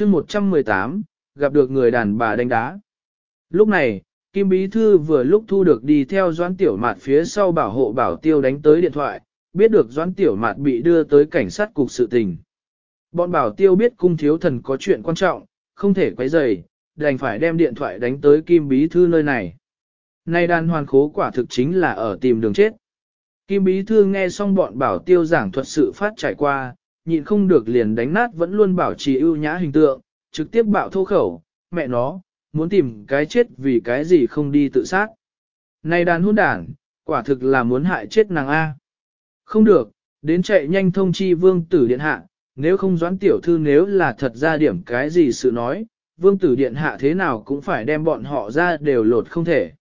chương 118, gặp được người đàn bà đánh đá. Lúc này, Kim Bí Thư vừa lúc thu được đi theo Doãn Tiểu Mạt phía sau bảo hộ bảo tiêu đánh tới điện thoại, biết được Doãn Tiểu Mạt bị đưa tới cảnh sát cục sự tình. Bọn bảo tiêu biết cung thiếu thần có chuyện quan trọng, không thể quấy rầy, đành phải đem điện thoại đánh tới Kim Bí Thư nơi này. Nay đàn hoàn khố quả thực chính là ở tìm đường chết. Kim Bí Thư nghe xong bọn bảo tiêu giảng thuật sự phát trải qua, nhịn không được liền đánh nát vẫn luôn bảo trì ưu nhã hình tượng, trực tiếp bạo thô khẩu, mẹ nó, muốn tìm cái chết vì cái gì không đi tự sát. Này đàn hôn đản, quả thực là muốn hại chết nàng A. Không được, đến chạy nhanh thông chi vương tử điện hạ, nếu không doãn tiểu thư nếu là thật ra điểm cái gì sự nói, vương tử điện hạ thế nào cũng phải đem bọn họ ra đều lột không thể.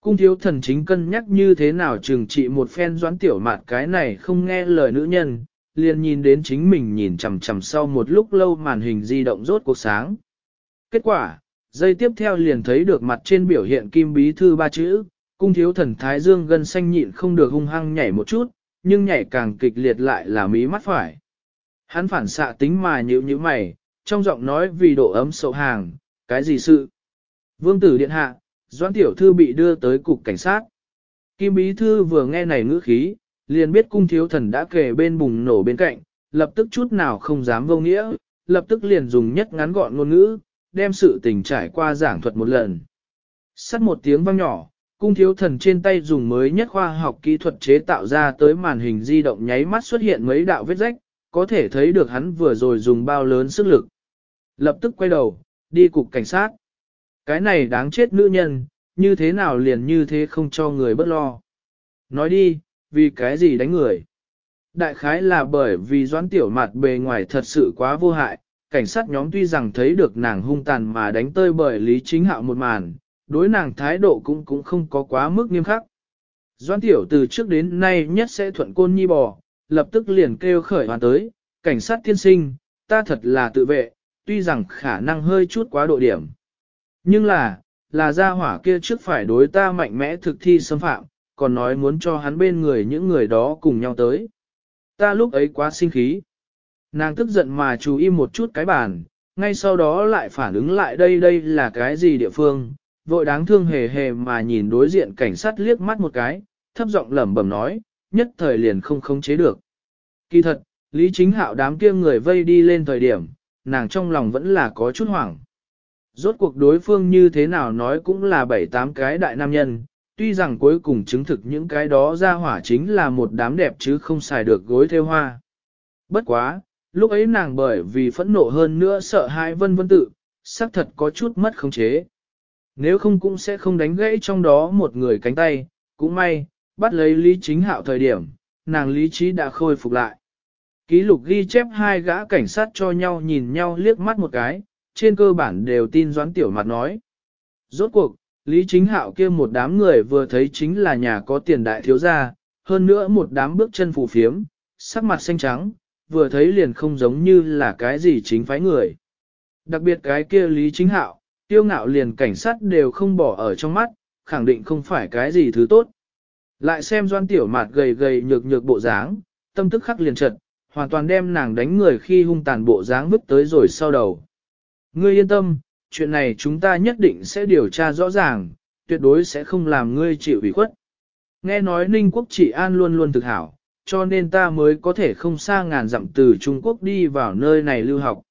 Cung thiếu thần chính cân nhắc như thế nào trừng trị một phen doãn tiểu mạt cái này không nghe lời nữ nhân, liền nhìn đến chính mình nhìn chằm chằm sau một lúc lâu màn hình di động rốt cuộc sáng. Kết quả, Giây tiếp theo liền thấy được mặt trên biểu hiện kim bí thư ba chữ, cung thiếu thần thái dương gân xanh nhịn không được hung hăng nhảy một chút, nhưng nhảy càng kịch liệt lại là mí mắt phải. Hắn phản xạ tính mà nhữ như mày, trong giọng nói vì độ ấm sậu hàng, cái gì sự? Vương tử điện hạ, doãn tiểu thư bị đưa tới cục cảnh sát. Kim bí thư vừa nghe này ngữ khí, liền biết cung thiếu thần đã kề bên bùng nổ bên cạnh, lập tức chút nào không dám vô nghĩa, lập tức liền dùng nhất ngắn gọn ngôn ngữ, đem sự tình trải qua giảng thuật một lần. Sắt một tiếng vang nhỏ, cung thiếu thần trên tay dùng mới nhất khoa học kỹ thuật chế tạo ra tới màn hình di động nháy mắt xuất hiện mấy đạo vết rách, có thể thấy được hắn vừa rồi dùng bao lớn sức lực. Lập tức quay đầu, đi cục cảnh sát. Cái này đáng chết nữ nhân, như thế nào liền như thế không cho người bất lo. Nói đi, vì cái gì đánh người? Đại khái là bởi vì doãn tiểu mặt bề ngoài thật sự quá vô hại, cảnh sát nhóm tuy rằng thấy được nàng hung tàn mà đánh tơi bởi Lý Chính Hạo một màn, đối nàng thái độ cũng cũng không có quá mức nghiêm khắc. Doan tiểu từ trước đến nay nhất sẽ thuận côn nhi bò, lập tức liền kêu khởi hoàn tới, cảnh sát tiên sinh, ta thật là tự vệ, tuy rằng khả năng hơi chút quá độ điểm. Nhưng là, là gia hỏa kia trước phải đối ta mạnh mẽ thực thi xâm phạm, còn nói muốn cho hắn bên người những người đó cùng nhau tới. Ta lúc ấy quá sinh khí. Nàng tức giận mà chú ý một chút cái bàn, ngay sau đó lại phản ứng lại đây đây là cái gì địa phương, vội đáng thương hề hề mà nhìn đối diện cảnh sát liếc mắt một cái, thấp giọng lẩm bẩm nói, nhất thời liền không khống chế được. Kỳ thật, Lý Chính Hạo đám kia người vây đi lên thời điểm, nàng trong lòng vẫn là có chút hoảng. Rốt cuộc đối phương như thế nào nói cũng là bảy tám cái đại nam nhân, tuy rằng cuối cùng chứng thực những cái đó ra hỏa chính là một đám đẹp chứ không xài được gối theo hoa. Bất quá, Lúc ấy nàng bởi vì phẫn nộ hơn nữa sợ hãi vân vân tự, xác thật có chút mất khống chế. Nếu không cũng sẽ không đánh gãy trong đó một người cánh tay, cũng may, bắt lấy lý chính hạo thời điểm, nàng lý trí đã khôi phục lại. Ký lục ghi chép hai gã cảnh sát cho nhau nhìn nhau liếc mắt một cái, trên cơ bản đều tin doãn tiểu mặt nói. Rốt cuộc, Lý Chính Hạo kia một đám người vừa thấy chính là nhà có tiền đại thiếu gia, hơn nữa một đám bước chân phù phiếm, sắc mặt xanh trắng, vừa thấy liền không giống như là cái gì chính phái người. Đặc biệt cái kia Lý Chính Hạo, tiêu ngạo liền cảnh sát đều không bỏ ở trong mắt, khẳng định không phải cái gì thứ tốt. Lại xem doan tiểu mạt gầy gầy nhược nhược bộ dáng, tâm tức khắc liền trật, hoàn toàn đem nàng đánh người khi hung tàn bộ dáng vứt tới rồi sau đầu. Ngươi yên tâm, chuyện này chúng ta nhất định sẽ điều tra rõ ràng, tuyệt đối sẽ không làm ngươi chịu ủy khuất. Nghe nói Ninh Quốc trị an luôn luôn thực hảo, cho nên ta mới có thể không xa ngàn dặm từ Trung Quốc đi vào nơi này lưu học.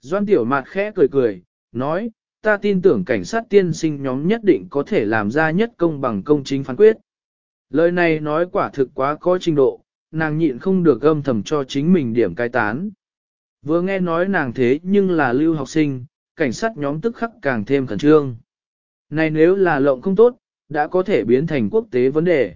Doan Tiểu Mạt khẽ cười cười, nói, ta tin tưởng cảnh sát tiên sinh nhóm nhất định có thể làm ra nhất công bằng công chính phán quyết. Lời này nói quả thực quá có trình độ, nàng nhịn không được âm thầm cho chính mình điểm cai tán. Vừa nghe nói nàng thế nhưng là lưu học sinh, cảnh sát nhóm tức khắc càng thêm khẩn trương. Này nếu là lộng không tốt, đã có thể biến thành quốc tế vấn đề.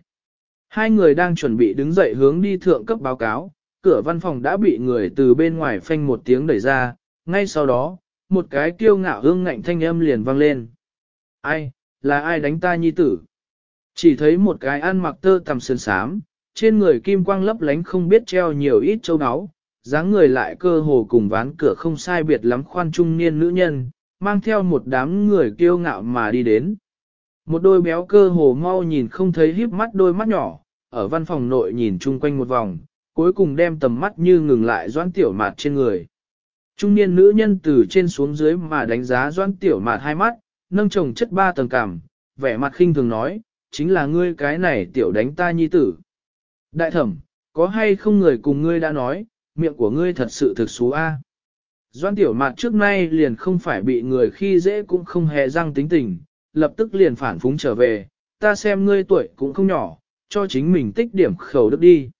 Hai người đang chuẩn bị đứng dậy hướng đi thượng cấp báo cáo, cửa văn phòng đã bị người từ bên ngoài phanh một tiếng đẩy ra, ngay sau đó, một cái kiêu ngạo hương ngạnh thanh âm liền vang lên. Ai, là ai đánh ta nhi tử? Chỉ thấy một cái ăn mặc tơ tầm sơn sám, trên người kim quang lấp lánh không biết treo nhiều ít châu áo, dáng người lại cơ hồ cùng ván cửa không sai biệt lắm khoan trung niên nữ nhân, mang theo một đám người kiêu ngạo mà đi đến. Một đôi béo cơ hồ mau nhìn không thấy híp mắt đôi mắt nhỏ, ở văn phòng nội nhìn chung quanh một vòng, cuối cùng đem tầm mắt như ngừng lại doãn tiểu mạt trên người. Trung niên nữ nhân từ trên xuống dưới mà đánh giá doan tiểu mạt hai mắt, nâng chồng chất ba tầng cảm, vẻ mặt khinh thường nói, chính là ngươi cái này tiểu đánh ta nhi tử. Đại thẩm, có hay không người cùng ngươi đã nói, miệng của ngươi thật sự thực xú a. Doan tiểu mạt trước nay liền không phải bị người khi dễ cũng không hề răng tính tình, lập tức liền phản phúng trở về, ta xem ngươi tuổi cũng không nhỏ, cho chính mình tích điểm khẩu đức đi.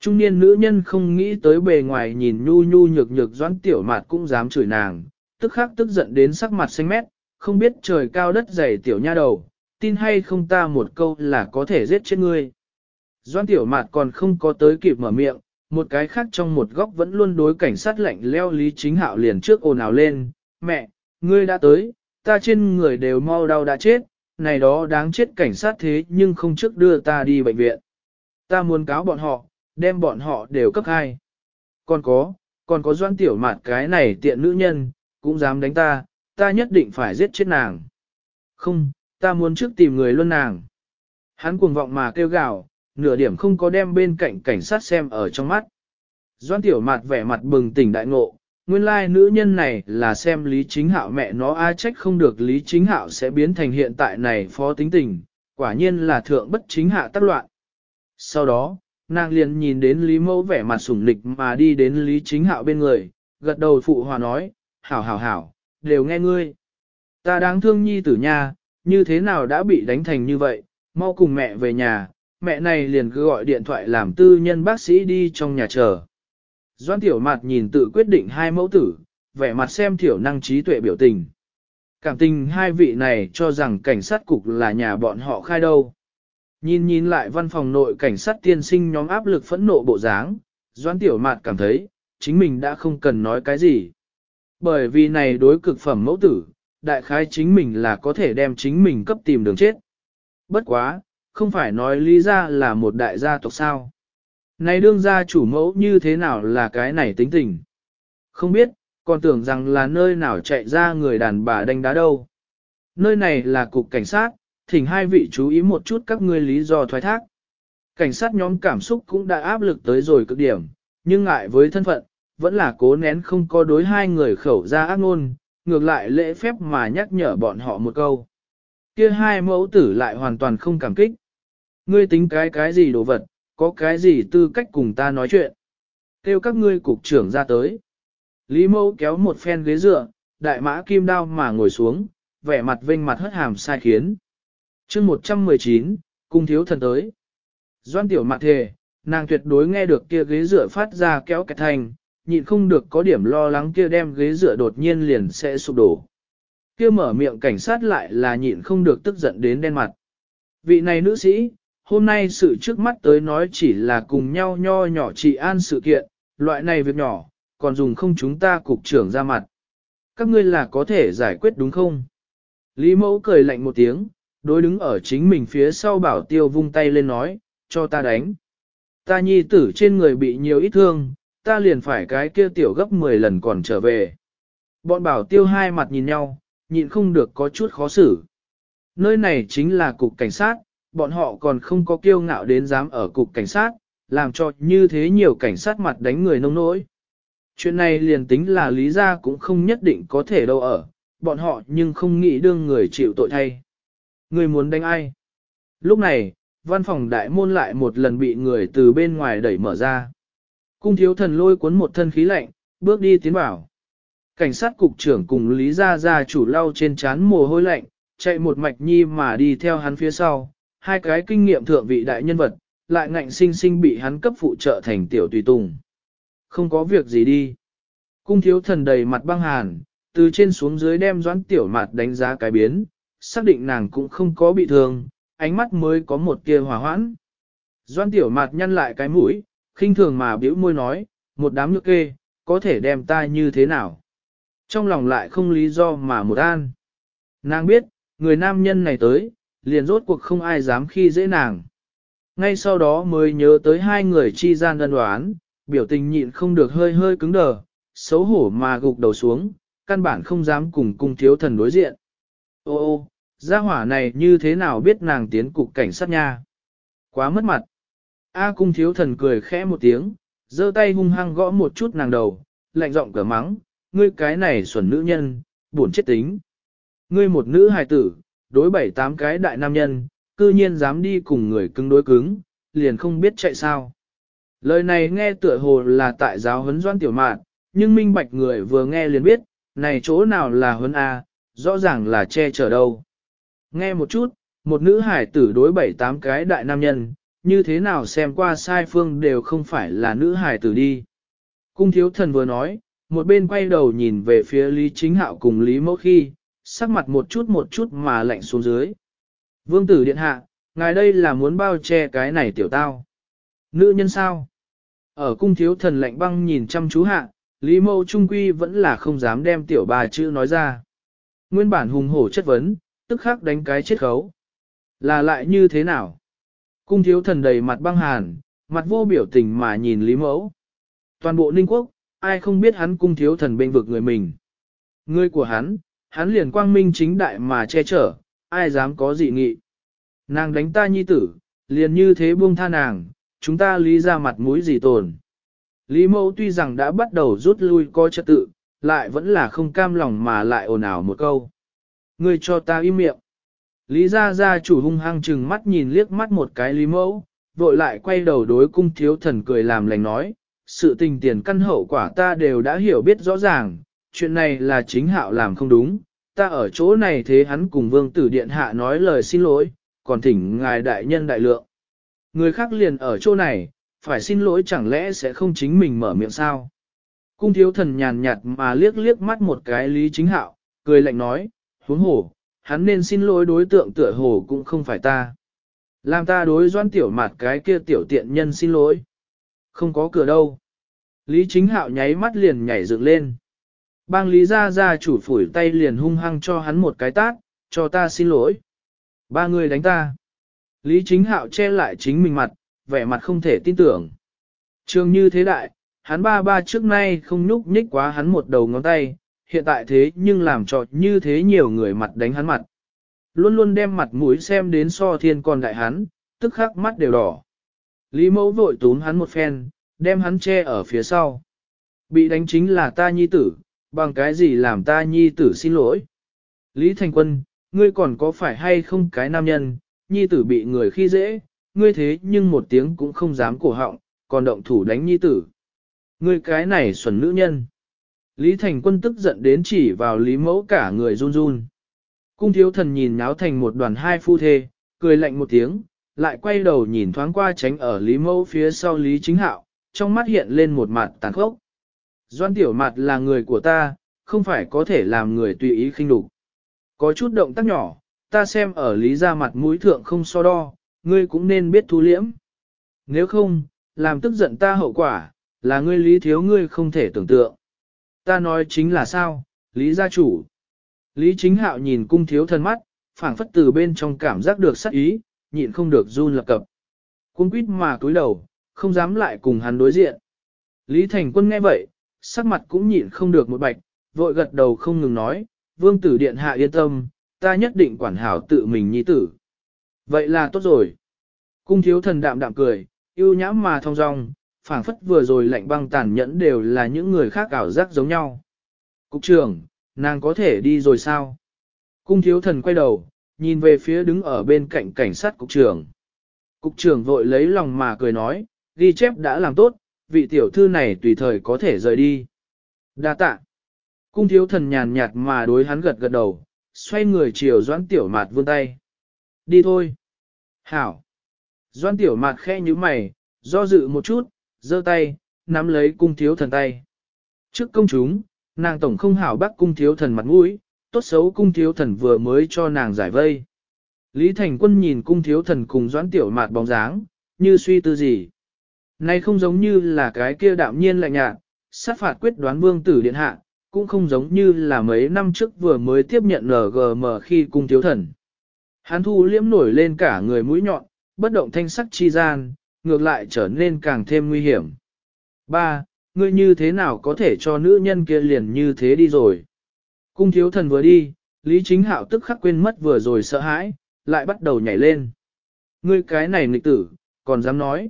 Trung niên nữ nhân không nghĩ tới bề ngoài nhìn nhu nhu nhược nhược doãn tiểu mạt cũng dám chửi nàng, tức khắc tức giận đến sắc mặt xanh mét, không biết trời cao đất dày tiểu nha đầu, tin hay không ta một câu là có thể giết chết ngươi. Doãn tiểu mạt còn không có tới kịp mở miệng, một cái khác trong một góc vẫn luôn đối cảnh sát lạnh leo lý chính hạo liền trước ồn ào lên, mẹ, ngươi đã tới, ta trên người đều mau đau đã chết, này đó đáng chết cảnh sát thế nhưng không trước đưa ta đi bệnh viện. Ta muốn cáo bọn họ, đem bọn họ đều cấp hai. Còn có, còn có doan tiểu mạt cái này tiện nữ nhân, cũng dám đánh ta, ta nhất định phải giết chết nàng. Không, ta muốn trước tìm người luôn nàng. Hắn cuồng vọng mà kêu gào, nửa điểm không có đem bên cạnh cảnh sát xem ở trong mắt. Doan tiểu mặt vẻ mặt bừng tỉnh đại ngộ, nguyên lai nữ nhân này là xem Lý Chính Hạo mẹ nó ai trách không được Lý Chính Hạo sẽ biến thành hiện tại này phó tính tình, quả nhiên là thượng bất chính hạ tác loạn. Sau đó, nàng liền nhìn đến Lý Mẫu vẻ mặt sủng lịch mà đi đến Lý Chính Hạo bên người, gật đầu phụ hòa nói, hảo hảo hảo, đều nghe ngươi. Ta đáng thương nhi tử nha, như thế nào đã bị đánh thành như vậy, mau cùng mẹ về nhà, mẹ này liền cứ gọi điện thoại làm tư nhân bác sĩ đi trong nhà chờ. Doan tiểu mặt nhìn tự quyết định hai mẫu tử, vẻ mặt xem Tiểu năng trí tuệ biểu tình. Cảm tình hai vị này cho rằng cảnh sát cục là nhà bọn họ khai đâu. Nhìn nhìn lại văn phòng nội cảnh sát tiên sinh nhóm áp lực phẫn nộ bộ dáng, Doan Tiểu Mạt cảm thấy, chính mình đã không cần nói cái gì. Bởi vì này đối cực phẩm mẫu tử, đại khái chính mình là có thể đem chính mình cấp tìm đường chết. Bất quá, không phải nói lý ra là một đại gia tộc sao. Này đương gia chủ mẫu như thế nào là cái này tính tình? Không biết, còn tưởng rằng là nơi nào chạy ra người đàn bà đánh đá đâu. Nơi này là cục cảnh sát, thỉnh hai vị chú ý một chút các ngươi lý do thoái thác. Cảnh sát nhóm cảm xúc cũng đã áp lực tới rồi cực điểm, nhưng ngại với thân phận, vẫn là cố nén không có đối hai người khẩu ra ác ngôn, ngược lại lễ phép mà nhắc nhở bọn họ một câu. Kia hai mẫu tử lại hoàn toàn không cảm kích. Ngươi tính cái cái gì đồ vật, có cái gì tư cách cùng ta nói chuyện. Kêu các ngươi cục trưởng ra tới. Lý mẫu kéo một phen ghế dựa, đại mã kim đao mà ngồi xuống, vẻ mặt vinh mặt hất hàm sai khiến chương 119, cung thiếu thần tới. Doan tiểu mạn thề, nàng tuyệt đối nghe được kia ghế dựa phát ra kéo kẹt thành, nhịn không được có điểm lo lắng kia đem ghế dựa đột nhiên liền sẽ sụp đổ. Kia mở miệng cảnh sát lại là nhịn không được tức giận đến đen mặt. Vị này nữ sĩ, hôm nay sự trước mắt tới nói chỉ là cùng nhau nho nhỏ trị an sự kiện, loại này việc nhỏ, còn dùng không chúng ta cục trưởng ra mặt. Các ngươi là có thể giải quyết đúng không? Lý mẫu cười lạnh một tiếng, đối đứng ở chính mình phía sau bảo tiêu vung tay lên nói, cho ta đánh. Ta nhi tử trên người bị nhiều ít thương, ta liền phải cái kia tiểu gấp 10 lần còn trở về. Bọn bảo tiêu hai mặt nhìn nhau, nhịn không được có chút khó xử. Nơi này chính là cục cảnh sát, bọn họ còn không có kiêu ngạo đến dám ở cục cảnh sát, làm cho như thế nhiều cảnh sát mặt đánh người nông nỗi. Chuyện này liền tính là lý ra cũng không nhất định có thể đâu ở, bọn họ nhưng không nghĩ đương người chịu tội thay. Người muốn đánh ai? Lúc này, văn phòng đại môn lại một lần bị người từ bên ngoài đẩy mở ra. Cung thiếu thần lôi cuốn một thân khí lạnh, bước đi tiến bảo. Cảnh sát cục trưởng cùng Lý Gia Gia chủ lau trên chán mồ hôi lạnh, chạy một mạch nhi mà đi theo hắn phía sau. Hai cái kinh nghiệm thượng vị đại nhân vật, lại ngạnh sinh sinh bị hắn cấp phụ trợ thành tiểu tùy tùng. Không có việc gì đi. Cung thiếu thần đầy mặt băng hàn, từ trên xuống dưới đem doãn tiểu mặt đánh giá cái biến, xác định nàng cũng không có bị thương, ánh mắt mới có một tia hòa hoãn. Doan tiểu mạt nhăn lại cái mũi, khinh thường mà biểu môi nói, một đám nước kê, có thể đem ta như thế nào. Trong lòng lại không lý do mà một an. Nàng biết, người nam nhân này tới, liền rốt cuộc không ai dám khi dễ nàng. Ngay sau đó mới nhớ tới hai người chi gian đơn đoán, biểu tình nhịn không được hơi hơi cứng đờ, xấu hổ mà gục đầu xuống, căn bản không dám cùng cung thiếu thần đối diện. Ô ô, gia hỏa này như thế nào biết nàng tiến cục cảnh sát nha? Quá mất mặt. A cung thiếu thần cười khẽ một tiếng, giơ tay hung hăng gõ một chút nàng đầu, lạnh giọng cửa mắng, ngươi cái này xuẩn nữ nhân, buồn chết tính. Ngươi một nữ hài tử, đối bảy tám cái đại nam nhân, cư nhiên dám đi cùng người cứng đối cứng, liền không biết chạy sao. Lời này nghe tựa hồ là tại giáo huấn doan tiểu mạn, nhưng minh bạch người vừa nghe liền biết, này chỗ nào là huấn A, rõ ràng là che chở đâu. Nghe một chút, một nữ hải tử đối bảy tám cái đại nam nhân, như thế nào xem qua sai phương đều không phải là nữ hải tử đi. Cung thiếu thần vừa nói, một bên quay đầu nhìn về phía Lý Chính Hạo cùng Lý Mẫu khi, sắc mặt một chút một chút mà lạnh xuống dưới. Vương tử điện hạ, ngài đây là muốn bao che cái này tiểu tao. Nữ nhân sao? Ở cung thiếu thần lạnh băng nhìn chăm chú hạ, Lý Mẫu Trung Quy vẫn là không dám đem tiểu bà chữ nói ra. Nguyên bản hùng hổ chất vấn, tức khắc đánh cái chết khấu. Là lại như thế nào? Cung thiếu thần đầy mặt băng hàn, mặt vô biểu tình mà nhìn Lý Mẫu. Toàn bộ Ninh Quốc, ai không biết hắn cung thiếu thần bên vực người mình. Người của hắn, hắn liền quang minh chính đại mà che chở, ai dám có dị nghị. Nàng đánh ta nhi tử, liền như thế buông tha nàng, chúng ta lý ra mặt mũi gì tồn. Lý mẫu tuy rằng đã bắt đầu rút lui coi trật tự, lại vẫn là không cam lòng mà lại ồn ào một câu. Ngươi cho ta im miệng. Lý gia gia chủ hung hăng chừng mắt nhìn liếc mắt một cái lý mẫu, vội lại quay đầu đối cung thiếu thần cười làm lành nói, sự tình tiền căn hậu quả ta đều đã hiểu biết rõ ràng, chuyện này là chính hạo làm không đúng, ta ở chỗ này thế hắn cùng vương tử điện hạ nói lời xin lỗi, còn thỉnh ngài đại nhân đại lượng. Người khác liền ở chỗ này, phải xin lỗi chẳng lẽ sẽ không chính mình mở miệng sao? Cung thiếu thần nhàn nhạt mà liếc liếc mắt một cái lý chính hạo, cười lạnh nói, huống hồ, hắn nên xin lỗi đối tượng tựa hồ cũng không phải ta. Làm ta đối doan tiểu mặt cái kia tiểu tiện nhân xin lỗi. Không có cửa đâu. Lý chính hạo nháy mắt liền nhảy dựng lên. Bang Lý ra ra chủ phủi tay liền hung hăng cho hắn một cái tát, cho ta xin lỗi. Ba người đánh ta. Lý chính hạo che lại chính mình mặt, vẻ mặt không thể tin tưởng. Trường như thế đại, hắn ba ba trước nay không nhúc nhích quá hắn một đầu ngón tay, hiện tại thế nhưng làm cho như thế nhiều người mặt đánh hắn mặt. Luôn luôn đem mặt mũi xem đến so thiên còn đại hắn, tức khắc mắt đều đỏ. Lý mẫu vội túm hắn một phen, đem hắn che ở phía sau. Bị đánh chính là ta nhi tử, bằng cái gì làm ta nhi tử xin lỗi. Lý Thành Quân, ngươi còn có phải hay không cái nam nhân, nhi tử bị người khi dễ, ngươi thế nhưng một tiếng cũng không dám cổ họng, còn động thủ đánh nhi tử. Ngươi cái này xuẩn nữ nhân. Lý Thành Quân tức giận đến chỉ vào Lý Mẫu cả người run run. Cung thiếu thần nhìn náo thành một đoàn hai phu thê, cười lạnh một tiếng, lại quay đầu nhìn thoáng qua tránh ở Lý Mẫu phía sau Lý Chính Hạo, trong mắt hiện lên một mặt tàn khốc. Doan tiểu mặt là người của ta, không phải có thể làm người tùy ý khinh đục. Có chút động tác nhỏ, ta xem ở lý ra mặt mũi thượng không so đo, ngươi cũng nên biết thu liễm. Nếu không, làm tức giận ta hậu quả, là ngươi lý thiếu ngươi không thể tưởng tượng. Ta nói chính là sao, lý gia chủ. Lý chính hạo nhìn cung thiếu thân mắt, phảng phất từ bên trong cảm giác được sắc ý, nhịn không được run lập cập. Cung quýt mà cúi đầu, không dám lại cùng hắn đối diện. Lý thành quân nghe vậy, sắc mặt cũng nhịn không được một bạch, vội gật đầu không ngừng nói, vương tử điện hạ yên tâm, ta nhất định quản hảo tự mình nhi tử. Vậy là tốt rồi. Cung thiếu thần đạm đạm cười, yêu nhãm mà thong dong, phảng phất vừa rồi lạnh băng tàn nhẫn đều là những người khác ảo giác giống nhau. Cục trưởng, nàng có thể đi rồi sao? Cung thiếu thần quay đầu, nhìn về phía đứng ở bên cạnh cảnh sát cục trưởng. Cục trưởng vội lấy lòng mà cười nói, ghi chép đã làm tốt, vị tiểu thư này tùy thời có thể rời đi. Đa tạ. Cung thiếu thần nhàn nhạt mà đối hắn gật gật đầu, xoay người chiều doãn tiểu mạt vươn tay. Đi thôi. Hảo. Doãn tiểu mạt khe như mày, do dự một chút, giơ tay, nắm lấy cung thiếu thần tay. Trước công chúng, nàng tổng không hảo bắt cung thiếu thần mặt mũi, tốt xấu cung thiếu thần vừa mới cho nàng giải vây. Lý Thành Quân nhìn cung thiếu thần cùng doãn tiểu mạt bóng dáng, như suy tư gì. Này không giống như là cái kia đạm nhiên lạnh nhạt, sát phạt quyết đoán vương tử điện hạ, cũng không giống như là mấy năm trước vừa mới tiếp nhận NGM khi cung thiếu thần. Hán thu liễm nổi lên cả người mũi nhọn, bất động thanh sắc chi gian, ngược lại trở nên càng thêm nguy hiểm. Ba, Ngươi như thế nào có thể cho nữ nhân kia liền như thế đi rồi? Cung thiếu thần vừa đi, Lý Chính Hạo tức khắc quên mất vừa rồi sợ hãi, lại bắt đầu nhảy lên. Ngươi cái này nghịch tử, còn dám nói.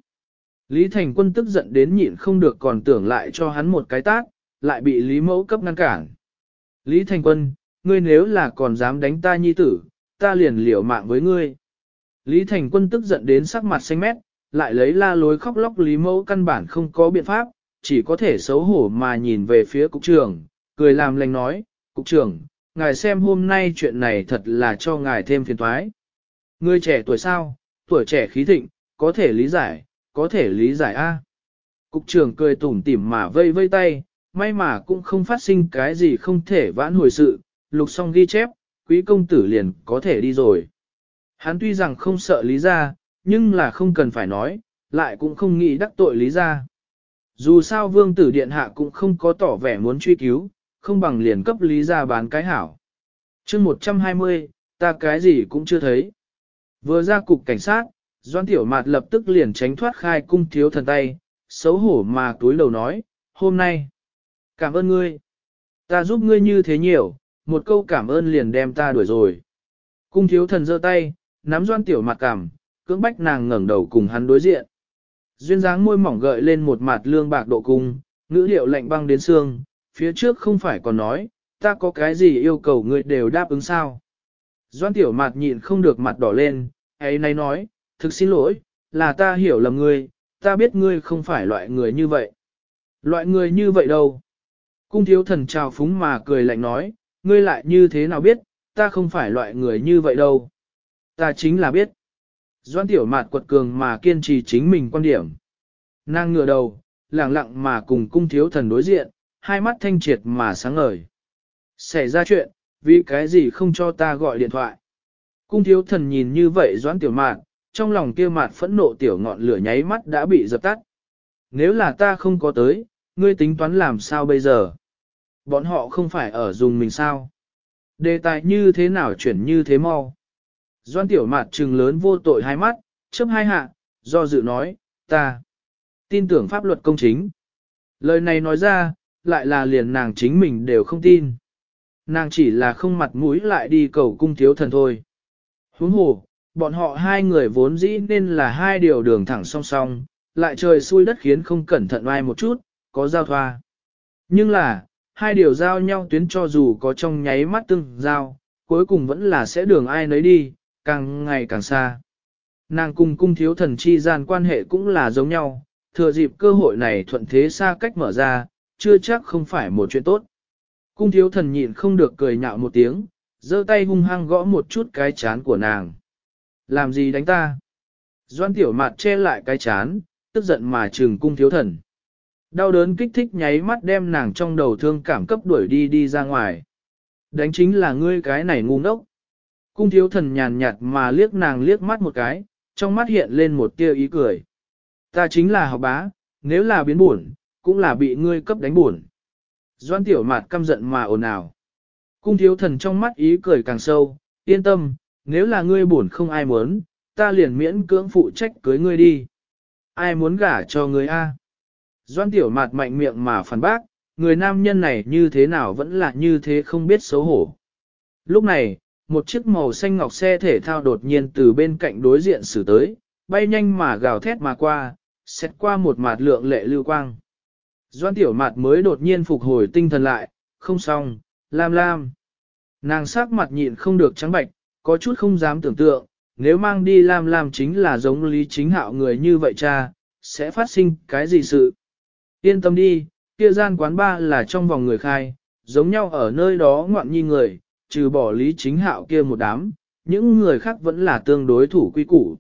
Lý Thành Quân tức giận đến nhịn không được còn tưởng lại cho hắn một cái tát, lại bị Lý Mẫu cấp ngăn cản. Lý Thành Quân, ngươi nếu là còn dám đánh ta nhi tử, ta liền liều mạng với ngươi. Lý Thành Quân tức giận đến sắc mặt xanh mét, lại lấy la lối khóc lóc Lý Mẫu căn bản không có biện pháp, chỉ có thể xấu hổ mà nhìn về phía cục trưởng, cười làm lành nói, cục trưởng, ngài xem hôm nay chuyện này thật là cho ngài thêm phiền thoái. Ngươi trẻ tuổi sao, tuổi trẻ khí thịnh, có thể lý giải, có thể lý giải a. Cục trưởng cười tủm tỉm mà vây vây tay, may mà cũng không phát sinh cái gì không thể vãn hồi sự, lục xong ghi chép, quý công tử liền có thể đi rồi. Hắn tuy rằng không sợ lý ra, nhưng là không cần phải nói, lại cũng không nghĩ đắc tội lý ra. Dù sao vương tử điện hạ cũng không có tỏ vẻ muốn truy cứu, không bằng liền cấp lý ra bán cái hảo. chương 120, ta cái gì cũng chưa thấy. Vừa ra cục cảnh sát, Doan Tiểu Mạt lập tức liền tránh thoát khai cung thiếu thần tay, xấu hổ mà túi đầu nói, hôm nay, cảm ơn ngươi. Ta giúp ngươi như thế nhiều, một câu cảm ơn liền đem ta đuổi rồi. Cung thiếu thần giơ tay, nắm Doan Tiểu Mạt cảm, cưỡng bách nàng ngẩng đầu cùng hắn đối diện. Duyên dáng môi mỏng gợi lên một mặt lương bạc độ cung, ngữ điệu lạnh băng đến xương, phía trước không phải còn nói, ta có cái gì yêu cầu ngươi đều đáp ứng sao. Doan tiểu mạt nhịn không được mặt đỏ lên, ấy nay nói, thực xin lỗi, là ta hiểu lầm ngươi, ta biết ngươi không phải loại người như vậy. Loại người như vậy đâu? Cung thiếu thần trào phúng mà cười lạnh nói, ngươi lại như thế nào biết, ta không phải loại người như vậy đâu. Ta chính là biết. Doan tiểu mạt quật cường mà kiên trì chính mình quan điểm. Nàng ngửa đầu, lặng lặng mà cùng cung thiếu thần đối diện, hai mắt thanh triệt mà sáng ngời. Xảy ra chuyện, vì cái gì không cho ta gọi điện thoại. Cung thiếu thần nhìn như vậy doãn tiểu mạn, trong lòng kia mạt phẫn nộ tiểu ngọn lửa nháy mắt đã bị dập tắt. Nếu là ta không có tới, ngươi tính toán làm sao bây giờ? Bọn họ không phải ở dùng mình sao? Đề tài như thế nào chuyển như thế mau? Doan tiểu mạt trừng lớn vô tội hai mắt, chớp hai hạ, do dự nói, ta tin tưởng pháp luật công chính. Lời này nói ra, lại là liền nàng chính mình đều không tin. Nàng chỉ là không mặt mũi lại đi cầu cung thiếu thần thôi. Huống hồ, bọn họ hai người vốn dĩ nên là hai điều đường thẳng song song, lại trời xui đất khiến không cẩn thận ai một chút, có giao thoa. Nhưng là, hai điều giao nhau tuyến cho dù có trong nháy mắt tương giao, cuối cùng vẫn là sẽ đường ai nấy đi, càng ngày càng xa. Nàng cùng cung thiếu thần chi gian quan hệ cũng là giống nhau, thừa dịp cơ hội này thuận thế xa cách mở ra, chưa chắc không phải một chuyện tốt. Cung thiếu thần nhịn không được cười nhạo một tiếng, giơ tay hung hăng gõ một chút cái chán của nàng. Làm gì đánh ta? Doan tiểu mặt che lại cái chán, tức giận mà trừng cung thiếu thần. Đau đớn kích thích nháy mắt đem nàng trong đầu thương cảm cấp đuổi đi đi ra ngoài. Đánh chính là ngươi cái này ngu ngốc. Cung thiếu thần nhàn nhạt mà liếc nàng liếc mắt một cái, trong mắt hiện lên một tia ý cười. Ta chính là học bá, nếu là biến buồn, cũng là bị ngươi cấp đánh buồn. Doan tiểu mạt căm giận mà ồn ào. Cung thiếu thần trong mắt ý cười càng sâu, yên tâm, nếu là ngươi buồn không ai muốn, ta liền miễn cưỡng phụ trách cưới ngươi đi. Ai muốn gả cho ngươi a? Doan tiểu mạt mạnh miệng mà phản bác, người nam nhân này như thế nào vẫn là như thế không biết xấu hổ. Lúc này, một chiếc màu xanh ngọc xe thể thao đột nhiên từ bên cạnh đối diện xử tới, bay nhanh mà gào thét mà qua, xét qua một mạt lượng lệ lưu quang. Doan tiểu mạt mới đột nhiên phục hồi tinh thần lại, không xong, lam lam. Nàng sắc mặt nhịn không được trắng bạch, có chút không dám tưởng tượng, nếu mang đi lam lam chính là giống lý chính hạo người như vậy cha, sẽ phát sinh cái gì sự. Yên tâm đi, kia gian quán ba là trong vòng người khai, giống nhau ở nơi đó ngoạn nhi người, trừ bỏ lý chính hạo kia một đám, những người khác vẫn là tương đối thủ quy củ.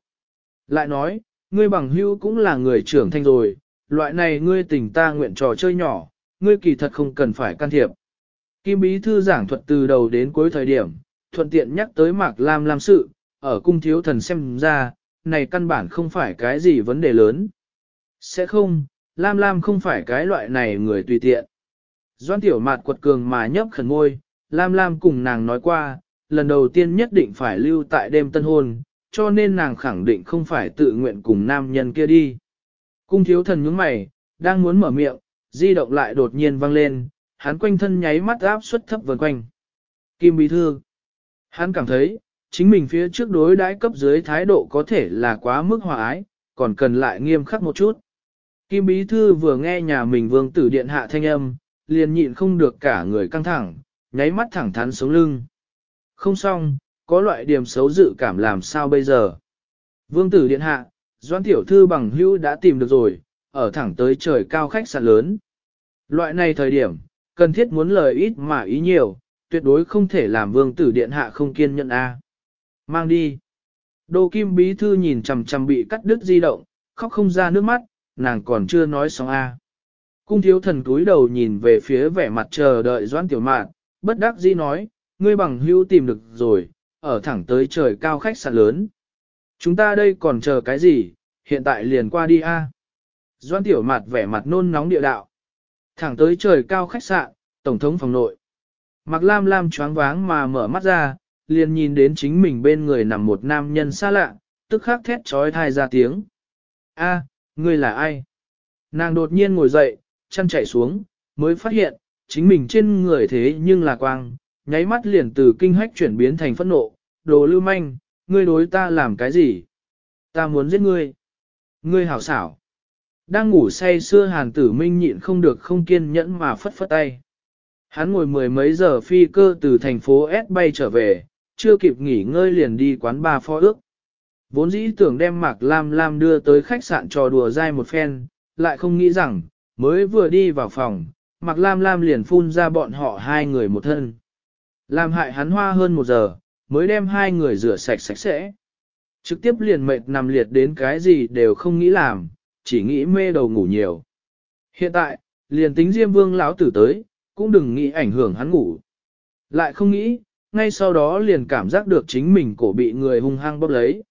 Lại nói, ngươi bằng hữu cũng là người trưởng thành rồi, loại này ngươi tình ta nguyện trò chơi nhỏ, ngươi kỳ thật không cần phải can thiệp. Kim Bí Thư giảng thuật từ đầu đến cuối thời điểm, thuận tiện nhắc tới Mạc Lam Lam sự, ở cung thiếu thần xem ra, này căn bản không phải cái gì vấn đề lớn. Sẽ không, Lam Lam không phải cái loại này người tùy tiện. Doan tiểu mạt quật cường mà nhấp khẩn ngôi, Lam Lam cùng nàng nói qua, lần đầu tiên nhất định phải lưu tại đêm tân hôn, cho nên nàng khẳng định không phải tự nguyện cùng nam nhân kia đi. Cung thiếu thần nhướng mày, đang muốn mở miệng, di động lại đột nhiên vang lên, hắn quanh thân nháy mắt áp suất thấp vần quanh. Kim Bí Thư Hắn cảm thấy, chính mình phía trước đối đãi cấp dưới thái độ có thể là quá mức hòa ái, còn cần lại nghiêm khắc một chút. Kim Bí Thư vừa nghe nhà mình vương tử điện hạ thanh âm, liền nhịn không được cả người căng thẳng, nháy mắt thẳng thắn sống lưng. Không xong, có loại điểm xấu dự cảm làm sao bây giờ. Vương tử điện hạ, Doan tiểu thư bằng hữu đã tìm được rồi, ở thẳng tới trời cao khách sạn lớn. Loại này thời điểm, cần thiết muốn lời ít mà ý nhiều, tuyệt đối không thể làm vương tử điện hạ không kiên nhẫn a. Mang đi. Đô Kim Bí Thư nhìn chằm chằm bị cắt đứt di động, khóc không ra nước mắt, nàng còn chưa nói xong a. Cung thiếu thần túi đầu nhìn về phía vẻ mặt chờ đợi Doan Tiểu Mạn, bất đắc dĩ nói, ngươi bằng hữu tìm được rồi, ở thẳng tới trời cao khách sạn lớn. Chúng ta đây còn chờ cái gì, hiện tại liền qua đi a. Doan Tiểu Mạt vẻ mặt nôn nóng địa đạo. Thẳng tới trời cao khách sạn, tổng thống phòng nội. Mạc Lam Lam choáng váng mà mở mắt ra, liền nhìn đến chính mình bên người nằm một nam nhân xa lạ, tức khắc thét trói thai ra tiếng. A, ngươi là ai? Nàng đột nhiên ngồi dậy, chăn chạy xuống, mới phát hiện, chính mình trên người thế nhưng là quang, nháy mắt liền từ kinh hách chuyển biến thành phẫn nộ, đồ lưu manh, ngươi đối ta làm cái gì? Ta muốn giết ngươi. Ngươi hảo xảo. Đang ngủ say xưa hàn tử minh nhịn không được không kiên nhẫn mà phất phất tay. Hắn ngồi mười mấy giờ phi cơ từ thành phố S bay trở về, chưa kịp nghỉ ngơi liền đi quán ba phó ước. Vốn dĩ tưởng đem Mạc Lam Lam đưa tới khách sạn trò đùa dai một phen, lại không nghĩ rằng, mới vừa đi vào phòng, Mạc Lam Lam liền phun ra bọn họ hai người một thân. Làm hại hắn hoa hơn một giờ, mới đem hai người rửa sạch sạch sẽ. Trực tiếp liền mệt nằm liệt đến cái gì đều không nghĩ làm, chỉ nghĩ mê đầu ngủ nhiều. Hiện tại, liền tính Diêm Vương lão tử tới, cũng đừng nghĩ ảnh hưởng hắn ngủ. Lại không nghĩ, ngay sau đó liền cảm giác được chính mình cổ bị người hung hăng bóp lấy.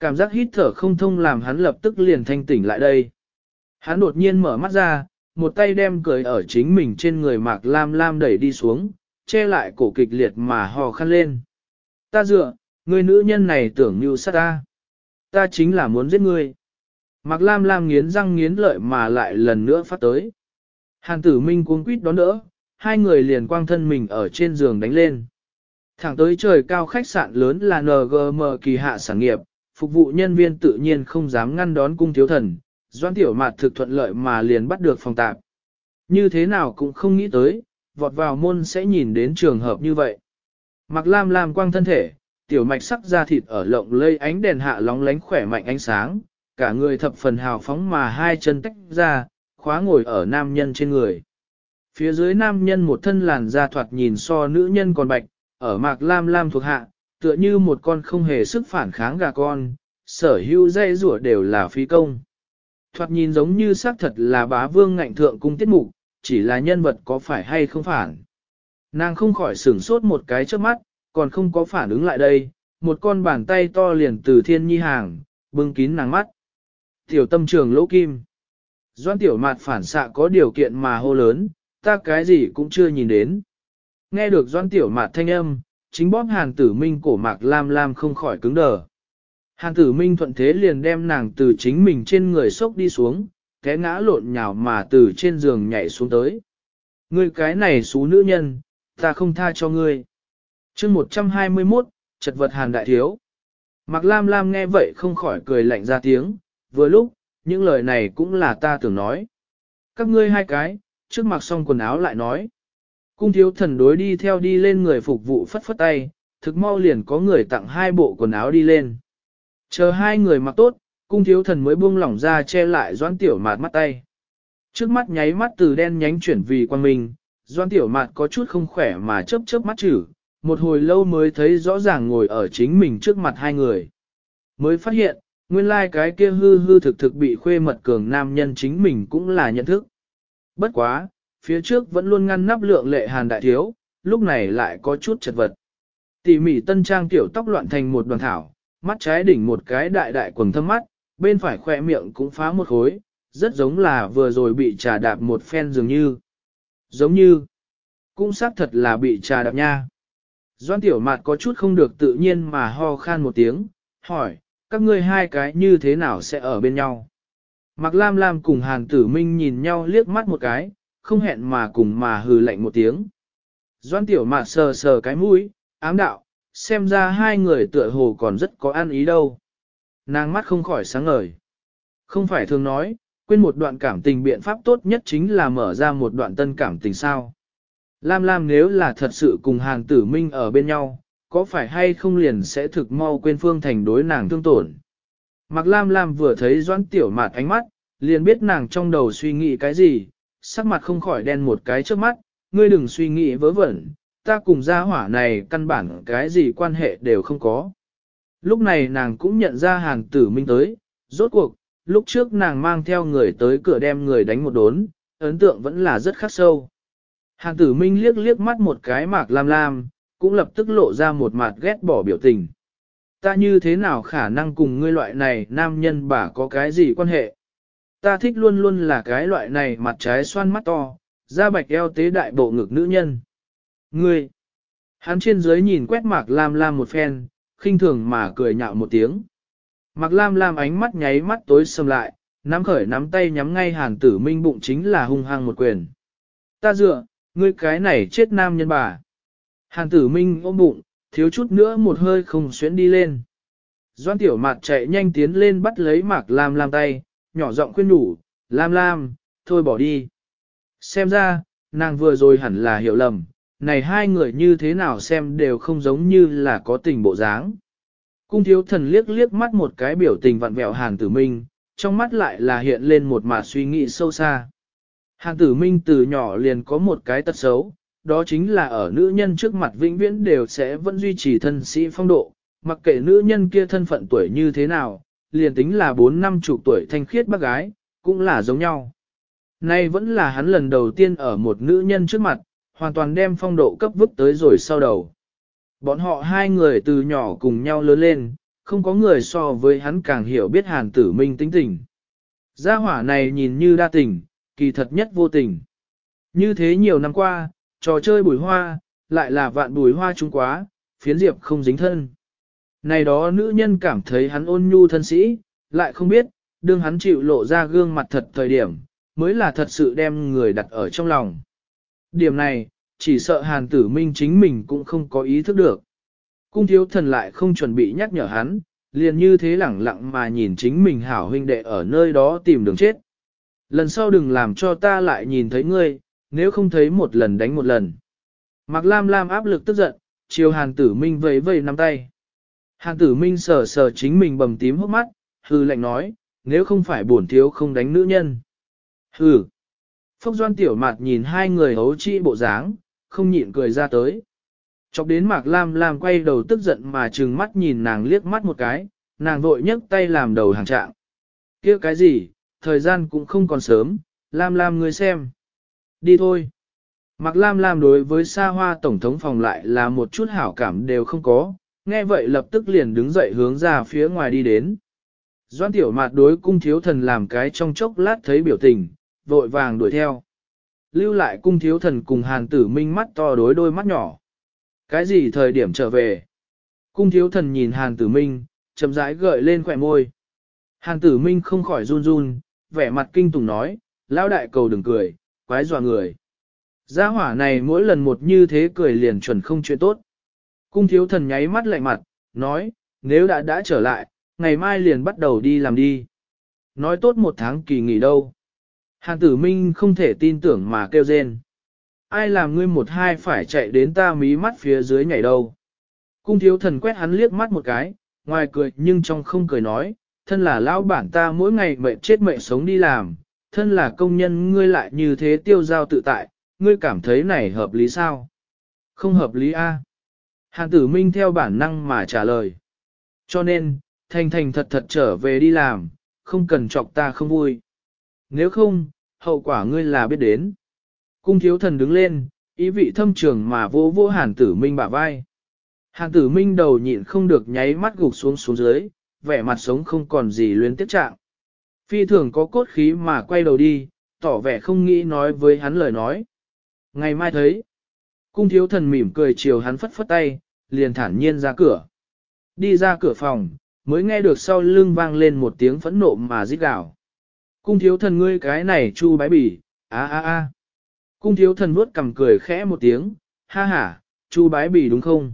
Cảm giác hít thở không thông làm hắn lập tức liền thanh tỉnh lại đây. Hắn đột nhiên mở mắt ra, một tay đem cười ở chính mình trên người mạc lam lam đẩy đi xuống, che lại cổ kịch liệt mà hò khăn lên. Ta dựa, người nữ nhân này tưởng như sát ta. Ta chính là muốn giết ngươi. Mạc Lam Lam nghiến răng nghiến lợi mà lại lần nữa phát tới. Hàn tử minh cuống quýt đón đỡ, hai người liền quang thân mình ở trên giường đánh lên. Thẳng tới trời cao khách sạn lớn là NGM kỳ hạ sản nghiệp, phục vụ nhân viên tự nhiên không dám ngăn đón cung thiếu thần, doan tiểu mạt thực thuận lợi mà liền bắt được phòng tạp. Như thế nào cũng không nghĩ tới, vọt vào môn sẽ nhìn đến trường hợp như vậy. Mặc lam lam quang thân thể, tiểu mạch sắc da thịt ở lộng lây ánh đèn hạ lóng lánh khỏe mạnh ánh sáng, cả người thập phần hào phóng mà hai chân tách ra, khóa ngồi ở nam nhân trên người. Phía dưới nam nhân một thân làn da thoạt nhìn so nữ nhân còn bạch, ở mạc lam lam thuộc hạ, tựa như một con không hề sức phản kháng gà con, sở hữu dây rủa đều là phi công. Thoạt nhìn giống như xác thật là bá vương ngạnh thượng cung tiết mục, chỉ là nhân vật có phải hay không phản. Nàng không khỏi sửng sốt một cái trước mắt, còn không có phản ứng lại đây, một con bàn tay to liền từ thiên nhi hàng, bưng kín nàng mắt. Tiểu tâm trường lỗ kim. Doan tiểu mạt phản xạ có điều kiện mà hô lớn, ta cái gì cũng chưa nhìn đến. Nghe được doan tiểu mạt thanh âm, chính bóp hàn tử minh cổ mạc lam lam không khỏi cứng đờ. Hàn tử minh thuận thế liền đem nàng từ chính mình trên người sốc đi xuống, té ngã lộn nhào mà từ trên giường nhảy xuống tới. Ngươi cái này xú nữ nhân, ta không tha cho ngươi. chương 121, chật vật hàn đại thiếu. Mạc Lam Lam nghe vậy không khỏi cười lạnh ra tiếng, vừa lúc, những lời này cũng là ta tưởng nói. Các ngươi hai cái, trước mặc xong quần áo lại nói. Cung thiếu thần đối đi theo đi lên người phục vụ phất phất tay, thực mau liền có người tặng hai bộ quần áo đi lên. Chờ hai người mặc tốt, cung thiếu thần mới buông lỏng ra che lại doan tiểu mạt mắt tay. Trước mắt nháy mắt từ đen nhánh chuyển vì quan minh, doan tiểu mạt có chút không khỏe mà chớp chớp mắt chữ, một hồi lâu mới thấy rõ ràng ngồi ở chính mình trước mặt hai người. Mới phát hiện, nguyên lai like cái kia hư hư thực thực bị khuê mật cường nam nhân chính mình cũng là nhận thức. Bất quá, phía trước vẫn luôn ngăn nắp lượng lệ hàn đại thiếu, lúc này lại có chút chật vật. Tỉ mỉ tân trang tiểu tóc loạn thành một đoàn thảo, mắt trái đỉnh một cái đại đại quần thâm mắt, bên phải khỏe miệng cũng phá một khối, rất giống là vừa rồi bị trà đạp một phen dường như. Giống như, cũng xác thật là bị trà đạp nha. Doan tiểu mạt có chút không được tự nhiên mà ho khan một tiếng, hỏi, các ngươi hai cái như thế nào sẽ ở bên nhau? Mạc Lam Lam cùng Hàn Tử Minh nhìn nhau liếc mắt một cái, không hẹn mà cùng mà hừ lạnh một tiếng. Doan tiểu mạt sờ sờ cái mũi, ám đạo, xem ra hai người tựa hồ còn rất có ăn ý đâu. Nàng mắt không khỏi sáng ngời. Không phải thường nói, quên một đoạn cảm tình biện pháp tốt nhất chính là mở ra một đoạn tân cảm tình sao. Lam Lam nếu là thật sự cùng Hàn Tử Minh ở bên nhau, có phải hay không liền sẽ thực mau quên Phương Thành đối nàng thương tổn. Mạc Lam Lam vừa thấy Doãn Tiểu Mạt ánh mắt, liền biết nàng trong đầu suy nghĩ cái gì, sắc mặt không khỏi đen một cái trước mắt, ngươi đừng suy nghĩ vớ vẩn, ta cùng gia hỏa này căn bản cái gì quan hệ đều không có. Lúc này nàng cũng nhận ra Hàn Tử Minh tới, rốt cuộc, lúc trước nàng mang theo người tới cửa đem người đánh một đốn, ấn tượng vẫn là rất khắc sâu. Hàn tử minh liếc liếc mắt một cái mạc lam lam, cũng lập tức lộ ra một mặt ghét bỏ biểu tình. Ta như thế nào khả năng cùng ngươi loại này nam nhân bà có cái gì quan hệ? Ta thích luôn luôn là cái loại này mặt trái xoan mắt to, da bạch eo tế đại bộ ngực nữ nhân. Ngươi! Hắn trên dưới nhìn quét mạc lam lam một phen, khinh thường mà cười nhạo một tiếng. Mạc lam lam ánh mắt nháy mắt tối sầm lại, nắm khởi nắm tay nhắm ngay hàn tử minh bụng chính là hung hăng một quyền. Ta dựa, Ngươi cái này chết nam nhân bà. Hàn tử minh ôm bụng, thiếu chút nữa một hơi không xuyến đi lên. Doan tiểu mạt chạy nhanh tiến lên bắt lấy mạc lam lam tay, nhỏ giọng khuyên nhủ, lam lam, thôi bỏ đi. Xem ra, nàng vừa rồi hẳn là hiểu lầm, này hai người như thế nào xem đều không giống như là có tình bộ dáng. Cung thiếu thần liếc liếc mắt một cái biểu tình vặn vẹo hàn tử minh, trong mắt lại là hiện lên một mà suy nghĩ sâu xa. Hàn tử minh từ nhỏ liền có một cái tật xấu, đó chính là ở nữ nhân trước mặt vĩnh viễn đều sẽ vẫn duy trì thân sĩ phong độ, mặc kệ nữ nhân kia thân phận tuổi như thế nào, liền tính là 4 năm chục tuổi thanh khiết bác gái, cũng là giống nhau. Nay vẫn là hắn lần đầu tiên ở một nữ nhân trước mặt, hoàn toàn đem phong độ cấp vứt tới rồi sau đầu. Bọn họ hai người từ nhỏ cùng nhau lớn lên, không có người so với hắn càng hiểu biết hàn tử minh tính tình. Gia hỏa này nhìn như đa tình, kỳ thật nhất vô tình. Như thế nhiều năm qua, trò chơi bùi hoa, lại là vạn bùi hoa trung quá, phiến diệp không dính thân. Này đó nữ nhân cảm thấy hắn ôn nhu thân sĩ, lại không biết, đương hắn chịu lộ ra gương mặt thật thời điểm, mới là thật sự đem người đặt ở trong lòng. Điểm này, chỉ sợ hàn tử minh chính mình cũng không có ý thức được. Cung thiếu thần lại không chuẩn bị nhắc nhở hắn, liền như thế lẳng lặng mà nhìn chính mình hảo huynh đệ ở nơi đó tìm đường chết. Lần sau đừng làm cho ta lại nhìn thấy ngươi, nếu không thấy một lần đánh một lần. Mạc Lam Lam áp lực tức giận, chiều Hàn Tử Minh vẫy vẫy nắm tay. Hàn Tử Minh sờ sờ chính mình bầm tím hốc mắt, hư lạnh nói, nếu không phải bổn thiếu không đánh nữ nhân. Hừ. Phong Doan Tiểu Mạt nhìn hai người hấu chi bộ dáng, không nhịn cười ra tới. Chọc đến Mạc Lam Lam quay đầu tức giận mà trừng mắt nhìn nàng liếc mắt một cái, nàng vội nhấc tay làm đầu hàng trạng. kia cái gì, thời gian cũng không còn sớm, Lam Lam ngươi xem. Đi thôi. Mặc Lam Lam đối với xa hoa tổng thống phòng lại là một chút hảo cảm đều không có, nghe vậy lập tức liền đứng dậy hướng ra phía ngoài đi đến. Doan tiểu mạt đối cung thiếu thần làm cái trong chốc lát thấy biểu tình, vội vàng đuổi theo. Lưu lại cung thiếu thần cùng hàn tử minh mắt to đối đôi mắt nhỏ. Cái gì thời điểm trở về? Cung thiếu thần nhìn hàn tử minh, chậm rãi gợi lên khỏe môi. Hàn tử minh không khỏi run run, vẻ mặt kinh tùng nói, lão đại cầu đừng cười, quái dọa người. Gia hỏa này mỗi lần một như thế cười liền chuẩn không chuyện tốt. Cung thiếu thần nháy mắt lạnh mặt, nói, nếu đã đã trở lại, ngày mai liền bắt đầu đi làm đi. Nói tốt một tháng kỳ nghỉ đâu. Hàn tử minh không thể tin tưởng mà kêu rên. Ai làm ngươi một hai phải chạy đến ta mí mắt phía dưới nhảy đâu. Cung thiếu thần quét hắn liếc mắt một cái, ngoài cười nhưng trong không cười nói, thân là lão bản ta mỗi ngày mệnh chết mệnh sống đi làm, thân là công nhân ngươi lại như thế tiêu giao tự tại, ngươi cảm thấy này hợp lý sao? Không hợp lý a. À? Hàn tử minh theo bản năng mà trả lời. Cho nên, thành thành thật thật trở về đi làm, không cần chọc ta không vui. Nếu không, hậu quả ngươi là biết đến. Cung thiếu thần đứng lên, ý vị thâm trường mà vô vô hàn tử minh bả vai. Hàn tử minh đầu nhịn không được nháy mắt gục xuống xuống dưới, vẻ mặt sống không còn gì luyến tiếp trạng. Phi thường có cốt khí mà quay đầu đi, tỏ vẻ không nghĩ nói với hắn lời nói. Ngày mai thấy, cung thiếu thần mỉm cười chiều hắn phất phất tay, liền thản nhiên ra cửa. Đi ra cửa phòng, mới nghe được sau lưng vang lên một tiếng phẫn nộ mà rít gào. Cung thiếu thần ngươi cái này chu bái bỉ, a a a. Cung thiếu thần vuốt cầm cười khẽ một tiếng, ha ha, chu bái bỉ đúng không?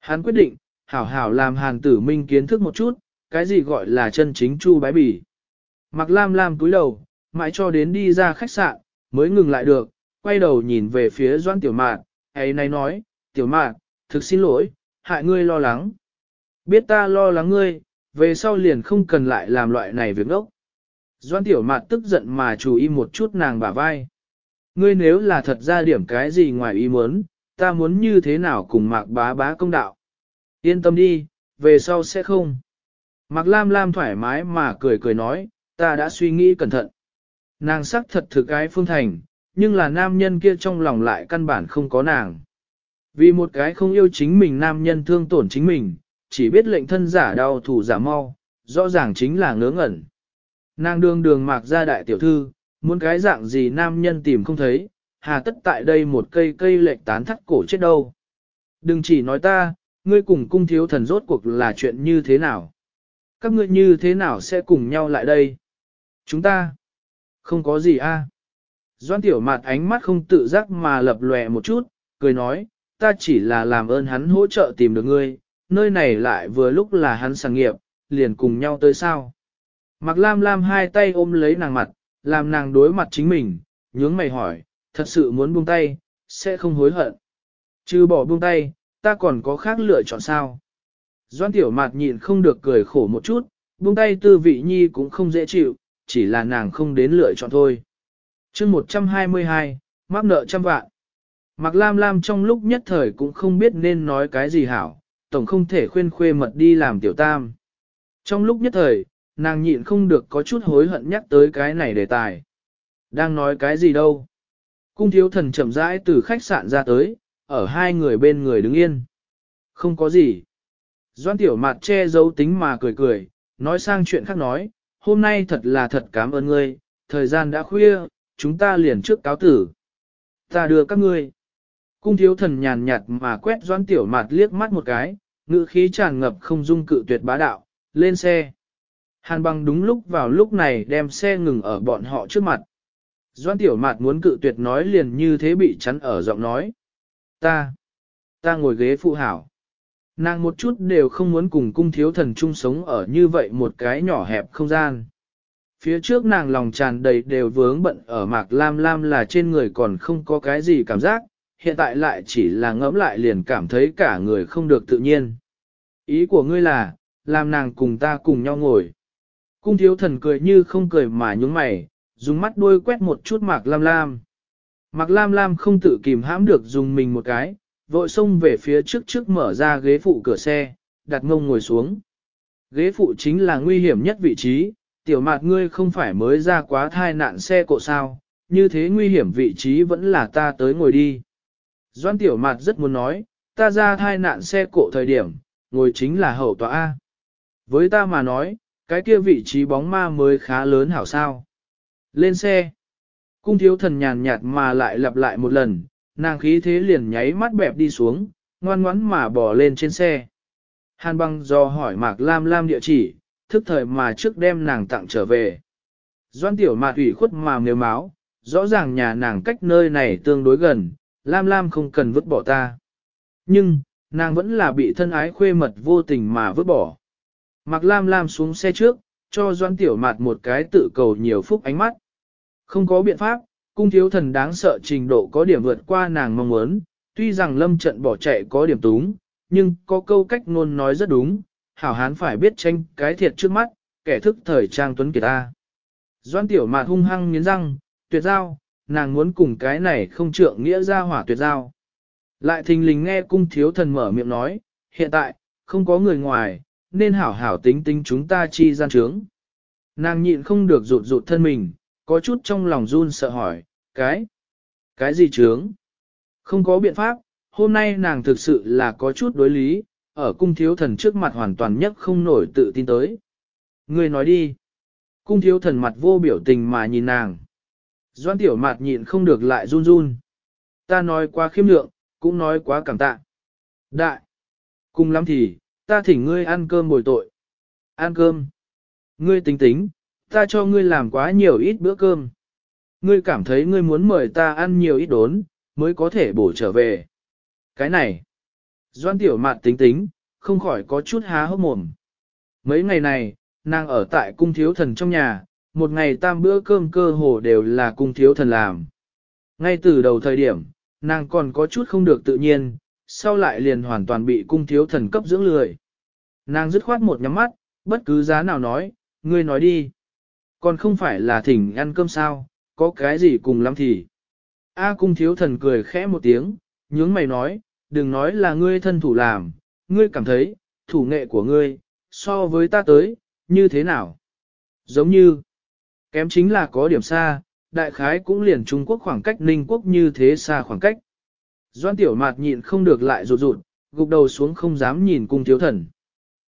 Hắn quyết định, hảo hảo làm hàn tử minh kiến thức một chút, cái gì gọi là chân chính chu bái bỉ. Mạc lam lam túi đầu, mãi cho đến đi ra khách sạn, mới ngừng lại được, quay đầu nhìn về phía Doan Tiểu Mạn, ấy này nói, Tiểu Mạn, thực xin lỗi, hại ngươi lo lắng. Biết ta lo lắng ngươi, về sau liền không cần lại làm loại này việc ngốc. Doan Tiểu Mạn tức giận mà chú ý một chút nàng bả vai. Ngươi nếu là thật ra điểm cái gì ngoài ý muốn, ta muốn như thế nào cùng mạc bá bá công đạo. Yên tâm đi, về sau sẽ không. Mạc Lam Lam thoải mái mà cười cười nói, ta đã suy nghĩ cẩn thận. Nàng sắc thật thực cái phương thành, nhưng là nam nhân kia trong lòng lại căn bản không có nàng. Vì một cái không yêu chính mình nam nhân thương tổn chính mình, chỉ biết lệnh thân giả đau thủ giả mau, rõ ràng chính là ngớ ngẩn. Nàng đường đường mạc ra đại tiểu thư, muốn cái dạng gì nam nhân tìm không thấy, hà tất tại đây một cây cây lệch tán thắt cổ chết đâu. Đừng chỉ nói ta, ngươi cùng cung thiếu thần rốt cuộc là chuyện như thế nào. Các ngươi như thế nào sẽ cùng nhau lại đây? Chúng ta, không có gì a. Doan tiểu mặt ánh mắt không tự giác mà lập lòe một chút, cười nói, ta chỉ là làm ơn hắn hỗ trợ tìm được ngươi, nơi này lại vừa lúc là hắn sáng nghiệp, liền cùng nhau tới sao. Mặc lam lam hai tay ôm lấy nàng mặt, làm nàng đối mặt chính mình, nhướng mày hỏi, thật sự muốn buông tay, sẽ không hối hận. Chứ bỏ buông tay, ta còn có khác lựa chọn sao. Doan tiểu mạt nhịn không được cười khổ một chút, buông tay tư vị nhi cũng không dễ chịu, chỉ là nàng không đến lựa chọn thôi. chương 122, mắc nợ trăm vạn. Mặc lam lam trong lúc nhất thời cũng không biết nên nói cái gì hảo, tổng không thể khuyên khuê mật đi làm tiểu tam. Trong lúc nhất thời, nàng nhịn không được có chút hối hận nhắc tới cái này đề tài. Đang nói cái gì đâu. Cung thiếu thần chậm rãi từ khách sạn ra tới, ở hai người bên người đứng yên. Không có gì. Doan tiểu mặt che giấu tính mà cười cười, nói sang chuyện khác nói, hôm nay thật là thật cảm ơn ngươi, thời gian đã khuya, chúng ta liền trước cáo tử. Ta đưa các ngươi. Cung thiếu thần nhàn nhạt mà quét doan tiểu Mạt liếc mắt một cái, ngữ khí tràn ngập không dung cự tuyệt bá đạo, lên xe. Hàn băng đúng lúc vào lúc này đem xe ngừng ở bọn họ trước mặt. Doan tiểu mạt muốn cự tuyệt nói liền như thế bị chắn ở giọng nói. Ta, ta ngồi ghế phụ hảo. Nàng một chút đều không muốn cùng cung thiếu thần chung sống ở như vậy một cái nhỏ hẹp không gian. Phía trước nàng lòng tràn đầy đều vướng bận ở mạc lam lam là trên người còn không có cái gì cảm giác, hiện tại lại chỉ là ngẫm lại liền cảm thấy cả người không được tự nhiên. Ý của ngươi là, làm nàng cùng ta cùng nhau ngồi. Cung thiếu thần cười như không cười mà nhúng mày, dùng mắt đuôi quét một chút mạc lam lam. Mạc lam lam không tự kìm hãm được dùng mình một cái, vội xông về phía trước trước mở ra ghế phụ cửa xe, đặt ngông ngồi xuống. Ghế phụ chính là nguy hiểm nhất vị trí, tiểu mạt ngươi không phải mới ra quá thai nạn xe cộ sao, như thế nguy hiểm vị trí vẫn là ta tới ngồi đi. Doan tiểu mạt rất muốn nói, ta ra thai nạn xe cộ thời điểm, ngồi chính là hậu tòa A. Với ta mà nói, cái kia vị trí bóng ma mới khá lớn hảo sao. Lên xe. Cung thiếu thần nhàn nhạt mà lại lặp lại một lần, nàng khí thế liền nháy mắt bẹp đi xuống, ngoan ngoắn mà bỏ lên trên xe. Hàn băng do hỏi Mạc Lam Lam địa chỉ, thức thời mà trước đem nàng tặng trở về. Doan tiểu mạc ủy khuất mà nếu máu, rõ ràng nhà nàng cách nơi này tương đối gần, Lam Lam không cần vứt bỏ ta. Nhưng, nàng vẫn là bị thân ái khuê mật vô tình mà vứt bỏ. Mạc Lam Lam xuống xe trước, cho Doan Tiểu Mạt một cái tự cầu nhiều phúc ánh mắt. Không có biện pháp, cung thiếu thần đáng sợ trình độ có điểm vượt qua nàng mong muốn, tuy rằng lâm trận bỏ chạy có điểm túng, nhưng có câu cách ngôn nói rất đúng, hảo hán phải biết tranh cái thiệt trước mắt, kẻ thức thời trang tuấn kiệt ta. Doan Tiểu Mạt hung hăng nghiến răng, tuyệt giao, nàng muốn cùng cái này không trượng nghĩa ra hỏa tuyệt giao. Lại thình lình nghe cung thiếu thần mở miệng nói, hiện tại, không có người ngoài, nên hảo hảo tính tính chúng ta chi gian trướng. Nàng nhịn không được rụt rụt thân mình, có chút trong lòng run sợ hỏi, cái, cái gì chướng? Không có biện pháp, hôm nay nàng thực sự là có chút đối lý, ở cung thiếu thần trước mặt hoàn toàn nhất không nổi tự tin tới. Người nói đi. Cung thiếu thần mặt vô biểu tình mà nhìn nàng. Doan tiểu mặt nhịn không được lại run run. Ta nói quá khiêm lượng, cũng nói quá cảm tạ. Đại. Cùng lắm thì, ta thỉnh ngươi ăn cơm bồi tội. Ăn cơm. Ngươi tính tính, ta cho ngươi làm quá nhiều ít bữa cơm. Ngươi cảm thấy ngươi muốn mời ta ăn nhiều ít đốn, mới có thể bổ trở về. Cái này. Doan tiểu mạt tính tính, không khỏi có chút há hốc mồm. Mấy ngày này, nàng ở tại cung thiếu thần trong nhà, một ngày tam bữa cơm cơ hồ đều là cung thiếu thần làm. Ngay từ đầu thời điểm, nàng còn có chút không được tự nhiên, sau lại liền hoàn toàn bị cung thiếu thần cấp dưỡng lười. Nàng dứt khoát một nhắm mắt, bất cứ giá nào nói, ngươi nói đi. Còn không phải là thỉnh ăn cơm sao, có cái gì cùng lắm thì. A cung thiếu thần cười khẽ một tiếng, nhướng mày nói, đừng nói là ngươi thân thủ làm, ngươi cảm thấy, thủ nghệ của ngươi, so với ta tới, như thế nào? Giống như, kém chính là có điểm xa, đại khái cũng liền Trung Quốc khoảng cách Ninh Quốc như thế xa khoảng cách. Doan tiểu mạt nhịn không được lại rụt rụt, gục đầu xuống không dám nhìn cung thiếu thần.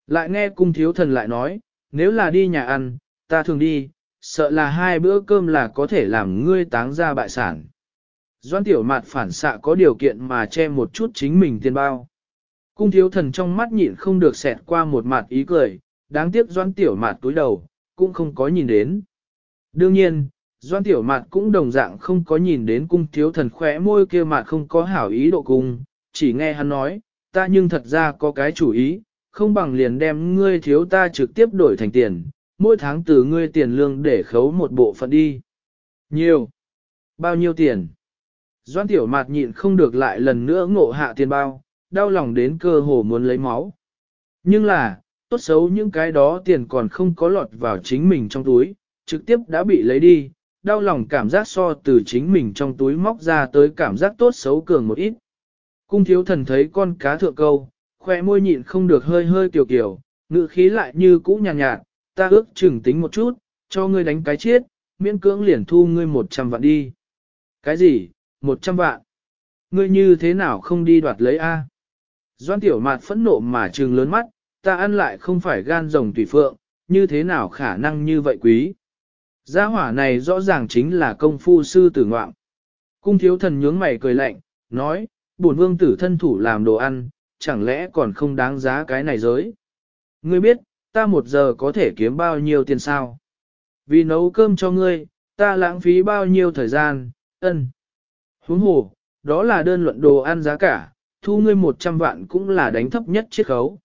Lại nghe cung thiếu thần lại nói, nếu là đi nhà ăn, ta thường đi, sợ là hai bữa cơm là có thể làm ngươi táng ra bại sản. Doan tiểu mạt phản xạ có điều kiện mà che một chút chính mình tiền bao. Cung thiếu thần trong mắt nhịn không được xẹt qua một mặt ý cười, đáng tiếc doan tiểu mạt túi đầu, cũng không có nhìn đến. Đương nhiên, doan tiểu mạt cũng đồng dạng không có nhìn đến cung thiếu thần khỏe môi kia mà không có hảo ý độ cung, chỉ nghe hắn nói, ta nhưng thật ra có cái chủ ý, không bằng liền đem ngươi thiếu ta trực tiếp đổi thành tiền, mỗi tháng từ ngươi tiền lương để khấu một bộ phận đi. Nhiều. Bao nhiêu tiền? Doan tiểu mạt nhịn không được lại lần nữa ngộ hạ tiền bao, đau lòng đến cơ hồ muốn lấy máu. Nhưng là, tốt xấu những cái đó tiền còn không có lọt vào chính mình trong túi, trực tiếp đã bị lấy đi, đau lòng cảm giác so từ chính mình trong túi móc ra tới cảm giác tốt xấu cường một ít. Cung thiếu thần thấy con cá thượng câu, khoe môi nhịn không được hơi hơi kiều kiều, ngự khí lại như cũ nhàn nhạt, nhạt, ta ước chừng tính một chút, cho ngươi đánh cái chết, miễn cưỡng liền thu ngươi một trăm vạn đi. Cái gì, một trăm vạn? Ngươi như thế nào không đi đoạt lấy A? Doan tiểu mạt phẫn nộ mà trừng lớn mắt, ta ăn lại không phải gan rồng tùy phượng, như thế nào khả năng như vậy quý? Gia hỏa này rõ ràng chính là công phu sư tử ngoạm. Cung thiếu thần nhướng mày cười lạnh, nói, bổn vương tử thân thủ làm đồ ăn, chẳng lẽ còn không đáng giá cái này giới? Ngươi biết, ta một giờ có thể kiếm bao nhiêu tiền sao? Vì nấu cơm cho ngươi, ta lãng phí bao nhiêu thời gian, ân. Huống hồ, đó là đơn luận đồ ăn giá cả, thu ngươi 100 vạn cũng là đánh thấp nhất chiết khấu.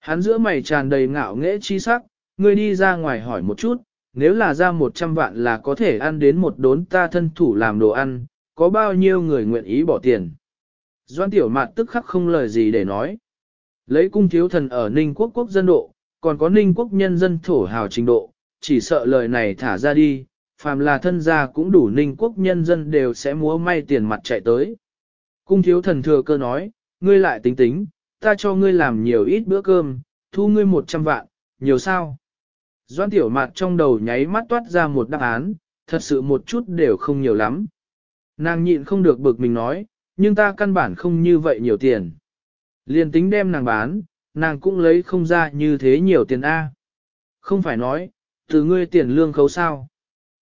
Hắn giữa mày tràn đầy ngạo nghễ chi sắc, ngươi đi ra ngoài hỏi một chút, nếu là ra 100 vạn là có thể ăn đến một đốn ta thân thủ làm đồ ăn, có bao nhiêu người nguyện ý bỏ tiền. Doan tiểu mạn tức khắc không lời gì để nói. Lấy cung thiếu thần ở Ninh quốc quốc dân độ, còn có Ninh quốc nhân dân thổ hào trình độ, chỉ sợ lời này thả ra đi, phàm là thân gia cũng đủ Ninh quốc nhân dân đều sẽ múa may tiền mặt chạy tới. Cung thiếu thần thừa cơ nói, ngươi lại tính tính, ta cho ngươi làm nhiều ít bữa cơm, thu ngươi một trăm vạn, nhiều sao? Doan tiểu mặt trong đầu nháy mắt toát ra một đáp án, thật sự một chút đều không nhiều lắm. Nàng nhịn không được bực mình nói, nhưng ta căn bản không như vậy nhiều tiền. Liên tính đem nàng bán, nàng cũng lấy không ra như thế nhiều tiền A. Không phải nói, từ ngươi tiền lương khấu sao.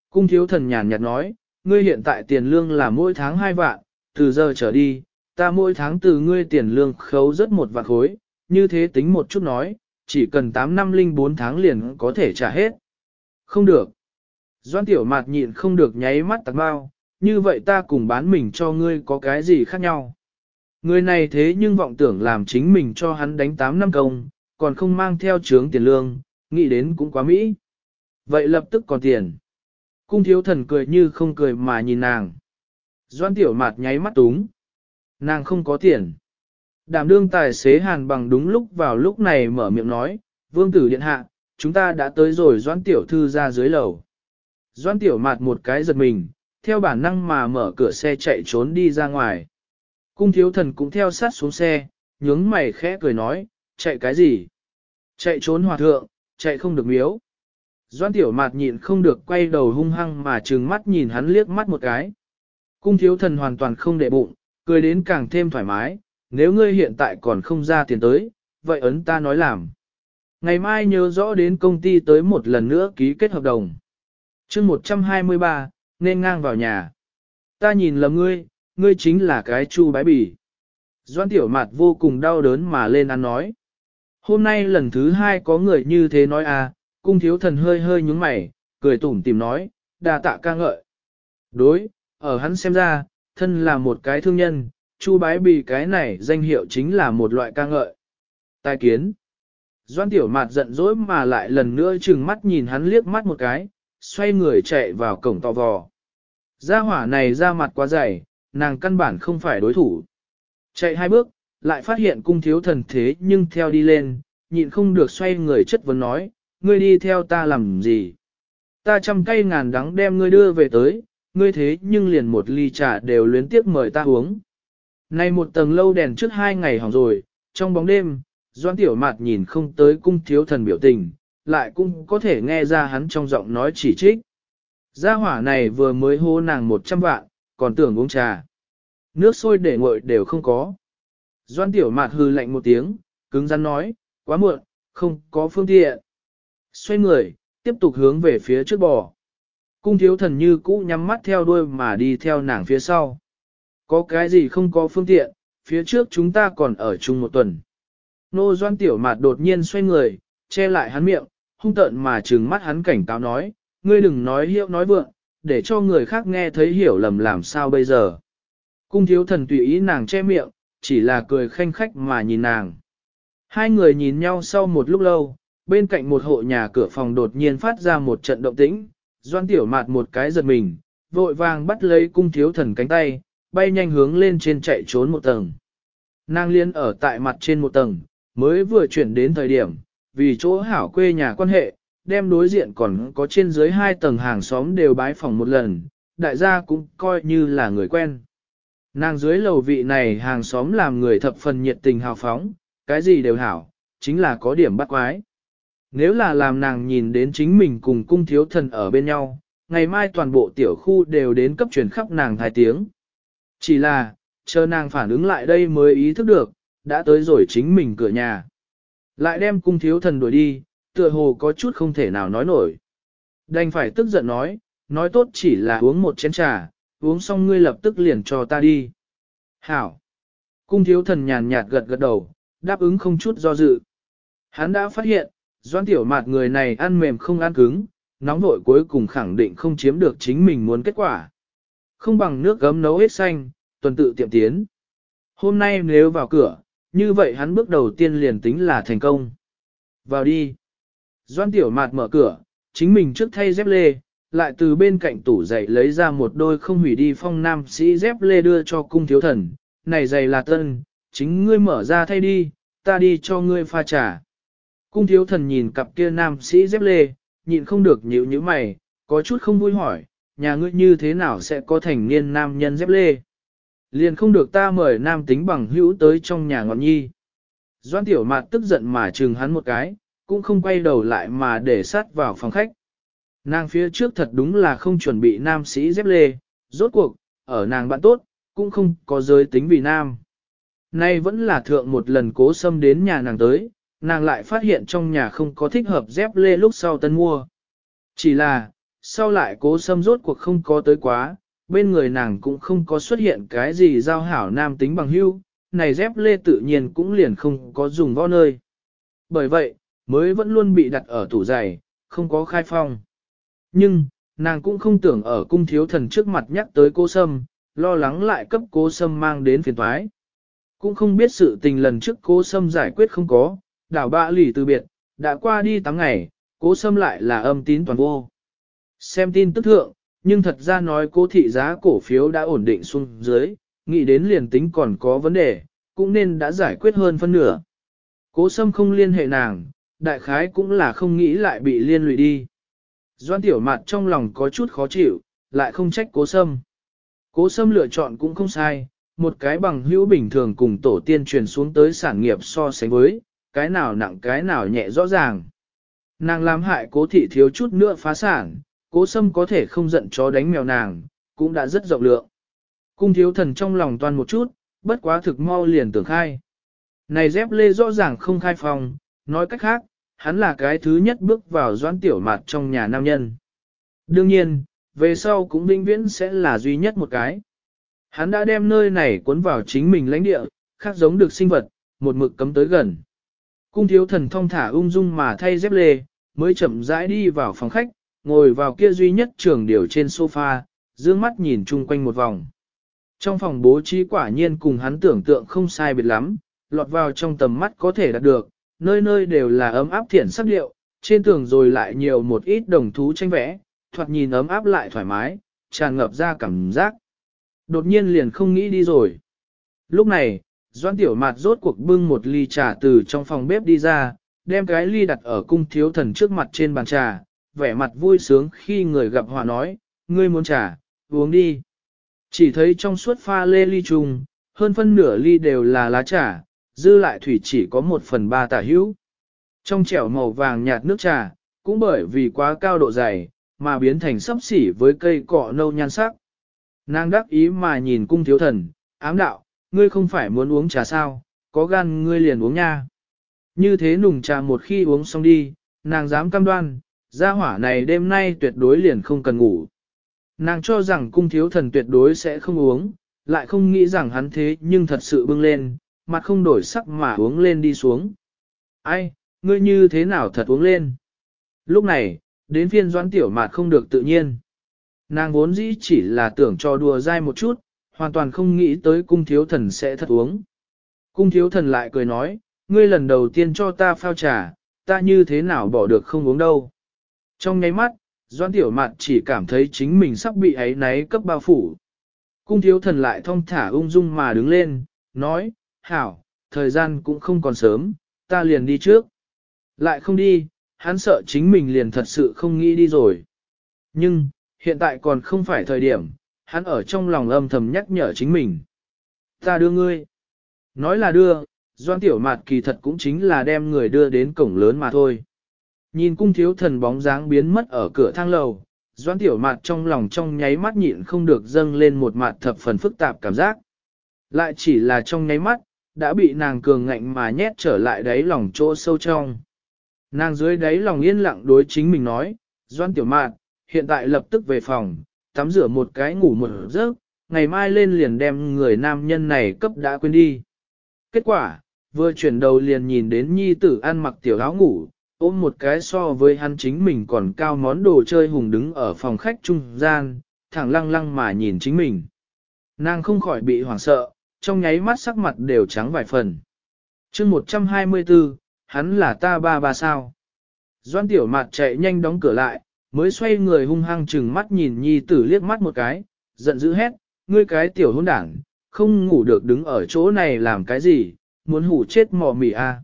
Cung thiếu thần nhàn nhạt nói, ngươi hiện tại tiền lương là mỗi tháng 2 vạn, từ giờ trở đi, ta mỗi tháng từ ngươi tiền lương khấu rất một vạn khối, như thế tính một chút nói, chỉ cần 8 năm linh 4 tháng liền có thể trả hết. Không được. Doan tiểu mạt nhịn không được nháy mắt tạc bao, như vậy ta cùng bán mình cho ngươi có cái gì khác nhau. Người này thế nhưng vọng tưởng làm chính mình cho hắn đánh 8 năm công, còn không mang theo trướng tiền lương, nghĩ đến cũng quá mỹ. Vậy lập tức còn tiền. Cung thiếu thần cười như không cười mà nhìn nàng. Doan tiểu mạt nháy mắt túng. Nàng không có tiền. Đảm đương tài xế hàn bằng đúng lúc vào lúc này mở miệng nói, vương tử điện hạ, chúng ta đã tới rồi doan tiểu thư ra dưới lầu. Doan tiểu mạt một cái giật mình, theo bản năng mà mở cửa xe chạy trốn đi ra ngoài. Cung thiếu thần cũng theo sát xuống xe, nhướng mày khẽ cười nói, chạy cái gì? Chạy trốn hòa thượng, chạy không được miếu. Doan tiểu mạt nhịn không được quay đầu hung hăng mà trừng mắt nhìn hắn liếc mắt một cái. Cung thiếu thần hoàn toàn không để bụng, cười đến càng thêm thoải mái, nếu ngươi hiện tại còn không ra tiền tới, vậy ấn ta nói làm. Ngày mai nhớ rõ đến công ty tới một lần nữa ký kết hợp đồng. chương 123, nên ngang vào nhà. Ta nhìn lầm ngươi, ngươi chính là cái chu bái bỉ. Doan tiểu mạt vô cùng đau đớn mà lên ăn nói. Hôm nay lần thứ hai có người như thế nói à, cung thiếu thần hơi hơi nhúng mày, cười tủm tìm nói, đà tạ ca ngợi. Đối, ở hắn xem ra, thân là một cái thương nhân, chu bái bì cái này danh hiệu chính là một loại ca ngợi. Tài kiến. Doan tiểu mạt giận dỗi mà lại lần nữa chừng mắt nhìn hắn liếc mắt một cái, xoay người chạy vào cổng tò vò. Gia hỏa này ra mặt quá dày, nàng căn bản không phải đối thủ. Chạy hai bước, lại phát hiện cung thiếu thần thế nhưng theo đi lên, nhịn không được xoay người chất vấn nói, ngươi đi theo ta làm gì? Ta trăm cây ngàn đắng đem ngươi đưa về tới, ngươi thế nhưng liền một ly trà đều luyến tiếp mời ta uống. Nay một tầng lâu đèn trước hai ngày hỏng rồi, trong bóng đêm, Doan Tiểu Mạt nhìn không tới cung thiếu thần biểu tình, lại cũng có thể nghe ra hắn trong giọng nói chỉ trích. Gia hỏa này vừa mới hô nàng một trăm vạn, còn tưởng uống trà. Nước sôi để nguội đều không có. Doan Tiểu Mạt hư lạnh một tiếng, cứng rắn nói, quá muộn, không có phương tiện. Xoay người, tiếp tục hướng về phía trước bò. Cung thiếu thần như cũ nhắm mắt theo đuôi mà đi theo nàng phía sau. Có cái gì không có phương tiện, phía trước chúng ta còn ở chung một tuần. Nô Doan Tiểu Mạt đột nhiên xoay người, che lại hắn miệng, hung tợn mà trừng mắt hắn cảnh cáo nói, ngươi đừng nói hiệu nói vượng, để cho người khác nghe thấy hiểu lầm làm sao bây giờ. Cung thiếu thần tùy ý nàng che miệng, chỉ là cười khanh khách mà nhìn nàng. Hai người nhìn nhau sau một lúc lâu, bên cạnh một hộ nhà cửa phòng đột nhiên phát ra một trận động tĩnh, doan tiểu mạt một cái giật mình, vội vàng bắt lấy cung thiếu thần cánh tay, bay nhanh hướng lên trên chạy trốn một tầng. Nàng liên ở tại mặt trên một tầng, mới vừa chuyển đến thời điểm, vì chỗ hảo quê nhà quan hệ, đem đối diện còn có trên dưới hai tầng hàng xóm đều bái phòng một lần, đại gia cũng coi như là người quen. Nàng dưới lầu vị này hàng xóm làm người thập phần nhiệt tình hào phóng, cái gì đều hảo, chính là có điểm bắt quái. Nếu là làm nàng nhìn đến chính mình cùng cung thiếu thần ở bên nhau, ngày mai toàn bộ tiểu khu đều đến cấp truyền khắp nàng hai tiếng. Chỉ là, chờ nàng phản ứng lại đây mới ý thức được, đã tới rồi chính mình cửa nhà. Lại đem cung thiếu thần đuổi đi, tựa hồ có chút không thể nào nói nổi. Đành phải tức giận nói, nói tốt chỉ là uống một chén trà, uống xong ngươi lập tức liền cho ta đi. Hảo! Cung thiếu thần nhàn nhạt gật gật đầu, đáp ứng không chút do dự. Hắn đã phát hiện, doan tiểu mạt người này ăn mềm không ăn cứng, nóng vội cuối cùng khẳng định không chiếm được chính mình muốn kết quả. Không bằng nước gấm nấu hết xanh, tuần tự tiệm tiến. Hôm nay nếu vào cửa, như vậy hắn bước đầu tiên liền tính là thành công. Vào đi. Doan tiểu mạt mở cửa, chính mình trước thay dép lê, lại từ bên cạnh tủ giày lấy ra một đôi không hủy đi phong nam sĩ dép lê đưa cho cung thiếu thần. Này giày là tân, chính ngươi mở ra thay đi, ta đi cho ngươi pha trà. Cung thiếu thần nhìn cặp kia nam sĩ dép lê, nhịn không được nhíu nhíu mày, có chút không vui hỏi, nhà ngươi như thế nào sẽ có thành niên nam nhân dép lê? Liền không được ta mời nam tính bằng hữu tới trong nhà ngọn nhi. Doan tiểu mạt tức giận mà trừng hắn một cái, cũng không quay đầu lại mà để sát vào phòng khách. Nàng phía trước thật đúng là không chuẩn bị nam sĩ dép lê, rốt cuộc, ở nàng bạn tốt, cũng không có giới tính vì nam. Nay vẫn là thượng một lần cố xâm đến nhà nàng tới, nàng lại phát hiện trong nhà không có thích hợp dép lê lúc sau tân mua. Chỉ là, sau lại cố xâm rốt cuộc không có tới quá, bên người nàng cũng không có xuất hiện cái gì giao hảo nam tính bằng hưu, này dép lê tự nhiên cũng liền không có dùng võ nơi. Bởi vậy, mới vẫn luôn bị đặt ở tủ giày, không có khai phong. Nhưng, nàng cũng không tưởng ở cung thiếu thần trước mặt nhắc tới cô Sâm, lo lắng lại cấp cô Sâm mang đến phiền thoái. Cũng không biết sự tình lần trước cô Sâm giải quyết không có, đảo bạ lì từ biệt, đã qua đi 8 ngày, cố Sâm lại là âm tín toàn vô. Xem tin tức thượng, nhưng thật ra nói cố thị giá cổ phiếu đã ổn định xuống dưới, nghĩ đến liền tính còn có vấn đề, cũng nên đã giải quyết hơn phân nửa. Cố Sâm không liên hệ nàng, đại khái cũng là không nghĩ lại bị liên lụy đi. Doan tiểu mặt trong lòng có chút khó chịu, lại không trách cố Sâm. Cố Sâm lựa chọn cũng không sai, một cái bằng hữu bình thường cùng tổ tiên truyền xuống tới sản nghiệp so sánh với, cái nào nặng cái nào nhẹ rõ ràng. Nàng làm hại cố thị thiếu chút nữa phá sản, cố sâm có thể không giận chó đánh mèo nàng, cũng đã rất rộng lượng. Cung thiếu thần trong lòng toàn một chút, bất quá thực mau liền tưởng khai. Này dép lê rõ ràng không khai phòng, nói cách khác, hắn là cái thứ nhất bước vào doãn tiểu mạt trong nhà nam nhân. Đương nhiên, về sau cũng vinh viễn sẽ là duy nhất một cái. Hắn đã đem nơi này cuốn vào chính mình lãnh địa, khác giống được sinh vật, một mực cấm tới gần. Cung thiếu thần thong thả ung dung mà thay dép lê, mới chậm rãi đi vào phòng khách, ngồi vào kia duy nhất trường điều trên sofa, dương mắt nhìn chung quanh một vòng. Trong phòng bố trí quả nhiên cùng hắn tưởng tượng không sai biệt lắm, lọt vào trong tầm mắt có thể đạt được, nơi nơi đều là ấm áp thiển sắc liệu, trên tường rồi lại nhiều một ít đồng thú tranh vẽ, thoạt nhìn ấm áp lại thoải mái, tràn ngập ra cảm giác. Đột nhiên liền không nghĩ đi rồi. Lúc này, Doan Tiểu Mạt rốt cuộc bưng một ly trà từ trong phòng bếp đi ra, đem cái ly đặt ở cung thiếu thần trước mặt trên bàn trà, vẻ mặt vui sướng khi người gặp họa nói, ngươi muốn trà, uống đi. Chỉ thấy trong suốt pha lê ly trùng, hơn phân nửa ly đều là lá trà, dư lại thủy chỉ có một phần ba tả hữu. Trong chẻo màu vàng nhạt nước trà, cũng bởi vì quá cao độ dày, mà biến thành sấp xỉ với cây cọ nâu nhan sắc. Nàng đắc ý mà nhìn cung thiếu thần, ám đạo, ngươi không phải muốn uống trà sao, có gan ngươi liền uống nha. Như thế nùng trà một khi uống xong đi, nàng dám cam đoan, gia hỏa này đêm nay tuyệt đối liền không cần ngủ. Nàng cho rằng cung thiếu thần tuyệt đối sẽ không uống, lại không nghĩ rằng hắn thế nhưng thật sự bưng lên, mặt không đổi sắc mà uống lên đi xuống. Ai, ngươi như thế nào thật uống lên? Lúc này, đến phiên doãn tiểu mạt không được tự nhiên. Nàng vốn dĩ chỉ là tưởng cho đùa dai một chút, hoàn toàn không nghĩ tới cung thiếu thần sẽ thật uống. Cung thiếu thần lại cười nói, ngươi lần đầu tiên cho ta phao trà, ta như thế nào bỏ được không uống đâu. Trong nháy mắt, doãn Tiểu Mạt chỉ cảm thấy chính mình sắp bị ấy náy cấp bao phủ. Cung thiếu thần lại thong thả ung dung mà đứng lên, nói, hảo, thời gian cũng không còn sớm, ta liền đi trước. Lại không đi, hắn sợ chính mình liền thật sự không nghĩ đi rồi. Nhưng, hiện tại còn không phải thời điểm, hắn ở trong lòng âm thầm nhắc nhở chính mình. Ta đưa ngươi. Nói là đưa, Doan Tiểu Mạt kỳ thật cũng chính là đem người đưa đến cổng lớn mà thôi. Nhìn cung thiếu thần bóng dáng biến mất ở cửa thang lầu, Doan Tiểu Mạt trong lòng trong nháy mắt nhịn không được dâng lên một mặt thập phần phức tạp cảm giác. Lại chỉ là trong nháy mắt, đã bị nàng cường ngạnh mà nhét trở lại đáy lòng chỗ sâu trong. Nàng dưới đáy lòng yên lặng đối chính mình nói, Doan Tiểu Mạn, hiện tại lập tức về phòng, tắm rửa một cái ngủ một giấc, ngày mai lên liền đem người nam nhân này cấp đã quên đi. Kết quả, vừa chuyển đầu liền nhìn đến nhi tử ăn mặc tiểu áo ngủ, ôm một cái so với hắn chính mình còn cao món đồ chơi hùng đứng ở phòng khách trung gian, thẳng lăng lăng mà nhìn chính mình. Nàng không khỏi bị hoảng sợ, trong nháy mắt sắc mặt đều trắng vài phần. chương 124, hắn là ta ba ba sao. Doan tiểu mặt chạy nhanh đóng cửa lại, mới xoay người hung hăng chừng mắt nhìn nhi tử liếc mắt một cái, giận dữ hét, ngươi cái tiểu hôn đảng, không ngủ được đứng ở chỗ này làm cái gì, muốn hủ chết mò mỉ à.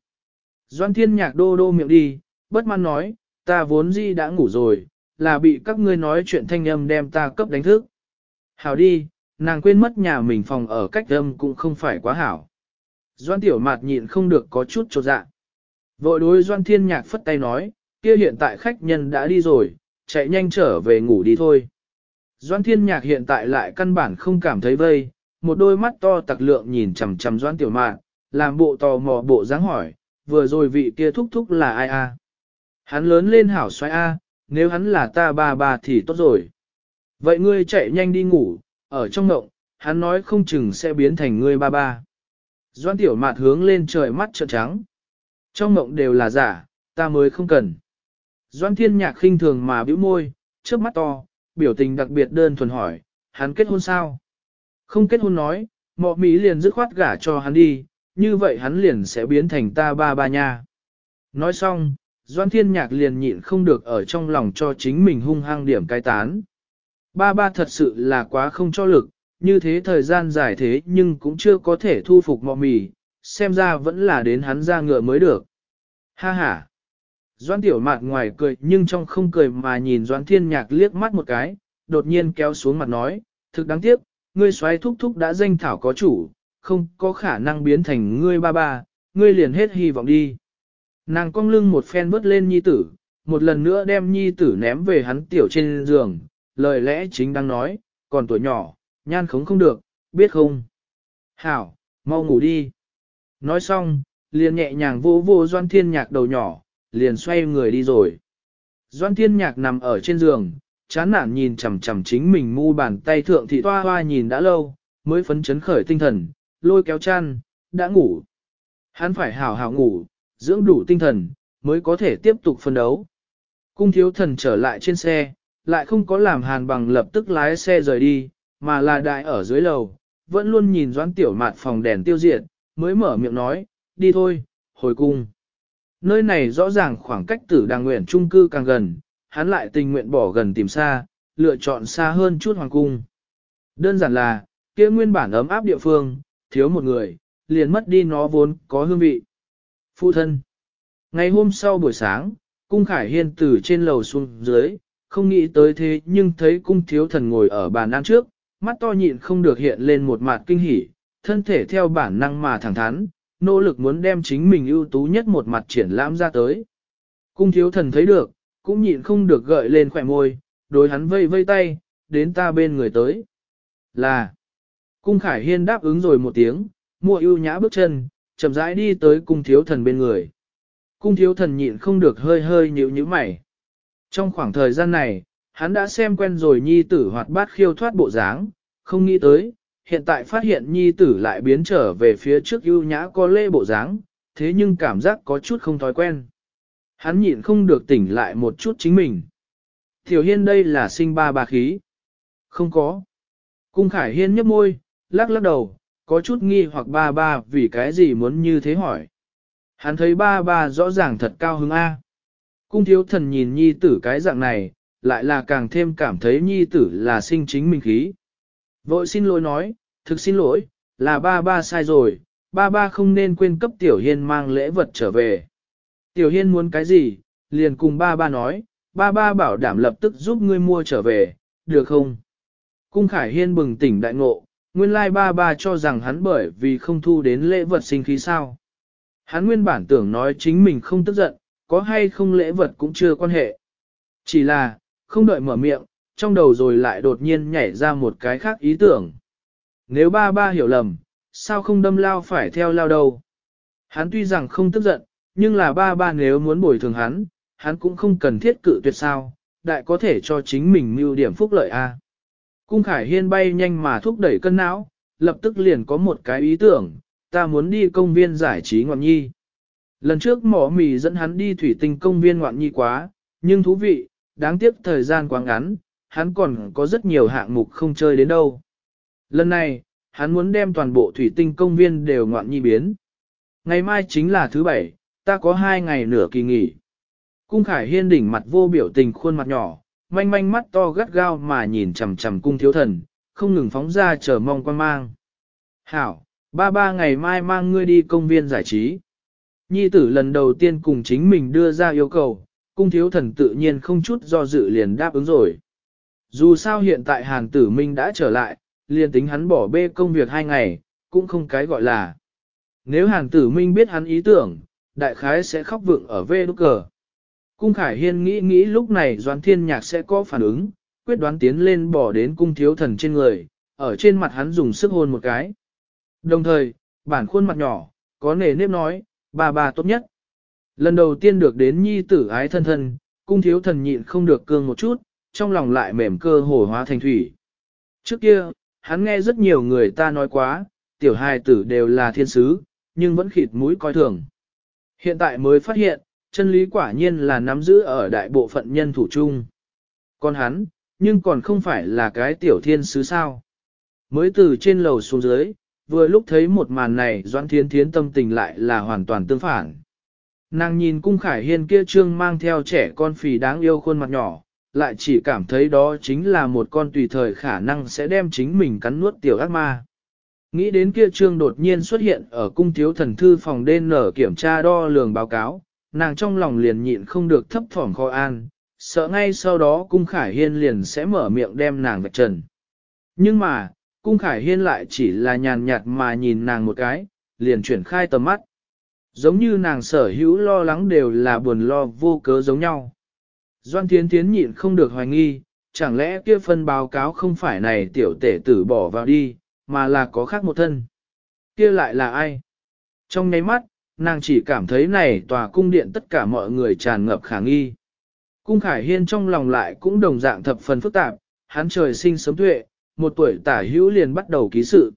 Doan thiên nhạc đô đô miệng đi, bất mãn nói, ta vốn di đã ngủ rồi, là bị các ngươi nói chuyện thanh âm đem ta cấp đánh thức. Hảo đi, nàng quên mất nhà mình phòng ở cách âm cũng không phải quá hảo. Doan tiểu mạt nhịn không được có chút trột dạ. Vội đối Doan thiên nhạc phất tay nói, kia hiện tại khách nhân đã đi rồi, chạy nhanh trở về ngủ đi thôi. Doan thiên nhạc hiện tại lại căn bản không cảm thấy vây, một đôi mắt to tặc lượng nhìn chằm chằm doan tiểu mạt, làm bộ tò mò bộ dáng hỏi, vừa rồi vị kia thúc thúc là ai a? Hắn lớn lên hảo xoay a, nếu hắn là ta ba ba thì tốt rồi. Vậy ngươi chạy nhanh đi ngủ, ở trong ngộng, hắn nói không chừng sẽ biến thành ngươi ba ba. Doan tiểu mạt hướng lên trời mắt trợn trắng. Trong ngộng đều là giả, ta mới không cần. Doan thiên nhạc khinh thường mà bĩu môi, trước mắt to, biểu tình đặc biệt đơn thuần hỏi, hắn kết hôn sao? Không kết hôn nói, mọ Mỹ liền dứt khoát gả cho hắn đi, như vậy hắn liền sẽ biến thành ta ba ba nha. Nói xong, Doan Thiên Nhạc liền nhịn không được ở trong lòng cho chính mình hung hăng điểm cai tán. Ba ba thật sự là quá không cho lực, như thế thời gian dài thế nhưng cũng chưa có thể thu phục mọ mì, xem ra vẫn là đến hắn ra ngựa mới được. Ha ha! Doan Tiểu Mạt ngoài cười nhưng trong không cười mà nhìn Doan Thiên Nhạc liếc mắt một cái, đột nhiên kéo xuống mặt nói, thực đáng tiếc, ngươi xoáy thúc thúc đã danh thảo có chủ, không có khả năng biến thành ngươi ba ba, ngươi liền hết hy vọng đi. Nàng cong lưng một phen vớt lên nhi tử, một lần nữa đem nhi tử ném về hắn tiểu trên giường, lời lẽ chính đang nói, còn tuổi nhỏ, nhan khống không được, biết không? Hảo, mau ngủ đi. Nói xong, liền nhẹ nhàng vô vô doan thiên nhạc đầu nhỏ, liền xoay người đi rồi. Doan thiên nhạc nằm ở trên giường, chán nản nhìn chằm chằm chính mình mu bàn tay thượng thị toa hoa nhìn đã lâu, mới phấn chấn khởi tinh thần, lôi kéo chăn, đã ngủ. Hắn phải hảo hảo ngủ, dưỡng đủ tinh thần, mới có thể tiếp tục phân đấu. Cung thiếu thần trở lại trên xe, lại không có làm hàn bằng lập tức lái xe rời đi, mà là đại ở dưới lầu, vẫn luôn nhìn doãn tiểu mạt phòng đèn tiêu diệt, mới mở miệng nói, đi thôi, hồi cung. Nơi này rõ ràng khoảng cách tử đàng nguyện trung cư càng gần, hắn lại tình nguyện bỏ gần tìm xa, lựa chọn xa hơn chút hoàng cung. Đơn giản là, kia nguyên bản ấm áp địa phương, thiếu một người, liền mất đi nó vốn có hương vị. Phụ thân. Ngày hôm sau buổi sáng, cung khải hiên từ trên lầu xuống dưới, không nghĩ tới thế nhưng thấy cung thiếu thần ngồi ở bàn ăn trước, mắt to nhịn không được hiện lên một mặt kinh hỉ, thân thể theo bản năng mà thẳng thắn, nỗ lực muốn đem chính mình ưu tú nhất một mặt triển lãm ra tới. Cung thiếu thần thấy được, cũng nhịn không được gợi lên khỏe môi, đối hắn vây vây tay, đến ta bên người tới. Là, cung khải hiên đáp ứng rồi một tiếng, mua ưu nhã bước chân, chậm rãi đi tới cung thiếu thần bên người. Cung thiếu thần nhịn không được hơi hơi nhíu nhíu mày. Trong khoảng thời gian này, hắn đã xem quen rồi nhi tử hoạt bát khiêu thoát bộ dáng, không nghĩ tới, hiện tại phát hiện nhi tử lại biến trở về phía trước ưu nhã có lê bộ dáng, thế nhưng cảm giác có chút không thói quen. Hắn nhịn không được tỉnh lại một chút chính mình. Tiểu hiên đây là sinh ba bà khí. Không có. Cung khải hiên nhấp môi, lắc lắc đầu, có chút nghi hoặc ba ba vì cái gì muốn như thế hỏi. Hắn thấy ba ba rõ ràng thật cao hứng A. Cung thiếu thần nhìn nhi tử cái dạng này, lại là càng thêm cảm thấy nhi tử là sinh chính mình khí. Vội xin lỗi nói, thực xin lỗi, là ba ba sai rồi, ba ba không nên quên cấp tiểu hiên mang lễ vật trở về. Tiểu hiên muốn cái gì, liền cùng ba ba nói, ba ba bảo đảm lập tức giúp ngươi mua trở về, được không? Cung khải hiên bừng tỉnh đại ngộ, nguyên lai ba ba cho rằng hắn bởi vì không thu đến lễ vật sinh khí sao. Hắn nguyên bản tưởng nói chính mình không tức giận, có hay không lễ vật cũng chưa quan hệ. Chỉ là, không đợi mở miệng, trong đầu rồi lại đột nhiên nhảy ra một cái khác ý tưởng. Nếu ba ba hiểu lầm, sao không đâm lao phải theo lao đâu? Hắn tuy rằng không tức giận, nhưng là ba ba nếu muốn bồi thường hắn, hắn cũng không cần thiết cự tuyệt sao, đại có thể cho chính mình mưu điểm phúc lợi a. Cung Khải Hiên bay nhanh mà thúc đẩy cân não, lập tức liền có một cái ý tưởng, ta muốn đi công viên giải trí ngoạn nhi. Lần trước mỏ mì dẫn hắn đi thủy tinh công viên ngoạn nhi quá, nhưng thú vị, đáng tiếc thời gian quá ngắn, hắn còn có rất nhiều hạng mục không chơi đến đâu. Lần này, hắn muốn đem toàn bộ thủy tinh công viên đều ngoạn nhi biến. Ngày mai chính là thứ bảy, ta có hai ngày nửa kỳ nghỉ. Cung Khải Hiên đỉnh mặt vô biểu tình khuôn mặt nhỏ, manh manh mắt to gắt gao mà nhìn chằm chằm cung thiếu thần, không ngừng phóng ra chờ mong quan mang. Hảo, ba ba ngày mai mang ngươi đi công viên giải trí. Nhi tử lần đầu tiên cùng chính mình đưa ra yêu cầu, cung thiếu thần tự nhiên không chút do dự liền đáp ứng rồi. Dù sao hiện tại Hàn Tử Minh đã trở lại, liền tính hắn bỏ bê công việc hai ngày, cũng không cái gọi là. Nếu Hàn Tử Minh biết hắn ý tưởng, đại khái sẽ khóc vượng ở vê đúc cờ. Cung Khải Hiên nghĩ nghĩ lúc này Doan Thiên Nhạc sẽ có phản ứng, quyết đoán tiến lên bỏ đến cung thiếu thần trên người, ở trên mặt hắn dùng sức hôn một cái. Đồng thời, bản khuôn mặt nhỏ, có nề nếp nói, bà bà tốt nhất. Lần đầu tiên được đến nhi tử ái thân thân, cung thiếu thần nhịn không được cương một chút, trong lòng lại mềm cơ hổ hóa thành thủy. Trước kia, hắn nghe rất nhiều người ta nói quá, tiểu hài tử đều là thiên sứ, nhưng vẫn khịt mũi coi thường. Hiện tại mới phát hiện, chân lý quả nhiên là nắm giữ ở đại bộ phận nhân thủ chung. Còn hắn, nhưng còn không phải là cái tiểu thiên sứ sao. Mới từ trên lầu xuống dưới, vừa lúc thấy một màn này Doãn Thiến Thiến tâm tình lại là hoàn toàn tương phản. Nàng nhìn cung khải hiên kia trương mang theo trẻ con phì đáng yêu khuôn mặt nhỏ, lại chỉ cảm thấy đó chính là một con tùy thời khả năng sẽ đem chính mình cắn nuốt tiểu ác ma. Nghĩ đến kia trương đột nhiên xuất hiện ở cung thiếu thần thư phòng đên nở kiểm tra đo lường báo cáo, nàng trong lòng liền nhịn không được thấp thỏm kho an, sợ ngay sau đó cung khải hiên liền sẽ mở miệng đem nàng vạch trần. Nhưng mà, cung khải hiên lại chỉ là nhàn nhạt mà nhìn nàng một cái, liền chuyển khai tầm mắt. Giống như nàng sở hữu lo lắng đều là buồn lo vô cớ giống nhau. Doan Thiến Thiến nhịn không được hoài nghi, chẳng lẽ kia phân báo cáo không phải này tiểu tể tử bỏ vào đi, mà là có khác một thân. Kia lại là ai? Trong nháy mắt, nàng chỉ cảm thấy này tòa cung điện tất cả mọi người tràn ngập khả nghi. Cung Khải Hiên trong lòng lại cũng đồng dạng thập phần phức tạp, hắn trời sinh sớm tuệ, một tuổi tả hữu liền bắt đầu ký sự.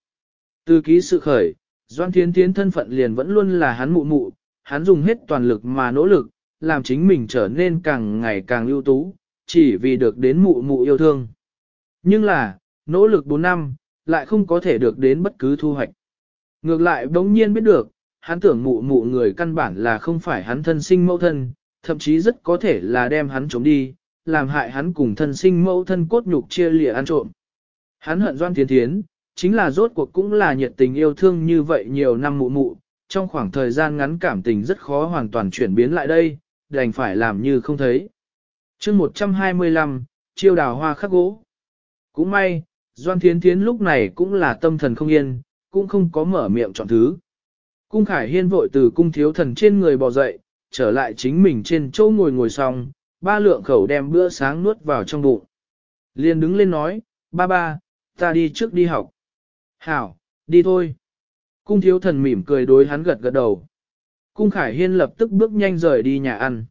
Từ ký sự khởi, Doan Thiến Thiến thân phận liền vẫn luôn là hắn mụ mụ, hắn dùng hết toàn lực mà nỗ lực, làm chính mình trở nên càng ngày càng ưu tú, chỉ vì được đến mụ mụ yêu thương. Nhưng là, nỗ lực 4 năm, lại không có thể được đến bất cứ thu hoạch. Ngược lại bỗng nhiên biết được, hắn tưởng mụ mụ người căn bản là không phải hắn thân sinh mẫu thân, thậm chí rất có thể là đem hắn chống đi, làm hại hắn cùng thân sinh mẫu thân cốt nhục chia lìa ăn trộm. Hắn hận Doan thiên Thiến, chính là rốt cuộc cũng là nhiệt tình yêu thương như vậy nhiều năm mụ mụ, trong khoảng thời gian ngắn cảm tình rất khó hoàn toàn chuyển biến lại đây, đành phải làm như không thấy. chương 125, chiêu đào hoa khắc gỗ. Cũng may, Doan Thiến Thiến lúc này cũng là tâm thần không yên, cũng không có mở miệng chọn thứ. Cung Khải Hiên vội từ cung thiếu thần trên người bò dậy, trở lại chính mình trên chỗ ngồi ngồi xong, ba lượng khẩu đem bữa sáng nuốt vào trong bụng. Liền đứng lên nói, ba ba, ta đi trước đi học. Hảo, đi thôi. Cung thiếu thần mỉm cười đối hắn gật gật đầu. Cung Khải Hiên lập tức bước nhanh rời đi nhà ăn.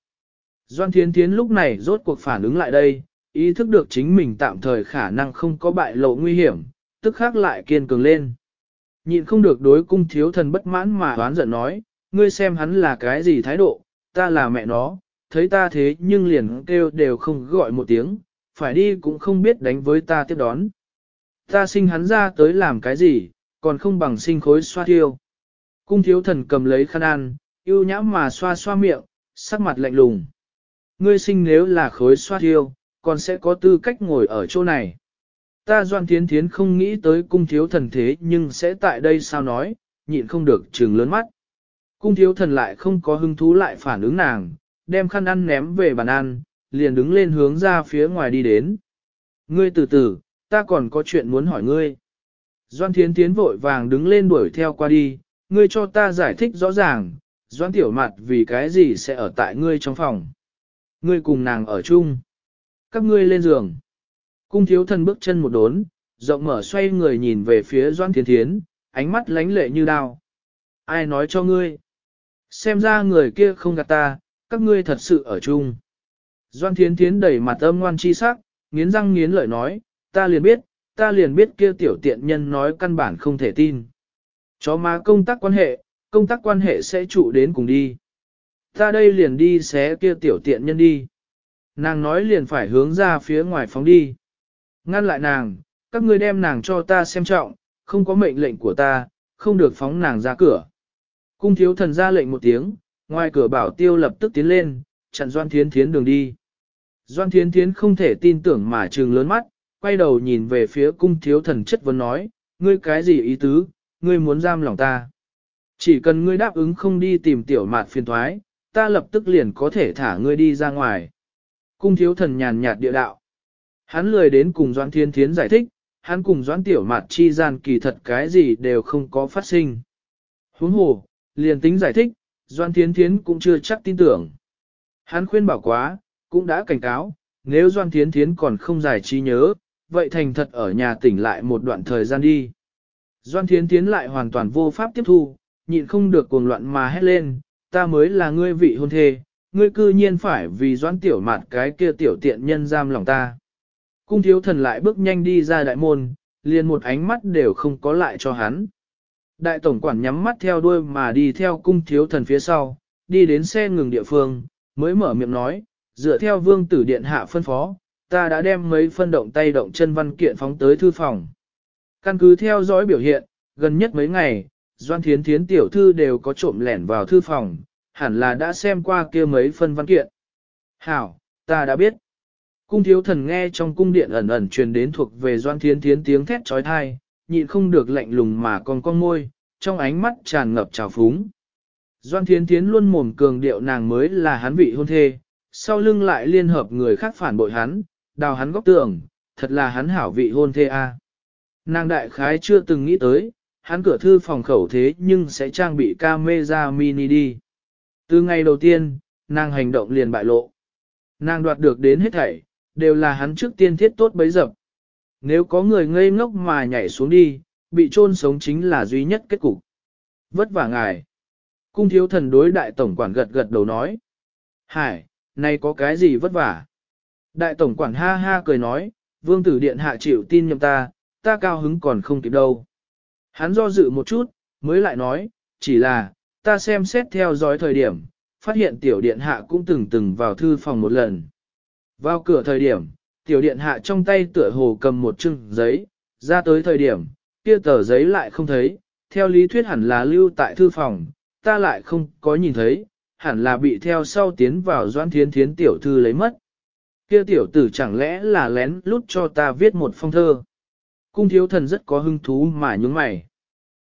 Doan Thiến Thiến lúc này rốt cuộc phản ứng lại đây, ý thức được chính mình tạm thời khả năng không có bại lộ nguy hiểm, tức khác lại kiên cường lên. Nhịn không được đối cung thiếu thần bất mãn mà đoán giận nói, ngươi xem hắn là cái gì thái độ, ta là mẹ nó, thấy ta thế nhưng liền kêu đều không gọi một tiếng, phải đi cũng không biết đánh với ta tiếp đón. Ta sinh hắn ra tới làm cái gì, còn không bằng sinh khối xoa thiêu. Cung thiếu thần cầm lấy khăn ăn, yêu nhã mà xoa xoa miệng, sắc mặt lạnh lùng. Ngươi sinh nếu là khối xoa thiêu, còn sẽ có tư cách ngồi ở chỗ này. Ta doan thiến thiến không nghĩ tới cung thiếu thần thế nhưng sẽ tại đây sao nói, nhịn không được trừng lớn mắt. Cung thiếu thần lại không có hứng thú lại phản ứng nàng, đem khăn ăn ném về bàn ăn, liền đứng lên hướng ra phía ngoài đi đến. Ngươi từ từ, ta còn có chuyện muốn hỏi ngươi. Doan thiến tiến vội vàng đứng lên đuổi theo qua đi, ngươi cho ta giải thích rõ ràng, doan tiểu mặt vì cái gì sẽ ở tại ngươi trong phòng. Ngươi cùng nàng ở chung. Các ngươi lên giường. Cung thiếu Thân bước chân một đốn, rộng mở xoay người nhìn về phía doan thiến thiến, ánh mắt lánh lệ như đao. Ai nói cho ngươi? Xem ra người kia không gạt ta, các ngươi thật sự ở chung. Doan thiến thiến đẩy mặt âm ngoan chi sắc, nghiến răng nghiến lợi nói, ta liền biết, ta liền biết kia tiểu tiện nhân nói căn bản không thể tin. Chó má công tác quan hệ, công tác quan hệ sẽ trụ đến cùng đi. Ta đây liền đi xé kia tiểu tiện nhân đi. Nàng nói liền phải hướng ra phía ngoài phóng đi. Ngăn lại nàng, các ngươi đem nàng cho ta xem trọng, không có mệnh lệnh của ta, không được phóng nàng ra cửa. Cung thiếu thần ra lệnh một tiếng, ngoài cửa bảo tiêu lập tức tiến lên, chặn Doan Thiến Thiến đường đi. Doan Thiến Thiến không thể tin tưởng mà trừng lớn mắt, quay đầu nhìn về phía cung thiếu thần chất vấn nói, ngươi cái gì ý tứ, ngươi muốn giam lòng ta. Chỉ cần ngươi đáp ứng không đi tìm tiểu mạt phiền thoái, ta lập tức liền có thể thả ngươi đi ra ngoài. Cung thiếu thần nhàn nhạt địa đạo. Hắn lười đến cùng Doan Thiên Thiến giải thích, hắn cùng Doan Tiểu Mạt chi gian kỳ thật cái gì đều không có phát sinh. Huống hồ, liền tính giải thích, Doan Thiên Thiến cũng chưa chắc tin tưởng. Hắn khuyên bảo quá, cũng đã cảnh cáo, nếu Doan Thiên Thiến còn không giải trí nhớ, vậy thành thật ở nhà tỉnh lại một đoạn thời gian đi. Doan thiến Thiến lại hoàn toàn vô pháp tiếp thu, nhịn không được cuồng loạn mà hét lên, ta mới là ngươi vị hôn thê, ngươi cư nhiên phải vì Doan Tiểu Mạt cái kia tiểu tiện nhân giam lòng ta. Cung thiếu thần lại bước nhanh đi ra đại môn, liền một ánh mắt đều không có lại cho hắn. Đại tổng quản nhắm mắt theo đuôi mà đi theo cung thiếu thần phía sau, đi đến xe ngừng địa phương, mới mở miệng nói, dựa theo vương tử điện hạ phân phó, ta đã đem mấy phân động tay động chân văn kiện phóng tới thư phòng. Căn cứ theo dõi biểu hiện, gần nhất mấy ngày, Doan Thiến Thiến tiểu thư đều có trộm lẻn vào thư phòng, hẳn là đã xem qua kia mấy phân văn kiện. Hảo, ta đã biết. Cung thiếu thần nghe trong cung điện ẩn ẩn truyền đến thuộc về Doan Thiến Thiến tiếng thét trói thai, nhịn không được lạnh lùng mà còn con môi, trong ánh mắt tràn ngập trào phúng. Doan Thiến Thiến luôn mồm cường điệu nàng mới là hắn vị hôn thê, sau lưng lại liên hợp người khác phản bội hắn, đào hắn góc tường, thật là hắn hảo vị hôn thê a. Nàng đại khái chưa từng nghĩ tới, hắn cửa thư phòng khẩu thế nhưng sẽ trang bị camera mini đi. Từ ngày đầu tiên, nàng hành động liền bại lộ. Nàng đoạt được đến hết thảy, đều là hắn trước tiên thiết tốt bấy dập. Nếu có người ngây ngốc mà nhảy xuống đi, bị chôn sống chính là duy nhất kết cục. Vất vả ngài. Cung thiếu thần đối đại tổng quản gật gật đầu nói. Hải, nay có cái gì vất vả? Đại tổng quản ha ha cười nói, vương tử điện hạ chịu tin nhầm ta, ta cao hứng còn không kịp đâu. Hắn do dự một chút, mới lại nói, chỉ là, ta xem xét theo dõi thời điểm, phát hiện tiểu điện hạ cũng từng từng vào thư phòng một lần. Vào cửa thời điểm, tiểu điện hạ trong tay tựa hồ cầm một chưng giấy, ra tới thời điểm, kia tờ giấy lại không thấy, theo lý thuyết hẳn là lưu tại thư phòng, ta lại không có nhìn thấy, hẳn là bị theo sau tiến vào doan thiến thiến tiểu thư lấy mất kia tiểu tử chẳng lẽ là lén lút cho ta viết một phong thơ. Cung thiếu thần rất có hứng thú mà nhúng mày.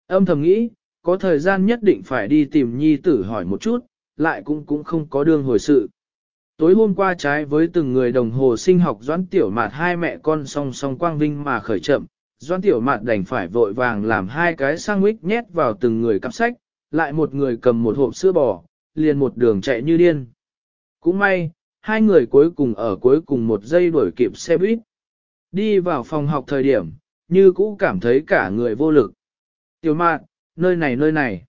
Âm thầm nghĩ, có thời gian nhất định phải đi tìm nhi tử hỏi một chút, lại cũng cũng không có đương hồi sự. Tối hôm qua trái với từng người đồng hồ sinh học doãn tiểu mạt hai mẹ con song song quang vinh mà khởi chậm, doãn tiểu mạt đành phải vội vàng làm hai cái sandwich nhét vào từng người cặp sách, lại một người cầm một hộp sữa bò, liền một đường chạy như điên. Cũng may, hai người cuối cùng ở cuối cùng một giây đuổi kịp xe buýt. Đi vào phòng học thời điểm, như cũ cảm thấy cả người vô lực. Tiểu mạn, nơi này nơi này.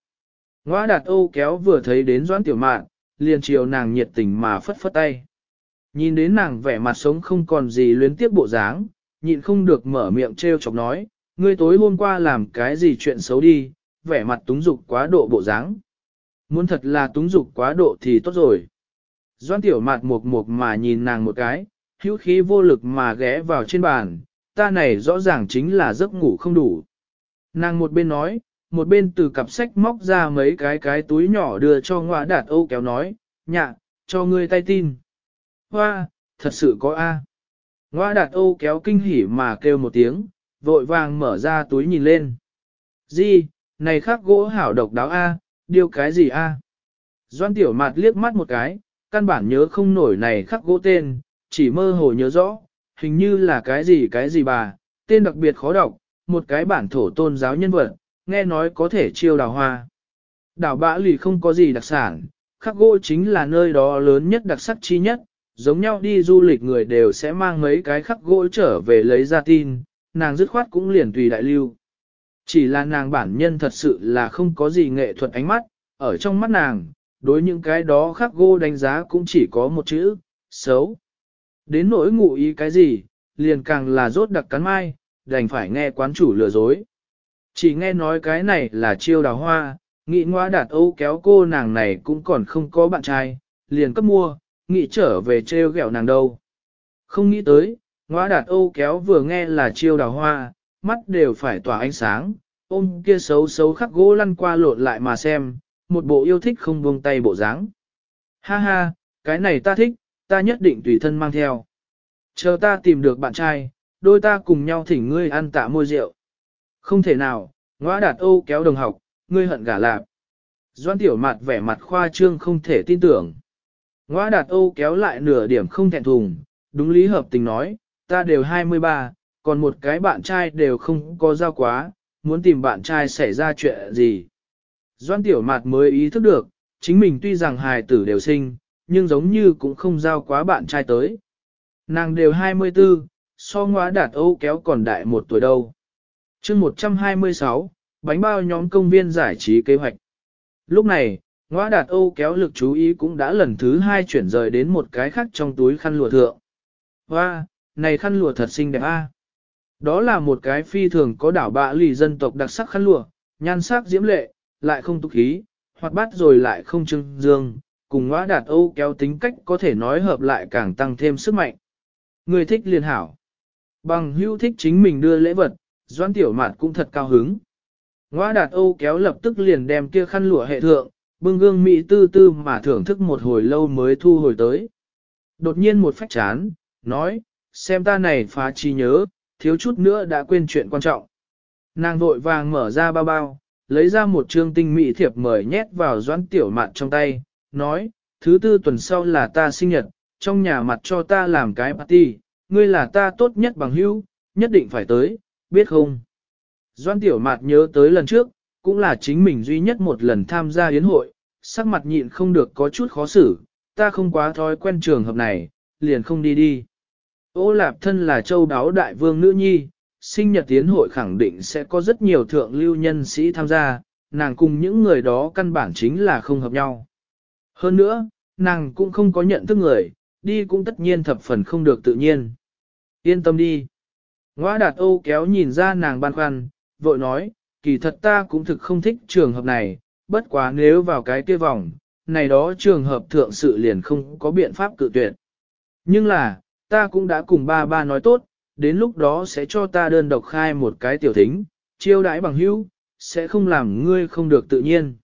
Ngoa đạt ô kéo vừa thấy đến doãn tiểu mạn, liền chiều nàng nhiệt tình mà phất phất tay. Nhìn đến nàng vẻ mặt sống không còn gì luyến tiếc bộ dáng, nhịn không được mở miệng trêu chọc nói, ngươi tối hôm qua làm cái gì chuyện xấu đi, vẻ mặt túng dục quá độ bộ dáng. Muốn thật là túng dục quá độ thì tốt rồi. Doan tiểu mạt mục mục mà nhìn nàng một cái, hữu khí vô lực mà ghé vào trên bàn, ta này rõ ràng chính là giấc ngủ không đủ. Nàng một bên nói, một bên từ cặp sách móc ra mấy cái cái túi nhỏ đưa cho ngọa đạt âu kéo nói, nhạ, cho ngươi tay tin. Hoa, thật sự có A. Ngoa đạt âu kéo kinh hỉ mà kêu một tiếng, vội vàng mở ra túi nhìn lên. Di, này khắc gỗ hảo độc đáo A, điều cái gì A. Doan tiểu Mạt liếc mắt một cái, căn bản nhớ không nổi này khắc gỗ tên, chỉ mơ hồ nhớ rõ, hình như là cái gì cái gì bà, tên đặc biệt khó đọc, một cái bản thổ tôn giáo nhân vật, nghe nói có thể chiêu đào hoa. Đảo bã lì không có gì đặc sản, khắc gỗ chính là nơi đó lớn nhất đặc sắc chi nhất, giống nhau đi du lịch người đều sẽ mang mấy cái khắc gỗ trở về lấy ra tin, nàng dứt khoát cũng liền tùy đại lưu. Chỉ là nàng bản nhân thật sự là không có gì nghệ thuật ánh mắt, ở trong mắt nàng, đối những cái đó khắc gỗ đánh giá cũng chỉ có một chữ, xấu. Đến nỗi ngụ ý cái gì, liền càng là rốt đặc cắn mai, đành phải nghe quán chủ lừa dối. Chỉ nghe nói cái này là chiêu đào hoa, nghị ngoa đạt âu kéo cô nàng này cũng còn không có bạn trai, liền cấp mua, nghị trở về treo gẹo nàng đâu. Không nghĩ tới, ngoa đạt âu kéo vừa nghe là chiêu đào hoa, mắt đều phải tỏa ánh sáng, ôm kia xấu xấu khắc gỗ lăn qua lộn lại mà xem, một bộ yêu thích không buông tay bộ dáng. Ha ha, cái này ta thích, ta nhất định tùy thân mang theo. Chờ ta tìm được bạn trai, đôi ta cùng nhau thỉnh ngươi ăn tạ môi rượu. Không thể nào, ngõ đạt âu kéo đồng học, ngươi hận gả lạp. Doan tiểu mặt vẻ mặt khoa trương không thể tin tưởng. ngõ đạt Âu kéo lại nửa điểm không thẹn thùng, đúng lý hợp tình nói, ta đều 23, còn một cái bạn trai đều không có giao quá, muốn tìm bạn trai xảy ra chuyện gì. Doan tiểu Mạt mới ý thức được, chính mình tuy rằng hài tử đều sinh, nhưng giống như cũng không giao quá bạn trai tới. Nàng đều 24, so ngoa đạt Âu kéo còn đại một tuổi đâu. chương 126, bánh bao nhóm công viên giải trí kế hoạch. Lúc này, Ngoa đạt Âu kéo lực chú ý cũng đã lần thứ hai chuyển rời đến một cái khác trong túi khăn lụa thượng. Hoa, này khăn lụa thật xinh đẹp a. Đó là một cái phi thường có đảo bạ lì dân tộc đặc sắc khăn lụa, nhan sắc diễm lệ, lại không tục khí, hoặc bát rồi lại không trưng dương, cùng ngõ đạt Âu kéo tính cách có thể nói hợp lại càng tăng thêm sức mạnh. Người thích liền hảo. Bằng hưu thích chính mình đưa lễ vật, doan tiểu mạt cũng thật cao hứng. Ngoa đạt Âu kéo lập tức liền đem kia khăn lụa hệ thượng, bưng gương Mỹ tư tư mà thưởng thức một hồi lâu mới thu hồi tới. Đột nhiên một phách chán, nói, xem ta này phá trí nhớ, thiếu chút nữa đã quên chuyện quan trọng. Nàng vội vàng mở ra bao bao, lấy ra một trương tinh mỹ thiệp mời nhét vào doãn tiểu mạn trong tay, nói, thứ tư tuần sau là ta sinh nhật, trong nhà mặt cho ta làm cái party, ngươi là ta tốt nhất bằng hữu, nhất định phải tới, biết không? Doan tiểu mạt nhớ tới lần trước, cũng là chính mình duy nhất một lần tham gia yến hội, sắc mặt nhịn không được có chút khó xử, ta không quá thói quen trường hợp này, liền không đi đi. Ô lạp thân là châu đáo đại vương nữ nhi, sinh nhật tiến hội khẳng định sẽ có rất nhiều thượng lưu nhân sĩ tham gia, nàng cùng những người đó căn bản chính là không hợp nhau. Hơn nữa, nàng cũng không có nhận thức người, đi cũng tất nhiên thập phần không được tự nhiên. Yên tâm đi. Ngoa đạt Âu kéo nhìn ra nàng băn khoăn, vội nói, kỳ thật ta cũng thực không thích trường hợp này, bất quá nếu vào cái kia vòng, này đó trường hợp thượng sự liền không có biện pháp cự tuyệt. Nhưng là, ta cũng đã cùng ba ba nói tốt, đến lúc đó sẽ cho ta đơn độc khai một cái tiểu thính, chiêu đãi bằng hữu, sẽ không làm ngươi không được tự nhiên.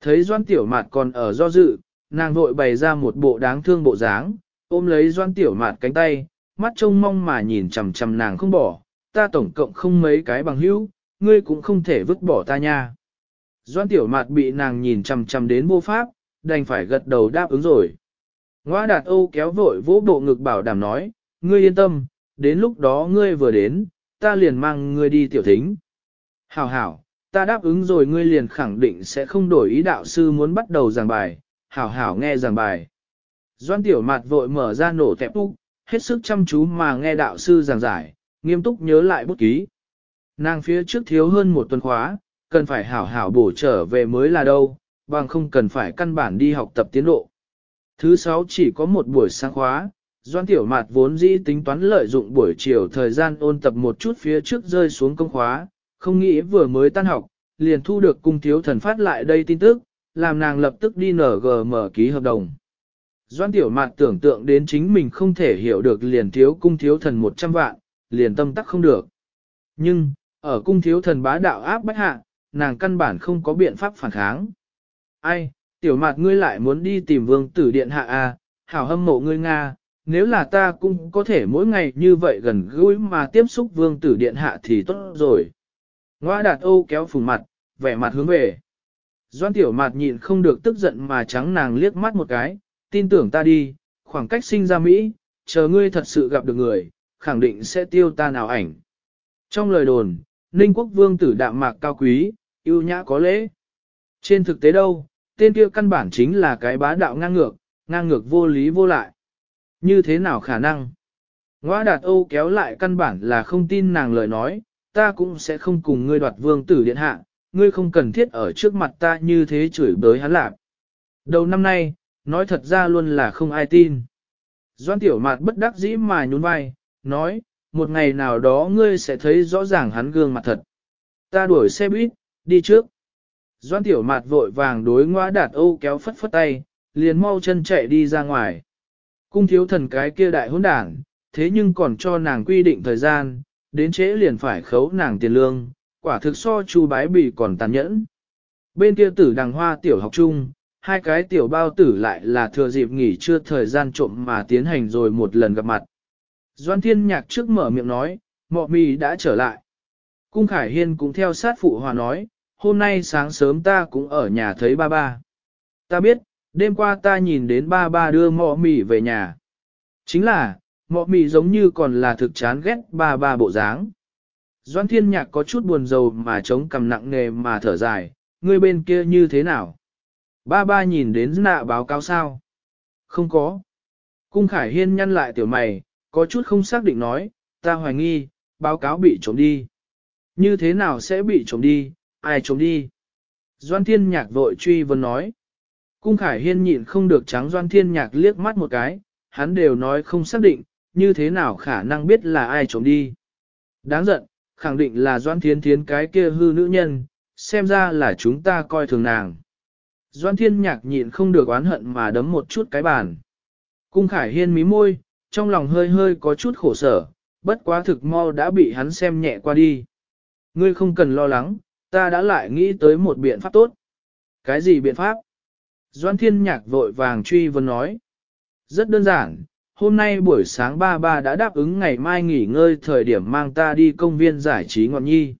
Thấy doan tiểu mạt còn ở do dự, nàng vội bày ra một bộ đáng thương bộ dáng, ôm lấy doan tiểu mạt cánh tay, mắt trông mong mà nhìn chằm chằm nàng không bỏ, ta tổng cộng không mấy cái bằng hữu, ngươi cũng không thể vứt bỏ ta nha. Doan tiểu mạt bị nàng nhìn chằm chằm đến vô pháp, đành phải gật đầu đáp ứng rồi. Ngoa đạt Âu kéo vội vỗ bộ ngực bảo đảm nói, ngươi yên tâm, đến lúc đó ngươi vừa đến, ta liền mang ngươi đi tiểu thính. Hảo hảo, ta đáp ứng rồi ngươi liền khẳng định sẽ không đổi ý đạo sư muốn bắt đầu giảng bài, hảo hảo nghe giảng bài. Doan tiểu mặt vội mở ra nổ tẹp úc, hết sức chăm chú mà nghe đạo sư giảng giải, nghiêm túc nhớ lại bút ký. Nàng phía trước thiếu hơn một tuần khóa, cần phải hảo hảo bổ trở về mới là đâu, bằng không cần phải căn bản đi học tập tiến độ. Thứ sáu chỉ có một buổi sáng khóa, Doan Tiểu Mạt vốn dĩ tính toán lợi dụng buổi chiều thời gian ôn tập một chút phía trước rơi xuống công khóa, không nghĩ vừa mới tan học, liền thu được cung thiếu thần phát lại đây tin tức, làm nàng lập tức đi NGM mở ký hợp đồng. Doan Tiểu Mạt tưởng tượng đến chính mình không thể hiểu được liền thiếu cung thiếu thần 100 vạn, liền tâm tắc không được. Nhưng, ở cung thiếu thần bá đạo áp bách hạ, nàng căn bản không có biện pháp phản kháng. Ai, Tiểu Mạt ngươi lại muốn đi tìm vương tử điện hạ à, hảo hâm mộ ngươi Nga, nếu là ta cũng có thể mỗi ngày như vậy gần gũi mà tiếp xúc vương tử điện hạ thì tốt rồi. Ngoa đạt Âu kéo phùng mặt, vẻ mặt hướng về. Doan tiểu mặt nhịn không được tức giận mà trắng nàng liếc mắt một cái, tin tưởng ta đi, khoảng cách sinh ra Mỹ, chờ ngươi thật sự gặp được người, khẳng định sẽ tiêu ta nào ảnh. Trong lời đồn, Ninh quốc vương tử đạm mạc cao quý, yêu nhã có lễ. Trên thực tế đâu, tên kia căn bản chính là cái bá đạo ngang ngược, ngang ngược vô lý vô lại. Như thế nào khả năng? Ngoa đạt Âu kéo lại căn bản là không tin nàng lời nói, ta cũng sẽ không cùng ngươi đoạt vương tử điện hạ, ngươi không cần thiết ở trước mặt ta như thế chửi bới hắn lạc. Đầu năm nay, nói thật ra luôn là không ai tin. Doan tiểu mạt bất đắc dĩ mà nhún vai, nói, một ngày nào đó ngươi sẽ thấy rõ ràng hắn gương mặt thật. Ta đuổi xe buýt, đi trước. Doan tiểu mạt vội vàng đối ngoa đạt Âu kéo phất phất tay, liền mau chân chạy đi ra ngoài. Cung thiếu thần cái kia đại hỗn đảng, thế nhưng còn cho nàng quy định thời gian, đến trễ liền phải khấu nàng tiền lương, quả thực so chu bái bì còn tàn nhẫn. Bên kia tử đằng hoa tiểu học chung, hai cái tiểu bao tử lại là thừa dịp nghỉ trưa thời gian trộm mà tiến hành rồi một lần gặp mặt. Doan thiên nhạc trước mở miệng nói, mọ mì đã trở lại. Cung Khải Hiên cũng theo sát phụ hòa nói, hôm nay sáng sớm ta cũng ở nhà thấy ba ba. Ta biết, đêm qua ta nhìn đến ba ba đưa mọ mì về nhà. Chính là, mọ mì giống như còn là thực chán ghét ba ba bộ dáng. Doan thiên nhạc có chút buồn rầu mà chống cầm nặng nề mà thở dài, người bên kia như thế nào? Ba ba nhìn đến nạ báo cáo sao? Không có. Cung Khải Hiên nhăn lại tiểu mày, có chút không xác định nói, ta hoài nghi, báo cáo bị trộm đi. Như thế nào sẽ bị trộm đi, ai trộm đi? Doan Thiên Nhạc vội truy vấn nói. Cung Khải Hiên nhịn không được trắng Doan Thiên Nhạc liếc mắt một cái, hắn đều nói không xác định, như thế nào khả năng biết là ai trộm đi. Đáng giận, khẳng định là Doan Thiên Thiến cái kia hư nữ nhân, xem ra là chúng ta coi thường nàng. Doan Thiên Nhạc nhịn không được oán hận mà đấm một chút cái bàn. Cung Khải Hiên mí môi, trong lòng hơi hơi có chút khổ sở, bất quá thực mau đã bị hắn xem nhẹ qua đi. Ngươi không cần lo lắng, ta đã lại nghĩ tới một biện pháp tốt. Cái gì biện pháp? Doan Thiên Nhạc vội vàng truy vấn nói. Rất đơn giản, hôm nay buổi sáng ba ba đã đáp ứng ngày mai nghỉ ngơi thời điểm mang ta đi công viên giải trí ngọn nhi.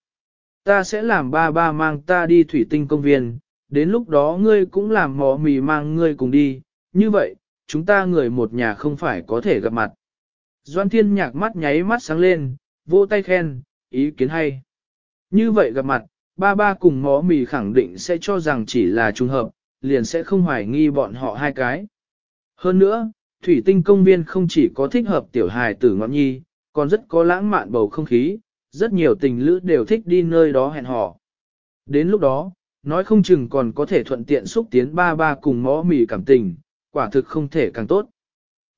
Ta sẽ làm ba ba mang ta đi thủy tinh công viên, đến lúc đó ngươi cũng làm mò mì mang ngươi cùng đi, như vậy, chúng ta người một nhà không phải có thể gặp mặt. Doan thiên nhạc mắt nháy mắt sáng lên, vỗ tay khen, ý kiến hay. Như vậy gặp mặt, ba ba cùng mó mì khẳng định sẽ cho rằng chỉ là trùng hợp, liền sẽ không hoài nghi bọn họ hai cái. Hơn nữa, thủy tinh công viên không chỉ có thích hợp tiểu hài tử ngọn nhi, còn rất có lãng mạn bầu không khí, rất nhiều tình lữ đều thích đi nơi đó hẹn hò. Đến lúc đó, nói không chừng còn có thể thuận tiện xúc tiến ba ba cùng mõ mỉ cảm tình, quả thực không thể càng tốt.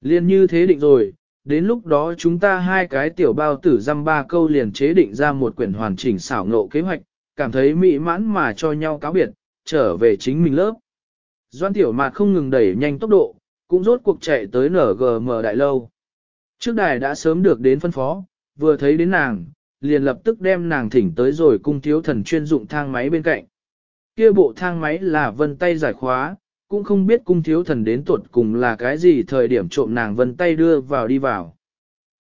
Liên như thế định rồi, đến lúc đó chúng ta hai cái tiểu bao tử dăm ba câu liền chế định ra một quyển hoàn chỉnh xảo ngộ kế hoạch, cảm thấy mỹ mãn mà cho nhau cáo biệt, trở về chính mình lớp. Doan tiểu mạt không ngừng đẩy nhanh tốc độ, cũng rốt cuộc chạy tới NGM đại lâu. Trước đài đã sớm được đến phân phó, vừa thấy đến nàng, liền lập tức đem nàng thỉnh tới rồi cung thiếu thần chuyên dụng thang máy bên cạnh. Kia bộ thang máy là vân tay giải khóa, cũng không biết cung thiếu thần đến tuột cùng là cái gì thời điểm trộm nàng vân tay đưa vào đi vào.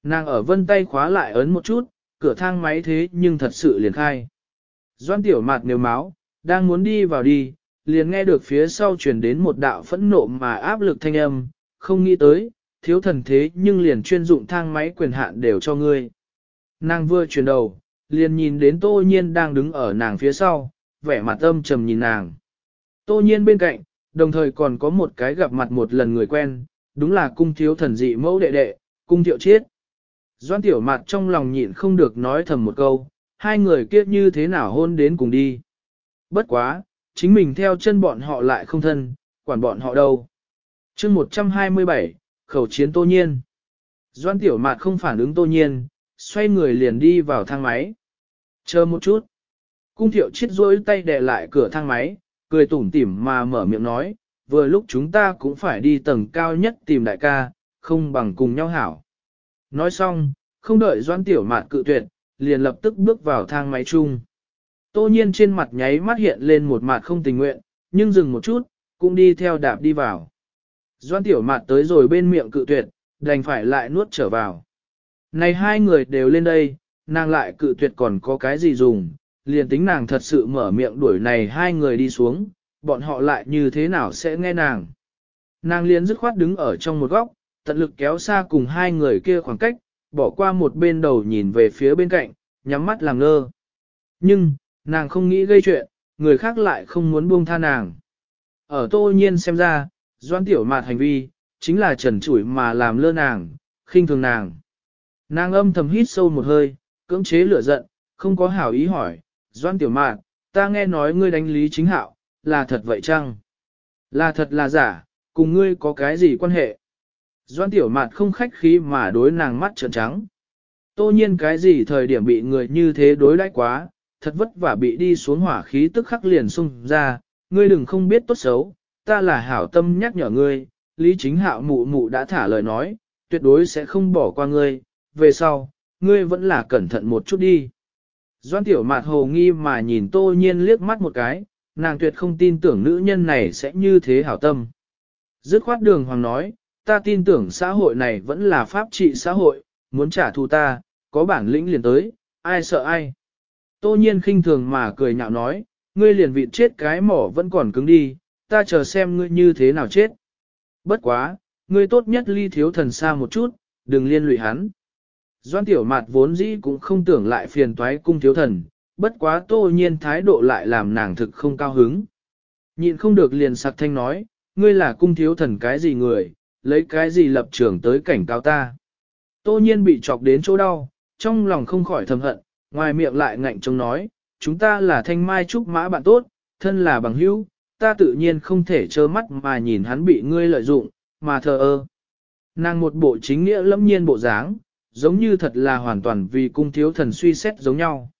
Nàng ở vân tay khóa lại ấn một chút, cửa thang máy thế nhưng thật sự liền khai. Doan tiểu mạt nếu máu, đang muốn đi vào đi, liền nghe được phía sau truyền đến một đạo phẫn nộ mà áp lực thanh âm, không nghĩ tới, thiếu thần thế nhưng liền chuyên dụng thang máy quyền hạn đều cho ngươi. Nàng vừa chuyển đầu, liền nhìn đến tô nhiên đang đứng ở nàng phía sau, vẻ mặt âm trầm nhìn nàng. Tô nhiên bên cạnh, đồng thời còn có một cái gặp mặt một lần người quen, đúng là cung thiếu thần dị mẫu đệ đệ, cung thiệu chiết. Doan tiểu mặt trong lòng nhịn không được nói thầm một câu, hai người kia như thế nào hôn đến cùng đi. Bất quá, chính mình theo chân bọn họ lại không thân, quản bọn họ đâu. chương 127, khẩu chiến tô nhiên. Doan tiểu mạt không phản ứng tô nhiên, xoay người liền đi vào thang máy. Chờ một chút. Cung thiệu chiết rối tay đè lại cửa thang máy, cười tủm tỉm mà mở miệng nói, vừa lúc chúng ta cũng phải đi tầng cao nhất tìm đại ca, không bằng cùng nhau hảo. Nói xong, không đợi doan tiểu mạt cự tuyệt, liền lập tức bước vào thang máy chung. Tô nhiên trên mặt nháy mắt hiện lên một mặt không tình nguyện, nhưng dừng một chút, cũng đi theo đạp đi vào. Doan tiểu mạt tới rồi bên miệng cự tuyệt, đành phải lại nuốt trở vào. Này hai người đều lên đây, nàng lại cự tuyệt còn có cái gì dùng, liền tính nàng thật sự mở miệng đuổi này hai người đi xuống, bọn họ lại như thế nào sẽ nghe nàng. Nàng liền dứt khoát đứng ở trong một góc, tận lực kéo xa cùng hai người kia khoảng cách, bỏ qua một bên đầu nhìn về phía bên cạnh, nhắm mắt làm ngơ. Nhưng, nàng không nghĩ gây chuyện, người khác lại không muốn buông tha nàng. Ở tô nhiên xem ra, doan tiểu mạt hành vi, chính là trần chủi mà làm lơ nàng, khinh thường nàng. Nàng âm thầm hít sâu một hơi, cưỡng chế lửa giận, không có hảo ý hỏi, doan tiểu mạt, ta nghe nói ngươi đánh lý chính hạo, là thật vậy chăng? Là thật là giả, cùng ngươi có cái gì quan hệ? Doan tiểu mạt không khách khí mà đối nàng mắt trợn trắng. Tô nhiên cái gì thời điểm bị người như thế đối đãi quá, thật vất vả bị đi xuống hỏa khí tức khắc liền xung ra, ngươi đừng không biết tốt xấu, ta là hảo tâm nhắc nhở ngươi, Lý Chính Hạo mụ mụ đã thả lời nói, tuyệt đối sẽ không bỏ qua ngươi, về sau, ngươi vẫn là cẩn thận một chút đi. Doan tiểu mạt hồ nghi mà nhìn tô nhiên liếc mắt một cái, nàng tuyệt không tin tưởng nữ nhân này sẽ như thế hảo tâm. Dứt khoát đường hoàng nói, ta tin tưởng xã hội này vẫn là pháp trị xã hội, muốn trả thù ta, có bản lĩnh liền tới, ai sợ ai. Tô nhiên khinh thường mà cười nhạo nói, ngươi liền vịt chết cái mỏ vẫn còn cứng đi, ta chờ xem ngươi như thế nào chết. Bất quá, ngươi tốt nhất ly thiếu thần xa một chút, đừng liên lụy hắn. Doan tiểu mạt vốn dĩ cũng không tưởng lại phiền toái cung thiếu thần, bất quá tô nhiên thái độ lại làm nàng thực không cao hứng. Nhịn không được liền sặc thanh nói, ngươi là cung thiếu thần cái gì người, lấy cái gì lập trường tới cảnh cáo ta. Tô nhiên bị chọc đến chỗ đau, trong lòng không khỏi thầm hận, ngoài miệng lại ngạnh trông nói, chúng ta là thanh mai trúc mã bạn tốt, thân là bằng hữu, ta tự nhiên không thể trơ mắt mà nhìn hắn bị ngươi lợi dụng, mà thờ ơ. Nàng một bộ chính nghĩa lâm nhiên bộ dáng, giống như thật là hoàn toàn vì cung thiếu thần suy xét giống nhau.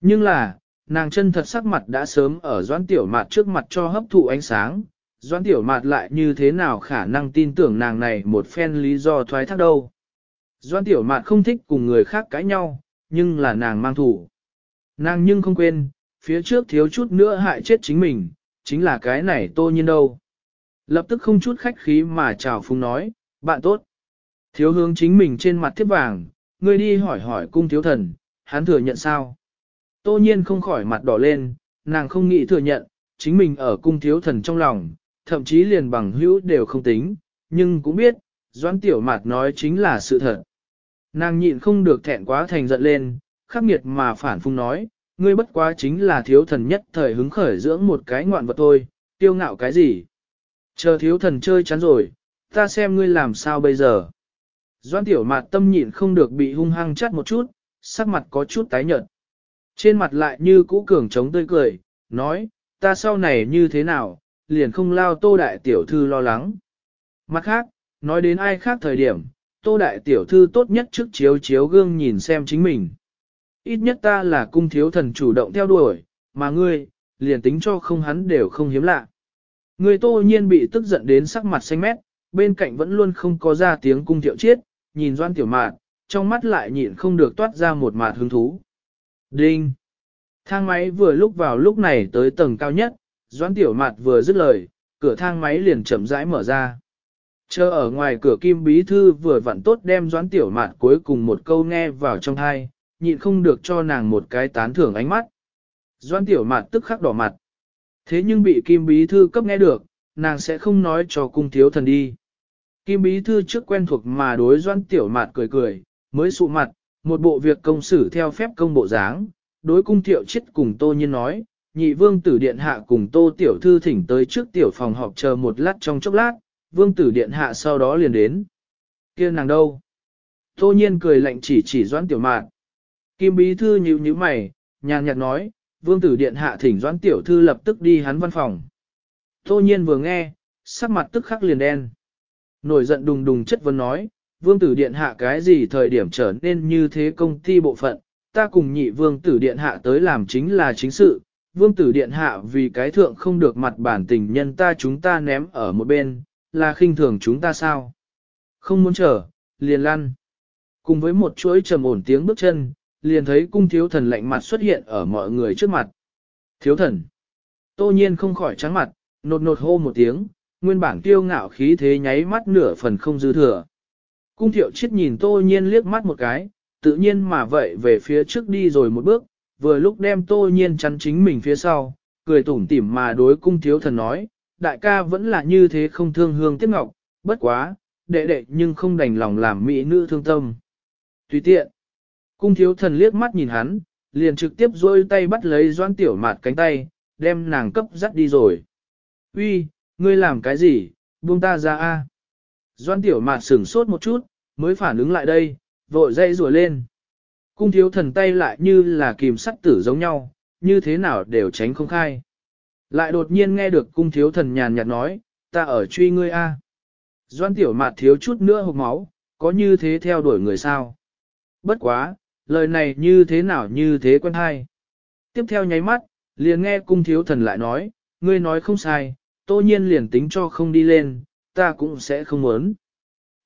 Nhưng là, nàng chân thật sắc mặt đã sớm ở doãn tiểu mạt trước mặt cho hấp thụ ánh sáng, doãn tiểu mạt lại như thế nào khả năng tin tưởng nàng này một phen lý do thoái thác đâu. Doãn tiểu mạt không thích cùng người khác cãi nhau, nhưng là nàng mang thủ. Nàng nhưng không quên, phía trước thiếu chút nữa hại chết chính mình, chính là cái này tô nhiên đâu. Lập tức không chút khách khí mà chào phung nói, bạn tốt. Thiếu hướng chính mình trên mặt thiếp vàng, ngươi đi hỏi hỏi cung thiếu thần, hắn thừa nhận sao? Tô nhiên không khỏi mặt đỏ lên, nàng không nghĩ thừa nhận, chính mình ở cung thiếu thần trong lòng, thậm chí liền bằng hữu đều không tính, nhưng cũng biết, doãn tiểu mạt nói chính là sự thật. Nàng nhịn không được thẹn quá thành giận lên, khắc nghiệt mà phản phung nói, ngươi bất quá chính là thiếu thần nhất thời hứng khởi dưỡng một cái ngoạn vật thôi, tiêu ngạo cái gì. Chờ thiếu thần chơi chán rồi, ta xem ngươi làm sao bây giờ. Doan tiểu mạt tâm nhịn không được bị hung hăng chắt một chút, sắc mặt có chút tái nhợt. Trên mặt lại như cũ cường trống tươi cười, nói, ta sau này như thế nào, liền không lao tô đại tiểu thư lo lắng. Mặt khác, nói đến ai khác thời điểm, tô đại tiểu thư tốt nhất trước chiếu chiếu gương nhìn xem chính mình. Ít nhất ta là cung thiếu thần chủ động theo đuổi, mà ngươi, liền tính cho không hắn đều không hiếm lạ. Ngươi tô nhiên bị tức giận đến sắc mặt xanh mét, bên cạnh vẫn luôn không có ra tiếng cung thiệu chiết, nhìn doan tiểu mạt, trong mắt lại nhịn không được toát ra một mạt hứng thú. Đinh! Thang máy vừa lúc vào lúc này tới tầng cao nhất, doan tiểu mạt vừa dứt lời, cửa thang máy liền chậm rãi mở ra. Chờ ở ngoài cửa kim bí thư vừa vặn tốt đem doãn tiểu mạt cuối cùng một câu nghe vào trong thai, nhịn không được cho nàng một cái tán thưởng ánh mắt. Doãn tiểu mạt tức khắc đỏ mặt. Thế nhưng bị kim bí thư cấp nghe được, nàng sẽ không nói cho cung thiếu thần đi. Kim bí thư trước quen thuộc mà đối doãn tiểu mạt cười cười, mới sụ mặt, một bộ việc công xử theo phép công bộ dáng, đối cung thiệu chết cùng tô nhiên nói, nhị vương tử điện hạ cùng tô tiểu thư thỉnh tới trước tiểu phòng họp chờ một lát trong chốc lát, vương tử điện hạ sau đó liền đến. kia nàng đâu? Tô nhiên cười lạnh chỉ chỉ doãn tiểu mạn. Kim bí thư nhíu nhíu mày, nhàn nhạt nói, vương tử điện hạ thỉnh doãn tiểu thư lập tức đi hắn văn phòng. Tô nhiên vừa nghe, sắc mặt tức khắc liền đen. Nổi giận đùng đùng chất vấn nói, vương tử điện hạ cái gì thời điểm trở nên như thế công ty bộ phận, ta cùng nhị vương tử điện hạ tới làm chính là chính sự, vương tử điện hạ vì cái thượng không được mặt bản tình nhân ta chúng ta ném ở một bên, là khinh thường chúng ta sao? Không muốn chờ, liền lăn. Cùng với một chuỗi trầm ổn tiếng bước chân, liền thấy cung thiếu thần lạnh mặt xuất hiện ở mọi người trước mặt. Thiếu thần. Tô nhiên không khỏi trắng mặt, nột nột hô một tiếng, nguyên bản tiêu ngạo khí thế nháy mắt nửa phần không dư thừa. Cung thiệu chết nhìn tô nhiên liếc mắt một cái, tự nhiên mà vậy về phía trước đi rồi một bước, vừa lúc đem tô nhiên chắn chính mình phía sau, cười tủm tỉm mà đối cung thiếu thần nói, đại ca vẫn là như thế không thương hương tiếc ngọc, bất quá, đệ đệ nhưng không đành lòng làm mỹ nữ thương tâm. Tùy tiện, cung thiếu thần liếc mắt nhìn hắn, liền trực tiếp dôi tay bắt lấy doan tiểu mạt cánh tay, đem nàng cấp dắt đi rồi. Uy, ngươi làm cái gì, buông ta ra a. Doan tiểu mạt sửng sốt một chút, mới phản ứng lại đây, vội dây rùa lên. Cung thiếu thần tay lại như là kìm sắt tử giống nhau, như thế nào đều tránh không khai. Lại đột nhiên nghe được cung thiếu thần nhàn nhạt nói, ta ở truy ngươi a. Doan tiểu mạt thiếu chút nữa hộp máu, có như thế theo đuổi người sao? Bất quá, lời này như thế nào như thế quen hay. Tiếp theo nháy mắt, liền nghe cung thiếu thần lại nói, ngươi nói không sai, tô nhiên liền tính cho không đi lên, ta cũng sẽ không muốn.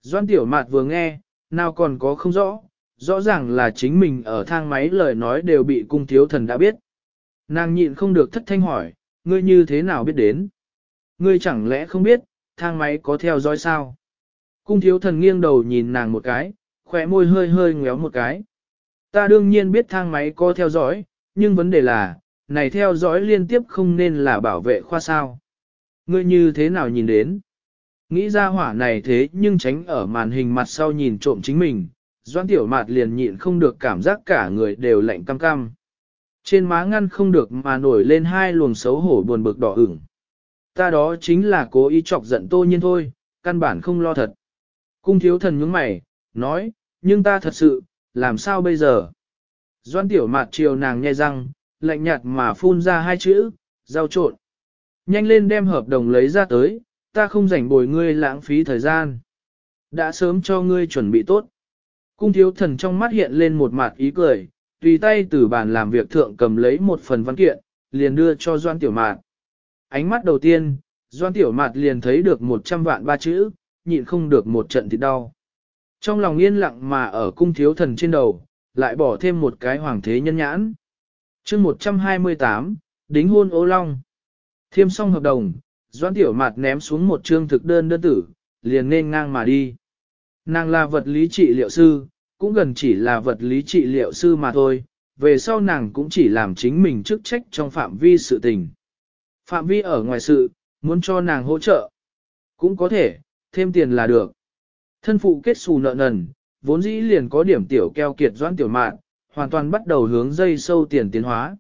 Doan tiểu mạt vừa nghe, nào còn có không rõ, rõ ràng là chính mình ở thang máy lời nói đều bị cung thiếu thần đã biết. Nàng nhịn không được thất thanh hỏi, ngươi như thế nào biết đến? Ngươi chẳng lẽ không biết, thang máy có theo dõi sao? Cung thiếu thần nghiêng đầu nhìn nàng một cái, khỏe môi hơi hơi ngéo một cái. Ta đương nhiên biết thang máy có theo dõi, nhưng vấn đề là, này theo dõi liên tiếp không nên là bảo vệ khoa sao. Ngươi như thế nào nhìn đến? Nghĩ ra hỏa này thế nhưng tránh ở màn hình mặt sau nhìn trộm chính mình, doan tiểu mạt liền nhịn không được cảm giác cả người đều lạnh cam cam. Trên má ngăn không được mà nổi lên hai luồng xấu hổ buồn bực đỏ ửng. Ta đó chính là cố ý chọc giận tô nhiên thôi, căn bản không lo thật. Cung thiếu thần nhướng mày, nói, nhưng ta thật sự, làm sao bây giờ? Doan tiểu mạt chiều nàng nhai răng, lạnh nhạt mà phun ra hai chữ, giao trộn. Nhanh lên đem hợp đồng lấy ra tới, ta không rảnh bồi ngươi lãng phí thời gian. Đã sớm cho ngươi chuẩn bị tốt. Cung thiếu thần trong mắt hiện lên một mặt ý cười, tùy tay từ bàn làm việc thượng cầm lấy một phần văn kiện, liền đưa cho Doan Tiểu Mạt. Ánh mắt đầu tiên, Doan Tiểu Mạt liền thấy được 100 vạn ba chữ, nhịn không được một trận thịt đau. Trong lòng yên lặng mà ở cung thiếu thần trên đầu, lại bỏ thêm một cái hoàng thế nhân nhãn. chương 128, đính hôn ô long. Thiêm xong hợp đồng, Doan Tiểu Mạt ném xuống một chương thực đơn đơn tử, liền nên ngang mà đi. Nàng là vật lý trị liệu sư, cũng gần chỉ là vật lý trị liệu sư mà thôi, về sau nàng cũng chỉ làm chính mình chức trách trong phạm vi sự tình. Phạm vi ở ngoài sự, muốn cho nàng hỗ trợ, cũng có thể, thêm tiền là được. Thân phụ kết xù nợ nần, vốn dĩ liền có điểm tiểu keo kiệt doãn tiểu mạn, hoàn toàn bắt đầu hướng dây sâu tiền tiến hóa.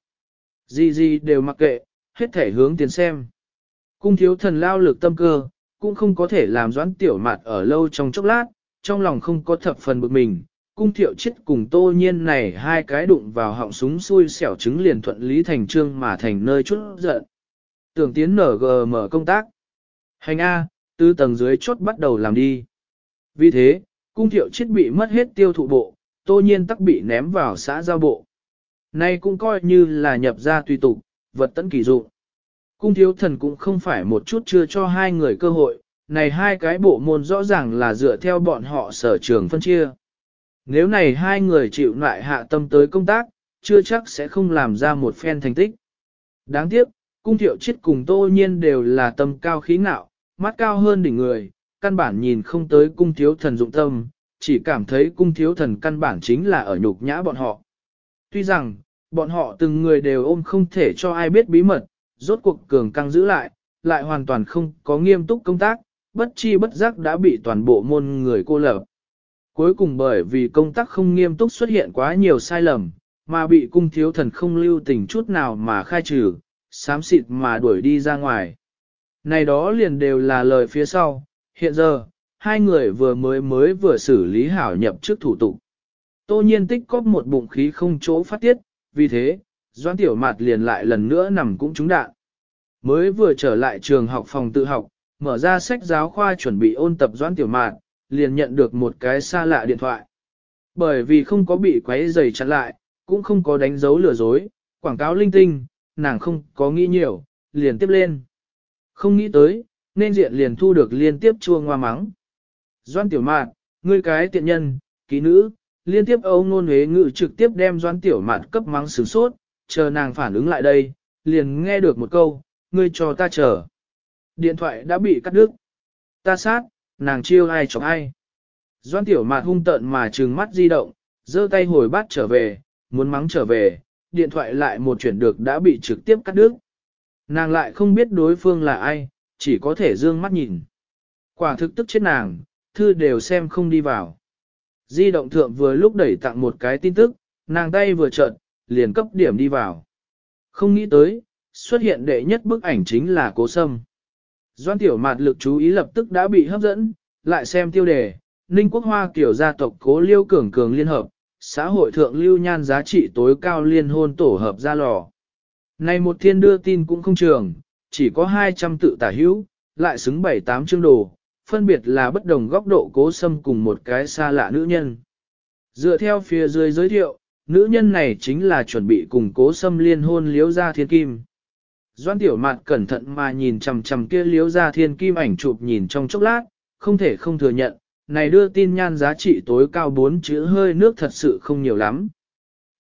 Gì gì đều mặc kệ, hết thể hướng tiền xem. Cung thiếu thần lao lực tâm cơ, cũng không có thể làm doãn tiểu mạt ở lâu trong chốc lát, trong lòng không có thập phần bực mình, cung thiệu chết cùng tô nhiên này hai cái đụng vào họng súng xui xẻo trứng liền thuận lý thành trương mà thành nơi chút giận. Tưởng tiến nở gờ mở công tác. Hành A, tư tầng dưới chốt bắt đầu làm đi. Vì thế, cung thiệu chết bị mất hết tiêu thụ bộ, tô nhiên tắc bị ném vào xã giao bộ. Nay cũng coi như là nhập ra tùy tục, vật tấn kỳ dụng. Cung thiếu thần cũng không phải một chút chưa cho hai người cơ hội, này hai cái bộ môn rõ ràng là dựa theo bọn họ sở trường phân chia. Nếu này hai người chịu lại hạ tâm tới công tác, chưa chắc sẽ không làm ra một phen thành tích. Đáng tiếc, cung thiệu chết cùng tô nhiên đều là tâm cao khí ngạo, mắt cao hơn đỉnh người, căn bản nhìn không tới cung thiếu thần dụng tâm, chỉ cảm thấy cung thiếu thần căn bản chính là ở nhục nhã bọn họ. Tuy rằng, bọn họ từng người đều ôm không thể cho ai biết bí mật, rốt cuộc cường căng giữ lại, lại hoàn toàn không có nghiêm túc công tác, bất chi bất giác đã bị toàn bộ môn người cô lập. Cuối cùng bởi vì công tác không nghiêm túc xuất hiện quá nhiều sai lầm, mà bị cung thiếu thần không lưu tình chút nào mà khai trừ, xám xịt mà đuổi đi ra ngoài. Này đó liền đều là lời phía sau, hiện giờ, hai người vừa mới mới vừa xử lý hảo nhập trước thủ tục. Tô nhiên tích có một bụng khí không chỗ phát tiết, vì thế, Doan Tiểu Mạt liền lại lần nữa nằm cũng trúng đạn. Mới vừa trở lại trường học phòng tự học, mở ra sách giáo khoa chuẩn bị ôn tập Doan Tiểu Mạt, liền nhận được một cái xa lạ điện thoại. Bởi vì không có bị quấy giày chặn lại, cũng không có đánh dấu lừa dối, quảng cáo linh tinh, nàng không có nghĩ nhiều, liền tiếp lên. Không nghĩ tới, nên diện liền thu được liên tiếp chua ngoa mắng. Doan Tiểu mạn, ngươi cái tiện nhân, ký nữ, liên tiếp âu ngôn huế ngự trực tiếp đem Doan Tiểu mạn cấp mắng sử sốt, chờ nàng phản ứng lại đây, liền nghe được một câu, ngươi cho ta chờ. Điện thoại đã bị cắt đứt. Ta sát, nàng chiêu ai chọc ai. Doan tiểu mạt hung tợn mà trừng mắt di động, giơ tay hồi bát trở về, muốn mắng trở về, điện thoại lại một chuyển được đã bị trực tiếp cắt đứt. Nàng lại không biết đối phương là ai, chỉ có thể dương mắt nhìn. Quả thực tức chết nàng, thư đều xem không đi vào. Di động thượng vừa lúc đẩy tặng một cái tin tức, nàng tay vừa trợn, liền cấp điểm đi vào. Không nghĩ tới, xuất hiện đệ nhất bức ảnh chính là cố sâm. Doan tiểu mạt lực chú ý lập tức đã bị hấp dẫn, lại xem tiêu đề, Ninh Quốc Hoa kiểu gia tộc cố liêu cường cường liên hợp, xã hội thượng lưu nhan giá trị tối cao liên hôn tổ hợp ra lò. Này một thiên đưa tin cũng không trường, chỉ có 200 tự tả hữu, lại xứng 7-8 chương đồ, phân biệt là bất đồng góc độ cố xâm cùng một cái xa lạ nữ nhân. Dựa theo phía dưới giới thiệu, nữ nhân này chính là chuẩn bị cùng cố xâm liên hôn liếu ra thiên kim. Doan tiểu mạt cẩn thận mà nhìn chằm chằm kia liếu ra thiên kim ảnh chụp nhìn trong chốc lát, không thể không thừa nhận, này đưa tin nhan giá trị tối cao 4 chữ hơi nước thật sự không nhiều lắm.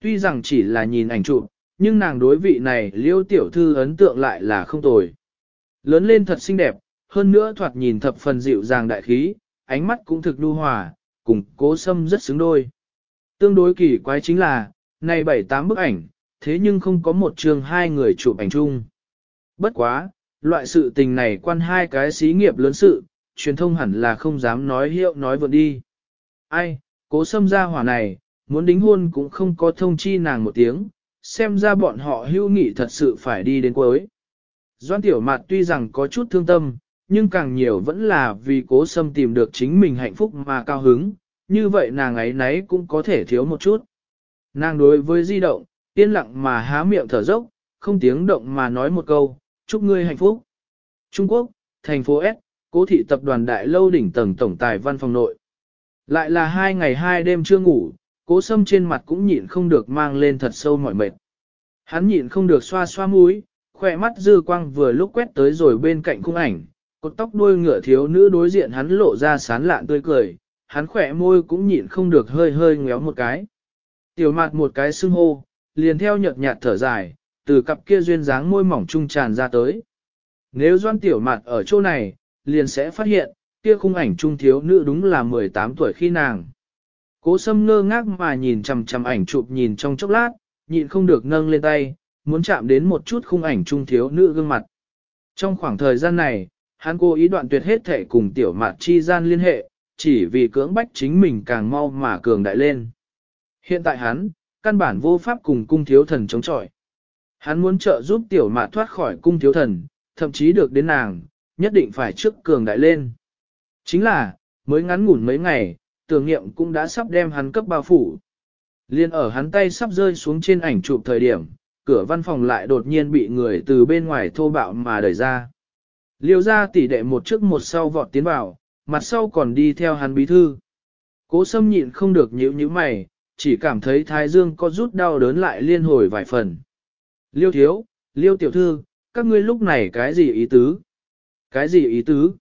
Tuy rằng chỉ là nhìn ảnh chụp, nhưng nàng đối vị này liêu tiểu thư ấn tượng lại là không tồi. Lớn lên thật xinh đẹp, hơn nữa thoạt nhìn thập phần dịu dàng đại khí, ánh mắt cũng thực đu hòa, cùng cố sâm rất xứng đôi. Tương đối kỳ quái chính là, này bảy tám bức ảnh, thế nhưng không có một trường hai người chụp ảnh chung. Bất quá, loại sự tình này quan hai cái xí nghiệp lớn sự, truyền thông hẳn là không dám nói hiệu nói vượt đi. Ai, cố xâm ra hỏa này, muốn đính hôn cũng không có thông chi nàng một tiếng, xem ra bọn họ hưu nghị thật sự phải đi đến cuối. Doan tiểu mặt tuy rằng có chút thương tâm, nhưng càng nhiều vẫn là vì cố xâm tìm được chính mình hạnh phúc mà cao hứng, như vậy nàng ấy nấy cũng có thể thiếu một chút. Nàng đối với di động, yên lặng mà há miệng thở dốc, không tiếng động mà nói một câu, chúc ngươi hạnh phúc. Trung Quốc, thành phố S, cố thị tập đoàn đại lâu đỉnh tầng tổng tài văn phòng nội. Lại là hai ngày hai đêm chưa ngủ, cố sâm trên mặt cũng nhịn không được mang lên thật sâu mỏi mệt. Hắn nhịn không được xoa xoa mũi, khỏe mắt dư quang vừa lúc quét tới rồi bên cạnh khung ảnh, cột tóc đuôi ngựa thiếu nữ đối diện hắn lộ ra sán lạn tươi cười, hắn khỏe môi cũng nhịn không được hơi hơi ngéo một cái. Tiểu mặt một cái xưng hô, liền theo nhợt nhạt thở dài, từ cặp kia duyên dáng môi mỏng trung tràn ra tới. Nếu doan tiểu mặt ở chỗ này, liền sẽ phát hiện, kia khung ảnh trung thiếu nữ đúng là 18 tuổi khi nàng. Cố sâm ngơ ngác mà nhìn chằm chằm ảnh chụp nhìn trong chốc lát, nhịn không được nâng lên tay, muốn chạm đến một chút khung ảnh trung thiếu nữ gương mặt. Trong khoảng thời gian này, hắn cố ý đoạn tuyệt hết thể cùng tiểu mạt chi gian liên hệ, chỉ vì cưỡng bách chính mình càng mau mà cường đại lên. Hiện tại hắn, căn bản vô pháp cùng cung thiếu thần chống chọi. Hắn muốn trợ giúp tiểu mạt thoát khỏi cung thiếu thần, thậm chí được đến nàng, nhất định phải trước cường đại lên. Chính là, mới ngắn ngủn mấy ngày, tưởng nghiệm cũng đã sắp đem hắn cấp bao phủ. Liên ở hắn tay sắp rơi xuống trên ảnh chụp thời điểm, cửa văn phòng lại đột nhiên bị người từ bên ngoài thô bạo mà đẩy ra. Liêu ra tỉ đệ một trước một sau vọt tiến vào, mặt sau còn đi theo hắn bí thư. Cố sâm nhịn không được nhíu nhíu mày, chỉ cảm thấy thái dương có rút đau đớn lại liên hồi vài phần. Liêu thiếu, liêu tiểu thư, các ngươi lúc này cái gì ý tứ? Cái gì ý tứ?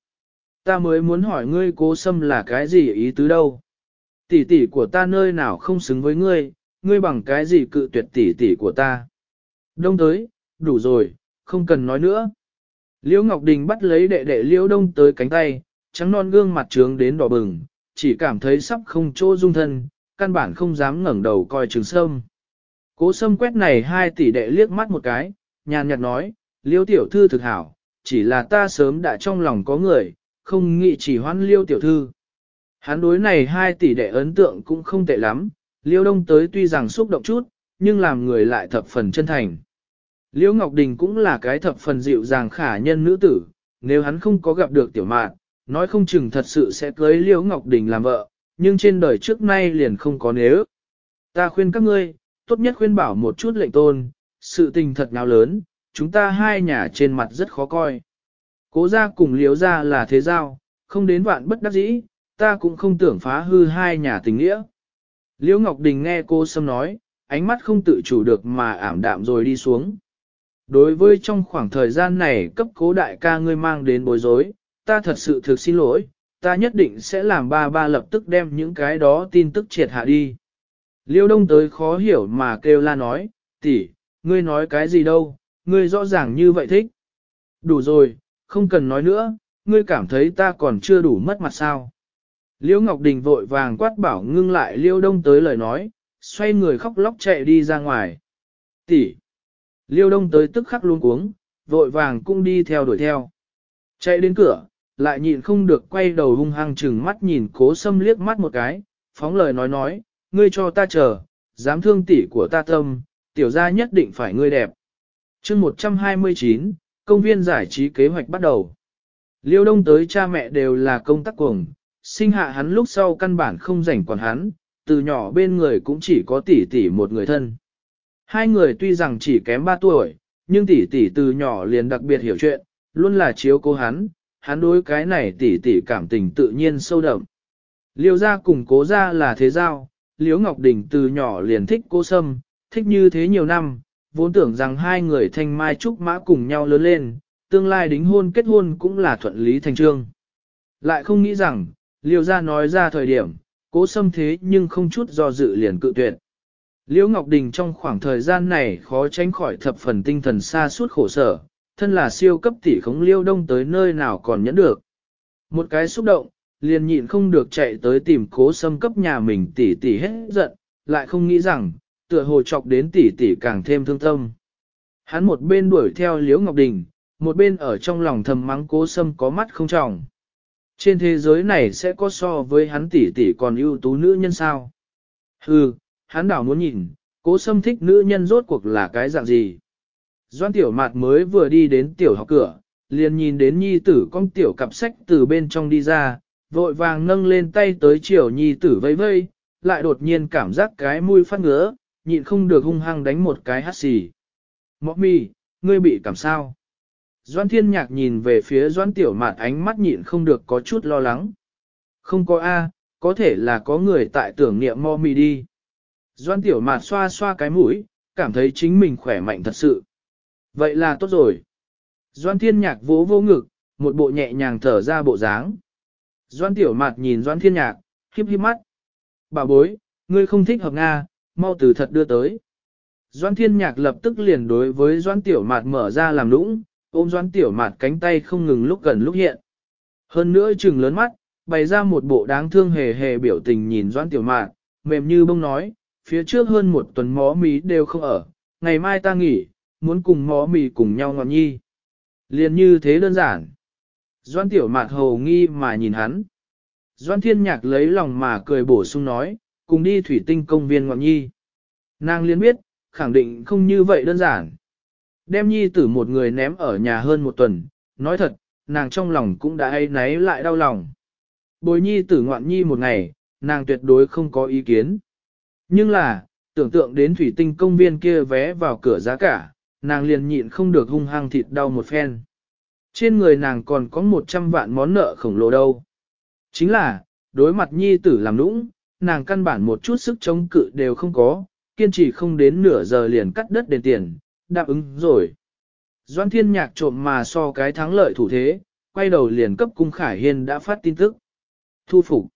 Ta mới muốn hỏi ngươi cố sâm là cái gì ý tứ đâu? Tỷ tỷ của ta nơi nào không xứng với ngươi, ngươi bằng cái gì cự tuyệt tỷ tỷ của ta? Đông tới, đủ rồi, không cần nói nữa. Liễu Ngọc Đình bắt lấy đệ đệ Liễu Đông tới cánh tay, trắng non gương mặt trướng đến đỏ bừng, chỉ cảm thấy sắp không chỗ dung thân, căn bản không dám ngẩng đầu coi trường sâm. Cố sâm quét này hai tỷ đệ liếc mắt một cái, nhàn nhạt nói, Liễu tiểu thư thực hảo, chỉ là ta sớm đã trong lòng có người, không nghĩ chỉ hoan Liễu tiểu thư. Hắn đối này hai tỷ đệ ấn tượng cũng không tệ lắm, Liễu Đông tới tuy rằng xúc động chút, nhưng làm người lại thập phần chân thành. Liễu Ngọc Đình cũng là cái thập phần dịu dàng khả nhân nữ tử, nếu hắn không có gặp được tiểu mạn, nói không chừng thật sự sẽ cưới Liễu Ngọc Đình làm vợ, nhưng trên đời trước nay liền không có nếu. Ta khuyên các ngươi, tốt nhất khuyên bảo một chút lệnh tôn, sự tình thật nào lớn, chúng ta hai nhà trên mặt rất khó coi. Cố ra cùng liếu ra là thế giao, không đến vạn bất đắc dĩ, ta cũng không tưởng phá hư hai nhà tình nghĩa. Liễu Ngọc Đình nghe cô Sâm nói, ánh mắt không tự chủ được mà ảm đạm rồi đi xuống. Đối với trong khoảng thời gian này cấp cố đại ca ngươi mang đến bối rối, ta thật sự thực xin lỗi, ta nhất định sẽ làm ba ba lập tức đem những cái đó tin tức triệt hạ đi. Liêu đông tới khó hiểu mà kêu la nói, tỷ, ngươi nói cái gì đâu, ngươi rõ ràng như vậy thích. Đủ rồi, không cần nói nữa, ngươi cảm thấy ta còn chưa đủ mất mặt sao. Liêu Ngọc Đình vội vàng quát bảo ngưng lại Liêu Đông tới lời nói, xoay người khóc lóc chạy đi ra ngoài. Tỷ. Liêu đông tới tức khắc luôn cuống, vội vàng cũng đi theo đuổi theo. Chạy đến cửa, lại nhịn không được quay đầu hung hăng chừng mắt nhìn cố sâm liếc mắt một cái, phóng lời nói nói, ngươi cho ta chờ, dám thương tỷ của ta tâm, tiểu gia nhất định phải ngươi đẹp. chương 129, công viên giải trí kế hoạch bắt đầu. Liêu đông tới cha mẹ đều là công tác cuồng, sinh hạ hắn lúc sau căn bản không rảnh quản hắn, từ nhỏ bên người cũng chỉ có tỷ tỷ một người thân. Hai người tuy rằng chỉ kém 3 tuổi, nhưng tỷ tỷ từ nhỏ liền đặc biệt hiểu chuyện, luôn là chiếu cố hắn, hắn đối cái này tỷ tỷ cảm tình tự nhiên sâu đậm. Liêu gia cùng cố gia là thế giao, Liễu Ngọc Đình từ nhỏ liền thích cô Sâm, thích như thế nhiều năm, vốn tưởng rằng hai người thanh mai trúc mã cùng nhau lớn lên, tương lai đính hôn kết hôn cũng là thuận lý thành trương. Lại không nghĩ rằng, Liễu gia nói ra thời điểm, cố Sâm thế nhưng không chút do dự liền cự tuyệt. Liễu Ngọc Đình trong khoảng thời gian này khó tránh khỏi thập phần tinh thần xa suốt khổ sở, thân là siêu cấp tỷ khống Liêu Đông tới nơi nào còn nhẫn được. Một cái xúc động, liền nhịn không được chạy tới tìm cố xâm cấp nhà mình tỷ tỷ hết giận, lại không nghĩ rằng, tựa hồ chọc đến tỷ tỷ càng thêm thương tâm. Hắn một bên đuổi theo Liễu Ngọc Đình, một bên ở trong lòng thầm mắng cố xâm có mắt không trọng. Trên thế giới này sẽ có so với hắn tỷ tỷ còn ưu tú nữ nhân sao? Hừ, hắn đảo muốn nhìn, cố sâm thích nữ nhân rốt cuộc là cái dạng gì. Doan tiểu mạt mới vừa đi đến tiểu học cửa, liền nhìn đến nhi tử con tiểu cặp sách từ bên trong đi ra, vội vàng nâng lên tay tới chiều nhi tử vây vây, lại đột nhiên cảm giác cái mũi phát ngứa, nhịn không được hung hăng đánh một cái hắt xì. Mọ mì, ngươi bị cảm sao? Doan thiên nhạc nhìn về phía doan tiểu mạt ánh mắt nhịn không được có chút lo lắng. Không có A, có thể là có người tại tưởng niệm mò mì đi. Doan tiểu mạt xoa xoa cái mũi, cảm thấy chính mình khỏe mạnh thật sự. Vậy là tốt rồi. Doan thiên nhạc vỗ vô ngực, một bộ nhẹ nhàng thở ra bộ dáng. Doan tiểu mạt nhìn doan thiên nhạc, khiếp khiếp mắt. Bà bối, ngươi không thích hợp Nga, mau từ thật đưa tới. Doan thiên nhạc lập tức liền đối với doan tiểu mạt mở ra làm lũng, ôm doan tiểu mạt cánh tay không ngừng lúc gần lúc hiện. Hơn nữa chừng lớn mắt, bày ra một bộ đáng thương hề hề biểu tình nhìn doan tiểu mạt, mềm như bông nói, phía trước hơn một tuần mó mì đều không ở, ngày mai ta nghỉ, muốn cùng mó mì cùng nhau ngọn nhi. Liền như thế đơn giản. Doan tiểu mạt hầu nghi mà nhìn hắn. Doan thiên nhạc lấy lòng mà cười bổ sung nói, cùng đi thủy tinh công viên ngọn nhi. Nàng liên biết, khẳng định không như vậy đơn giản. Đem nhi tử một người ném ở nhà hơn một tuần, nói thật, nàng trong lòng cũng đã ấy náy lại đau lòng. Bồi nhi tử ngoạn nhi một ngày, nàng tuyệt đối không có ý kiến. Nhưng là, tưởng tượng đến thủy tinh công viên kia vé vào cửa giá cả, nàng liền nhịn không được hung hăng thịt đau một phen. Trên người nàng còn có 100 vạn món nợ khổng lồ đâu. Chính là, đối mặt nhi tử làm nũng, nàng căn bản một chút sức chống cự đều không có, kiên trì không đến nửa giờ liền cắt đất đền tiền, đáp ứng rồi. Doan thiên nhạc trộm mà so cái thắng lợi thủ thế, quay đầu liền cấp cung Khải Hiên đã phát tin tức. Thu phục.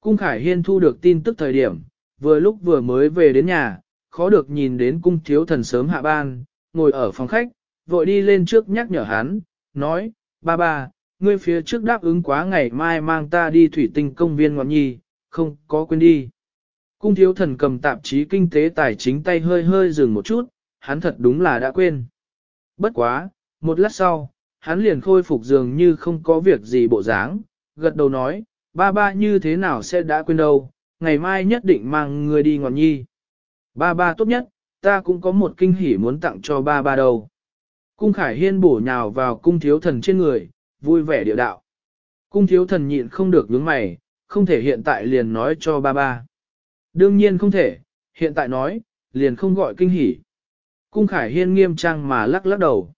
Cung Khải Hiên thu được tin tức thời điểm, vừa lúc vừa mới về đến nhà, khó được nhìn đến cung thiếu thần sớm hạ ban, ngồi ở phòng khách, vội đi lên trước nhắc nhở hắn, nói, ba ba, ngươi phía trước đáp ứng quá ngày mai mang ta đi thủy tinh công viên ngọn nhi, không có quên đi. Cung thiếu thần cầm tạp chí kinh tế tài chính tay hơi hơi dừng một chút, hắn thật đúng là đã quên. Bất quá, một lát sau, hắn liền khôi phục dường như không có việc gì bộ dáng, gật đầu nói, ba ba như thế nào sẽ đã quên đâu, ngày mai nhất định mang người đi ngọn nhi. Ba ba tốt nhất, ta cũng có một kinh hỉ muốn tặng cho ba ba đâu. Cung khải hiên bổ nhào vào cung thiếu thần trên người, vui vẻ điệu đạo. Cung thiếu thần nhịn không được nhướng mày, không thể hiện tại liền nói cho ba ba. Đương nhiên không thể, hiện tại nói, liền không gọi kinh hỉ. Cung khải hiên nghiêm trang mà lắc lắc đầu.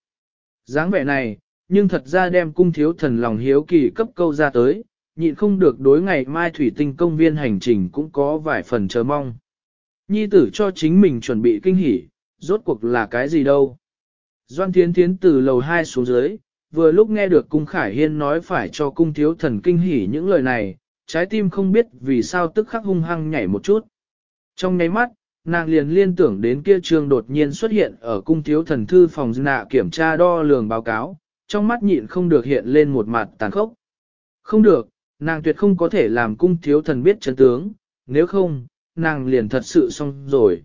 dáng vẻ này, nhưng thật ra đem cung thiếu thần lòng hiếu kỳ cấp câu ra tới, nhịn không được đối ngày mai thủy tinh công viên hành trình cũng có vài phần chờ mong. Nhi tử cho chính mình chuẩn bị kinh hỉ, rốt cuộc là cái gì đâu. Doan Thiến Thiến từ lầu 2 xuống dưới, vừa lúc nghe được cung khải hiên nói phải cho cung thiếu thần kinh hỉ những lời này, trái tim không biết vì sao tức khắc hung hăng nhảy một chút. Trong nháy mắt, nàng liền liên tưởng đến kia trường đột nhiên xuất hiện ở cung thiếu thần thư phòng nạ kiểm tra đo lường báo cáo, trong mắt nhịn không được hiện lên một mặt tàn khốc. Không được, nàng tuyệt không có thể làm cung thiếu thần biết chân tướng, nếu không, nàng liền thật sự xong rồi.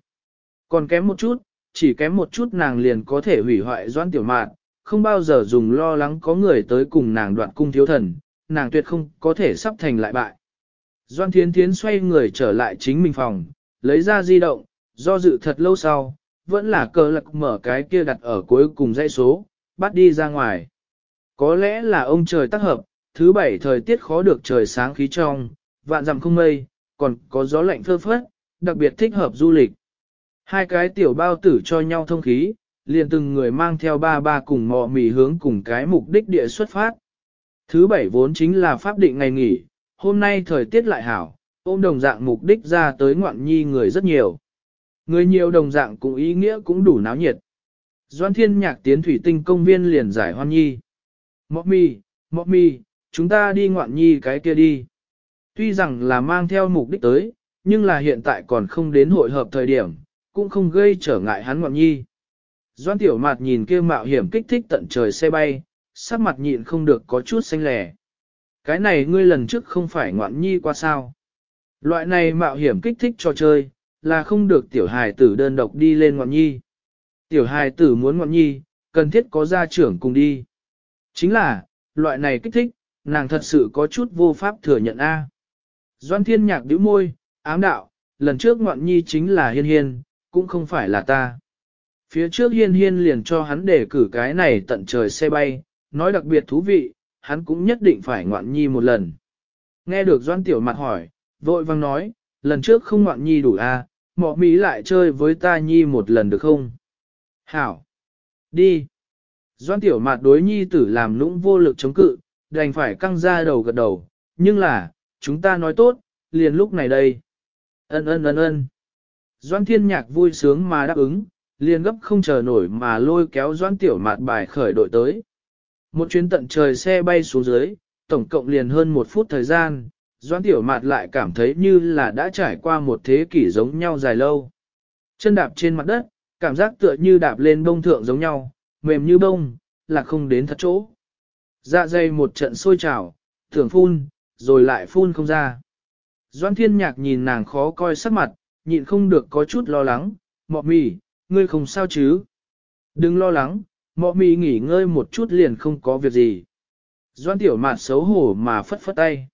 Còn kém một chút, chỉ kém một chút nàng liền có thể hủy hoại doan tiểu mạn, không bao giờ dùng lo lắng có người tới cùng nàng đoạn cung thiếu thần, nàng tuyệt không có thể sắp thành lại bại. Doan Thiến Thiến xoay người trở lại chính mình phòng, lấy ra di động, do dự thật lâu sau, vẫn là cờ lạc mở cái kia đặt ở cuối cùng dãy số, bắt đi ra ngoài. Có lẽ là ông trời tác hợp, thứ bảy thời tiết khó được trời sáng khí trong, vạn dặm không mây, còn có gió lạnh phơ phất, đặc biệt thích hợp du lịch. Hai cái tiểu bao tử cho nhau thông khí, liền từng người mang theo ba ba cùng mọ mì hướng cùng cái mục đích địa xuất phát. Thứ bảy vốn chính là pháp định ngày nghỉ, hôm nay thời tiết lại hảo, ôm đồng dạng mục đích ra tới ngoạn nhi người rất nhiều. Người nhiều đồng dạng cũng ý nghĩa cũng đủ náo nhiệt. Doan thiên nhạc tiến thủy tinh công viên liền giải hoan nhi. Mọ mì, mọ mì, chúng ta đi ngoạn nhi cái kia đi. Tuy rằng là mang theo mục đích tới, nhưng là hiện tại còn không đến hội hợp thời điểm, cũng không gây trở ngại hắn ngoạn nhi. Doan tiểu mạt nhìn kia mạo hiểm kích thích tận trời xe bay, sắc mặt nhịn không được có chút xanh lẻ. Cái này ngươi lần trước không phải ngoạn nhi qua sao. Loại này mạo hiểm kích thích cho chơi, là không được tiểu hài tử đơn độc đi lên ngoạn nhi. Tiểu hài tử muốn ngoạn nhi, cần thiết có gia trưởng cùng đi. Chính là, loại này kích thích, nàng thật sự có chút vô pháp thừa nhận A. Doan thiên nhạc bĩu môi, ám đạo, lần trước ngoạn nhi chính là hiên hiên, cũng không phải là ta. Phía trước hiên hiên liền cho hắn để cử cái này tận trời xe bay, nói đặc biệt thú vị, hắn cũng nhất định phải ngoạn nhi một lần. Nghe được doan tiểu mặt hỏi, vội vang nói, lần trước không ngoạn nhi đủ a, à, mọ mỹ lại chơi với ta nhi một lần được không? Hảo! Đi! Doan tiểu mặt đối nhi tử làm nũng vô lực chống cự, đành phải căng ra đầu gật đầu, nhưng là, chúng ta nói tốt, liền lúc này đây. Ân ân ân ân. Doan thiên nhạc vui sướng mà đáp ứng, liền gấp không chờ nổi mà lôi kéo doan tiểu mạt bài khởi đội tới. Một chuyến tận trời xe bay xuống dưới, tổng cộng liền hơn một phút thời gian, doan tiểu mạt lại cảm thấy như là đã trải qua một thế kỷ giống nhau dài lâu. Chân đạp trên mặt đất, cảm giác tựa như đạp lên bông thượng giống nhau, mềm như bông, là không đến thật chỗ. Dạ dày một trận sôi trào, tưởng phun, rồi lại phun không ra. Doan thiên nhạc nhìn nàng khó coi sắc mặt, nhịn không được có chút lo lắng, mọ mì, ngươi không sao chứ? Đừng lo lắng, mọ mì nghỉ ngơi một chút liền không có việc gì. Doan tiểu mạt xấu hổ mà phất phất tay.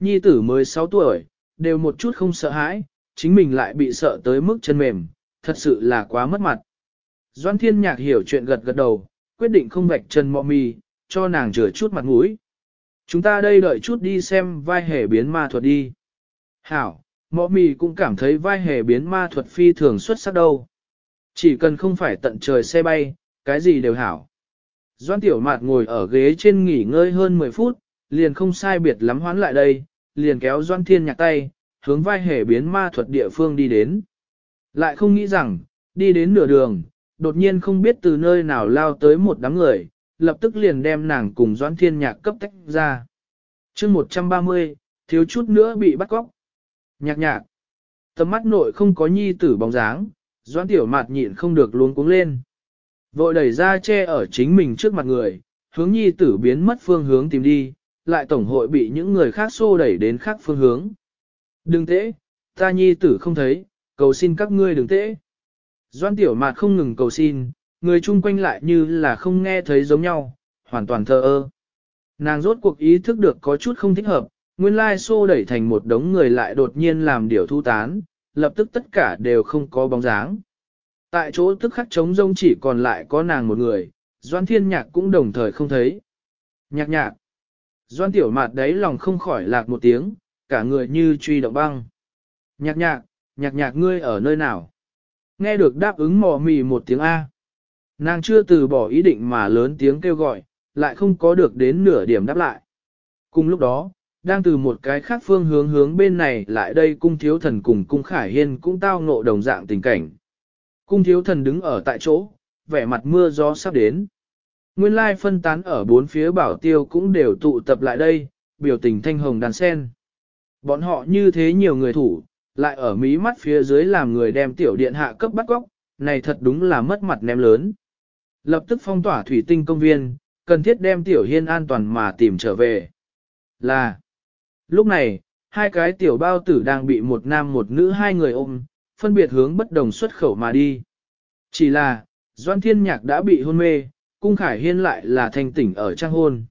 Nhi tử mới 6 tuổi, đều một chút không sợ hãi, chính mình lại bị sợ tới mức chân mềm, thật sự là quá mất mặt. Doan thiên nhạc hiểu chuyện gật gật đầu, quyết định không vạch chân mọ mì, cho nàng rửa chút mặt mũi. Chúng ta đây đợi chút đi xem vai hề biến ma thuật đi. Hảo, mọ mì cũng cảm thấy vai hề biến ma thuật phi thường xuất sắc đâu. Chỉ cần không phải tận trời xe bay, cái gì đều hảo. Doan tiểu mạt ngồi ở ghế trên nghỉ ngơi hơn 10 phút, liền không sai biệt lắm hoán lại đây, liền kéo doan thiên nhạc tay, hướng vai hề biến ma thuật địa phương đi đến. Lại không nghĩ rằng, đi đến nửa đường, đột nhiên không biết từ nơi nào lao tới một đám người, lập tức liền đem nàng cùng doan thiên nhạc cấp tách ra. chương 130, thiếu chút nữa bị bắt cóc. Nhạc nhạc. Tầm mắt nội không có nhi tử bóng dáng, doãn tiểu mạt nhịn không được luống cuống lên. Vội đẩy ra che ở chính mình trước mặt người, hướng nhi tử biến mất phương hướng tìm đi, lại tổng hội bị những người khác xô đẩy đến khác phương hướng. Đừng tễ, ta nhi tử không thấy, cầu xin các ngươi đừng tễ. Doan tiểu mạt không ngừng cầu xin, người chung quanh lại như là không nghe thấy giống nhau, hoàn toàn thờ ơ. Nàng rốt cuộc ý thức được có chút không thích hợp, nguyên lai xô đẩy thành một đống người lại đột nhiên làm điều thu tán, lập tức tất cả đều không có bóng dáng. Tại chỗ tức khắc trống rông chỉ còn lại có nàng một người, Doan Thiên Nhạc cũng đồng thời không thấy. Nhạc nhạc. Doan Tiểu Mạt đấy lòng không khỏi lạc một tiếng, cả người như truy động băng. Nhạc nhạc, nhạc nhạc ngươi ở nơi nào? Nghe được đáp ứng mò mì một tiếng A. Nàng chưa từ bỏ ý định mà lớn tiếng kêu gọi, lại không có được đến nửa điểm đáp lại. Cùng lúc đó, đang từ một cái khác phương hướng hướng bên này lại đây cung thiếu thần cùng cung khải hiên cũng tao ngộ đồng dạng tình cảnh. Cung thiếu thần đứng ở tại chỗ, vẻ mặt mưa gió sắp đến. Nguyên lai phân tán ở bốn phía bảo tiêu cũng đều tụ tập lại đây, biểu tình thanh hồng đàn sen. Bọn họ như thế nhiều người thủ, lại ở mí mắt phía dưới làm người đem tiểu điện hạ cấp bắt góc, này thật đúng là mất mặt ném lớn. Lập tức phong tỏa thủy tinh công viên, cần thiết đem tiểu hiên an toàn mà tìm trở về. Là, lúc này, hai cái tiểu bao tử đang bị một nam một nữ hai người ôm, phân biệt hướng bất đồng xuất khẩu mà đi. Chỉ là, Doan Thiên Nhạc đã bị hôn mê, Cung Khải Hiên lại là thanh tỉnh ở trang hôn.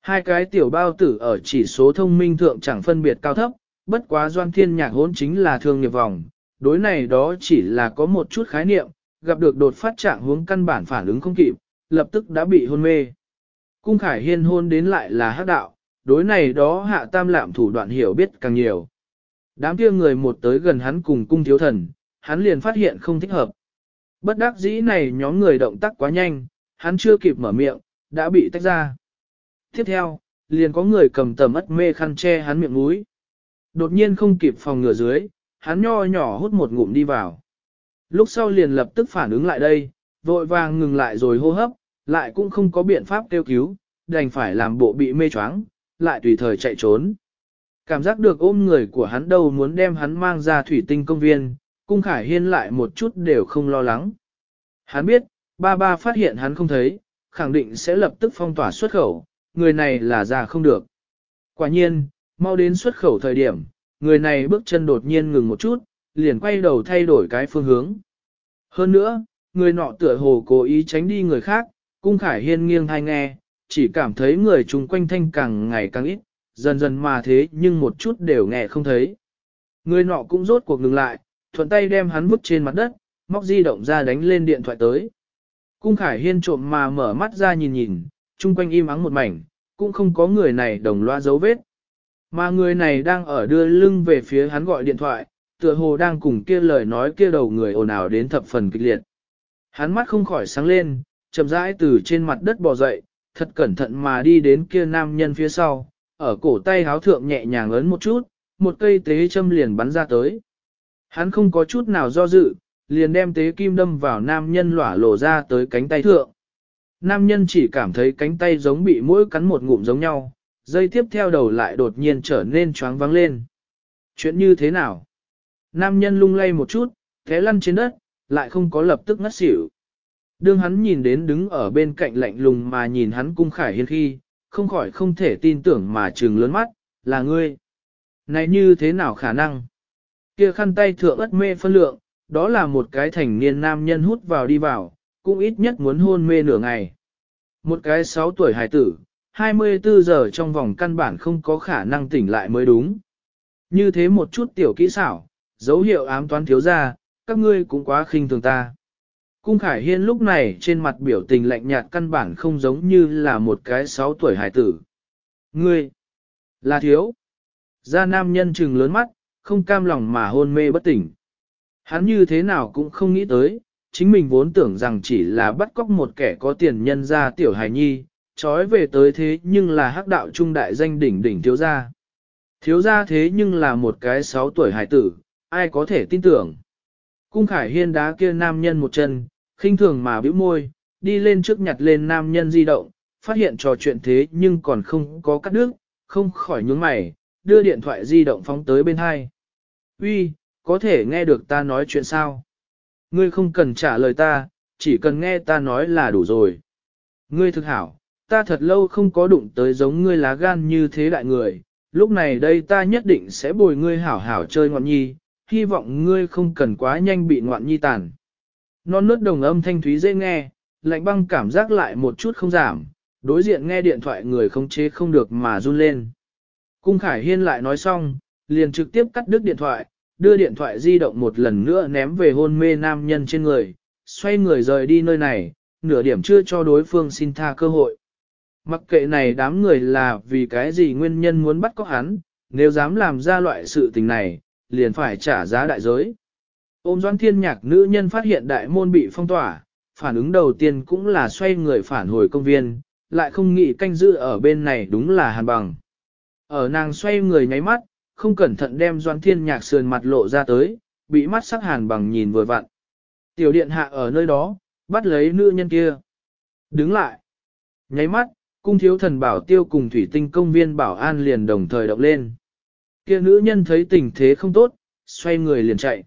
Hai cái tiểu bao tử ở chỉ số thông minh thượng chẳng phân biệt cao thấp, bất quá Doan Thiên Nhạc hôn chính là thương nghiệp vòng, đối này đó chỉ là có một chút khái niệm, gặp được đột phát trạng hướng căn bản phản ứng không kịp, lập tức đã bị hôn mê. Cung Khải Hiên hôn đến lại là hắc đạo, đối này đó hạ tam lạm thủ đoạn hiểu biết càng nhiều. Đám kia người một tới gần hắn cùng cung thiếu thần, hắn liền phát hiện không thích hợp. Bất đắc dĩ này nhóm người động tác quá nhanh, hắn chưa kịp mở miệng, đã bị tách ra. Tiếp theo, liền có người cầm tầm ất mê khăn che hắn miệng mũi. Đột nhiên không kịp phòng ngừa dưới, hắn nho nhỏ hút một ngụm đi vào. Lúc sau liền lập tức phản ứng lại đây, vội vàng ngừng lại rồi hô hấp, lại cũng không có biện pháp kêu cứu, đành phải làm bộ bị mê choáng, lại tùy thời chạy trốn. Cảm giác được ôm người của hắn đâu muốn đem hắn mang ra thủy tinh công viên, cung khải hiên lại một chút đều không lo lắng. Hắn biết, ba ba phát hiện hắn không thấy, khẳng định sẽ lập tức phong tỏa xuất khẩu, người này là già không được. Quả nhiên, mau đến xuất khẩu thời điểm, người này bước chân đột nhiên ngừng một chút, liền quay đầu thay đổi cái phương hướng. Hơn nữa, người nọ tựa hồ cố ý tránh đi người khác, cung khải hiên nghiêng thai nghe, chỉ cảm thấy người chung quanh thanh càng ngày càng ít, dần dần mà thế nhưng một chút đều nghe không thấy. Người nọ cũng rốt cuộc ngừng lại, thuận tay đem hắn vứt trên mặt đất, móc di động ra đánh lên điện thoại tới. Cung Khải Hiên trộm mà mở mắt ra nhìn nhìn, chung quanh im ắng một mảnh, cũng không có người này đồng loa dấu vết. Mà người này đang ở đưa lưng về phía hắn gọi điện thoại, tựa hồ đang cùng kia lời nói kia đầu người ồn ào đến thập phần kịch liệt. Hắn mắt không khỏi sáng lên, chậm rãi từ trên mặt đất bò dậy, thật cẩn thận mà đi đến kia nam nhân phía sau, ở cổ tay háo thượng nhẹ nhàng ấn một chút, một cây tế châm liền bắn ra tới. Hắn không có chút nào do dự, liền đem tế kim đâm vào nam nhân lỏa lộ ra tới cánh tay thượng. Nam nhân chỉ cảm thấy cánh tay giống bị mũi cắn một ngụm giống nhau, dây tiếp theo đầu lại đột nhiên trở nên choáng vắng lên. Chuyện như thế nào? Nam nhân lung lay một chút, thế lăn trên đất, lại không có lập tức ngất xỉu. Đương hắn nhìn đến đứng ở bên cạnh lạnh lùng mà nhìn hắn cung khải hiên khi, không khỏi không thể tin tưởng mà trừng lớn mắt, là ngươi. Này như thế nào khả năng? Kia khăn tay thượng ất mê phân lượng, đó là một cái thành niên nam nhân hút vào đi vào, cũng ít nhất muốn hôn mê nửa ngày. Một cái 6 tuổi hài tử, 24 giờ trong vòng căn bản không có khả năng tỉnh lại mới đúng. Như thế một chút tiểu kỹ xảo, dấu hiệu ám toán thiếu ra, các ngươi cũng quá khinh thường ta. Cung Khải Hiên lúc này trên mặt biểu tình lạnh nhạt căn bản không giống như là một cái 6 tuổi hải tử. Ngươi, là thiếu. Gia nam nhân trừng lớn mắt, không cam lòng mà hôn mê bất tỉnh. Hắn như thế nào cũng không nghĩ tới, chính mình vốn tưởng rằng chỉ là bắt cóc một kẻ có tiền nhân ra tiểu hài nhi, trói về tới thế nhưng là hắc đạo trung đại danh đỉnh đỉnh thiếu gia. Thiếu gia thế nhưng là một cái 6 tuổi hải tử, ai có thể tin tưởng. Cung khải hiên đá kia nam nhân một chân, khinh thường mà bĩu môi, đi lên trước nhặt lên nam nhân di động, phát hiện trò chuyện thế nhưng còn không có cắt đứt, không khỏi nhướng mày, đưa điện thoại di động phóng tới bên hai. Uy, có thể nghe được ta nói chuyện sao? Ngươi không cần trả lời ta, chỉ cần nghe ta nói là đủ rồi. Ngươi thực hảo, ta thật lâu không có đụng tới giống ngươi lá gan như thế đại người, lúc này đây ta nhất định sẽ bồi ngươi hảo hảo chơi ngọn nhi, hy vọng ngươi không cần quá nhanh bị ngoạn nhi tàn. Non nớt đồng âm thanh thúy dễ nghe, lạnh băng cảm giác lại một chút không giảm, đối diện nghe điện thoại người không chế không được mà run lên. Cung Khải Hiên lại nói xong, liền trực tiếp cắt đứt điện thoại, đưa điện thoại di động một lần nữa ném về hôn mê nam nhân trên người, xoay người rời đi nơi này, nửa điểm chưa cho đối phương xin tha cơ hội. Mặc kệ này đám người là vì cái gì nguyên nhân muốn bắt cóc hắn, nếu dám làm ra loại sự tình này, liền phải trả giá đại giới. Ôm doan thiên nhạc nữ nhân phát hiện đại môn bị phong tỏa, phản ứng đầu tiên cũng là xoay người phản hồi công viên, lại không nghĩ canh giữ ở bên này đúng là hàn bằng. Ở nàng xoay người nháy mắt, không cẩn thận đem doan thiên nhạc sườn mặt lộ ra tới, bị mắt sắc hàn bằng nhìn vừa vặn. Tiểu điện hạ ở nơi đó, bắt lấy nữ nhân kia. Đứng lại. Nháy mắt, cung thiếu thần bảo tiêu cùng thủy tinh công viên bảo an liền đồng thời động lên. Kia nữ nhân thấy tình thế không tốt, xoay người liền chạy.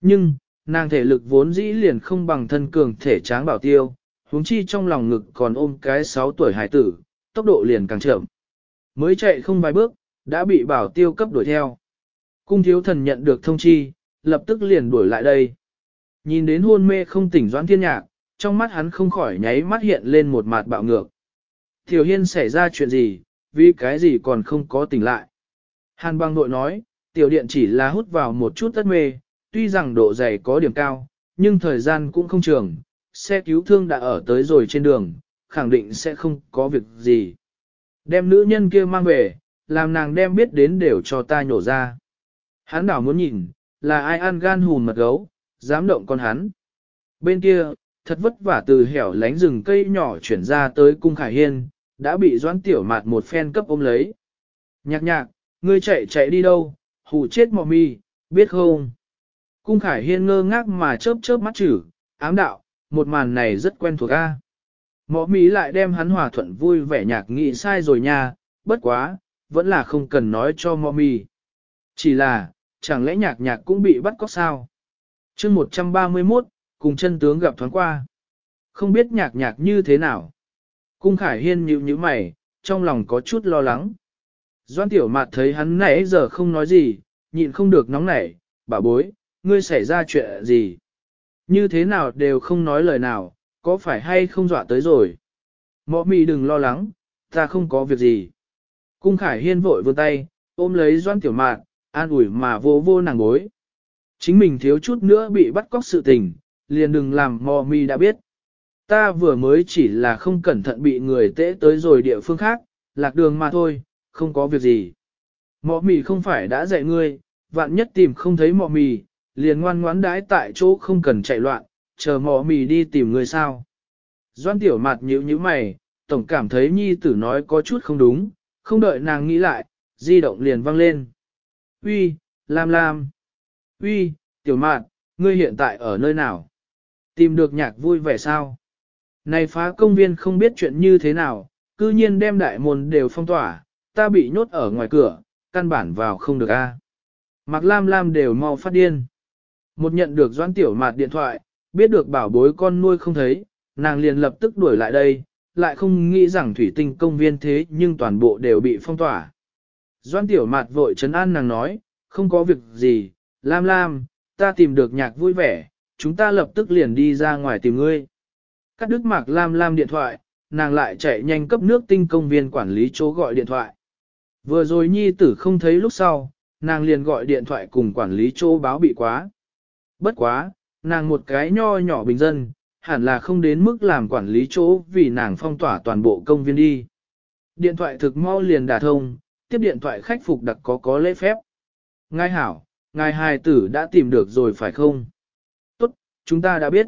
Nhưng, nàng thể lực vốn dĩ liền không bằng thân cường thể tráng bảo tiêu, huống chi trong lòng ngực còn ôm cái 6 tuổi hải tử, tốc độ liền càng chậm. Mới chạy không vài bước, đã bị bảo tiêu cấp đuổi theo. Cung thiếu thần nhận được thông chi, lập tức liền đuổi lại đây. Nhìn đến hôn mê không tỉnh doãn thiên nhạc, trong mắt hắn không khỏi nháy mắt hiện lên một mặt bạo ngược. Tiểu Hiên xảy ra chuyện gì, vì cái gì còn không có tỉnh lại. Hàn băng nội nói, tiểu điện chỉ là hút vào một chút tất mê, tuy rằng độ dày có điểm cao, nhưng thời gian cũng không trường, xe cứu thương đã ở tới rồi trên đường, khẳng định sẽ không có việc gì. Đem nữ nhân kia mang về, làm nàng đem biết đến đều cho ta nhổ ra. Hắn đảo muốn nhìn, là ai ăn gan hùn mật gấu, dám động con hắn. Bên kia, thật vất vả từ hẻo lánh rừng cây nhỏ chuyển ra tới cung khải hiên, đã bị doãn tiểu mạt một phen cấp ôm lấy. Nhạc nhạc, ngươi chạy chạy đi đâu, hù chết mò mi, biết không? Cung khải hiên ngơ ngác mà chớp chớp mắt chữ, ám đạo, một màn này rất quen thuộc a. Mọ mi lại đem hắn hòa thuận vui vẻ nhạc nghị sai rồi nha, bất quá, vẫn là không cần nói cho mọ mi. Chỉ là, chẳng lẽ nhạc nhạc cũng bị bắt cóc sao? chương 131, cùng chân tướng gặp thoáng qua. Không biết nhạc nhạc như thế nào. Cung Khải Hiên nhịu như mày, trong lòng có chút lo lắng. Doan Tiểu Mạt thấy hắn nãy giờ không nói gì, nhịn không được nóng nảy, bà bối, ngươi xảy ra chuyện gì? Như thế nào đều không nói lời nào, có phải hay không dọa tới rồi? Mọ mì đừng lo lắng, ta không có việc gì. Cung Khải Hiên vội vươn tay, ôm lấy Doan Tiểu Mạn, an ủi mà vô vô nàng bối. Chính mình thiếu chút nữa bị bắt cóc sự tình, liền đừng làm mò mì đã biết. Ta vừa mới chỉ là không cẩn thận bị người tễ tới rồi địa phương khác, lạc đường mà thôi, không có việc gì. Mọ mì không phải đã dạy ngươi, vạn nhất tìm không thấy mọ mì, liền ngoan ngoãn đãi tại chỗ không cần chạy loạn, chờ mọ mì đi tìm người sao. Doan tiểu mặt nhíu nhíu mày, tổng cảm thấy nhi tử nói có chút không đúng, không đợi nàng nghĩ lại, di động liền văng lên. Uy, Lam Lam. Uy, tiểu mạn, ngươi hiện tại ở nơi nào? Tìm được nhạc vui vẻ sao? Này phá công viên không biết chuyện như thế nào, cư nhiên đem đại môn đều phong tỏa, ta bị nhốt ở ngoài cửa, căn bản vào không được a. À. Mạc Lam Lam đều mau phát điên. Một nhận được doãn tiểu mạt điện thoại, biết được bảo bối con nuôi không thấy, nàng liền lập tức đuổi lại đây, lại không nghĩ rằng thủy tinh công viên thế nhưng toàn bộ đều bị phong tỏa. Doãn tiểu mạt vội chấn an nàng nói, không có việc gì, Lam Lam, ta tìm được nhạc vui vẻ, chúng ta lập tức liền đi ra ngoài tìm ngươi. Cắt đứt mạc Lam Lam điện thoại, nàng lại chạy nhanh cấp nước tinh công viên quản lý chỗ gọi điện thoại. Vừa rồi nhi tử không thấy lúc sau, nàng liền gọi điện thoại cùng quản lý chỗ báo bị quá. Bất quá, nàng một cái nho nhỏ bình dân, hẳn là không đến mức làm quản lý chỗ vì nàng phong tỏa toàn bộ công viên đi. Điện thoại thực mau liền đả thông, tiếp điện thoại khách phục đặc có có lễ phép. Ngài hảo, ngài hài tử đã tìm được rồi phải không? Tốt, chúng ta đã biết.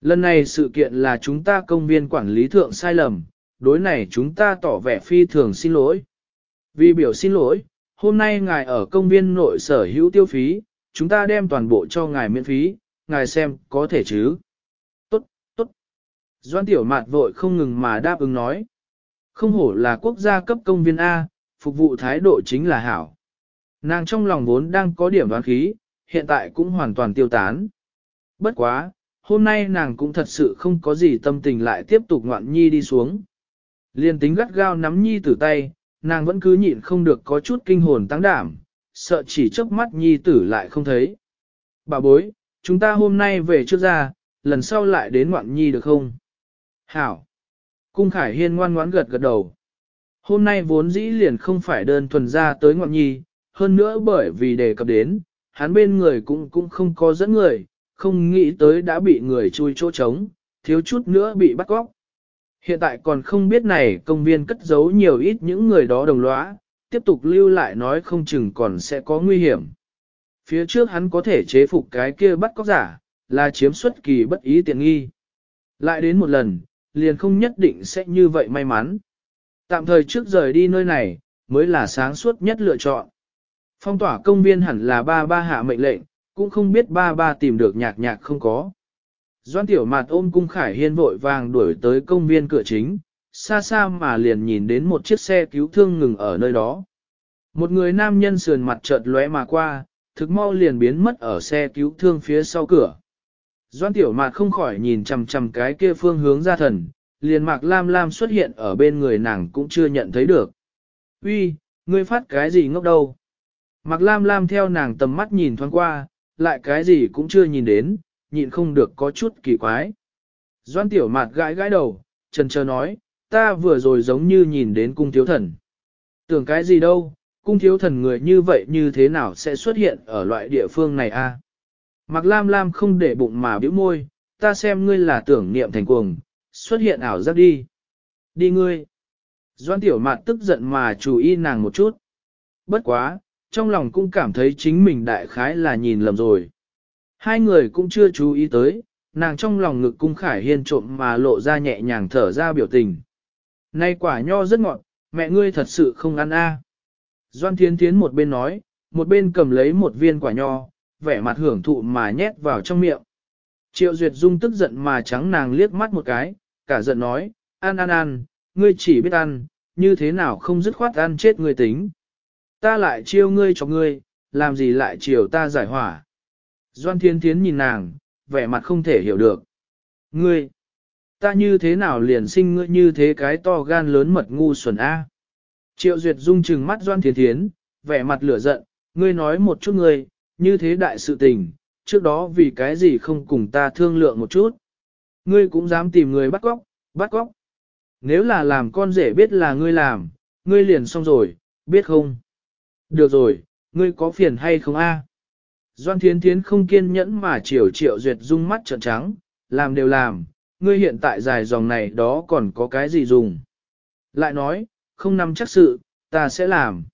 Lần này sự kiện là chúng ta công viên quản lý thượng sai lầm, đối này chúng ta tỏ vẻ phi thường xin lỗi. Vì biểu xin lỗi, hôm nay ngài ở công viên nội sở hữu tiêu phí, chúng ta đem toàn bộ cho ngài miễn phí, ngài xem có thể chứ. Tốt, tốt. Doan tiểu mạt vội không ngừng mà đáp ứng nói. Không hổ là quốc gia cấp công viên A, phục vụ thái độ chính là hảo. Nàng trong lòng vốn đang có điểm đoán khí, hiện tại cũng hoàn toàn tiêu tán. Bất quá, hôm nay nàng cũng thật sự không có gì tâm tình lại tiếp tục ngoạn nhi đi xuống. Liên tính gắt gao nắm nhi tử tay, nàng vẫn cứ nhịn không được có chút kinh hồn tăng đảm, sợ chỉ chớp mắt nhi tử lại không thấy. Bà bối, chúng ta hôm nay về trước ra, lần sau lại đến ngoạn nhi được không? Hảo! Cung Khải Hiên ngoan ngoãn gật gật đầu. Hôm nay vốn dĩ liền không phải đơn thuần ra tới ngoạn nhi, hơn nữa bởi vì đề cập đến, hắn bên người cũng cũng không có dẫn người, không nghĩ tới đã bị người chui chỗ trống, thiếu chút nữa bị bắt cóc. Hiện tại còn không biết này công viên cất giấu nhiều ít những người đó đồng lõa, tiếp tục lưu lại nói không chừng còn sẽ có nguy hiểm. Phía trước hắn có thể chế phục cái kia bắt cóc giả, là chiếm xuất kỳ bất ý tiện nghi. Lại đến một lần, liền không nhất định sẽ như vậy may mắn. Tạm thời trước rời đi nơi này, mới là sáng suốt nhất lựa chọn. Phong tỏa công viên hẳn là ba ba hạ mệnh lệnh, cũng không biết ba ba tìm được nhạc nhạc không có. Doan tiểu mạt ôm cung khải hiên vội vàng đuổi tới công viên cửa chính, xa xa mà liền nhìn đến một chiếc xe cứu thương ngừng ở nơi đó. Một người nam nhân sườn mặt chợt lóe mà qua, thực mau liền biến mất ở xe cứu thương phía sau cửa. Doan tiểu mạt không khỏi nhìn chằm chằm cái kia phương hướng ra thần, liền mạc lam lam xuất hiện ở bên người nàng cũng chưa nhận thấy được. Uy, ngươi phát cái gì ngốc đâu? Mạc lam lam theo nàng tầm mắt nhìn thoáng qua, lại cái gì cũng chưa nhìn đến, nhịn không được có chút kỳ quái. Doan tiểu mạt gãi gãi đầu, trần chờ nói, ta vừa rồi giống như nhìn đến cung thiếu thần. Tưởng cái gì đâu, cung thiếu thần người như vậy như thế nào sẽ xuất hiện ở loại địa phương này a? Mạc Lam Lam không để bụng mà bĩu môi, ta xem ngươi là tưởng niệm thành cuồng, xuất hiện ảo giác đi. Đi ngươi. Doan tiểu mạt tức giận mà chú ý nàng một chút. Bất quá, trong lòng cũng cảm thấy chính mình đại khái là nhìn lầm rồi. Hai người cũng chưa chú ý tới, nàng trong lòng ngực cung khải hiên trộm mà lộ ra nhẹ nhàng thở ra biểu tình. Nay quả nho rất ngọt, mẹ ngươi thật sự không ăn a. Doan Thiến Thiến một bên nói, một bên cầm lấy một viên quả nho, vẻ mặt hưởng thụ mà nhét vào trong miệng. Triệu Duyệt Dung tức giận mà trắng nàng liếc mắt một cái, cả giận nói, ăn ăn ăn, ngươi chỉ biết ăn, như thế nào không dứt khoát ăn chết ngươi tính. Ta lại chiêu ngươi cho ngươi, làm gì lại chiều ta giải hỏa. Doan Thiên Thiến nhìn nàng, vẻ mặt không thể hiểu được. Ngươi, ta như thế nào liền sinh ngươi như thế cái to gan lớn mật ngu xuẩn A. Triệu Duyệt Dung trừng mắt Doan Thiên Thiến, vẻ mặt lửa giận, ngươi nói một chút ngươi, như thế đại sự tình, trước đó vì cái gì không cùng ta thương lượng một chút. Ngươi cũng dám tìm người bắt cóc, bắt cóc. Nếu là làm con rể biết là ngươi làm, ngươi liền xong rồi, biết không? Được rồi, ngươi có phiền hay không a? Doan Thiến Thiến không kiên nhẫn mà chiều triệu duyệt dung mắt trợn trắng, làm đều làm, ngươi hiện tại dài dòng này đó còn có cái gì dùng. Lại nói, không nắm chắc sự, ta sẽ làm.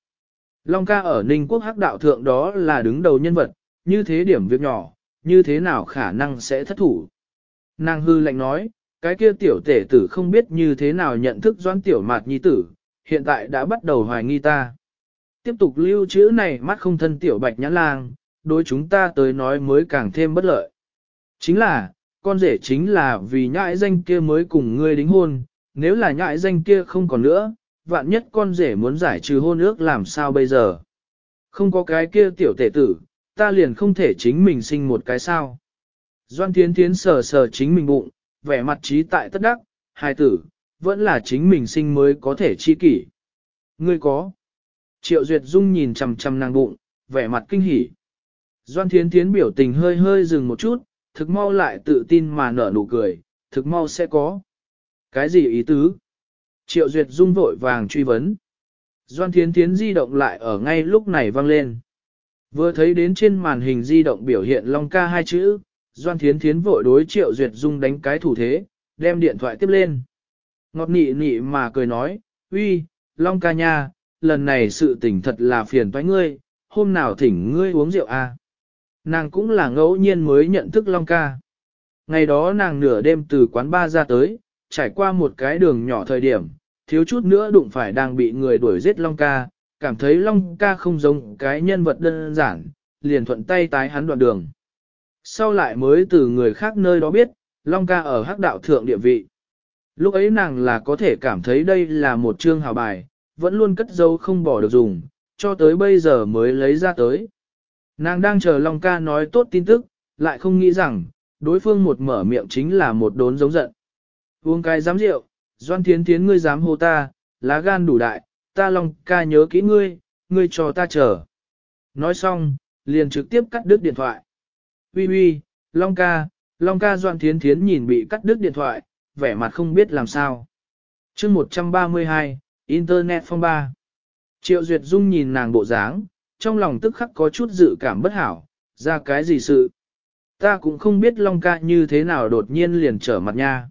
Long ca ở Ninh Quốc Hắc Đạo Thượng đó là đứng đầu nhân vật, như thế điểm việc nhỏ, như thế nào khả năng sẽ thất thủ. Nàng hư lệnh nói, cái kia tiểu tể tử không biết như thế nào nhận thức doan tiểu mạt nhi tử, hiện tại đã bắt đầu hoài nghi ta. Tiếp tục lưu trữ này mắt không thân tiểu bạch nhãn lang, đối chúng ta tới nói mới càng thêm bất lợi. Chính là, con rể chính là vì nhãi danh kia mới cùng ngươi đính hôn, nếu là nhãi danh kia không còn nữa, vạn nhất con rể muốn giải trừ hôn ước làm sao bây giờ. Không có cái kia tiểu tể tử, ta liền không thể chính mình sinh một cái sao. Doan Thiến Thiến sờ sờ chính mình bụng, vẻ mặt trí tại tất đắc, hai tử, vẫn là chính mình sinh mới có thể chi kỷ. Ngươi có. Triệu Duyệt Dung nhìn chằm chằm nàng bụng, vẻ mặt kinh hỉ. Doan Thiến Thiến biểu tình hơi hơi dừng một chút, thực mau lại tự tin mà nở nụ cười, thực mau sẽ có. Cái gì ý tứ? Triệu Duyệt Dung vội vàng truy vấn. Doan Thiến Thiến di động lại ở ngay lúc này vang lên. Vừa thấy đến trên màn hình di động biểu hiện Long ca hai chữ, Doan Thiến Thiến vội đối Triệu Duyệt Dung đánh cái thủ thế, đem điện thoại tiếp lên. Ngọt nị nị mà cười nói, uy, Long ca nha, lần này sự tình thật là phiền toái ngươi, hôm nào thỉnh ngươi uống rượu à. Nàng cũng là ngẫu nhiên mới nhận thức Long ca. Ngày đó nàng nửa đêm từ quán ba ra tới, trải qua một cái đường nhỏ thời điểm, thiếu chút nữa đụng phải đang bị người đuổi giết Long ca, cảm thấy Long ca không giống cái nhân vật đơn giản, liền thuận tay tái hắn đoạn đường. Sau lại mới từ người khác nơi đó biết, Long ca ở hắc đạo thượng địa vị. Lúc ấy nàng là có thể cảm thấy đây là một chương hào bài, vẫn luôn cất dấu không bỏ được dùng, cho tới bây giờ mới lấy ra tới. Nàng đang chờ Long ca nói tốt tin tức, lại không nghĩ rằng, đối phương một mở miệng chính là một đốn giống giận. Uống cái dám rượu, doan thiến thiến ngươi dám hô ta, lá gan đủ đại, ta long ca nhớ kỹ ngươi, ngươi cho ta chờ. Nói xong, liền trực tiếp cắt đứt điện thoại. Ui ui, long ca, long ca doan thiến thiến nhìn bị cắt đứt điện thoại, vẻ mặt không biết làm sao. chương 132, Internet phong ba. Triệu Duyệt Dung nhìn nàng bộ dáng, trong lòng tức khắc có chút dự cảm bất hảo, ra cái gì sự. Ta cũng không biết Long ca như thế nào đột nhiên liền trở mặt nha.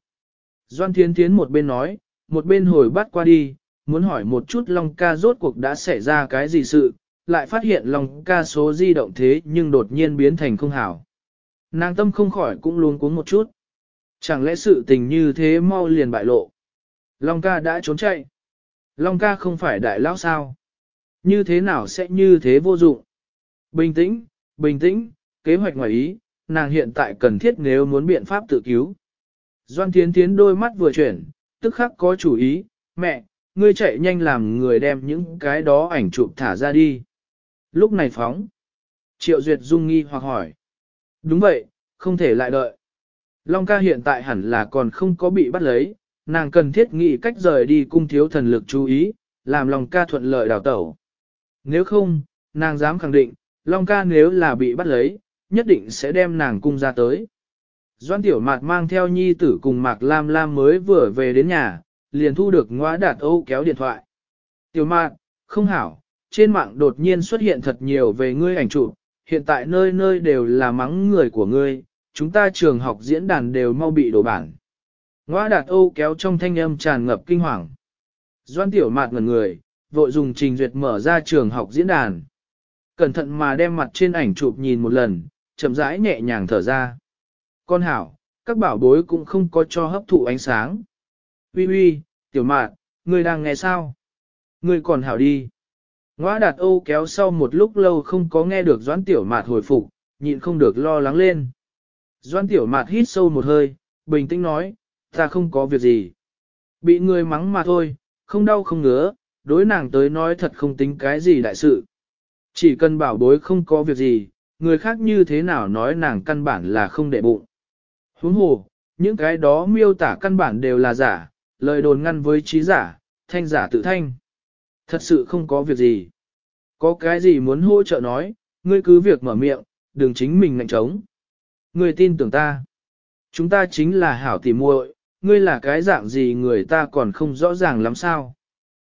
Doan Thiến Thiến một bên nói, một bên hồi bắt qua đi, muốn hỏi một chút Long ca rốt cuộc đã xảy ra cái gì sự, lại phát hiện Long ca số di động thế nhưng đột nhiên biến thành không hảo. Nàng tâm không khỏi cũng luôn cuống một chút. Chẳng lẽ sự tình như thế mau liền bại lộ. Long ca đã trốn chạy. Long ca không phải đại lão sao. Như thế nào sẽ như thế vô dụng? Bình tĩnh, bình tĩnh, kế hoạch ngoài ý, nàng hiện tại cần thiết nếu muốn biện pháp tự cứu. Doan Thiến Thiến đôi mắt vừa chuyển, tức khắc có chủ ý, mẹ, ngươi chạy nhanh làm người đem những cái đó ảnh chụp thả ra đi. Lúc này phóng. Triệu Duyệt Dung nghi hoặc hỏi. Đúng vậy, không thể lại đợi. Long ca hiện tại hẳn là còn không có bị bắt lấy, nàng cần thiết nghĩ cách rời đi cung thiếu thần lực chú ý, làm Long ca thuận lợi đào tẩu. Nếu không, nàng dám khẳng định, Long ca nếu là bị bắt lấy, nhất định sẽ đem nàng cung ra tới. Doan Tiểu Mạt mang theo nhi tử cùng Mạc Lam Lam mới vừa về đến nhà, liền thu được ngõa đạt Âu kéo điện thoại. Tiểu Mạt, không hảo, trên mạng đột nhiên xuất hiện thật nhiều về ngươi ảnh chụp, hiện tại nơi nơi đều là mắng người của ngươi, chúng ta trường học diễn đàn đều mau bị đổ bản. Ngõa đạt Âu kéo trong thanh âm tràn ngập kinh hoàng. Doan Tiểu Mạt ngẩn người, vội dùng trình duyệt mở ra trường học diễn đàn. Cẩn thận mà đem mặt trên ảnh chụp nhìn một lần, chậm rãi nhẹ nhàng thở ra. Con hảo, các bảo bối cũng không có cho hấp thụ ánh sáng. Ui ui, tiểu mạn, ngươi đang nghe sao? Ngươi còn hảo đi. Ngoã đạt ô kéo sau một lúc lâu không có nghe được doãn tiểu mạt hồi phục, nhịn không được lo lắng lên. Doãn tiểu mạt hít sâu một hơi, bình tĩnh nói, ta không có việc gì. Bị người mắng mà thôi, không đau không ngứa, đối nàng tới nói thật không tính cái gì đại sự. Chỉ cần bảo bối không có việc gì, người khác như thế nào nói nàng căn bản là không để bụng. Huống hồ, những cái đó miêu tả căn bản đều là giả, lời đồn ngăn với trí giả, thanh giả tự thanh. Thật sự không có việc gì. Có cái gì muốn hỗ trợ nói, ngươi cứ việc mở miệng, đừng chính mình ngạnh trống. Ngươi tin tưởng ta. Chúng ta chính là hảo tỉ muội, ngươi là cái dạng gì người ta còn không rõ ràng lắm sao.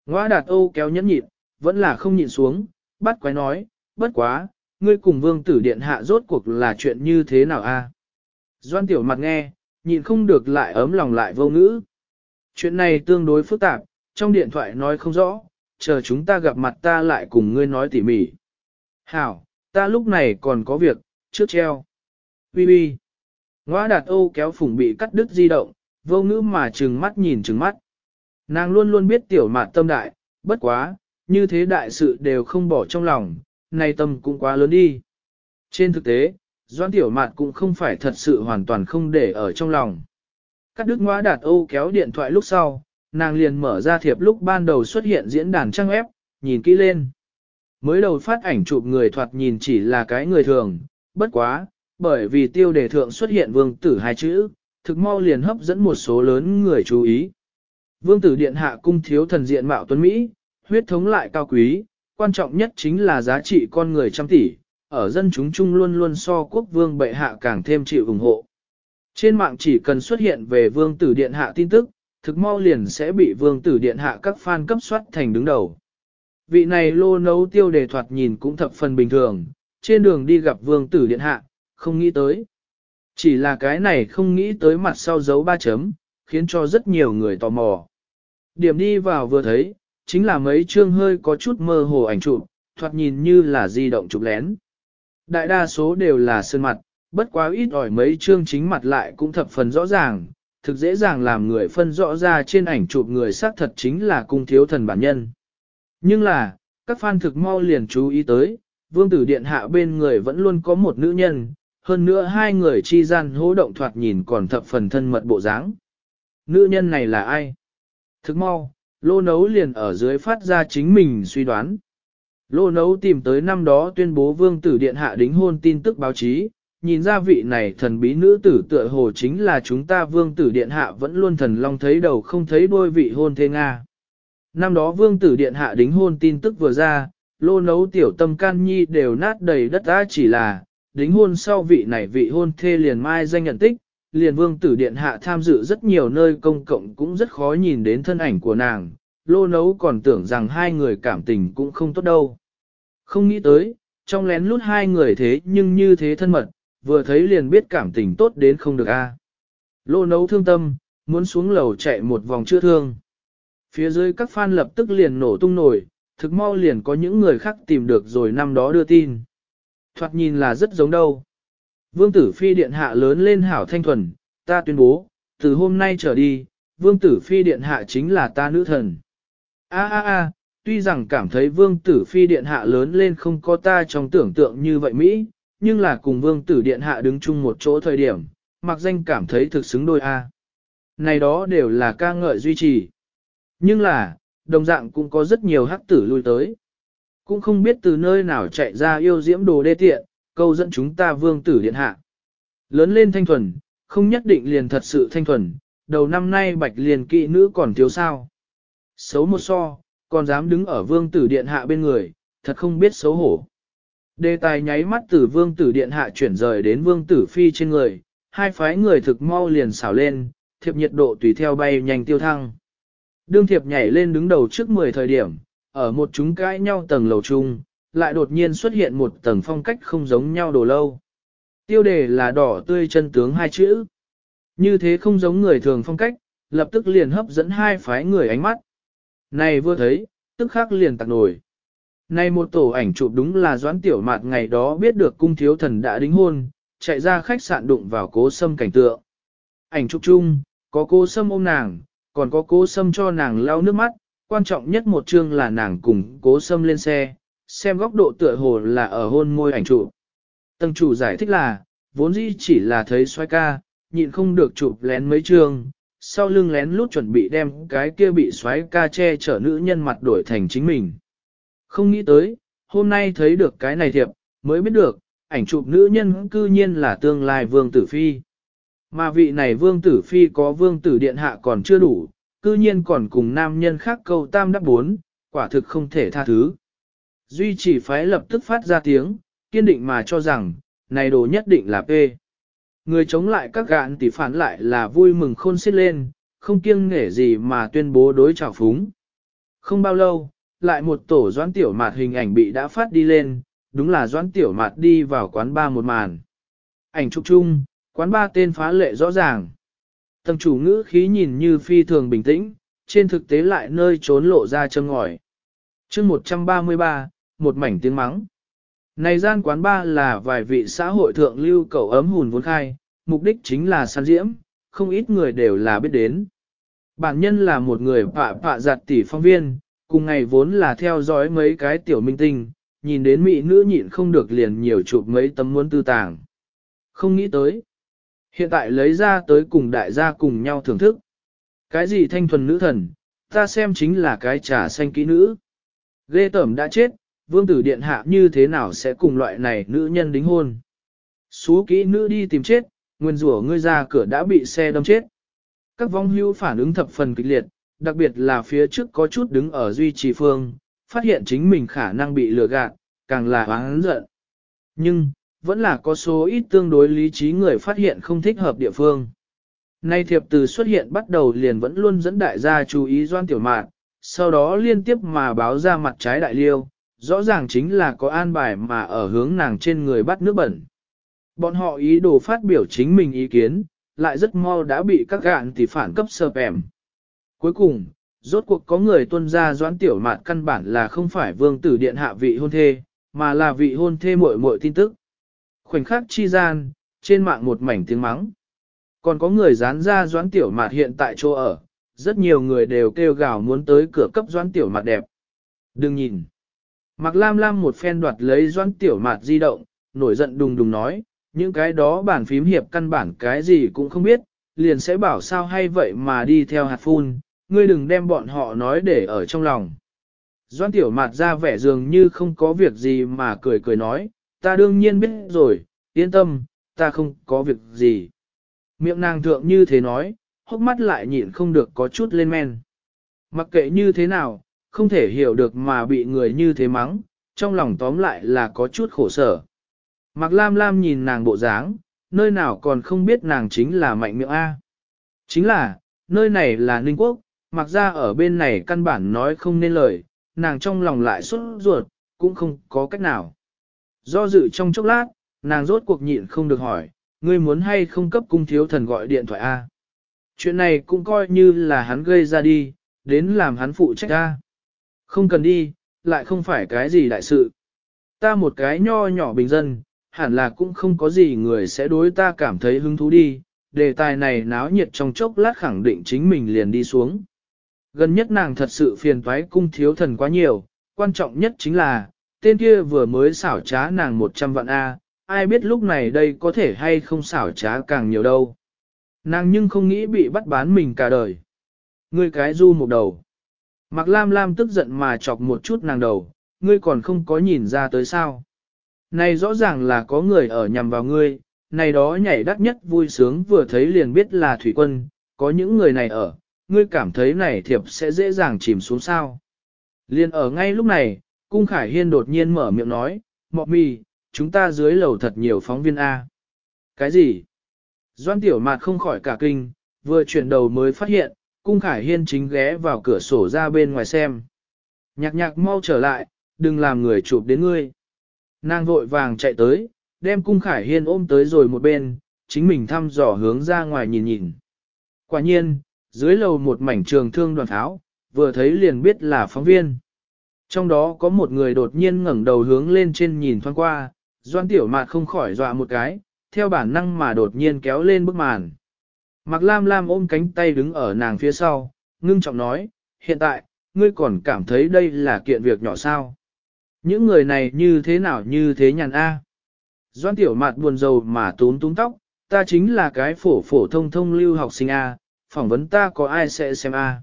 Ngoa đạt ô kéo nhẫn nhịn, vẫn là không nhịn xuống, bắt quái nói, bất quá, ngươi cùng vương tử điện hạ rốt cuộc là chuyện như thế nào a? Doan tiểu mặt nghe, nhịn không được lại ấm lòng lại vô ngữ. Chuyện này tương đối phức tạp, trong điện thoại nói không rõ, chờ chúng ta gặp mặt ta lại cùng ngươi nói tỉ mỉ. Hảo, ta lúc này còn có việc, trước treo. Bi bi. Ngoa đạt ô kéo phủng bị cắt đứt di động, vô ngữ mà trừng mắt nhìn trừng mắt. Nàng luôn luôn biết tiểu mạt tâm đại, bất quá, như thế đại sự đều không bỏ trong lòng, nay tâm cũng quá lớn đi. Trên thực tế, Doan Tiểu Mạt cũng không phải thật sự hoàn toàn không để ở trong lòng. các đức ngoã đạt Âu kéo điện thoại lúc sau, nàng liền mở ra thiệp lúc ban đầu xuất hiện diễn đàn trang ép, nhìn kỹ lên. Mới đầu phát ảnh chụp người thoạt nhìn chỉ là cái người thường, bất quá, bởi vì tiêu đề thượng xuất hiện vương tử hai chữ, thực mau liền hấp dẫn một số lớn người chú ý. Vương tử điện hạ cung thiếu thần diện mạo tuấn Mỹ, huyết thống lại cao quý, quan trọng nhất chính là giá trị con người trăm tỷ, ở dân chúng chung luôn luôn so quốc vương bệ hạ càng thêm chịu ủng hộ. Trên mạng chỉ cần xuất hiện về vương tử điện hạ tin tức, thực mau liền sẽ bị vương tử điện hạ các fan cấp soát thành đứng đầu. Vị này lô nấu tiêu đề thoạt nhìn cũng thập phần bình thường, trên đường đi gặp vương tử điện hạ, không nghĩ tới. Chỉ là cái này không nghĩ tới mặt sau dấu ba chấm, khiến cho rất nhiều người tò mò. Điểm đi vào vừa thấy, chính là mấy chương hơi có chút mơ hồ ảnh chụp, thoạt nhìn như là di động chụp lén. Đại đa số đều là sơn mặt, bất quá ít ỏi mấy chương chính mặt lại cũng thập phần rõ ràng, thực dễ dàng làm người phân rõ ra trên ảnh chụp người xác thật chính là cung thiếu thần bản nhân. Nhưng là, các fan thực mau liền chú ý tới, vương tử điện hạ bên người vẫn luôn có một nữ nhân, hơn nữa hai người chi gian hố động thoạt nhìn còn thập phần thân mật bộ dáng. Nữ nhân này là ai? Thực mau, lô nấu liền ở dưới phát ra chính mình suy đoán. Lô nấu tìm tới năm đó tuyên bố vương tử điện hạ đính hôn tin tức báo chí, nhìn ra vị này thần bí nữ tử tựa hồ chính là chúng ta vương tử điện hạ vẫn luôn thần long thấy đầu không thấy đôi vị hôn thế Nga. Năm đó vương tử điện hạ đính hôn tin tức vừa ra, lô nấu tiểu tâm can nhi đều nát đầy đất đã chỉ là, đính hôn sau vị này vị hôn thê liền mai danh nhận tích, liền vương tử điện hạ tham dự rất nhiều nơi công cộng cũng rất khó nhìn đến thân ảnh của nàng, lô nấu còn tưởng rằng hai người cảm tình cũng không tốt đâu. Không nghĩ tới, trong lén lút hai người thế nhưng như thế thân mật, vừa thấy liền biết cảm tình tốt đến không được a. Lô nấu thương tâm, muốn xuống lầu chạy một vòng chữa thương. Phía dưới các fan lập tức liền nổ tung nổi, thực mau liền có những người khác tìm được rồi năm đó đưa tin. Thoạt nhìn là rất giống đâu. Vương tử phi điện hạ lớn lên hảo thanh thuần, ta tuyên bố, từ hôm nay trở đi, vương tử phi điện hạ chính là ta nữ thần. A a a, tuy rằng cảm thấy vương tử phi điện hạ lớn lên không có ta trong tưởng tượng như vậy Mỹ, nhưng là cùng vương tử điện hạ đứng chung một chỗ thời điểm, mặc danh cảm thấy thực xứng đôi A. Này đó đều là ca ngợi duy trì. Nhưng là, đồng dạng cũng có rất nhiều hắc tử lui tới. Cũng không biết từ nơi nào chạy ra yêu diễm đồ đê tiện, câu dẫn chúng ta vương tử điện hạ. Lớn lên thanh thuần, không nhất định liền thật sự thanh thuần, đầu năm nay bạch liền kỵ nữ còn thiếu sao. Xấu một so, còn dám đứng ở vương tử điện hạ bên người, thật không biết xấu hổ. Đề tài nháy mắt từ vương tử điện hạ chuyển rời đến vương tử phi trên người, hai phái người thực mau liền xảo lên, thiệp nhiệt độ tùy theo bay nhanh tiêu thăng. Đương thiệp nhảy lên đứng đầu trước 10 thời điểm, ở một chúng cãi nhau tầng lầu chung, lại đột nhiên xuất hiện một tầng phong cách không giống nhau đồ lâu. Tiêu đề là đỏ tươi chân tướng hai chữ. Như thế không giống người thường phong cách, lập tức liền hấp dẫn hai phái người ánh mắt. Này vừa thấy, tức khắc liền tặc nổi. Này một tổ ảnh chụp đúng là doãn tiểu mạt ngày đó biết được cung thiếu thần đã đính hôn, chạy ra khách sạn đụng vào cố sâm cảnh tượng. Ảnh chụp chung, có cô sâm ôm nàng, còn có cố sâm cho nàng lau nước mắt, quan trọng nhất một chương là nàng cùng cố sâm lên xe, xem góc độ tựa hồ là ở hôn môi ảnh chụp. Tầng chủ giải thích là, vốn dĩ chỉ là thấy xoay ca, nhịn không được chụp lén mấy trường, sau lưng lén lút chuẩn bị đem cái kia bị xoáy ca che chở nữ nhân mặt đổi thành chính mình. Không nghĩ tới, hôm nay thấy được cái này thiệp, mới biết được, ảnh chụp nữ nhân cư nhiên là tương lai vương tử phi. Mà vị này vương tử phi có vương tử điện hạ còn chưa đủ, cư nhiên còn cùng nam nhân khác câu tam đắc bốn, quả thực không thể tha thứ. Duy chỉ phái lập tức phát ra tiếng, kiên định mà cho rằng, này đồ nhất định là P. Người chống lại các gạn tỷ phản lại là vui mừng khôn xiết lên, không kiêng nghể gì mà tuyên bố đối trào phúng. Không bao lâu, lại một tổ doãn tiểu mạt hình ảnh bị đã phát đi lên, đúng là doãn tiểu mạt đi vào quán ba một màn. Ảnh chụp chung, quán ba tên phá lệ rõ ràng. Tầng chủ ngữ khí nhìn như phi thường bình tĩnh, trên thực tế lại nơi trốn lộ ra châm ngòi. chương 133, một mảnh tiếng mắng. Này gian quán ba là vài vị xã hội thượng lưu cầu ấm hùn vốn khai, mục đích chính là săn diễm, không ít người đều là biết đến. Bản nhân là một người pạ pạ giặt tỷ phong viên, cùng ngày vốn là theo dõi mấy cái tiểu minh tinh, nhìn đến mỹ nữ nhịn không được liền nhiều chụp mấy tấm muốn tư tàng. Không nghĩ tới. Hiện tại lấy ra tới cùng đại gia cùng nhau thưởng thức. Cái gì thanh thuần nữ thần, ta xem chính là cái trà xanh kỹ nữ. Ghê tẩm đã chết, vương tử điện hạ như thế nào sẽ cùng loại này nữ nhân đính hôn. Xú kỹ nữ đi tìm chết, nguyên rủa ngươi ra cửa đã bị xe đâm chết. Các vong hưu phản ứng thập phần kịch liệt, đặc biệt là phía trước có chút đứng ở duy trì phương, phát hiện chính mình khả năng bị lừa gạt, càng là hoáng giận. Nhưng, vẫn là có số ít tương đối lý trí người phát hiện không thích hợp địa phương. Nay thiệp từ xuất hiện bắt đầu liền vẫn luôn dẫn đại gia chú ý doan tiểu mạn, sau đó liên tiếp mà báo ra mặt trái đại liêu, rõ ràng chính là có an bài mà ở hướng nàng trên người bắt nước bẩn. Bọn họ ý đồ phát biểu chính mình ý kiến, lại rất mau đã bị các gạn tỷ phản cấp sơ ẻm. Cuối cùng, rốt cuộc có người tuân ra doãn tiểu mạn căn bản là không phải vương tử điện hạ vị hôn thê, mà là vị hôn thê muội muội tin tức. Khoảnh khắc chi gian, trên mạng một mảnh tiếng mắng. Còn có người dán ra doãn tiểu mạt hiện tại chỗ ở, rất nhiều người đều kêu gào muốn tới cửa cấp doãn tiểu mạt đẹp. Đừng nhìn. Mạc Lam Lam một phen đoạt lấy doãn tiểu mạt di động, nổi giận đùng đùng nói, những cái đó bản phím hiệp căn bản cái gì cũng không biết, liền sẽ bảo sao hay vậy mà đi theo hạt phun, ngươi đừng đem bọn họ nói để ở trong lòng. Doan tiểu mạt ra vẻ dường như không có việc gì mà cười cười nói, ta đương nhiên biết rồi, yên tâm, ta không có việc gì. Miệng nàng thượng như thế nói, hốc mắt lại nhịn không được có chút lên men. Mặc kệ như thế nào, không thể hiểu được mà bị người như thế mắng, trong lòng tóm lại là có chút khổ sở. Mặc lam lam nhìn nàng bộ dáng, nơi nào còn không biết nàng chính là mạnh miệng A. Chính là, nơi này là Ninh Quốc, mặc ra ở bên này căn bản nói không nên lời, nàng trong lòng lại xuất ruột, cũng không có cách nào. Do dự trong chốc lát, nàng rốt cuộc nhịn không được hỏi, ngươi muốn hay không cấp cung thiếu thần gọi điện thoại A. Chuyện này cũng coi như là hắn gây ra đi, đến làm hắn phụ trách A. Không cần đi, lại không phải cái gì đại sự. Ta một cái nho nhỏ bình dân, hẳn là cũng không có gì người sẽ đối ta cảm thấy hứng thú đi, đề tài này náo nhiệt trong chốc lát khẳng định chính mình liền đi xuống. Gần nhất nàng thật sự phiền toái cung thiếu thần quá nhiều, quan trọng nhất chính là, tên kia vừa mới xảo trá nàng 100 vạn A, ai biết lúc này đây có thể hay không xảo trá càng nhiều đâu. Nàng nhưng không nghĩ bị bắt bán mình cả đời. Ngươi cái du một đầu. Mạc Lam Lam tức giận mà chọc một chút nàng đầu, ngươi còn không có nhìn ra tới sao. Này rõ ràng là có người ở nhằm vào ngươi, này đó nhảy đắt nhất vui sướng vừa thấy liền biết là thủy quân, có những người này ở, ngươi cảm thấy này thiệp sẽ dễ dàng chìm xuống sao. Liên ở ngay lúc này, Cung Khải Hiên đột nhiên mở miệng nói, Mọ mì, chúng ta dưới lầu thật nhiều phóng viên A. Cái gì? Doan Tiểu Mạt không khỏi cả kinh, vừa chuyển đầu mới phát hiện, Cung Khải Hiên chính ghé vào cửa sổ ra bên ngoài xem. Nhạc nhạc mau trở lại, đừng làm người chụp đến ngươi. Nàng vội vàng chạy tới, đem Cung Khải Hiên ôm tới rồi một bên, chính mình thăm dò hướng ra ngoài nhìn nhìn. Quả nhiên, dưới lầu một mảnh trường thương đoàn tháo, vừa thấy liền biết là phóng viên. Trong đó có một người đột nhiên ngẩng đầu hướng lên trên nhìn thoáng qua, doan tiểu mạt không khỏi dọa một cái, theo bản năng mà đột nhiên kéo lên bức màn. Mạc lam lam ôm cánh tay đứng ở nàng phía sau, ngưng trọng nói, hiện tại, ngươi còn cảm thấy đây là kiện việc nhỏ sao. Những người này như thế nào như thế nhàn a? Doan tiểu mạt buồn rầu mà tún tún tóc, ta chính là cái phổ phổ thông thông lưu học sinh a, phỏng vấn ta có ai sẽ xem a.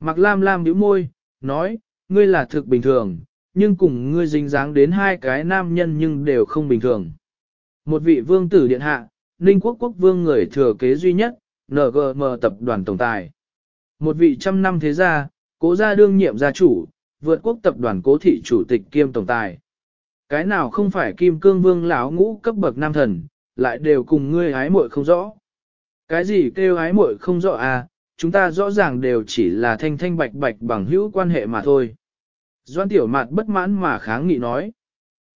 Mạc lam lam nhíu môi, nói, ngươi là thực bình thường, nhưng cùng ngươi dính dáng đến hai cái nam nhân nhưng đều không bình thường. Một vị vương tử điện hạ, Ninh quốc quốc vương người thừa kế duy nhất, NGM tập đoàn tổng tài. Một vị trăm năm thế gia, cố gia đương nhiệm gia chủ, vượt quốc tập đoàn cố thị chủ tịch kiêm tổng tài. Cái nào không phải kim cương vương lão ngũ cấp bậc nam thần, lại đều cùng ngươi ái muội không rõ. Cái gì kêu ái muội không rõ à, chúng ta rõ ràng đều chỉ là thanh thanh bạch bạch bằng hữu quan hệ mà thôi. Doan tiểu mạt bất mãn mà kháng nghị nói.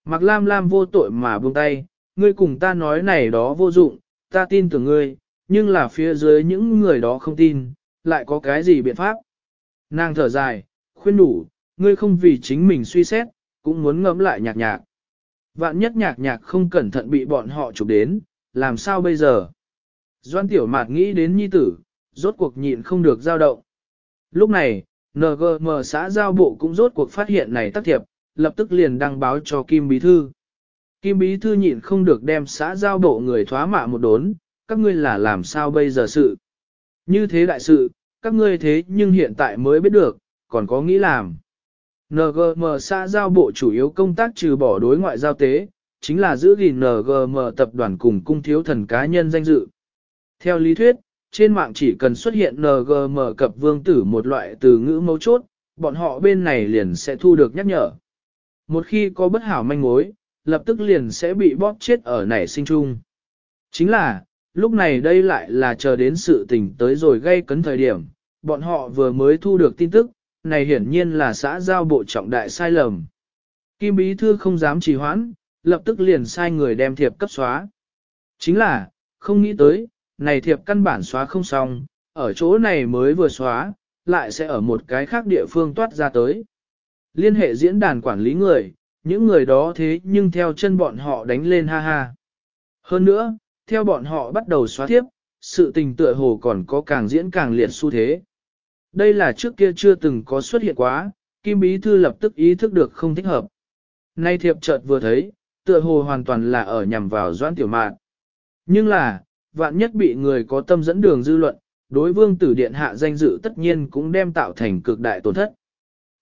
Mặc lam lam vô tội mà buông tay, ngươi cùng ta nói này đó vô dụng, ta tin tưởng ngươi, nhưng là phía dưới những người đó không tin, lại có cái gì biện pháp. Nàng thở dài, khuyên đủ, ngươi không vì chính mình suy xét, cũng muốn ngẫm lại nhạc nhạc. Vạn nhất nhạc nhạc không cẩn thận bị bọn họ chụp đến, làm sao bây giờ? Doan tiểu mạt nghĩ đến nhi tử, rốt cuộc nhịn không được dao động. Lúc này, NGM xã giao bộ cũng rốt cuộc phát hiện này tác thiệp, lập tức liền đăng báo cho Kim Bí Thư. Kim Bí Thư nhịn không được đem xã giao bộ người thoá mạ một đốn, các ngươi là làm sao bây giờ sự. Như thế đại sự, các ngươi thế nhưng hiện tại mới biết được, còn có nghĩ làm. NGM xã giao bộ chủ yếu công tác trừ bỏ đối ngoại giao tế, chính là giữ gìn NGM tập đoàn cùng cung thiếu thần cá nhân danh dự. Theo lý thuyết, trên mạng chỉ cần xuất hiện NGM cập vương tử một loại từ ngữ mấu chốt, bọn họ bên này liền sẽ thu được nhắc nhở. Một khi có bất hảo manh mối, lập tức liền sẽ bị bóp chết ở nảy sinh chung. Chính là, lúc này đây lại là chờ đến sự tình tới rồi gây cấn thời điểm, bọn họ vừa mới thu được tin tức, này hiển nhiên là xã giao bộ trọng đại sai lầm. Kim Bí Thư không dám trì hoãn, lập tức liền sai người đem thiệp cấp xóa. Chính là, không nghĩ tới, này thiệp căn bản xóa không xong, ở chỗ này mới vừa xóa, lại sẽ ở một cái khác địa phương toát ra tới. Liên hệ diễn đàn quản lý người, những người đó thế nhưng theo chân bọn họ đánh lên ha ha. Hơn nữa, theo bọn họ bắt đầu xóa tiếp, sự tình tựa hồ còn có càng diễn càng liệt xu thế. Đây là trước kia chưa từng có xuất hiện quá, Kim Bí Thư lập tức ý thức được không thích hợp. Nay thiệp chợt vừa thấy, tựa hồ hoàn toàn là ở nhằm vào Doãn Tiểu Mạn. Nhưng là, vạn nhất bị người có tâm dẫn đường dư luận, đối vương tử điện hạ danh dự tất nhiên cũng đem tạo thành cực đại tổn thất.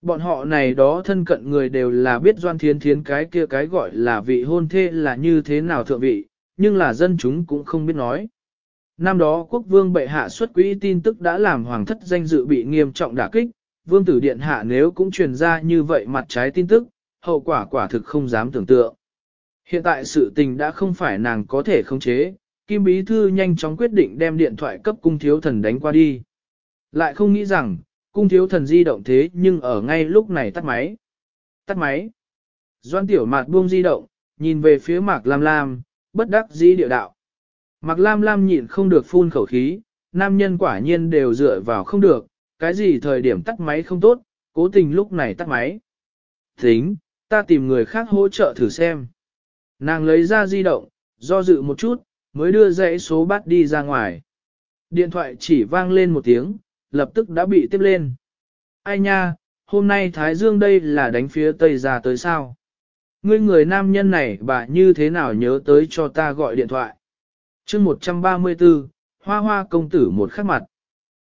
Bọn họ này đó thân cận người đều là biết Doan Thiên Thiến cái kia cái gọi là vị hôn thê là như thế nào thượng vị, nhưng là dân chúng cũng không biết nói. Năm đó quốc vương bệ hạ xuất quỹ tin tức đã làm hoàng thất danh dự bị nghiêm trọng đả kích, vương tử điện hạ nếu cũng truyền ra như vậy mặt trái tin tức, hậu quả quả thực không dám tưởng tượng. Hiện tại sự tình đã không phải nàng có thể khống chế, Kim Bí Thư nhanh chóng quyết định đem điện thoại cấp cung thiếu thần đánh qua đi. Lại không nghĩ rằng, cung thiếu thần di động thế nhưng ở ngay lúc này tắt máy. Tắt máy. Doan tiểu mạt buông di động, nhìn về phía mạc lam lam, bất đắc dĩ địa đạo. mặc lam lam nhịn không được phun khẩu khí, nam nhân quả nhiên đều dựa vào không được, cái gì thời điểm tắt máy không tốt, cố tình lúc này tắt máy. Tính, ta tìm người khác hỗ trợ thử xem. Nàng lấy ra di động, do dự một chút, mới đưa dãy số bắt đi ra ngoài. Điện thoại chỉ vang lên một tiếng, lập tức đã bị tiếp lên. Ai nha, hôm nay Thái Dương đây là đánh phía Tây ra tới sao? Ngươi người nam nhân này bà như thế nào nhớ tới cho ta gọi điện thoại? chương 134, hoa hoa công tử một khắc mặt.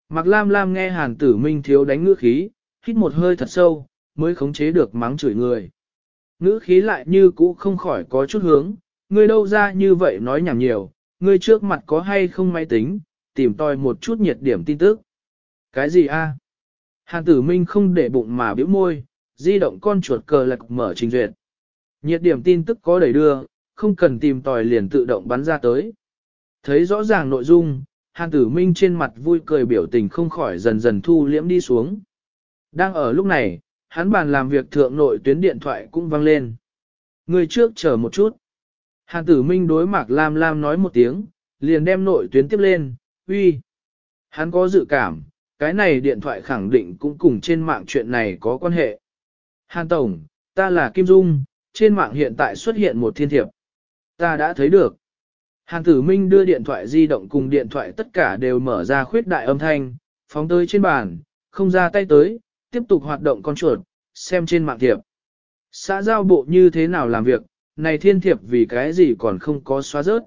Mặc lam lam nghe hàn tử minh thiếu đánh ngữ khí, hít một hơi thật sâu, mới khống chế được mắng chửi người. Ngữ khí lại như cũ không khỏi có chút hướng, ngươi đâu ra như vậy nói nhảm nhiều, ngươi trước mặt có hay không máy tính, tìm tòi một chút nhiệt điểm tin tức. Cái gì a? Hàn tử minh không để bụng mà bĩu môi, di động con chuột cờ lạc mở trình duyệt. Nhiệt điểm tin tức có đầy đưa, không cần tìm tòi liền tự động bắn ra tới. Thấy rõ ràng nội dung, Hàn tử minh trên mặt vui cười biểu tình không khỏi dần dần thu liễm đi xuống. Đang ở lúc này, hắn bàn làm việc thượng nội tuyến điện thoại cũng vang lên. Người trước chờ một chút. Hàn tử minh đối mạc Lam Lam nói một tiếng, liền đem nội tuyến tiếp lên, uy. Hắn có dự cảm, cái này điện thoại khẳng định cũng cùng trên mạng chuyện này có quan hệ. Hàn Tổng, ta là Kim Dung, trên mạng hiện tại xuất hiện một thiên thiệp. Ta đã thấy được. Hàn tử minh đưa điện thoại di động cùng điện thoại tất cả đều mở ra khuyết đại âm thanh, phóng tới trên bàn, không ra tay tới, tiếp tục hoạt động con chuột, xem trên mạng thiệp. Xã giao bộ như thế nào làm việc, này thiên thiệp vì cái gì còn không có xóa rớt.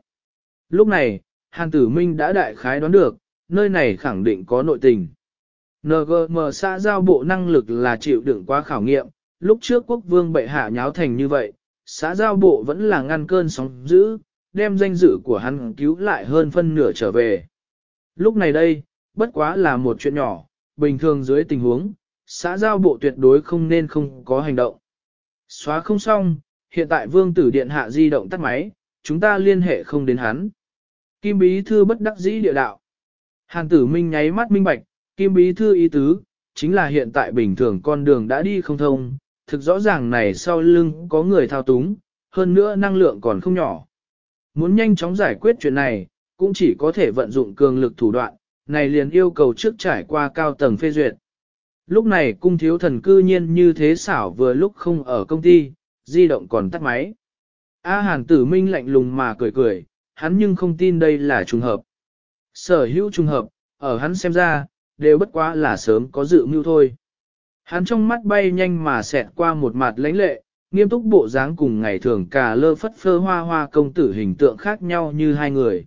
Lúc này, Hàn Tử Minh đã đại khái đoán được, nơi này khẳng định có nội tình. NGM xã giao bộ năng lực là chịu đựng quá khảo nghiệm, lúc trước quốc vương bệ hạ nháo thành như vậy, xã giao bộ vẫn là ngăn cơn sóng dữ, đem danh dự của hắn cứu lại hơn phân nửa trở về. Lúc này đây, bất quá là một chuyện nhỏ, bình thường dưới tình huống, xã giao bộ tuyệt đối không nên không có hành động. Xóa không xong, hiện tại vương tử điện hạ di động tắt máy, chúng ta liên hệ không đến hắn. Kim bí thư bất đắc dĩ địa đạo. Hàn tử minh nháy mắt minh bạch, kim bí thư ý tứ, chính là hiện tại bình thường con đường đã đi không thông, thực rõ ràng này sau lưng có người thao túng, hơn nữa năng lượng còn không nhỏ. Muốn nhanh chóng giải quyết chuyện này, cũng chỉ có thể vận dụng cường lực thủ đoạn, này liền yêu cầu trước trải qua cao tầng phê duyệt. Lúc này cung thiếu thần cư nhiên như thế xảo vừa lúc không ở công ty, di động còn tắt máy. A hàn tử minh lạnh lùng mà cười cười, hắn nhưng không tin đây là trùng hợp. Sở hữu trùng hợp, ở hắn xem ra, đều bất quá là sớm có dự mưu thôi. Hắn trong mắt bay nhanh mà xẹt qua một mặt lãnh lệ, nghiêm túc bộ dáng cùng ngày thường cả lơ phất phơ hoa hoa công tử hình tượng khác nhau như hai người.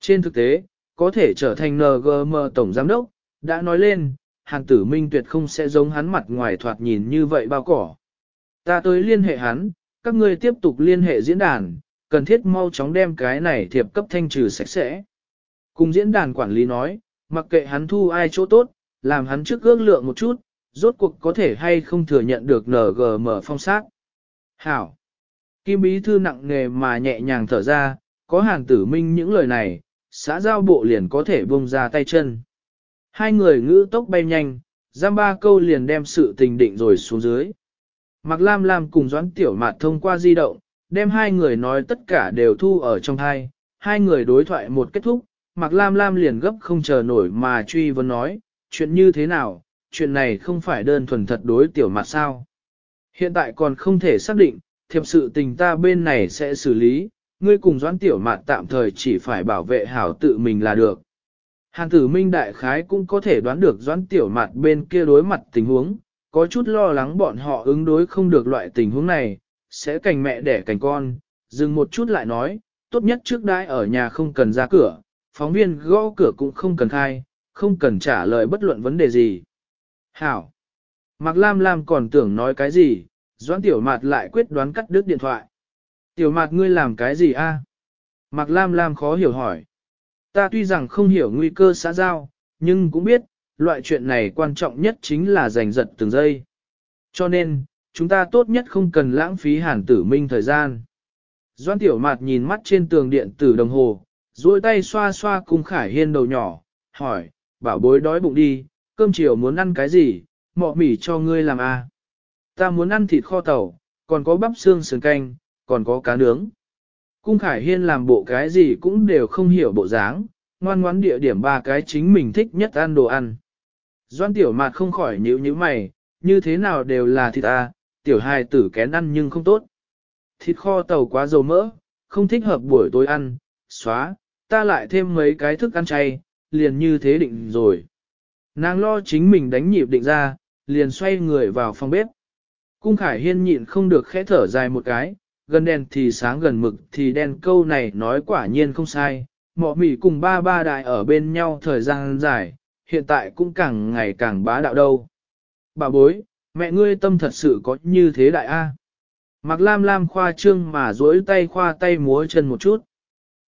Trên thực tế, có thể trở thành NGM Tổng Giám Đốc, đã nói lên, Hàn Tử Minh tuyệt không sẽ giống hắn mặt ngoài thoạt nhìn như vậy bao cỏ. Ta tới liên hệ hắn, các ngươi tiếp tục liên hệ diễn đàn, cần thiết mau chóng đem cái này thiệp cấp thanh trừ sạch sẽ. Cùng diễn đàn quản lý nói, mặc kệ hắn thu ai chỗ tốt, làm hắn trước ước lượng một chút, rốt cuộc có thể hay không thừa nhận được NGM phong sát. Hảo! Kim Bí Thư nặng nghề mà nhẹ nhàng thở ra, có hàn tử minh những lời này, xã giao bộ liền có thể bông ra tay chân. Hai người ngữ tốc bay nhanh, giam ba câu liền đem sự tình định rồi xuống dưới. Mạc Lam Lam cùng Doãn Tiểu Mạt thông qua di động, đem hai người nói tất cả đều thu ở trong hai, hai người đối thoại một kết thúc, Mạc Lam Lam liền gấp không chờ nổi mà truy vấn nói, chuyện như thế nào, chuyện này không phải đơn thuần thật đối Tiểu Mạt sao. Hiện tại còn không thể xác định, thiệp sự tình ta bên này sẽ xử lý, ngươi cùng Doãn Tiểu Mạt tạm thời chỉ phải bảo vệ hảo tự mình là được. Hàn tử minh đại khái cũng có thể đoán được Doãn Tiểu Mạt bên kia đối mặt tình huống, có chút lo lắng bọn họ ứng đối không được loại tình huống này, sẽ cành mẹ đẻ cành con, dừng một chút lại nói, tốt nhất trước đãi ở nhà không cần ra cửa, phóng viên gõ cửa cũng không cần khai, không cần trả lời bất luận vấn đề gì. Hảo! Mạc Lam Lam còn tưởng nói cái gì, Doãn Tiểu Mạt lại quyết đoán cắt đứt điện thoại. Tiểu Mạt ngươi làm cái gì a? Mạc Lam Lam khó hiểu hỏi. Ta tuy rằng không hiểu nguy cơ xã giao, nhưng cũng biết, loại chuyện này quan trọng nhất chính là giành giật từng giây. Cho nên, chúng ta tốt nhất không cần lãng phí hàn tử minh thời gian. Doan tiểu mạt nhìn mắt trên tường điện tử đồng hồ, duỗi tay xoa xoa cung khải hiên đầu nhỏ, hỏi, bảo bối đói bụng đi, cơm chiều muốn ăn cái gì, mọ mỉ cho ngươi làm à. Ta muốn ăn thịt kho tàu, còn có bắp xương sườn canh, còn có cá nướng. Cung Khải Hiên làm bộ cái gì cũng đều không hiểu bộ dáng, ngoan ngoãn địa điểm ba cái chính mình thích nhất ăn đồ ăn. Doan tiểu mạt không khỏi nhíu nhíu mày, như thế nào đều là thịt à, tiểu hài tử kén ăn nhưng không tốt. Thịt kho tàu quá dầu mỡ, không thích hợp buổi tối ăn, xóa, ta lại thêm mấy cái thức ăn chay, liền như thế định rồi. Nàng lo chính mình đánh nhịp định ra, liền xoay người vào phòng bếp. Cung Khải Hiên nhịn không được khẽ thở dài một cái, gần đèn thì sáng gần mực thì đen câu này nói quả nhiên không sai. Mọ mỉ cùng ba ba đại ở bên nhau thời gian dài, hiện tại cũng càng ngày càng bá đạo đâu. Bà bối, mẹ ngươi tâm thật sự có như thế đại a? Mặc lam lam khoa trương mà duỗi tay khoa tay múa chân một chút.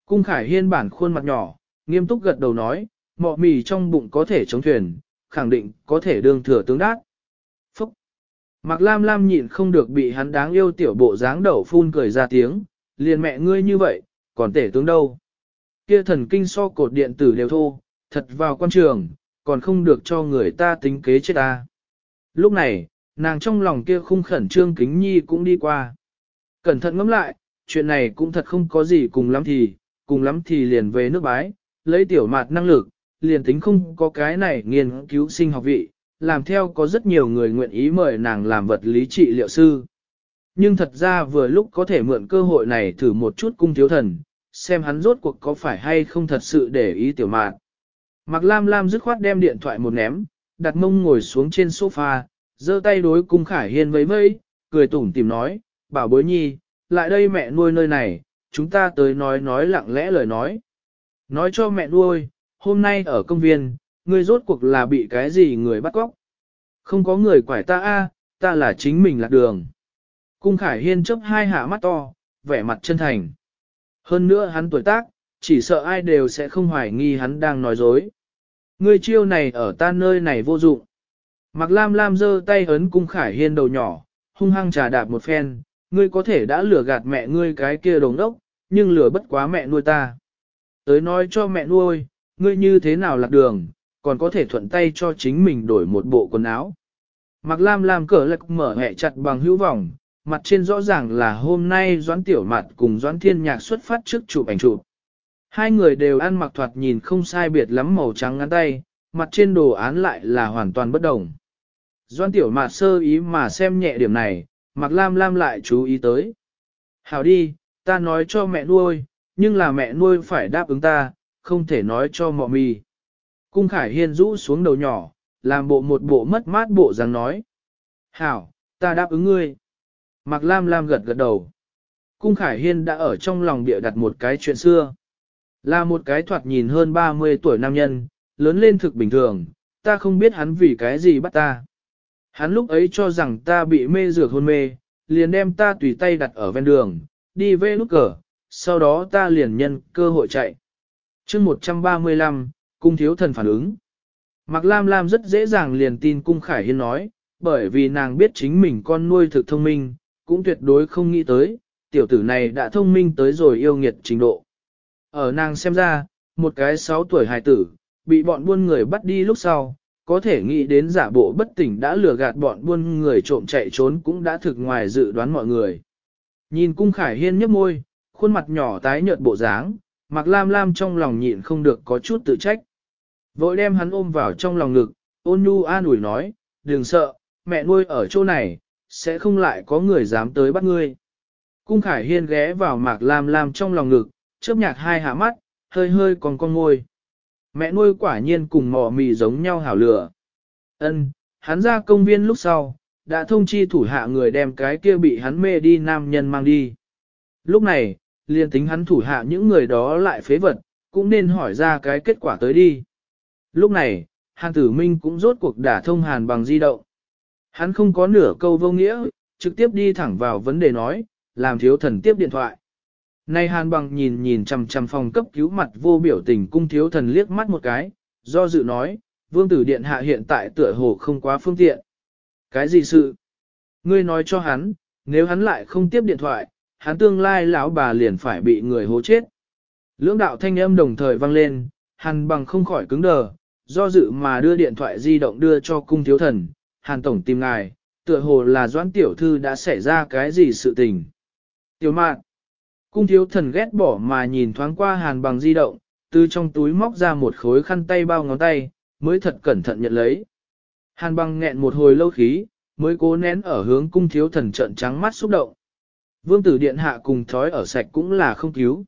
Cung Khải Hiên bản khuôn mặt nhỏ, nghiêm túc gật đầu nói, mọ mì trong bụng có thể chống thuyền, khẳng định có thể đương thừa tướng đát. Phúc! Mạc Lam Lam nhịn không được bị hắn đáng yêu tiểu bộ dáng đầu phun cười ra tiếng, liền mẹ ngươi như vậy, còn tể tướng đâu. Kia thần kinh so cột điện tử đều thô, thật vào quan trường, còn không được cho người ta tính kế chết ta. Lúc này, nàng trong lòng kia khung khẩn trương kính nhi cũng đi qua. Cẩn thận ngẫm lại, chuyện này cũng thật không có gì cùng lắm thì, cùng lắm thì liền về nước bái, lấy tiểu mạt năng lực, liền tính không có cái này nghiên cứu sinh học vị, làm theo có rất nhiều người nguyện ý mời nàng làm vật lý trị liệu sư. Nhưng thật ra vừa lúc có thể mượn cơ hội này thử một chút cung thiếu thần, xem hắn rốt cuộc có phải hay không thật sự để ý tiểu mạn. Mạc Lam Lam dứt khoát đem điện thoại một ném, đặt mông ngồi xuống trên sofa, giơ tay đối cung khải hiên vẫy vẫy, cười tủm tìm nói, bảo bối nhi, lại đây mẹ nuôi nơi này, chúng ta tới nói nói lặng lẽ lời nói. Nói cho mẹ nuôi, hôm nay ở công viên, ngươi rốt cuộc là bị cái gì người bắt cóc? Không có người quải ta a, ta là chính mình lạc đường. Cung Khải Hiên chớp hai hạ mắt to, vẻ mặt chân thành. Hơn nữa hắn tuổi tác, chỉ sợ ai đều sẽ không hoài nghi hắn đang nói dối. Ngươi chiêu này ở ta nơi này vô dụng. Mạc Lam Lam giơ tay ấn Cung Khải Hiên đầu nhỏ, hung hăng trà đạp một phen, ngươi có thể đã lừa gạt mẹ ngươi cái kia đồng đốc, nhưng lừa bất quá mẹ nuôi ta. Tới nói cho mẹ nuôi, ngươi như thế nào lạc đường, còn có thể thuận tay cho chính mình đổi một bộ quần áo. Mạc Lam Lam cỡ lạc mở hẹ chặt bằng hữu vọng, mặt trên rõ ràng là hôm nay Doãn Tiểu Mạt cùng Doãn Thiên Nhạc xuất phát trước chụp ảnh chụp. Hai người đều ăn mặc thoạt nhìn không sai biệt lắm màu trắng ngắn tay, mặt trên đồ án lại là hoàn toàn bất đồng. Doãn Tiểu Mạt sơ ý mà xem nhẹ điểm này, Mạc Lam Lam lại chú ý tới. Hảo đi, ta nói cho mẹ nuôi, nhưng là mẹ nuôi phải đáp ứng ta, không thể nói cho mọ mì. Cung Khải Hiên rũ xuống đầu nhỏ, làm bộ một bộ mất mát bộ dáng nói. Hảo, ta đáp ứng ngươi. Mạc Lam Lam gật gật đầu. Cung Khải Hiên đã ở trong lòng địa đặt một cái chuyện xưa. Là một cái thoạt nhìn hơn 30 tuổi nam nhân, lớn lên thực bình thường, ta không biết hắn vì cái gì bắt ta. Hắn lúc ấy cho rằng ta bị mê dược hôn mê, liền đem ta tùy tay đặt ở ven đường, đi về nút cờ, sau đó ta liền nhân cơ hội chạy chương 135, cung thiếu thần phản ứng. Mạc Lam Lam rất dễ dàng liền tin cung Khải Hiên nói, bởi vì nàng biết chính mình con nuôi thực thông minh, cũng tuyệt đối không nghĩ tới, tiểu tử này đã thông minh tới rồi yêu nghiệt trình độ. Ở nàng xem ra, một cái 6 tuổi hài tử, bị bọn buôn người bắt đi lúc sau, có thể nghĩ đến giả bộ bất tỉnh đã lừa gạt bọn buôn người trộm chạy trốn cũng đã thực ngoài dự đoán mọi người. Nhìn cung Khải Hiên nhấp môi, khuôn mặt nhỏ tái nhợt bộ dáng, Mạc Lam Lam trong lòng nhịn không được có chút tự trách. Vội đem hắn ôm vào trong lòng ngực, ôn nhu an ủi nói, đừng sợ, mẹ nuôi ở chỗ này, sẽ không lại có người dám tới bắt ngươi. Cung Khải Hiên ghé vào Mạc Lam Lam trong lòng ngực, chớp nhạc hai hạ mắt, hơi hơi còn con ngôi. Mẹ nuôi quả nhiên cùng mỏ mì giống nhau hảo lửa. Ân, hắn ra công viên lúc sau, đã thông chi thủ hạ người đem cái kia bị hắn mê đi nam nhân mang đi. Lúc này, liền tính hắn thủ hạ những người đó lại phế vật, cũng nên hỏi ra cái kết quả tới đi. Lúc này, Hàn Tử Minh cũng rốt cuộc đả thông Hàn bằng di động. Hắn không có nửa câu vô nghĩa, trực tiếp đi thẳng vào vấn đề nói, làm thiếu thần tiếp điện thoại. Nay hàn bằng nhìn nhìn chằm chằm phòng cấp cứu mặt vô biểu tình cung thiếu thần liếc mắt một cái, do dự nói, vương tử điện hạ hiện tại tựa hồ không quá phương tiện. Cái gì sự? Ngươi nói cho hắn, nếu hắn lại không tiếp điện thoại, hắn tương lai lão bà liền phải bị người hố chết. Lưỡng đạo thanh âm đồng thời vang lên, hàn bằng không khỏi cứng đờ, do dự mà đưa điện thoại di động đưa cho cung thiếu thần, hàn tổng tìm ngài, tựa hồ là doãn tiểu thư đã xảy ra cái gì sự tình. Tiểu mạn, cung thiếu thần ghét bỏ mà nhìn thoáng qua hàn bằng di động, từ trong túi móc ra một khối khăn tay bao ngón tay, mới thật cẩn thận nhận lấy. Hàn bằng nghẹn một hồi lâu khí, mới cố nén ở hướng cung thiếu thần trận trắng mắt xúc động. Vương tử điện hạ cùng thói ở sạch cũng là không cứu.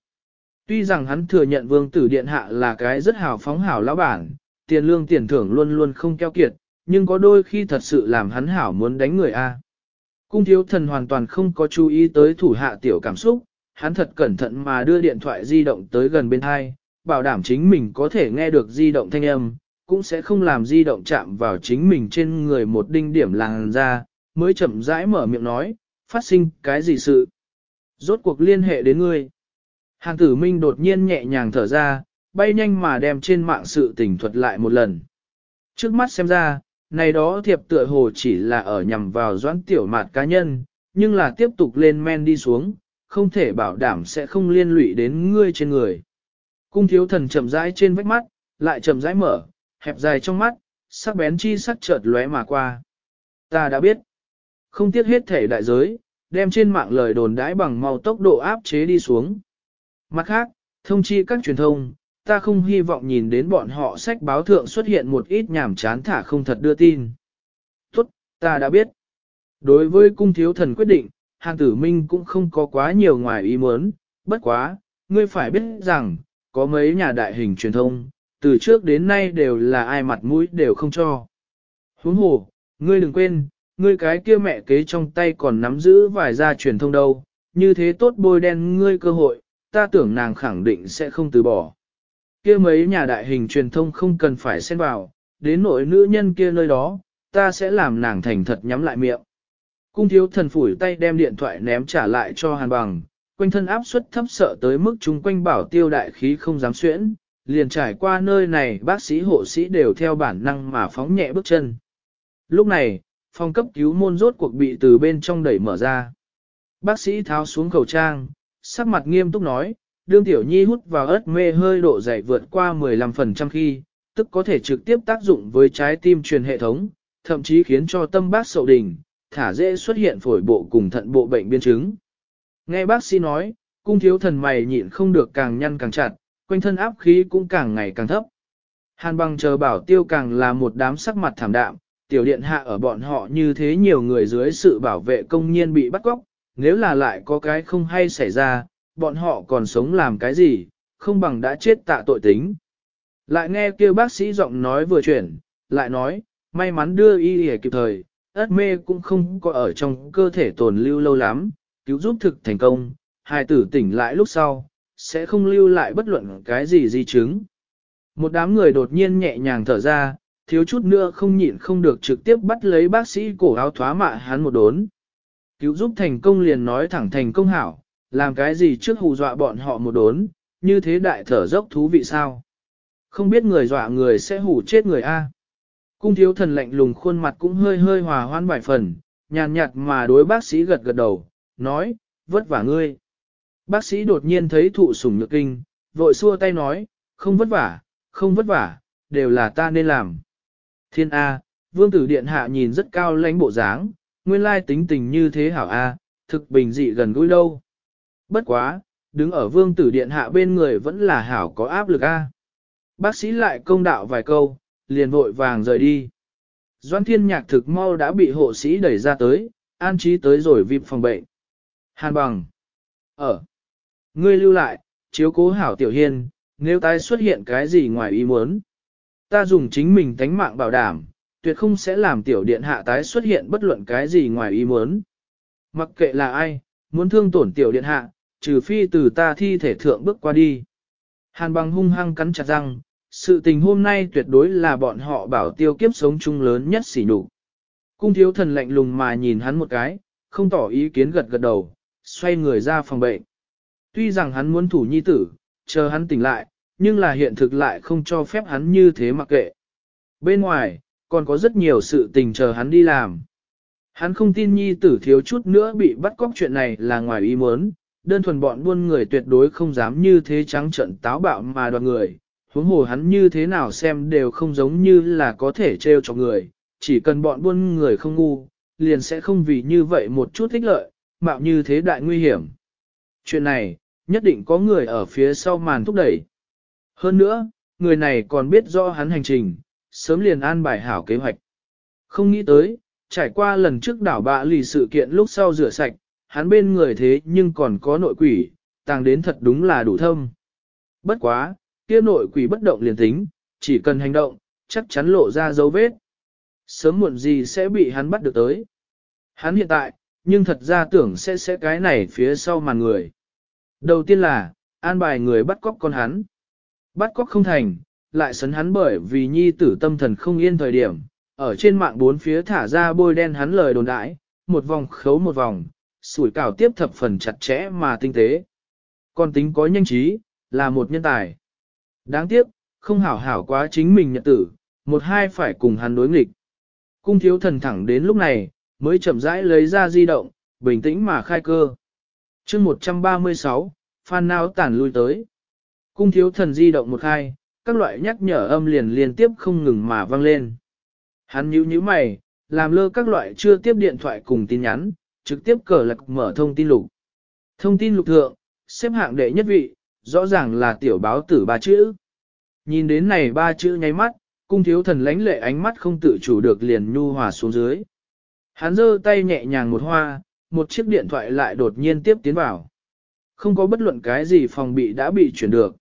Tuy rằng hắn thừa nhận vương tử điện hạ là cái rất hào phóng hảo lão bản, tiền lương tiền thưởng luôn luôn không keo kiệt, nhưng có đôi khi thật sự làm hắn hảo muốn đánh người A. Cung thiếu thần hoàn toàn không có chú ý tới thủ hạ tiểu cảm xúc, hắn thật cẩn thận mà đưa điện thoại di động tới gần bên hai, bảo đảm chính mình có thể nghe được di động thanh âm, cũng sẽ không làm di động chạm vào chính mình trên người một đinh điểm làng ra, mới chậm rãi mở miệng nói, phát sinh cái gì sự. Rốt cuộc liên hệ đến ngươi. Hàng tử minh đột nhiên nhẹ nhàng thở ra, bay nhanh mà đem trên mạng sự tình thuật lại một lần. Trước mắt xem ra, này đó thiệp tựa hồ chỉ là ở nhằm vào doãn tiểu mạt cá nhân, nhưng là tiếp tục lên men đi xuống, không thể bảo đảm sẽ không liên lụy đến ngươi trên người. Cung thiếu thần chậm rãi trên vách mắt, lại chậm rãi mở, hẹp dài trong mắt, sắc bén chi sắc chợt lóe mà qua. Ta đã biết, không tiếc hết thể đại giới, đem trên mạng lời đồn đãi bằng mau tốc độ áp chế đi xuống. Mặt khác, thông chi các truyền thông, ta không hy vọng nhìn đến bọn họ sách báo thượng xuất hiện một ít nhảm chán thả không thật đưa tin. Tốt, ta đã biết. Đối với cung thiếu thần quyết định, hàng tử minh cũng không có quá nhiều ngoài ý muốn, bất quá, ngươi phải biết rằng, có mấy nhà đại hình truyền thông, từ trước đến nay đều là ai mặt mũi đều không cho. Huống hồ, ngươi đừng quên, ngươi cái kia mẹ kế trong tay còn nắm giữ vài gia truyền thông đâu, như thế tốt bôi đen ngươi cơ hội, ta tưởng nàng khẳng định sẽ không từ bỏ. Kia mấy nhà đại hình truyền thông không cần phải xen vào, đến nội nữ nhân kia nơi đó, ta sẽ làm nàng thành thật nhắm lại miệng. Cung thiếu thần phủi tay đem điện thoại ném trả lại cho hàn bằng, quanh thân áp suất thấp sợ tới mức chúng quanh bảo tiêu đại khí không dám xuyễn, liền trải qua nơi này bác sĩ hộ sĩ đều theo bản năng mà phóng nhẹ bước chân. Lúc này, phòng cấp cứu môn rốt cuộc bị từ bên trong đẩy mở ra. Bác sĩ tháo xuống khẩu trang, sắc mặt nghiêm túc nói, đương tiểu nhi hút vào ớt mê hơi độ dày vượt qua 15% khi, tức có thể trực tiếp tác dụng với trái tim truyền hệ thống, thậm chí khiến cho tâm bác sậu đỉnh, thả dễ xuất hiện phổi bộ cùng thận bộ bệnh biên chứng. Nghe bác sĩ nói, cung thiếu thần mày nhịn không được càng nhăn càng chặt, quanh thân áp khí cũng càng ngày càng thấp. Hàn bằng chờ bảo tiêu càng là một đám sắc mặt thảm đạm, tiểu điện hạ ở bọn họ như thế nhiều người dưới sự bảo vệ công nhiên bị bắt cóc, nếu là lại có cái không hay xảy ra, bọn họ còn sống làm cái gì, không bằng đã chết tạ tội tính. Lại nghe kêu bác sĩ giọng nói vừa chuyển, lại nói, may mắn đưa y y kịp thời, ớt mê cũng không có ở trong cơ thể tồn lưu lâu lắm, cứu giúp thực thành công, hài tử tỉnh lại lúc sau, sẽ không lưu lại bất luận cái gì di chứng. Một đám người đột nhiên nhẹ nhàng thở ra, thiếu chút nữa không nhịn không được trực tiếp bắt lấy bác sĩ cổ áo thoá mạ hắn một đốn. Cứu giúp thành công liền nói thẳng thành công hảo, làm cái gì trước hù dọa bọn họ một đốn, như thế đại thở dốc thú vị sao. Không biết người dọa người sẽ hù chết người A. Cung thiếu thần lạnh lùng khuôn mặt cũng hơi hơi hòa hoan vài phần, nhàn nhạt mà đối bác sĩ gật gật đầu, nói, vất vả ngươi. Bác sĩ đột nhiên thấy thụ sủng nhược kinh, vội xua tay nói, không vất vả, không vất vả, đều là ta nên làm. Thiên A, vương tử điện hạ nhìn rất cao lãnh bộ dáng, nguyên lai tính tình như thế hảo A, thực bình dị gần gũi đâu. Bất quá, đứng ở vương tử điện hạ bên người vẫn là hảo có áp lực A. Bác sĩ lại công đạo vài câu, liền vội vàng rời đi. Doan thiên nhạc thực mau đã bị hộ sĩ đẩy ra tới, an trí tới rồi vịp phòng bệnh. Hàn bằng. Ở. Ngươi lưu lại, chiếu cố hảo tiểu hiên, nếu tái xuất hiện cái gì ngoài ý muốn. Ta dùng chính mình tánh mạng bảo đảm, tuyệt không sẽ làm tiểu điện hạ tái xuất hiện bất luận cái gì ngoài ý muốn. Mặc kệ là ai, muốn thương tổn tiểu điện hạ, trừ phi từ ta thi thể thượng bước qua đi. Hàn bằng hung hăng cắn chặt răng, sự tình hôm nay tuyệt đối là bọn họ bảo tiêu kiếp sống chung lớn nhất xỉ nhục. Cung thiếu thần lạnh lùng mà nhìn hắn một cái, không tỏ ý kiến gật gật đầu, xoay người ra phòng bệnh. Tuy rằng hắn muốn thủ nhi tử, chờ hắn tỉnh lại, nhưng là hiện thực lại không cho phép hắn như thế mặc kệ. Bên ngoài, còn có rất nhiều sự tình chờ hắn đi làm. Hắn không tin nhi tử thiếu chút nữa bị bắt cóc chuyện này là ngoài ý muốn, đơn thuần bọn buôn người tuyệt đối không dám như thế trắng trận táo bạo mà đoạt người, huống hồ hắn như thế nào xem đều không giống như là có thể trêu cho người, chỉ cần bọn buôn người không ngu, liền sẽ không vì như vậy một chút thích lợi, mạo như thế đại nguy hiểm. Chuyện này, nhất định có người ở phía sau màn thúc đẩy. Hơn nữa, người này còn biết rõ hắn hành trình, sớm liền an bài hảo kế hoạch. Không nghĩ tới, trải qua lần trước đảo bạ lì sự kiện lúc sau rửa sạch, hắn bên người thế nhưng còn có nội quỷ, tàng đến thật đúng là đủ thâm. Bất quá, kia nội quỷ bất động liền tính, chỉ cần hành động, chắc chắn lộ ra dấu vết. Sớm muộn gì sẽ bị hắn bắt được tới. Hắn hiện tại, nhưng thật ra tưởng sẽ sẽ cái này phía sau màn người. Đầu tiên là, an bài người bắt cóc con hắn. Bắt cóc không thành, lại sấn hắn bởi vì nhi tử tâm thần không yên thời điểm, ở trên mạng bốn phía thả ra bôi đen hắn lời đồn đãi, một vòng khấu một vòng, sủi cảo tiếp thập phần chặt chẽ mà tinh tế. Con tính có nhanh trí, là một nhân tài. Đáng tiếc, không hảo hảo quá chính mình nhận tử, một hai phải cùng hắn đối nghịch. Cung thiếu thần thẳng đến lúc này, mới chậm rãi lấy ra di động, bình tĩnh mà khai cơ. chương 136, phan não tản lui tới. Cung thiếu thần di động một khai, các loại nhắc nhở âm liền liên tiếp không ngừng mà vang lên. Hắn nhíu nhíu mày, làm lơ các loại chưa tiếp điện thoại cùng tin nhắn, trực tiếp cờ lạc mở thông tin lục. Thông tin lục thượng, xếp hạng đệ nhất vị, rõ ràng là tiểu báo tử ba chữ. Nhìn đến này ba chữ nháy mắt, cung thiếu thần lánh lệ ánh mắt không tự chủ được liền nhu hòa xuống dưới. Hắn giơ tay nhẹ nhàng một hoa, một chiếc điện thoại lại đột nhiên tiếp tiến vào. Không có bất luận cái gì phòng bị đã bị chuyển được.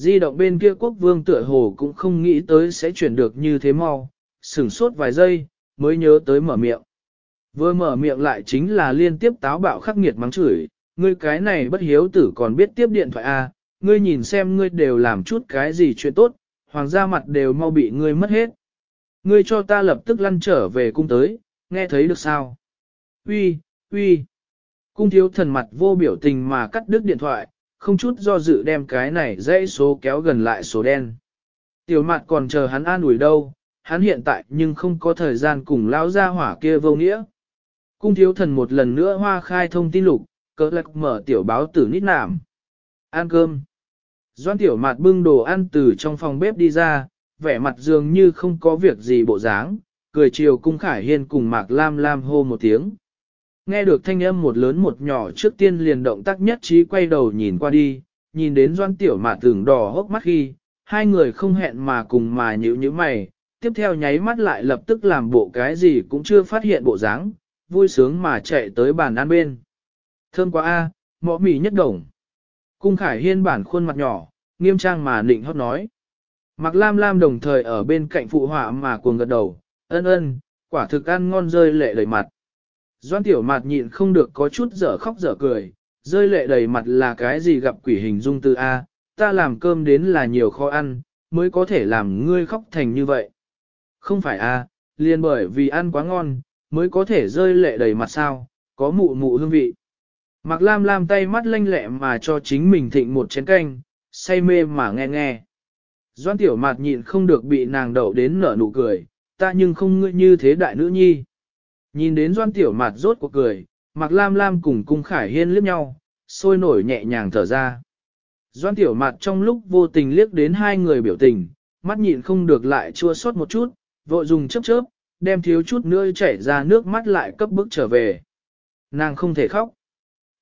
Di động bên kia quốc vương tựa hồ cũng không nghĩ tới sẽ chuyển được như thế mau, sửng sốt vài giây, mới nhớ tới mở miệng. Vừa mở miệng lại chính là liên tiếp táo bạo khắc nghiệt mắng chửi, ngươi cái này bất hiếu tử còn biết tiếp điện thoại à, ngươi nhìn xem ngươi đều làm chút cái gì chuyện tốt, hoàng gia mặt đều mau bị ngươi mất hết. Ngươi cho ta lập tức lăn trở về cung tới, nghe thấy được sao? Uy, uy. Cung thiếu thần mặt vô biểu tình mà cắt đứt điện thoại, không chút do dự đem cái này dãy số kéo gần lại số đen. Tiểu mặt còn chờ hắn an ủi đâu, hắn hiện tại nhưng không có thời gian cùng lão gia hỏa kia vô nghĩa. Cung thiếu thần một lần nữa hoa khai thông tin lục, cỡ lạc mở tiểu báo tử nít nảm. Ăn cơm. Doan tiểu mặt bưng đồ ăn từ trong phòng bếp đi ra, vẻ mặt dường như không có việc gì bộ dáng, cười chiều cung khải hiên cùng mạc lam lam hô một tiếng. Nghe được thanh âm một lớn một nhỏ trước tiên liền động tác nhất trí quay đầu nhìn qua đi, nhìn đến doan tiểu mạt tưởng đỏ hốc mắt khi, hai người không hẹn mà cùng mà nhữ như mày, tiếp theo nháy mắt lại lập tức làm bộ cái gì cũng chưa phát hiện bộ dáng, vui sướng mà chạy tới bàn ăn bên. Thơm quá a, à, mỉ mì nhất đồng. Cung khải hiên bản khuôn mặt nhỏ, nghiêm trang mà nịnh hót nói. Mặc lam lam đồng thời ở bên cạnh phụ họa mà cuồng gật đầu, ân ân, quả thực ăn ngon rơi lệ đầy mặt. Doan tiểu mạt nhịn không được có chút dở khóc dở cười, rơi lệ đầy mặt là cái gì gặp quỷ hình dung từ A, ta làm cơm đến là nhiều khó ăn, mới có thể làm ngươi khóc thành như vậy. Không phải A, liền bởi vì ăn quá ngon, mới có thể rơi lệ đầy mặt sao, có mụ mụ hương vị. Mạc Lam Lam tay mắt lanh lẹ mà cho chính mình thịnh một chén canh, say mê mà nghe nghe. Doan tiểu mạt nhịn không được bị nàng đậu đến nở nụ cười, ta nhưng không ngươi như thế đại nữ nhi. Nhìn đến doan tiểu mạt rốt cuộc cười, Mạc Lam Lam cùng cung khải hiên liếc nhau, sôi nổi nhẹ nhàng thở ra. Doan tiểu mạt trong lúc vô tình liếc đến hai người biểu tình, mắt nhịn không được lại chua sót một chút, vội dùng chớp chớp, đem thiếu chút nữa chảy ra nước mắt lại cấp bước trở về. Nàng không thể khóc.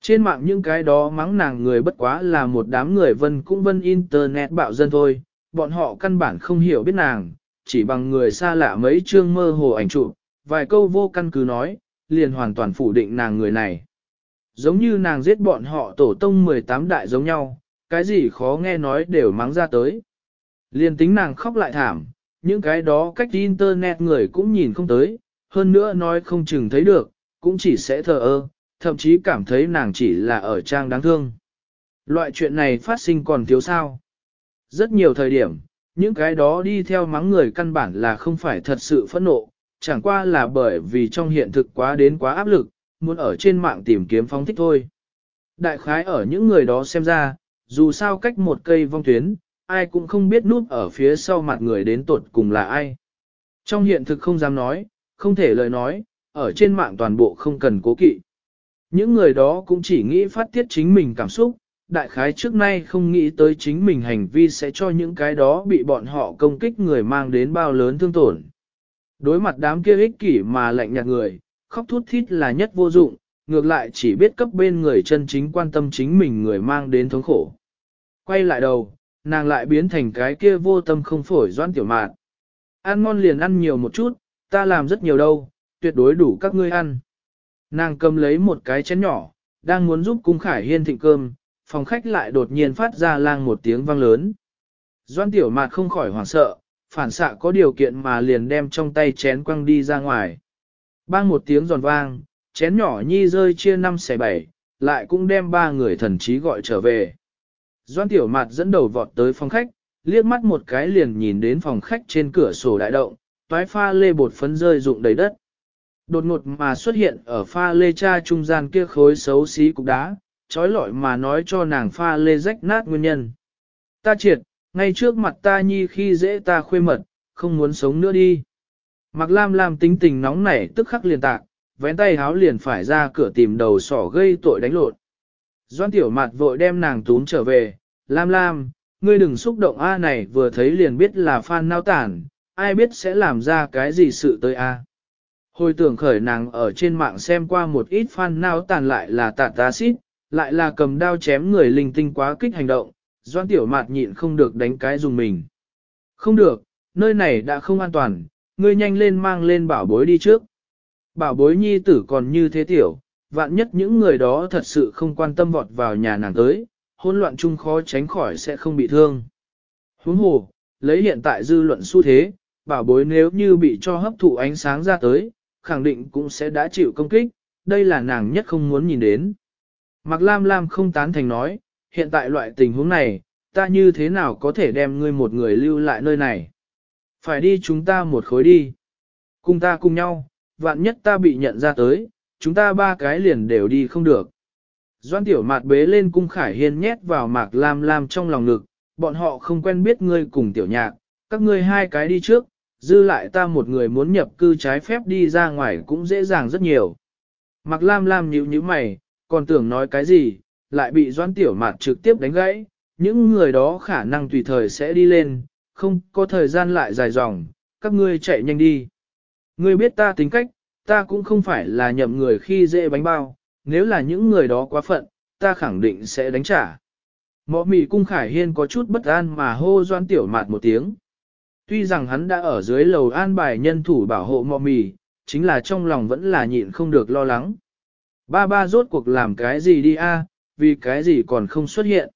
Trên mạng những cái đó mắng nàng người bất quá là một đám người vân cũng vân internet bạo dân thôi, bọn họ căn bản không hiểu biết nàng, chỉ bằng người xa lạ mấy chương mơ hồ ảnh chụp, vài câu vô căn cứ nói, liền hoàn toàn phủ định nàng người này. Giống như nàng giết bọn họ tổ tông 18 đại giống nhau, cái gì khó nghe nói đều mắng ra tới. Liền tính nàng khóc lại thảm, những cái đó cách internet người cũng nhìn không tới, hơn nữa nói không chừng thấy được, cũng chỉ sẽ thờ ơ, thậm chí cảm thấy nàng chỉ là ở trang đáng thương. Loại chuyện này phát sinh còn thiếu sao. Rất nhiều thời điểm, những cái đó đi theo mắng người căn bản là không phải thật sự phẫn nộ, chẳng qua là bởi vì trong hiện thực quá đến quá áp lực, muốn ở trên mạng tìm kiếm phóng thích thôi. Đại khái ở những người đó xem ra, dù sao cách một cây vong tuyến, ai cũng không biết núp ở phía sau mặt người đến tuột cùng là ai. Trong hiện thực không dám nói, không thể lời nói, ở trên mạng toàn bộ không cần cố kỵ. Những người đó cũng chỉ nghĩ phát tiết chính mình cảm xúc, đại khái trước nay không nghĩ tới chính mình hành vi sẽ cho những cái đó bị bọn họ công kích người mang đến bao lớn thương tổn. Đối mặt đám kia ích kỷ mà lạnh nhạt người, khóc thút thít là nhất vô dụng, ngược lại chỉ biết cấp bên người chân chính quan tâm chính mình người mang đến thống khổ. Quay lại đầu, nàng lại biến thành cái kia vô tâm không phổi doan tiểu mạn. Ăn ngon liền ăn nhiều một chút, ta làm rất nhiều đâu, tuyệt đối đủ các ngươi ăn. Nàng cầm lấy một cái chén nhỏ, đang muốn giúp cung khải hiên thịnh cơm, phòng khách lại đột nhiên phát ra lang một tiếng vang lớn. Doan tiểu mạt không khỏi hoảng sợ, phản xạ có điều kiện mà liền đem trong tay chén quăng đi ra ngoài. Bang một tiếng giòn vang, chén nhỏ nhi rơi chia năm xẻ bảy, lại cũng đem ba người thần trí gọi trở về. Doan tiểu mạt dẫn đầu vọt tới phòng khách, liếc mắt một cái liền nhìn đến phòng khách trên cửa sổ đại động, toái pha lê bột phấn rơi rụng đầy đất. Đột ngột mà xuất hiện ở pha lê cha trung gian kia khối xấu xí cục đá, trói lọi mà nói cho nàng pha lê rách nát nguyên nhân. Ta triệt, ngay trước mặt ta nhi khi dễ ta khuê mật, không muốn sống nữa đi. Mặc lam lam tính tình nóng nảy tức khắc liền tạc, vén tay háo liền phải ra cửa tìm đầu sỏ gây tội đánh lộn. Doan tiểu mặt vội đem nàng túm trở về, lam lam, ngươi đừng xúc động A này vừa thấy liền biết là phan nao tản, ai biết sẽ làm ra cái gì sự tới A. Hồi tưởng khởi nàng ở trên mạng xem qua một ít fan nao tàn lại là tạt ta xít, lại là cầm đao chém người linh tinh quá kích hành động, doan tiểu mạt nhịn không được đánh cái dùng mình. Không được, nơi này đã không an toàn, ngươi nhanh lên mang lên bảo bối đi trước. Bảo bối nhi tử còn như thế tiểu, vạn nhất những người đó thật sự không quan tâm vọt vào nhà nàng tới, hỗn loạn chung khó tránh khỏi sẽ không bị thương. Huống hồ, lấy hiện tại dư luận xu thế, bảo bối nếu như bị cho hấp thụ ánh sáng ra tới, khẳng định cũng sẽ đã chịu công kích, đây là nàng nhất không muốn nhìn đến. Mạc Lam Lam không tán thành nói, hiện tại loại tình huống này, ta như thế nào có thể đem ngươi một người lưu lại nơi này? Phải đi chúng ta một khối đi. Cùng ta cùng nhau, vạn nhất ta bị nhận ra tới, chúng ta ba cái liền đều đi không được. Doan tiểu mạt bế lên cung khải hiên nhét vào mạc lam lam trong lòng ngực, bọn họ không quen biết ngươi cùng tiểu nhạc, các ngươi hai cái đi trước, dư lại ta một người muốn nhập cư trái phép đi ra ngoài cũng dễ dàng rất nhiều. Mạc lam lam nhíu nhíu mày, còn tưởng nói cái gì, lại bị doan tiểu mạt trực tiếp đánh gãy, những người đó khả năng tùy thời sẽ đi lên, không có thời gian lại dài dòng, các ngươi chạy nhanh đi. Ngươi biết ta tính cách, ta cũng không phải là nhậm người khi dễ bánh bao, nếu là những người đó quá phận, ta khẳng định sẽ đánh trả. Mọ mì cung khải hiên có chút bất an mà hô doan tiểu mạt một tiếng. Tuy rằng hắn đã ở dưới lầu an bài nhân thủ bảo hộ mọ mì, chính là trong lòng vẫn là nhịn không được lo lắng. Ba ba rốt cuộc làm cái gì đi a? Vì cái gì còn không xuất hiện.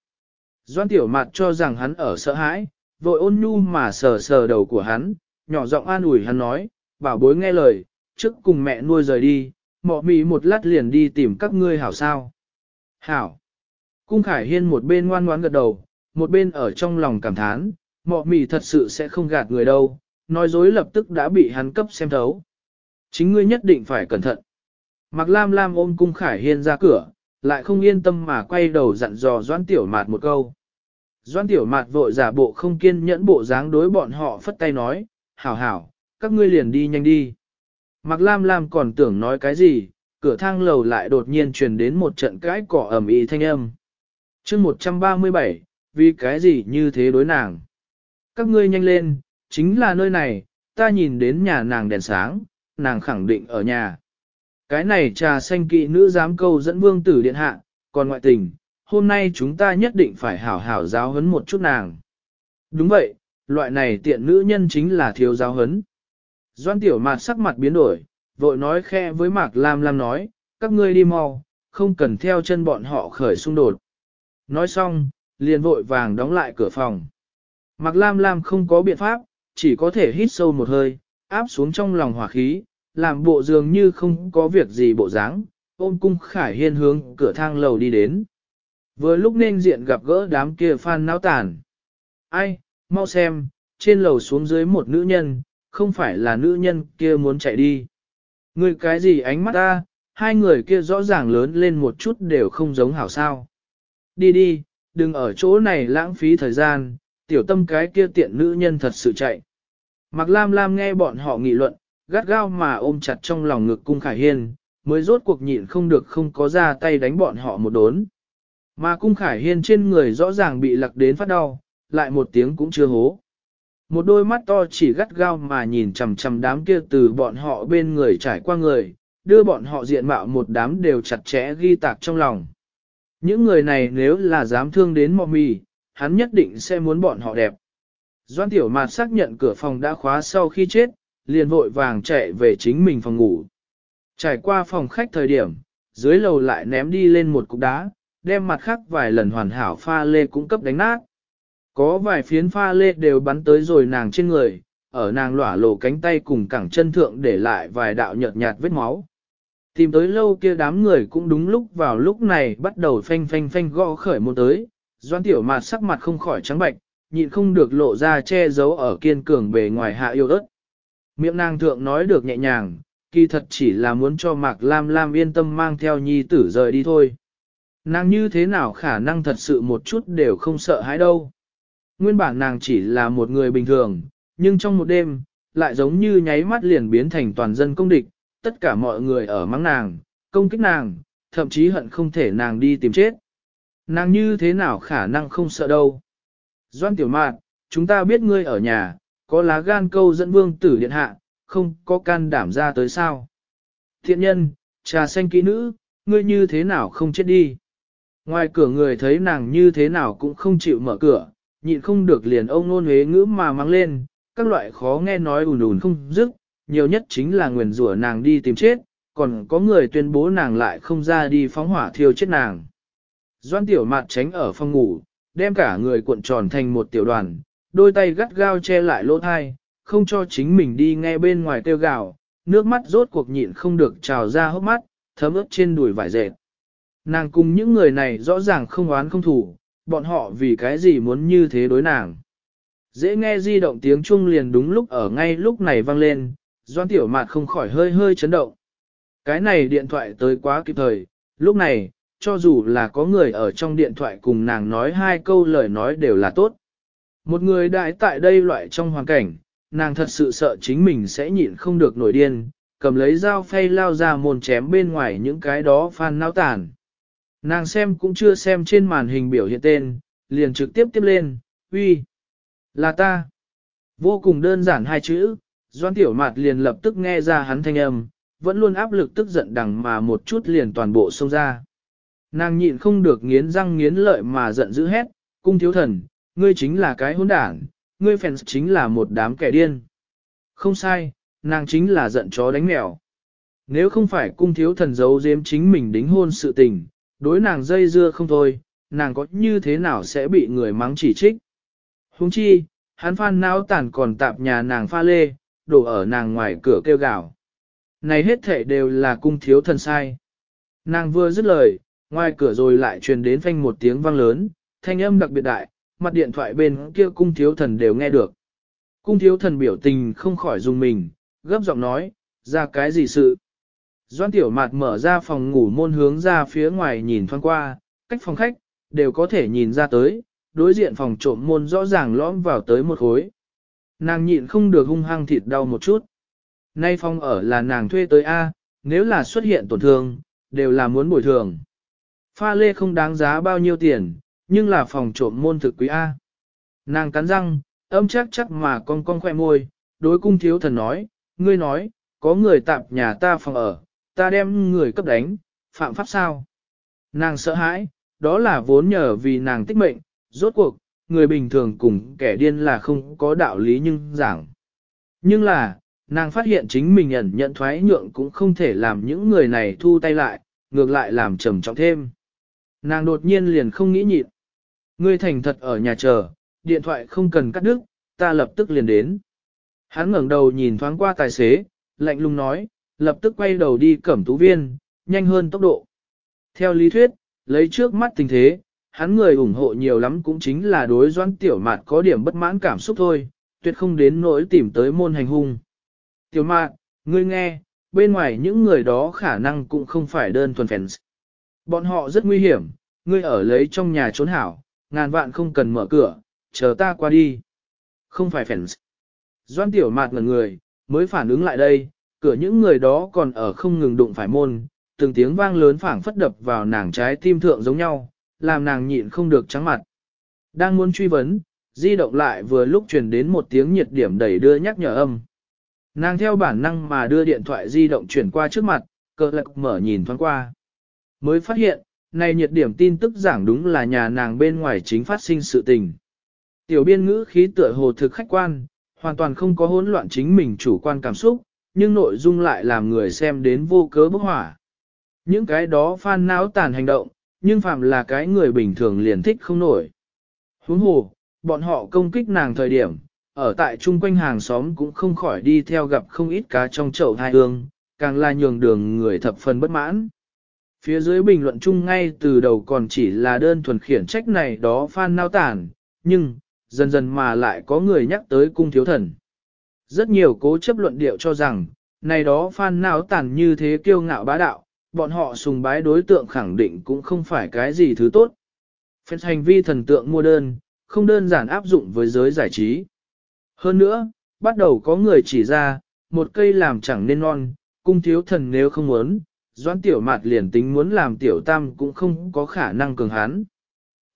Doan tiểu mặt cho rằng hắn ở sợ hãi, vội ôn nhu mà sờ sờ đầu của hắn, nhỏ giọng an ủi hắn nói, bảo bối nghe lời, trước cùng mẹ nuôi rời đi, mọ mì một lát liền đi tìm các ngươi hảo sao. Hảo. Cung Khải Hiên một bên ngoan ngoãn gật đầu, một bên ở trong lòng cảm thán, mọ mì thật sự sẽ không gạt người đâu, nói dối lập tức đã bị hắn cấp xem thấu. Chính ngươi nhất định phải cẩn thận. Mạc Lam Lam ôm Cung Khải Hiên ra cửa, lại không yên tâm mà quay đầu dặn dò Doan Tiểu Mạt một câu. Doan Tiểu Mạt vội giả bộ không kiên nhẫn bộ dáng đối bọn họ phất tay nói, hảo hảo, các ngươi liền đi nhanh đi. Mạc Lam Lam còn tưởng nói cái gì, cửa thang lầu lại đột nhiên truyền đến một trận cãi cỏ ầm ĩ thanh âm. chương 137, vì cái gì như thế đối nàng? Các ngươi nhanh lên, chính là nơi này, ta nhìn đến nhà nàng đèn sáng, nàng khẳng định ở nhà. Cái này trà xanh kỵ nữ dám câu dẫn vương tử điện hạ, còn ngoại tình, hôm nay chúng ta nhất định phải hảo hảo giáo huấn một chút nàng. Đúng vậy, loại này tiện nữ nhân chính là thiếu giáo huấn. Doan tiểu mạt sắc mặt biến đổi, vội nói khe với mạc lam lam nói, các ngươi đi mau, không cần theo chân bọn họ khởi xung đột. Nói xong, liền vội vàng đóng lại cửa phòng. Mạc lam lam không có biện pháp, chỉ có thể hít sâu một hơi, áp xuống trong lòng hỏa khí, làm bộ dường như không có việc gì bộ dáng, ôm cung khải hiên hướng cửa thang lầu đi đến. Vừa lúc nên diện gặp gỡ đám kia phan náo tàn. Ai, mau xem, trên lầu xuống dưới một nữ nhân, không phải là nữ nhân kia muốn chạy đi. Người cái gì ánh mắt ta, hai người kia rõ ràng lớn lên một chút đều không giống hảo sao. Đi đi, đừng ở chỗ này lãng phí thời gian, tiểu tâm cái kia tiện nữ nhân thật sự chạy. Mạc Lam Lam nghe bọn họ nghị luận, gắt gao mà ôm chặt trong lòng ngực cung khải hiên, mới rốt cuộc nhịn không được không có ra tay đánh bọn họ một đốn. Mà cung khải hiên trên người rõ ràng bị lặc đến phát đau, lại một tiếng cũng chưa hố. Một đôi mắt to chỉ gắt gao mà nhìn chằm chằm đám kia từ bọn họ bên người trải qua người, đưa bọn họ diện mạo một đám đều chặt chẽ ghi tạc trong lòng. Những người này nếu là dám thương đến mọ mì, hắn nhất định sẽ muốn bọn họ đẹp. Doan Tiểu Mạt xác nhận cửa phòng đã khóa sau khi chết, liền vội vàng chạy về chính mình phòng ngủ. Trải qua phòng khách thời điểm, dưới lầu lại ném đi lên một cục đá, đem mặt khác vài lần hoàn hảo pha lê cũng cấp đánh nát. Có vài phiến pha lê đều bắn tới rồi nàng trên người, ở nàng lỏa lộ cánh tay cùng cẳng chân thượng để lại vài đạo nhợt nhạt vết máu. Tìm tới lâu kia đám người cũng đúng lúc vào lúc này bắt đầu phanh phanh phanh gõ khởi một tới, doan tiểu mạt sắc mặt không khỏi trắng bạch, nhịn không được lộ ra che giấu ở kiên cường bề ngoài hạ yêu ớt. Miệng nàng thượng nói được nhẹ nhàng, kỳ thật chỉ là muốn cho Mạc Lam Lam yên tâm mang theo nhi tử rời đi thôi. Nàng như thế nào khả năng thật sự một chút đều không sợ hãi đâu. Nguyên bản nàng chỉ là một người bình thường, nhưng trong một đêm, lại giống như nháy mắt liền biến thành toàn dân công địch, tất cả mọi người ở mắng nàng, công kích nàng, thậm chí hận không thể nàng đi tìm chết. Nàng như thế nào khả năng không sợ đâu. Doan tiểu mạn, chúng ta biết ngươi ở nhà, có lá gan câu dẫn vương tử điện hạ, không có can đảm ra tới sao. Thiện nhân, trà xanh kỹ nữ, ngươi như thế nào không chết đi. Ngoài cửa người thấy nàng như thế nào cũng không chịu mở cửa, nhịn không được liền ông nôn huế ngữ mà mang lên, các loại khó nghe nói ùn ùn không dứt, nhiều nhất chính là nguyền rủa nàng đi tìm chết, còn có người tuyên bố nàng lại không ra đi phóng hỏa thiêu chết nàng. Doan tiểu mạt tránh ở phòng ngủ, đem cả người cuộn tròn thành một tiểu đoàn, đôi tay gắt gao che lại lỗ thai, không cho chính mình đi nghe bên ngoài kêu gào, nước mắt rốt cuộc nhịn không được trào ra hốc mắt, thấm ướt trên đùi vải dệt. Nàng cùng những người này rõ ràng không oán không thủ, bọn họ vì cái gì muốn như thế đối nàng. Dễ nghe di động tiếng chuông liền đúng lúc ở ngay lúc này vang lên, Doan Tiểu Mạt không khỏi hơi hơi chấn động. Cái này điện thoại tới quá kịp thời, lúc này, cho dù là có người ở trong điện thoại cùng nàng nói hai câu lời nói đều là tốt. Một người đại tại đây loại trong hoàn cảnh, nàng thật sự sợ chính mình sẽ nhịn không được nổi điên, cầm lấy dao phay lao ra mồn chém bên ngoài những cái đó phan nao tàn. Nàng xem cũng chưa xem trên màn hình biểu hiện tên, liền trực tiếp tiếp lên, uy, là ta. Vô cùng đơn giản hai chữ, Doan Tiểu Mạt liền lập tức nghe ra hắn thanh âm, vẫn luôn áp lực tức giận đằng mà một chút liền toàn bộ xông ra. Nàng nhịn không được nghiến răng nghiến lợi mà giận dữ hét, cung thiếu thần, ngươi chính là cái hỗn đảng, ngươi phèn chính là một đám kẻ điên. Không sai, nàng chính là giận chó đánh mèo. Nếu không phải cung thiếu thần giấu giếm chính mình đính hôn sự tình, đối nàng dây dưa không thôi, nàng có như thế nào sẽ bị người mắng chỉ trích. Huống chi, hắn phan não tàn còn tạp nhà nàng pha lê, đổ ở nàng ngoài cửa kêu gào. Này hết thể đều là cung thiếu thần sai. Nàng vừa dứt lời, ngoài cửa rồi lại truyền đến phanh một tiếng vang lớn, thanh âm đặc biệt đại, mặt điện thoại bên kia cung thiếu thần đều nghe được. Cung thiếu thần biểu tình không khỏi dùng mình, gấp giọng nói, ra cái gì sự. Doan tiểu mạt mở ra phòng ngủ môn hướng ra phía ngoài nhìn thoáng qua, cách phòng khách, đều có thể nhìn ra tới, đối diện phòng trộm môn rõ ràng lõm vào tới một khối. Nàng nhịn không được hung hăng thịt đau một chút. Nay phòng ở là nàng thuê tới A, nếu là xuất hiện tổn thương, đều là muốn bồi thường. Pha lê không đáng giá bao nhiêu tiền, nhưng là phòng trộm môn thực quý A. Nàng cắn răng, âm chắc chắc mà con con khoe môi, đối cung thiếu thần nói, ngươi nói, có người tạp nhà ta phòng ở, ta đem người cấp đánh, phạm pháp sao? Nàng sợ hãi, đó là vốn nhờ vì nàng tích mệnh, rốt cuộc, người bình thường cùng kẻ điên là không có đạo lý nhưng giảng. Nhưng là, nàng phát hiện chính mình ẩn nhận thoái nhượng cũng không thể làm những người này thu tay lại, ngược lại làm trầm trọng thêm. Nàng đột nhiên liền không nghĩ nhịn. Ngươi thành thật ở nhà chờ, điện thoại không cần cắt đứt, ta lập tức liền đến. Hắn ngẩng đầu nhìn thoáng qua tài xế, lạnh lùng nói, lập tức quay đầu đi cẩm tú viên, nhanh hơn tốc độ. Theo lý thuyết, lấy trước mắt tình thế, hắn người ủng hộ nhiều lắm cũng chính là đối doan tiểu mạt có điểm bất mãn cảm xúc thôi, tuyệt không đến nỗi tìm tới môn hành hung. Tiểu mạt, ngươi nghe, bên ngoài những người đó khả năng cũng không phải đơn thuần fans. Bọn họ rất nguy hiểm, ngươi ở lấy trong nhà trốn hảo, ngàn vạn không cần mở cửa, chờ ta qua đi. Không phải fans. Doan tiểu mạt ngần người, mới phản ứng lại đây, cửa những người đó còn ở không ngừng đụng phải môn, từng tiếng vang lớn phảng phất đập vào nàng trái tim thượng giống nhau, làm nàng nhịn không được trắng mặt. Đang muốn truy vấn, di động lại vừa lúc truyền đến một tiếng nhiệt điểm đẩy đưa nhắc nhở âm. Nàng theo bản năng mà đưa điện thoại di động chuyển qua trước mặt, cờ lạc mở nhìn thoáng qua. Mới phát hiện, này nhiệt điểm tin tức giảng đúng là nhà nàng bên ngoài chính phát sinh sự tình. Tiểu biên ngữ khí tựa hồ thực khách quan, hoàn toàn không có hỗn loạn chính mình chủ quan cảm xúc, nhưng nội dung lại làm người xem đến vô cớ bốc hỏa. Những cái đó phan não tàn hành động, nhưng phạm là cái người bình thường liền thích không nổi. Huống hồ, bọn họ công kích nàng thời điểm, ở tại chung quanh hàng xóm cũng không khỏi đi theo gặp không ít cá trong chậu hai hương, càng là nhường đường người thập phần bất mãn. Phía dưới bình luận chung ngay từ đầu còn chỉ là đơn thuần khiển trách này đó phan nao tản nhưng, dần dần mà lại có người nhắc tới cung thiếu thần. Rất nhiều cố chấp luận điệu cho rằng, này đó phan nao tản như thế kiêu ngạo bá đạo, bọn họ sùng bái đối tượng khẳng định cũng không phải cái gì thứ tốt. Phép hành vi thần tượng mua đơn, không đơn giản áp dụng với giới giải trí. Hơn nữa, bắt đầu có người chỉ ra, một cây làm chẳng nên non, cung thiếu thần nếu không muốn, doãn tiểu mạt liền tính muốn làm tiểu tam cũng không có khả năng cường hán.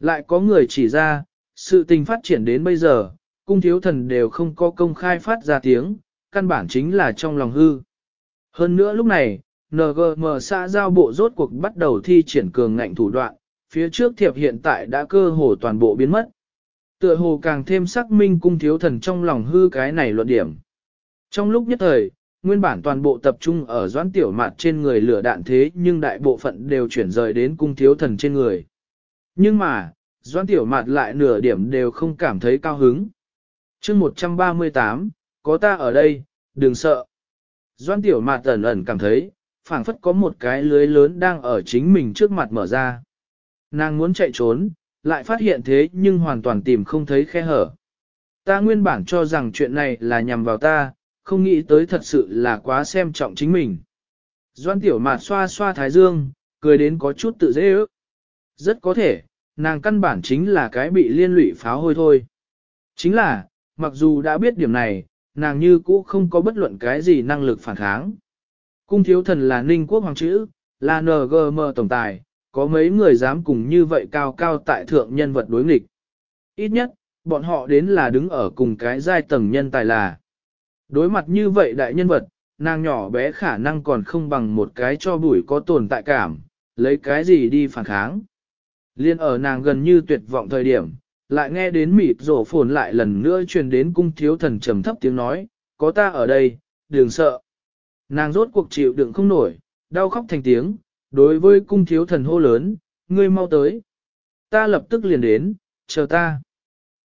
Lại có người chỉ ra, sự tình phát triển đến bây giờ, cung thiếu thần đều không có công khai phát ra tiếng, căn bản chính là trong lòng hư. Hơn nữa lúc này, NGM xã giao bộ rốt cuộc bắt đầu thi triển cường ngạnh thủ đoạn, phía trước thiệp hiện tại đã cơ hồ toàn bộ biến mất. Tựa hồ càng thêm xác minh cung thiếu thần trong lòng hư cái này luận điểm. Trong lúc nhất thời, nguyên bản toàn bộ tập trung ở doãn tiểu mạt trên người lửa đạn thế nhưng đại bộ phận đều chuyển rời đến cung thiếu thần trên người. Nhưng mà, doãn tiểu mạt lại nửa điểm đều không cảm thấy cao hứng. chương 138, có ta ở đây, đừng sợ. Doãn tiểu mạt ẩn ẩn cảm thấy, phảng phất có một cái lưới lớn đang ở chính mình trước mặt mở ra. Nàng muốn chạy trốn, lại phát hiện thế nhưng hoàn toàn tìm không thấy khe hở. Ta nguyên bản cho rằng chuyện này là nhằm vào ta, không nghĩ tới thật sự là quá xem trọng chính mình. Doan tiểu mạt xoa xoa thái dương, cười đến có chút tự dễ ước. Rất có thể, nàng căn bản chính là cái bị liên lụy pháo hôi thôi. Chính là, mặc dù đã biết điểm này, nàng như cũ không có bất luận cái gì năng lực phản kháng. Cung thiếu thần là ninh quốc hoàng chữ, là NGM tổng tài, có mấy người dám cùng như vậy cao cao tại thượng nhân vật đối nghịch. Ít nhất, bọn họ đến là đứng ở cùng cái giai tầng nhân tài là. Đối mặt như vậy đại nhân vật, nàng nhỏ bé khả năng còn không bằng một cái cho bụi có tồn tại cảm, lấy cái gì đi phản kháng. Liên ở nàng gần như tuyệt vọng thời điểm, lại nghe đến mịt rổ phồn lại lần nữa truyền đến cung thiếu thần trầm thấp tiếng nói, có ta ở đây, đừng sợ. Nàng rốt cuộc chịu đựng không nổi, đau khóc thành tiếng, đối với cung thiếu thần hô lớn, ngươi mau tới. Ta lập tức liền đến, chờ ta.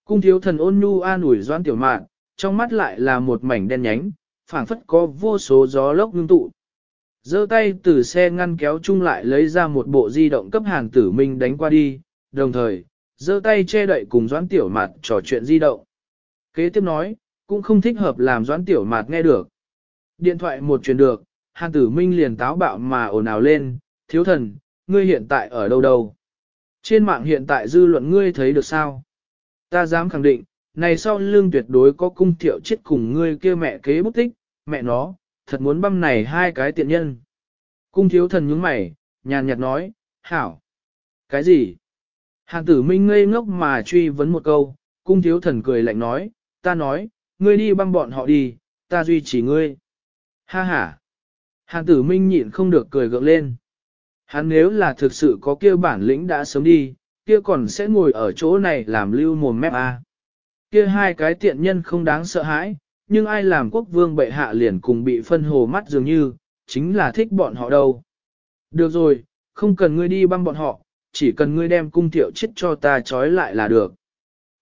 Cung thiếu thần ôn nhu an ủi doan tiểu mạn, trong mắt lại là một mảnh đen nhánh, phảng phất có vô số gió lốc ngưng tụ. giơ tay từ xe ngăn kéo chung lại lấy ra một bộ di động cấp hàng tử minh đánh qua đi, đồng thời, giơ tay che đậy cùng doãn tiểu mạt trò chuyện di động. Kế tiếp nói, cũng không thích hợp làm doãn tiểu mạt nghe được. Điện thoại một truyền được, hàn tử minh liền táo bạo mà ồn ào lên, thiếu thần, ngươi hiện tại ở đâu đâu? Trên mạng hiện tại dư luận ngươi thấy được sao? Ta dám khẳng định, này sau lưng tuyệt đối có cung thiệu chết cùng ngươi kia mẹ kế bút tích, mẹ nó, thật muốn băm này hai cái tiện nhân. Cung thiếu thần nhướng mày, nhàn nhạt nói, hảo. Cái gì? Hàng tử minh ngây ngốc mà truy vấn một câu, cung thiếu thần cười lạnh nói, ta nói, ngươi đi băm bọn họ đi, ta duy trì ngươi. Ha ha. Hàng tử minh nhịn không được cười gượng lên. Hắn nếu là thực sự có kia bản lĩnh đã sớm đi, kia còn sẽ ngồi ở chỗ này làm lưu mồm mép a. Kia hai cái tiện nhân không đáng sợ hãi, nhưng ai làm quốc vương bệ hạ liền cùng bị phân hồ mắt dường như, chính là thích bọn họ đâu. Được rồi, không cần ngươi đi băng bọn họ, chỉ cần ngươi đem cung thiệu chết cho ta trói lại là được.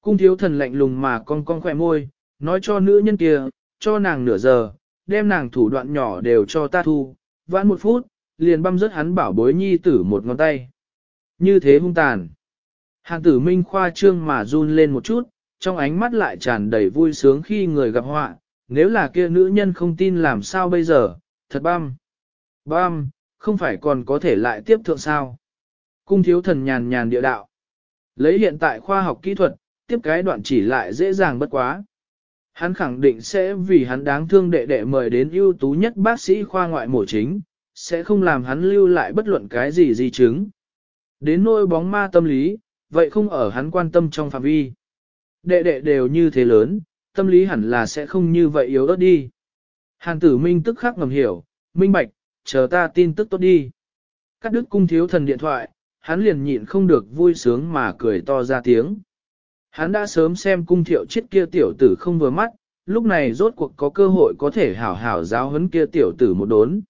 Cung thiếu thần lạnh lùng mà con con khỏe môi, nói cho nữ nhân kia, cho nàng nửa giờ, đem nàng thủ đoạn nhỏ đều cho ta thu, vãn một phút, liền băm rớt hắn bảo bối nhi tử một ngón tay. Như thế hung tàn. Hàng tử minh khoa trương mà run lên một chút, trong ánh mắt lại tràn đầy vui sướng khi người gặp họa, nếu là kia nữ nhân không tin làm sao bây giờ, thật băm. Băm, không phải còn có thể lại tiếp thượng sao. Cung thiếu thần nhàn nhàn địa đạo. Lấy hiện tại khoa học kỹ thuật, tiếp cái đoạn chỉ lại dễ dàng bất quá. Hắn khẳng định sẽ vì hắn đáng thương đệ đệ mời đến ưu tú nhất bác sĩ khoa ngoại mổ chính, sẽ không làm hắn lưu lại bất luận cái gì di chứng. Đến nỗi bóng ma tâm lý, vậy không ở hắn quan tâm trong phạm vi. Đệ đệ đều như thế lớn, tâm lý hẳn là sẽ không như vậy yếu ớt đi. Hàn tử minh tức khắc ngầm hiểu, minh bạch, chờ ta tin tức tốt đi. Cắt đứt cung thiếu thần điện thoại, hắn liền nhịn không được vui sướng mà cười to ra tiếng. Hắn đã sớm xem cung thiệu chết kia tiểu tử không vừa mắt, lúc này rốt cuộc có cơ hội có thể hảo hảo giáo huấn kia tiểu tử một đốn.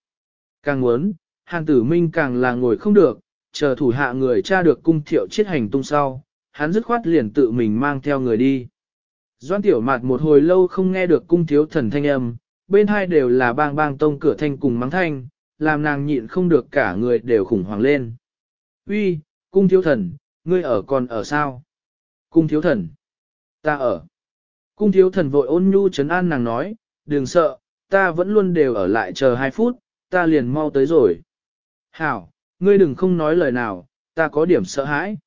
Càng muốn, hàn tử minh càng là ngồi không được, chờ thủ hạ người tra được cung thiệu chết hành tung sau, hắn dứt khoát liền tự mình mang theo người đi. Doan tiểu mạt một hồi lâu không nghe được cung thiếu thần thanh âm, bên hai đều là bang bang tông cửa thanh cùng mắng thanh, làm nàng nhịn không được cả người đều khủng hoảng lên. Uy, cung thiếu thần, ngươi ở còn ở sao? Cung thiếu thần, ta ở. Cung thiếu thần vội ôn nhu chấn an nàng nói, đừng sợ, ta vẫn luôn đều ở lại chờ 2 phút, ta liền mau tới rồi. Hảo, ngươi đừng không nói lời nào, ta có điểm sợ hãi.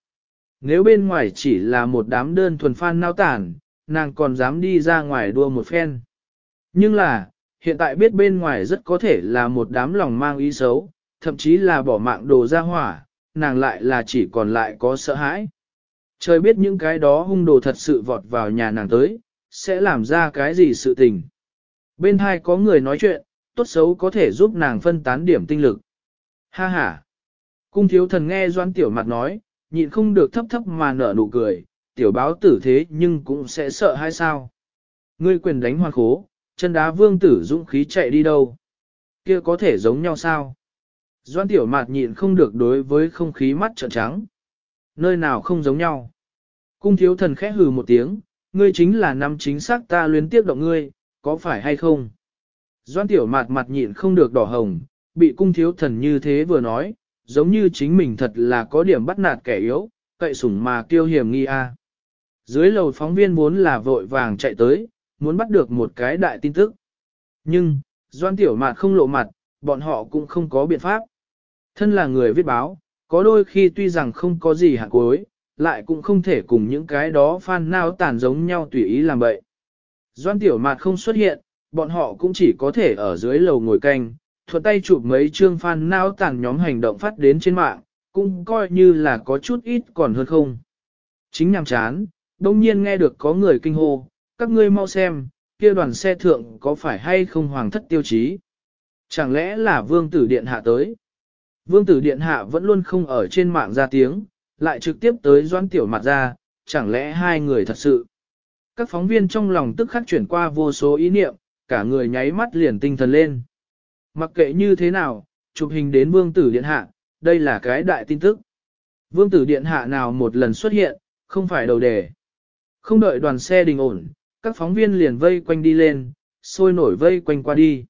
Nếu bên ngoài chỉ là một đám đơn thuần phan nao tản, nàng còn dám đi ra ngoài đua một phen. Nhưng là, hiện tại biết bên ngoài rất có thể là một đám lòng mang ý xấu, thậm chí là bỏ mạng đồ ra hỏa, nàng lại là chỉ còn lại có sợ hãi. Trời biết những cái đó hung đồ thật sự vọt vào nhà nàng tới, sẽ làm ra cái gì sự tình. Bên hai có người nói chuyện, tốt xấu có thể giúp nàng phân tán điểm tinh lực. Ha ha! Cung thiếu thần nghe doan tiểu mặt nói, nhịn không được thấp thấp mà nở nụ cười, tiểu báo tử thế nhưng cũng sẽ sợ hay sao? Ngươi quyền đánh hoàn khố, chân đá vương tử dũng khí chạy đi đâu? Kia có thể giống nhau sao? Doan tiểu mạt nhịn không được đối với không khí mắt trợn trắng. Nơi nào không giống nhau? Cung thiếu thần khẽ hừ một tiếng, ngươi chính là năm chính xác ta luyến tiếp động ngươi, có phải hay không? Doan tiểu mạt mặt nhịn không được đỏ hồng, bị cung thiếu thần như thế vừa nói, giống như chính mình thật là có điểm bắt nạt kẻ yếu, cậy sủng mà kiêu hiểm nghi a. Dưới lầu phóng viên vốn là vội vàng chạy tới, muốn bắt được một cái đại tin tức. Nhưng, doan tiểu mạt không lộ mặt, bọn họ cũng không có biện pháp. Thân là người viết báo, có đôi khi tuy rằng không có gì hạng cuối, lại cũng không thể cùng những cái đó fan nao tàn giống nhau tùy ý làm bậy. Doan tiểu mạt không xuất hiện, bọn họ cũng chỉ có thể ở dưới lầu ngồi canh, thuận tay chụp mấy chương fan não tàn nhóm hành động phát đến trên mạng, cũng coi như là có chút ít còn hơn không. Chính nhằm chán, đông nhiên nghe được có người kinh hô, các ngươi mau xem, kia đoàn xe thượng có phải hay không hoàng thất tiêu chí. Chẳng lẽ là vương tử điện hạ tới? Vương tử điện hạ vẫn luôn không ở trên mạng ra tiếng, lại trực tiếp tới doan tiểu mặt ra, chẳng lẽ hai người thật sự. Các phóng viên trong lòng tức khắc chuyển qua vô số ý niệm, cả người nháy mắt liền tinh thần lên. Mặc kệ như thế nào, chụp hình đến vương tử điện hạ, đây là cái đại tin tức. Vương tử điện hạ nào một lần xuất hiện, không phải đầu đề. Không đợi đoàn xe đình ổn, các phóng viên liền vây quanh đi lên, sôi nổi vây quanh qua đi.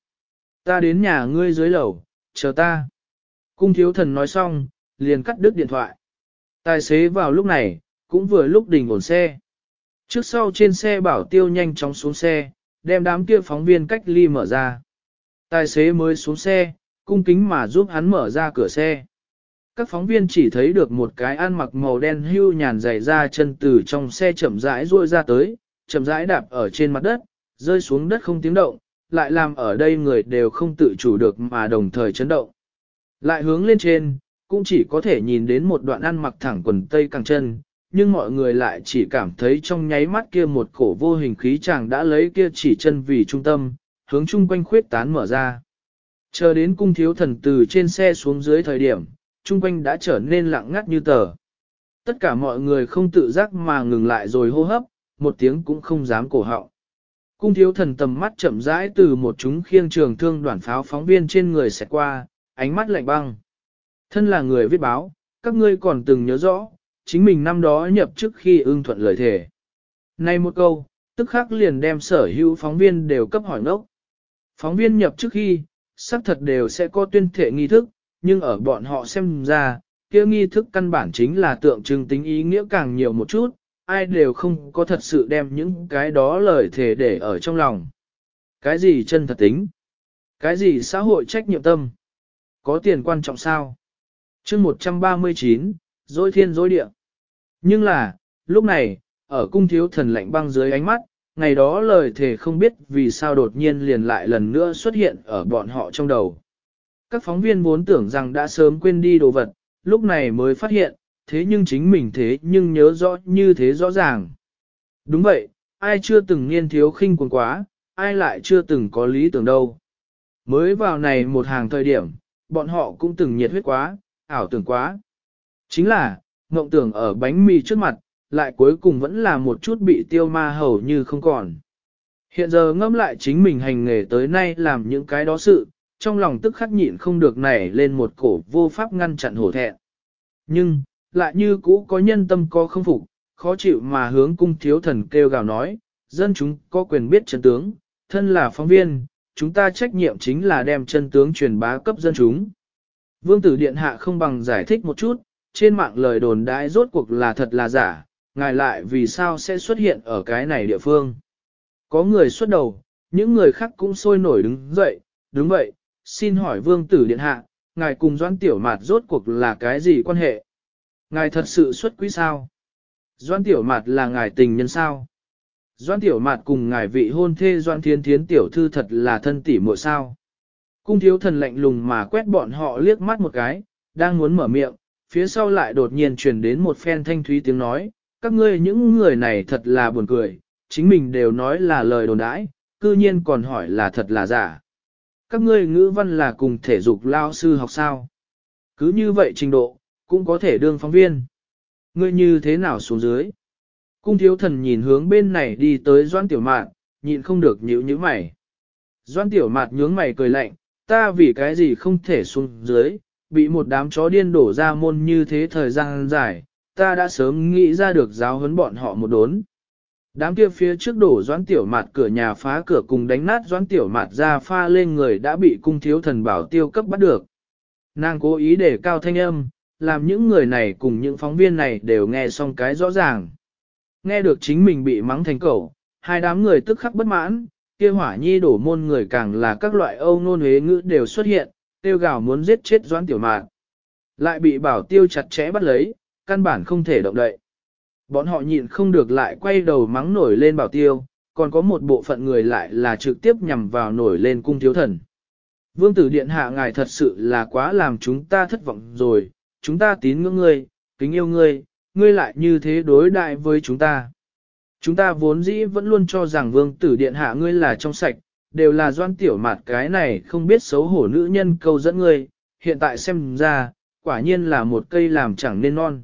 Ta đến nhà ngươi dưới lầu, chờ ta. Cung thiếu thần nói xong, liền cắt đứt điện thoại. Tài xế vào lúc này, cũng vừa lúc đình ổn xe. Trước sau trên xe bảo tiêu nhanh chóng xuống xe, đem đám kia phóng viên cách ly mở ra. Tài xế mới xuống xe, cung kính mà giúp hắn mở ra cửa xe. Các phóng viên chỉ thấy được một cái ăn mặc màu đen hưu nhàn dày ra chân từ trong xe chậm rãi ruôi ra tới, chậm rãi đạp ở trên mặt đất, rơi xuống đất không tiếng động, lại làm ở đây người đều không tự chủ được mà đồng thời chấn động. Lại hướng lên trên, cũng chỉ có thể nhìn đến một đoạn ăn mặc thẳng quần tây càng chân, nhưng mọi người lại chỉ cảm thấy trong nháy mắt kia một cổ vô hình khí chàng đã lấy kia chỉ chân vì trung tâm, hướng chung quanh khuyết tán mở ra. Chờ đến cung thiếu thần từ trên xe xuống dưới thời điểm, chung quanh đã trở nên lặng ngắt như tờ. Tất cả mọi người không tự giác mà ngừng lại rồi hô hấp, một tiếng cũng không dám cổ họng. Cung thiếu thần tầm mắt chậm rãi từ một chúng khiêng trường thương đoàn pháo phóng viên trên người xẹt qua, ánh mắt lạnh băng. Thân là người viết báo, các ngươi còn từng nhớ rõ, chính mình năm đó nhập trước khi ưng thuận lời thề. Nay một câu, tức khắc liền đem sở hữu phóng viên đều cấp hỏi ngốc. Phóng viên nhập trước khi, xác thật đều sẽ có tuyên thể nghi thức, nhưng ở bọn họ xem ra, kia nghi thức căn bản chính là tượng trưng tính ý nghĩa càng nhiều một chút, ai đều không có thật sự đem những cái đó lời thề để ở trong lòng. Cái gì chân thật tính? Cái gì xã hội trách nhiệm tâm? Có tiền quan trọng sao? chương 139, dối thiên dối địa. Nhưng là, lúc này, ở cung thiếu thần lạnh băng dưới ánh mắt, ngày đó lời thề không biết vì sao đột nhiên liền lại lần nữa xuất hiện ở bọn họ trong đầu. Các phóng viên vốn tưởng rằng đã sớm quên đi đồ vật, lúc này mới phát hiện, thế nhưng chính mình thế nhưng nhớ rõ như thế rõ ràng. Đúng vậy, ai chưa từng niên thiếu khinh quần quá, ai lại chưa từng có lý tưởng đâu. Mới vào này một hàng thời điểm, bọn họ cũng từng nhiệt huyết quá, ảo tưởng quá. Chính là, mộng tưởng ở bánh mì trước mặt, lại cuối cùng vẫn là một chút bị tiêu ma hầu như không còn. Hiện giờ ngâm lại chính mình hành nghề tới nay làm những cái đó sự, trong lòng tức khắc nhịn không được nảy lên một cổ vô pháp ngăn chặn hổ thẹn. Nhưng, lại như cũ có nhân tâm có không phục, khó chịu mà hướng cung thiếu thần kêu gào nói, dân chúng có quyền biết chân tướng, thân là phóng viên, chúng ta trách nhiệm chính là đem chân tướng truyền bá cấp dân chúng. Vương tử điện hạ không bằng giải thích một chút, trên mạng lời đồn đãi rốt cuộc là thật là giả, ngài lại vì sao sẽ xuất hiện ở cái này địa phương. Có người xuất đầu, những người khác cũng sôi nổi đứng dậy, đúng vậy, xin hỏi vương tử điện hạ, ngài cùng doan tiểu mạt rốt cuộc là cái gì quan hệ? Ngài thật sự xuất quý sao? Doan tiểu mạt là ngài tình nhân sao? Doan tiểu mạt cùng ngài vị hôn thê doan thiên thiến tiểu thư thật là thân tỷ muội sao? Cung thiếu thần lạnh lùng mà quét bọn họ liếc mắt một cái, đang muốn mở miệng, phía sau lại đột nhiên truyền đến một phen thanh thúy tiếng nói, các ngươi những người này thật là buồn cười, chính mình đều nói là lời đồn đãi, cư nhiên còn hỏi là thật là giả. Các ngươi ngữ văn là cùng thể dục lao sư học sao? Cứ như vậy trình độ, cũng có thể đương phóng viên. Ngươi như thế nào xuống dưới? Cung thiếu thần nhìn hướng bên này đi tới doan tiểu mạn, nhịn không được nhíu nhíu mày. Doan tiểu mạt nhướng mày cười lạnh, ta vì cái gì không thể xuống dưới, bị một đám chó điên đổ ra môn như thế thời gian dài, ta đã sớm nghĩ ra được giáo huấn bọn họ một đốn. Đám kia phía trước đổ doãn tiểu mạt cửa nhà phá cửa cùng đánh nát doãn tiểu mạt ra pha lên người đã bị cung thiếu thần bảo tiêu cấp bắt được. Nàng cố ý để cao thanh âm, làm những người này cùng những phóng viên này đều nghe xong cái rõ ràng. Nghe được chính mình bị mắng thành cẩu, hai đám người tức khắc bất mãn, kia hỏa nhi đổ môn người càng là các loại âu nôn huế ngữ đều xuất hiện, tiêu gào muốn giết chết doãn tiểu mạt. Lại bị bảo tiêu chặt chẽ bắt lấy, căn bản không thể động đậy. Bọn họ nhịn không được lại quay đầu mắng nổi lên bảo tiêu, còn có một bộ phận người lại là trực tiếp nhằm vào nổi lên cung thiếu thần. Vương tử điện hạ ngài thật sự là quá làm chúng ta thất vọng rồi, chúng ta tín ngưỡng ngươi, kính yêu ngươi, ngươi lại như thế đối đại với chúng ta. Chúng ta vốn dĩ vẫn luôn cho rằng vương tử điện hạ ngươi là trong sạch, đều là doan tiểu mạt cái này không biết xấu hổ nữ nhân câu dẫn ngươi, hiện tại xem ra, quả nhiên là một cây làm chẳng nên non.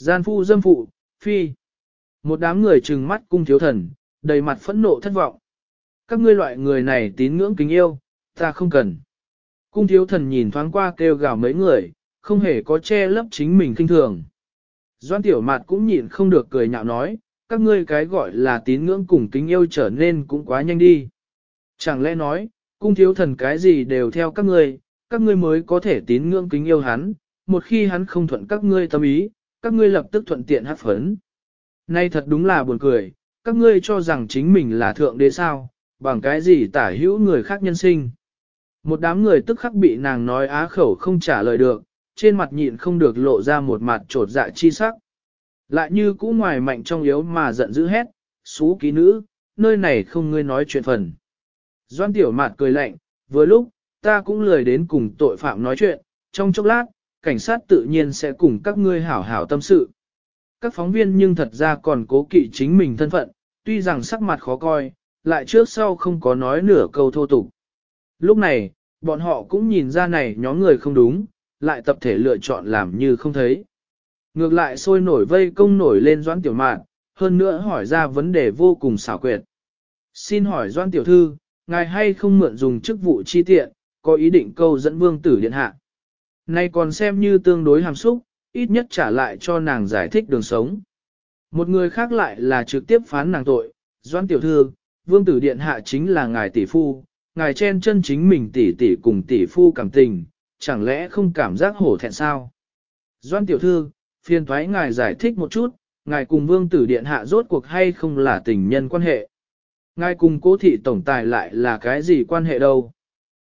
Gian phu dâm phụ, phi. Một đám người trừng mắt cung thiếu thần, đầy mặt phẫn nộ thất vọng. Các ngươi loại người này tín ngưỡng kính yêu, ta không cần. Cung thiếu thần nhìn thoáng qua kêu gào mấy người, không hề có che lấp chính mình kinh thường. Doan tiểu mặt cũng nhịn không được cười nhạo nói, các ngươi cái gọi là tín ngưỡng cùng kính yêu trở nên cũng quá nhanh đi. Chẳng lẽ nói, cung thiếu thần cái gì đều theo các ngươi, các ngươi mới có thể tín ngưỡng kính yêu hắn, một khi hắn không thuận các ngươi tâm ý, các ngươi lập tức thuận tiện hát phấn. Nay thật đúng là buồn cười, các ngươi cho rằng chính mình là thượng đế sao, bằng cái gì tả hữu người khác nhân sinh. Một đám người tức khắc bị nàng nói á khẩu không trả lời được, trên mặt nhịn không được lộ ra một mặt trột dạ chi sắc. Lại như cũ ngoài mạnh trong yếu mà giận dữ hét, xú ký nữ, nơi này không ngươi nói chuyện phần. Doan tiểu mạt cười lạnh, vừa lúc, ta cũng lười đến cùng tội phạm nói chuyện, trong chốc lát, cảnh sát tự nhiên sẽ cùng các ngươi hảo hảo tâm sự. Các phóng viên nhưng thật ra còn cố kỵ chính mình thân phận, tuy rằng sắc mặt khó coi, lại trước sau không có nói nửa câu thô tục. Lúc này, bọn họ cũng nhìn ra này nhóm người không đúng, lại tập thể lựa chọn làm như không thấy. Ngược lại sôi nổi vây công nổi lên doãn tiểu mạn, hơn nữa hỏi ra vấn đề vô cùng xảo quyệt. Xin hỏi doãn tiểu thư, ngài hay không mượn dùng chức vụ chi tiện, có ý định câu dẫn vương tử điện hạ. Nay còn xem như tương đối hàm xúc, ít nhất trả lại cho nàng giải thích đường sống. Một người khác lại là trực tiếp phán nàng tội, doan tiểu thư, vương tử điện hạ chính là ngài tỷ phu, ngài chen chân chính mình tỷ tỷ cùng tỷ phu cảm tình, chẳng lẽ không cảm giác hổ thẹn sao? Doan tiểu thư, phiền thoái ngài giải thích một chút, ngài cùng vương tử điện hạ rốt cuộc hay không là tình nhân quan hệ? Ngài cùng cố thị tổng tài lại là cái gì quan hệ đâu?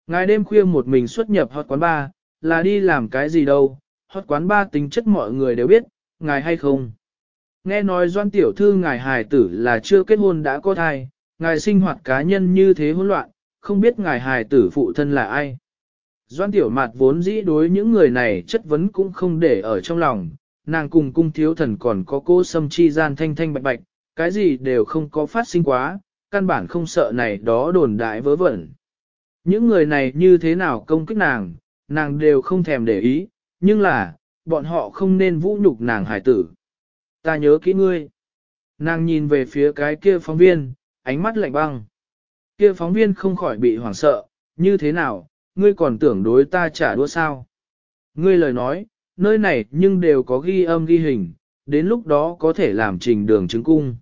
Ngài đêm khuya một mình xuất nhập hot quán ba, là đi làm cái gì đâu, hot quán ba tính chất mọi người đều biết, ngài hay không. Nghe nói doan tiểu thư ngài hài tử là chưa kết hôn đã có thai, ngài sinh hoạt cá nhân như thế hỗn loạn, không biết ngài hài tử phụ thân là ai. Doan tiểu mạt vốn dĩ đối những người này chất vấn cũng không để ở trong lòng, nàng cùng cung thiếu thần còn có cô sâm chi gian thanh thanh bạch bạch, cái gì đều không có phát sinh quá, căn bản không sợ này đó đồn đại vớ vẩn. Những người này như thế nào công kích nàng, nàng đều không thèm để ý, nhưng là, bọn họ không nên vũ nhục nàng hải tử. Ta nhớ kỹ ngươi. Nàng nhìn về phía cái kia phóng viên, ánh mắt lạnh băng. Kia phóng viên không khỏi bị hoảng sợ, như thế nào, ngươi còn tưởng đối ta trả đũa sao? Ngươi lời nói, nơi này nhưng đều có ghi âm ghi hình, đến lúc đó có thể làm trình đường chứng cung.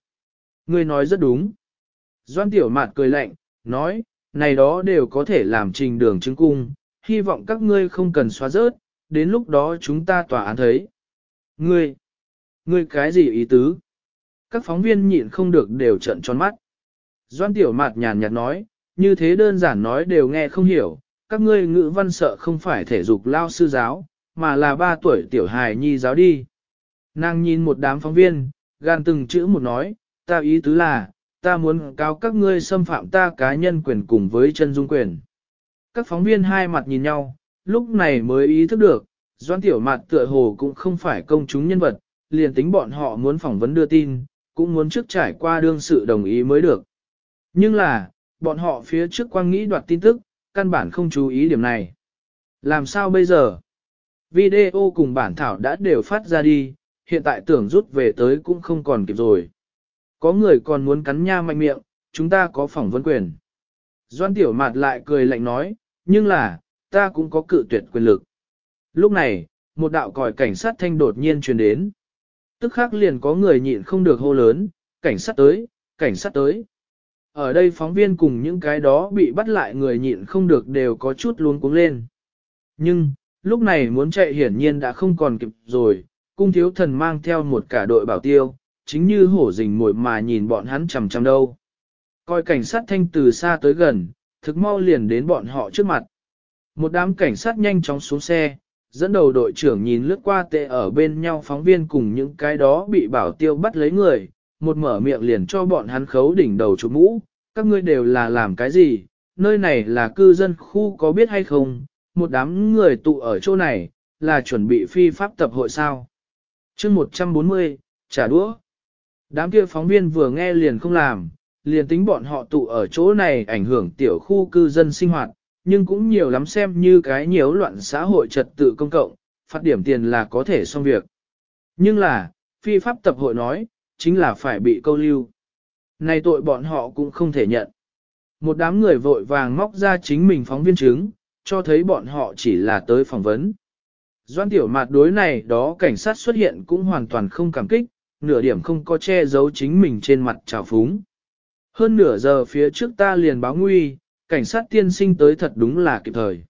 Ngươi nói rất đúng. Doan tiểu mạt cười lạnh, nói, này đó đều có thể làm trình đường chứng cung, hy vọng các ngươi không cần xóa rớt, đến lúc đó chúng ta tòa án thấy. Ngươi, ngươi cái gì ý tứ? Các phóng viên nhịn không được đều trận tròn mắt. Doan tiểu mạt nhàn nhạt nói, như thế đơn giản nói đều nghe không hiểu, các ngươi ngữ văn sợ không phải thể dục lao sư giáo, mà là ba tuổi tiểu hài nhi giáo đi. Nàng nhìn một đám phóng viên, gan từng chữ một nói, ta ý tứ là, ta muốn cáo các ngươi xâm phạm ta cá nhân quyền cùng với chân dung quyền. Các phóng viên hai mặt nhìn nhau, lúc này mới ý thức được, Doan Tiểu Mạt tựa hồ cũng không phải công chúng nhân vật, liền tính bọn họ muốn phỏng vấn đưa tin, cũng muốn trước trải qua đương sự đồng ý mới được. Nhưng là, bọn họ phía trước quang nghĩ đoạt tin tức, căn bản không chú ý điểm này. Làm sao bây giờ? Video cùng bản thảo đã đều phát ra đi, hiện tại tưởng rút về tới cũng không còn kịp rồi. Có người còn muốn cắn nha mạnh miệng, chúng ta có phỏng vấn quyền. Doan Tiểu Mạt lại cười lạnh nói, nhưng là, ta cũng có cự tuyệt quyền lực. Lúc này, một đạo còi cảnh sát thanh đột nhiên truyền đến. Tức khắc liền có người nhịn không được hô lớn, cảnh sát tới, cảnh sát tới. Ở đây phóng viên cùng những cái đó bị bắt lại người nhịn không được đều có chút luống cuống lên. Nhưng, lúc này muốn chạy hiển nhiên đã không còn kịp rồi, cung thiếu thần mang theo một cả đội bảo tiêu, chính như hổ rình mồi mà nhìn bọn hắn chằm chằm đâu. Coi cảnh sát thanh từ xa tới gần, thực mau liền đến bọn họ trước mặt. Một đám cảnh sát nhanh chóng xuống xe, dẫn đầu đội trưởng nhìn lướt qua tệ ở bên nhau phóng viên cùng những cái đó bị bảo tiêu bắt lấy người, một mở miệng liền cho bọn hắn khấu đỉnh đầu chụp mũ, các ngươi đều là làm cái gì, nơi này là cư dân khu có biết hay không, một đám người tụ ở chỗ này, là chuẩn bị phi pháp tập hội sao. chương 140, trả đũa. Đám kia phóng viên vừa nghe liền không làm, liền tính bọn họ tụ ở chỗ này ảnh hưởng tiểu khu cư dân sinh hoạt, nhưng cũng nhiều lắm xem như cái nhiễu loạn xã hội trật tự công cộng, phát điểm tiền là có thể xong việc. Nhưng là, phi pháp tập hội nói, chính là phải bị câu lưu. Này tội bọn họ cũng không thể nhận. Một đám người vội vàng móc ra chính mình phóng viên chứng, cho thấy bọn họ chỉ là tới phỏng vấn. Doan tiểu mạt đối này đó cảnh sát xuất hiện cũng hoàn toàn không cảm kích, nửa điểm không có che giấu chính mình trên mặt trào phúng. Hơn nửa giờ phía trước ta liền báo nguy, cảnh sát tiên sinh tới thật đúng là kịp thời.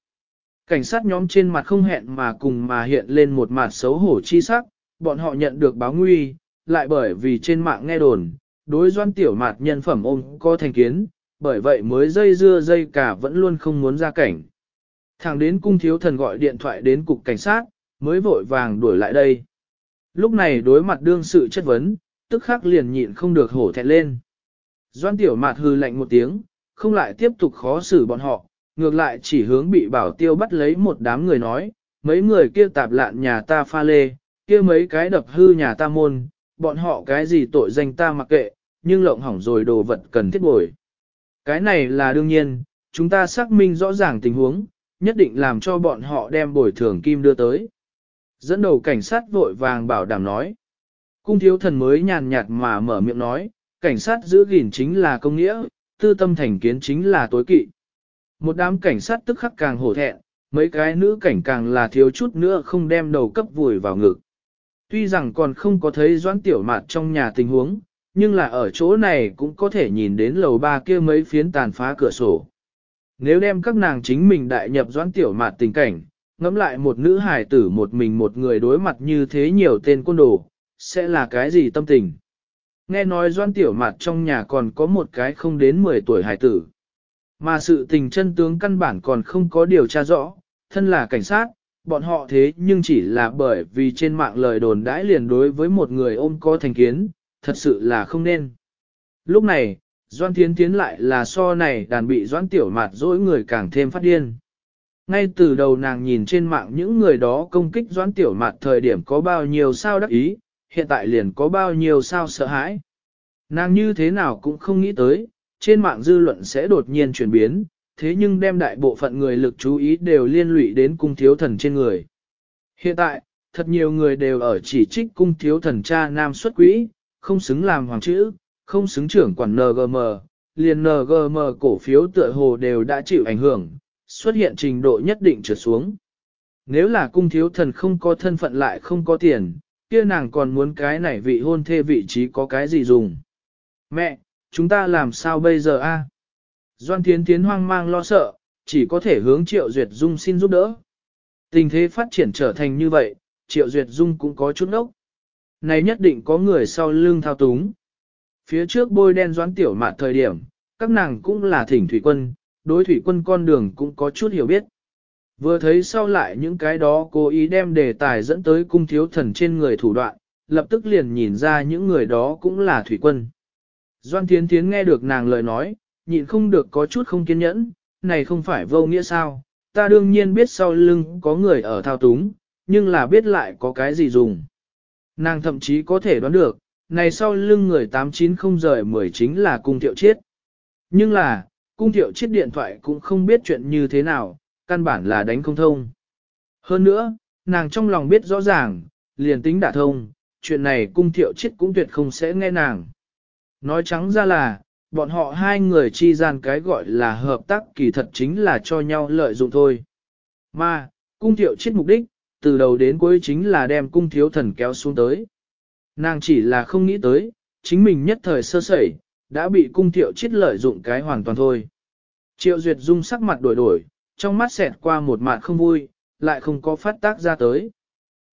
Cảnh sát nhóm trên mặt không hẹn mà cùng mà hiện lên một mặt xấu hổ chi sắc, bọn họ nhận được báo nguy, lại bởi vì trên mạng nghe đồn, đối doan tiểu mạt nhân phẩm ôm có thành kiến, bởi vậy mới dây dưa dây cả vẫn luôn không muốn ra cảnh. Thằng đến cung thiếu thần gọi điện thoại đến cục cảnh sát, mới vội vàng đuổi lại đây. Lúc này đối mặt đương sự chất vấn, tức khắc liền nhịn không được hổ thẹn lên. Doan tiểu mạt hư lạnh một tiếng, không lại tiếp tục khó xử bọn họ, ngược lại chỉ hướng bị bảo tiêu bắt lấy một đám người nói, mấy người kia tạp lạn nhà ta pha lê, kia mấy cái đập hư nhà ta môn, bọn họ cái gì tội danh ta mặc kệ, nhưng lộng hỏng rồi đồ vật cần thiết bồi. Cái này là đương nhiên, chúng ta xác minh rõ ràng tình huống, nhất định làm cho bọn họ đem bồi thường kim đưa tới. Dẫn đầu cảnh sát vội vàng bảo đảm nói. Cung thiếu thần mới nhàn nhạt mà mở miệng nói, cảnh sát giữ gìn chính là công nghĩa, tư tâm thành kiến chính là tối kỵ. Một đám cảnh sát tức khắc càng hổ thẹn, mấy cái nữ cảnh càng là thiếu chút nữa không đem đầu cấp vùi vào ngực. Tuy rằng còn không có thấy doãn tiểu mạt trong nhà tình huống, nhưng là ở chỗ này cũng có thể nhìn đến lầu ba kia mấy phiến tàn phá cửa sổ. Nếu đem các nàng chính mình đại nhập doãn tiểu mạt tình cảnh, ngẫm lại một nữ hài tử một mình một người đối mặt như thế nhiều tên quân đồ, sẽ là cái gì tâm tình? Nghe nói doan tiểu mặt trong nhà còn có một cái không đến 10 tuổi hải tử. Mà sự tình chân tướng căn bản còn không có điều tra rõ, thân là cảnh sát, bọn họ thế nhưng chỉ là bởi vì trên mạng lời đồn đãi liền đối với một người ôm có thành kiến, thật sự là không nên. Lúc này, Doan Thiến Thiến lại là so này đàn bị Doan Tiểu Mạt dỗi người càng thêm phát điên. Ngay từ đầu nàng nhìn trên mạng những người đó công kích Doan Tiểu Mạt thời điểm có bao nhiêu sao đắc ý, hiện tại liền có bao nhiêu sao sợ hãi. Nàng như thế nào cũng không nghĩ tới, trên mạng dư luận sẽ đột nhiên chuyển biến, thế nhưng đem đại bộ phận người lực chú ý đều liên lụy đến cung thiếu thần trên người. Hiện tại, thật nhiều người đều ở chỉ trích cung thiếu thần cha nam xuất quỹ, không xứng làm hoàng chữ, không xứng trưởng quản NGM, liền NGM cổ phiếu tựa hồ đều đã chịu ảnh hưởng, xuất hiện trình độ nhất định trượt xuống. Nếu là cung thiếu thần không có thân phận lại không có tiền, kia nàng còn muốn cái này vị hôn thê vị trí có cái gì dùng. Mẹ, chúng ta làm sao bây giờ a? Doan Thiến Thiến hoang mang lo sợ, chỉ có thể hướng Triệu Duyệt Dung xin giúp đỡ. Tình thế phát triển trở thành như vậy, Triệu Duyệt Dung cũng có chút ốc. Này nhất định có người sau lưng thao túng. Phía trước bôi đen doán tiểu mạn thời điểm, các nàng cũng là thỉnh thủy quân, đối thủy quân con đường cũng có chút hiểu biết. Vừa thấy sau lại những cái đó cố ý đem đề tài dẫn tới cung thiếu thần trên người thủ đoạn, lập tức liền nhìn ra những người đó cũng là thủy quân. Doan Thiến Thiến nghe được nàng lời nói, nhịn không được có chút không kiên nhẫn, này không phải vô nghĩa sao, ta đương nhiên biết sau lưng có người ở thao túng, nhưng là biết lại có cái gì dùng. Nàng thậm chí có thể đoán được, này sau lưng người 890 rời 10 chính là cung thiệu chiết. Nhưng là, cung thiệu chiết điện thoại cũng không biết chuyện như thế nào, căn bản là đánh không thông. Hơn nữa, nàng trong lòng biết rõ ràng, liền tính đả thông, chuyện này cung thiệu chiết cũng tuyệt không sẽ nghe nàng. Nói trắng ra là, bọn họ hai người chi gian cái gọi là hợp tác kỳ thật chính là cho nhau lợi dụng thôi. Mà, cung thiệu chiết mục đích, từ đầu đến cuối chính là đem cung thiếu thần kéo xuống tới. Nàng chỉ là không nghĩ tới, chính mình nhất thời sơ sẩy, đã bị cung thiệu chiết lợi dụng cái hoàn toàn thôi. Triệu Duyệt Dung sắc mặt đổi đổi, trong mắt xẹt qua một mặt không vui, lại không có phát tác ra tới.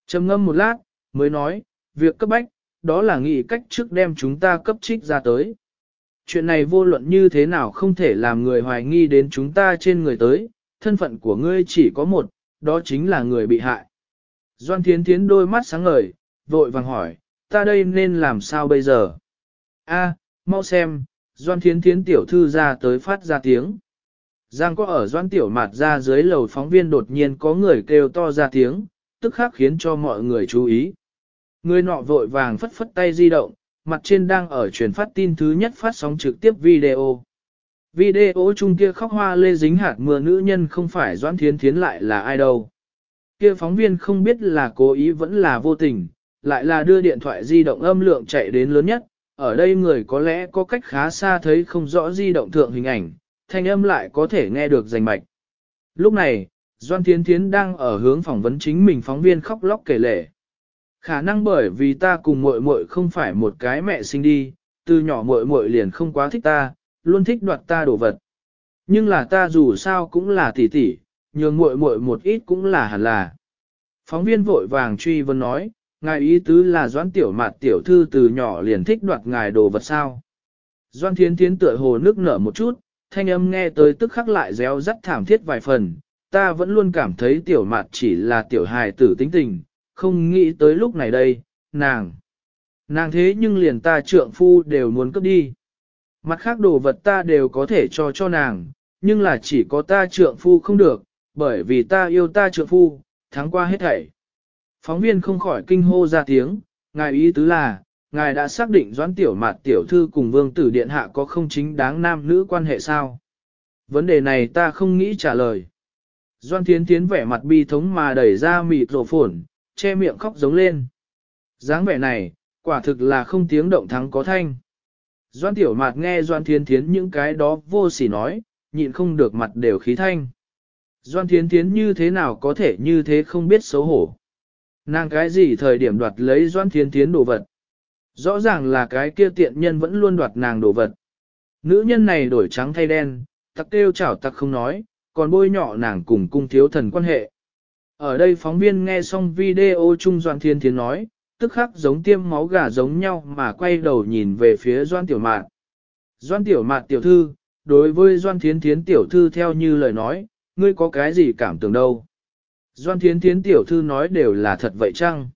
trầm ngâm một lát, mới nói, việc cấp bách, đó là nghĩ cách trước đem chúng ta cấp trích ra tới. Chuyện này vô luận như thế nào không thể làm người hoài nghi đến chúng ta trên người tới, thân phận của ngươi chỉ có một, đó chính là người bị hại. Doan Thiến Thiến đôi mắt sáng ngời, vội vàng hỏi, ta đây nên làm sao bây giờ? A, mau xem, Doan Thiến Thiến tiểu thư ra tới phát ra tiếng. Giang có ở Doan tiểu mạt ra dưới lầu phóng viên đột nhiên có người kêu to ra tiếng, tức khắc khiến cho mọi người chú ý. Người nọ vội vàng phất phất tay di động, mặt trên đang ở truyền phát tin thứ nhất phát sóng trực tiếp video. Video chung kia khóc hoa lê dính hạt mưa nữ nhân không phải Doan Thiến Thiến lại là ai đâu. Kia phóng viên không biết là cố ý vẫn là vô tình, lại là đưa điện thoại di động âm lượng chạy đến lớn nhất, ở đây người có lẽ có cách khá xa thấy không rõ di động thượng hình ảnh, thanh âm lại có thể nghe được rành mạch. Lúc này, Doan Thiến Thiến đang ở hướng phỏng vấn chính mình phóng viên khóc lóc kể lể. Khả năng bởi vì ta cùng muội muội không phải một cái mẹ sinh đi, từ nhỏ muội muội liền không quá thích ta, luôn thích đoạt ta đồ vật. Nhưng là ta dù sao cũng là tỷ tỷ, nhường muội muội một ít cũng là hẳn là. Phóng viên vội vàng truy vấn nói, ngài ý tứ là doãn tiểu mạt tiểu thư từ nhỏ liền thích đoạt ngài đồ vật sao. Doan thiến thiến tựa hồ nước nở một chút, thanh âm nghe tới tức khắc lại réo rắt thảm thiết vài phần, ta vẫn luôn cảm thấy tiểu mạt chỉ là tiểu hài tử tính tình, không nghĩ tới lúc này đây, nàng. Nàng thế nhưng liền ta trượng phu đều muốn cướp đi. Mặt khác đồ vật ta đều có thể cho cho nàng, nhưng là chỉ có ta trượng phu không được, bởi vì ta yêu ta trượng phu, tháng qua hết thảy. Phóng viên không khỏi kinh hô ra tiếng, ngài ý tứ là, ngài đã xác định doãn tiểu mạt tiểu thư cùng vương tử điện hạ có không chính đáng nam nữ quan hệ sao? Vấn đề này ta không nghĩ trả lời. Doan Thiến Thiến vẻ mặt bi thống mà đẩy ra mịt rổ phổn, che miệng khóc giống lên. dáng vẻ này, quả thực là không tiếng động thắng có thanh. Doan Tiểu Mạt nghe Doan Thiến Thiến những cái đó vô sỉ nói, nhịn không được mặt đều khí thanh. Doan Thiến Thiến như thế nào có thể như thế không biết xấu hổ. Nàng cái gì thời điểm đoạt lấy Doan Thiến Thiến đồ vật. Rõ ràng là cái kia tiện nhân vẫn luôn đoạt nàng đồ vật. Nữ nhân này đổi trắng thay đen, tặc kêu chảo tặc không nói, còn bôi nhọ nàng cùng cung thiếu thần quan hệ. Ở đây phóng viên nghe xong video chung Doan Thiên Thiến nói, tức khắc giống tiêm máu gà giống nhau mà quay đầu nhìn về phía Doan Tiểu Mạn. Doan Tiểu Mạn tiểu thư, đối với Doan Thiến Thiến tiểu thư theo như lời nói, ngươi có cái gì cảm tưởng đâu. Doan Thiến Thiến tiểu thư nói đều là thật vậy chăng?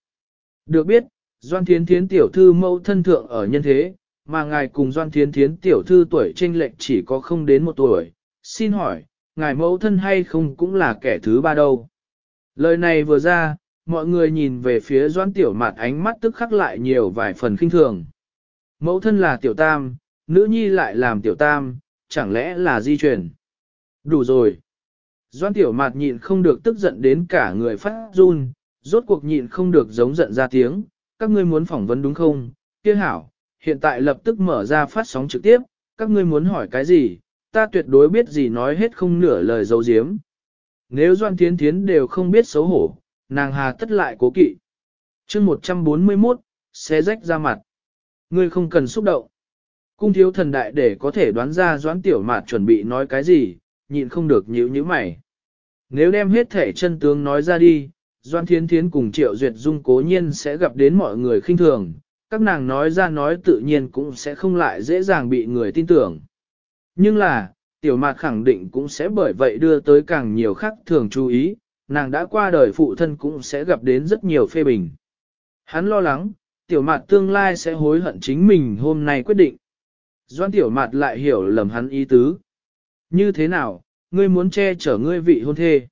Được biết, Doan Thiến Thiến tiểu thư mẫu thân thượng ở nhân thế, mà ngài cùng Doan Thiến Thiến tiểu thư tuổi tranh lệch chỉ có không đến một tuổi. Xin hỏi, ngài mẫu thân hay không cũng là kẻ thứ ba đâu? Lời này vừa ra, mọi người nhìn về phía Doan tiểu mạt ánh mắt tức khắc lại nhiều vài phần khinh thường. Mẫu thân là tiểu tam, nữ nhi lại làm tiểu tam, chẳng lẽ là di truyền? Đủ rồi. Doan tiểu mạt nhịn không được tức giận đến cả người phát run, rốt cuộc nhịn không được giống giận ra tiếng, các ngươi muốn phỏng vấn đúng không? Kia hảo, hiện tại lập tức mở ra phát sóng trực tiếp, các ngươi muốn hỏi cái gì, ta tuyệt đối biết gì nói hết không nửa lời dấu giếm. Nếu Doan Thiến Thiến đều không biết xấu hổ, nàng hà tất lại cố kỵ. chương 141, xé rách ra mặt. Ngươi không cần xúc động. Cung thiếu thần đại để có thể đoán ra Doan Tiểu Mạt chuẩn bị nói cái gì, nhịn không được nhíu nhíu mày. Nếu đem hết thể chân tướng nói ra đi, Doan Thiến Thiến cùng Triệu Duyệt Dung cố nhiên sẽ gặp đến mọi người khinh thường, các nàng nói ra nói tự nhiên cũng sẽ không lại dễ dàng bị người tin tưởng. Nhưng là, tiểu mạt khẳng định cũng sẽ bởi vậy đưa tới càng nhiều khác thường chú ý, nàng đã qua đời phụ thân cũng sẽ gặp đến rất nhiều phê bình. Hắn lo lắng, tiểu mạt tương lai sẽ hối hận chính mình hôm nay quyết định. Doan tiểu mạt lại hiểu lầm hắn ý tứ. Như thế nào, ngươi muốn che chở ngươi vị hôn thê.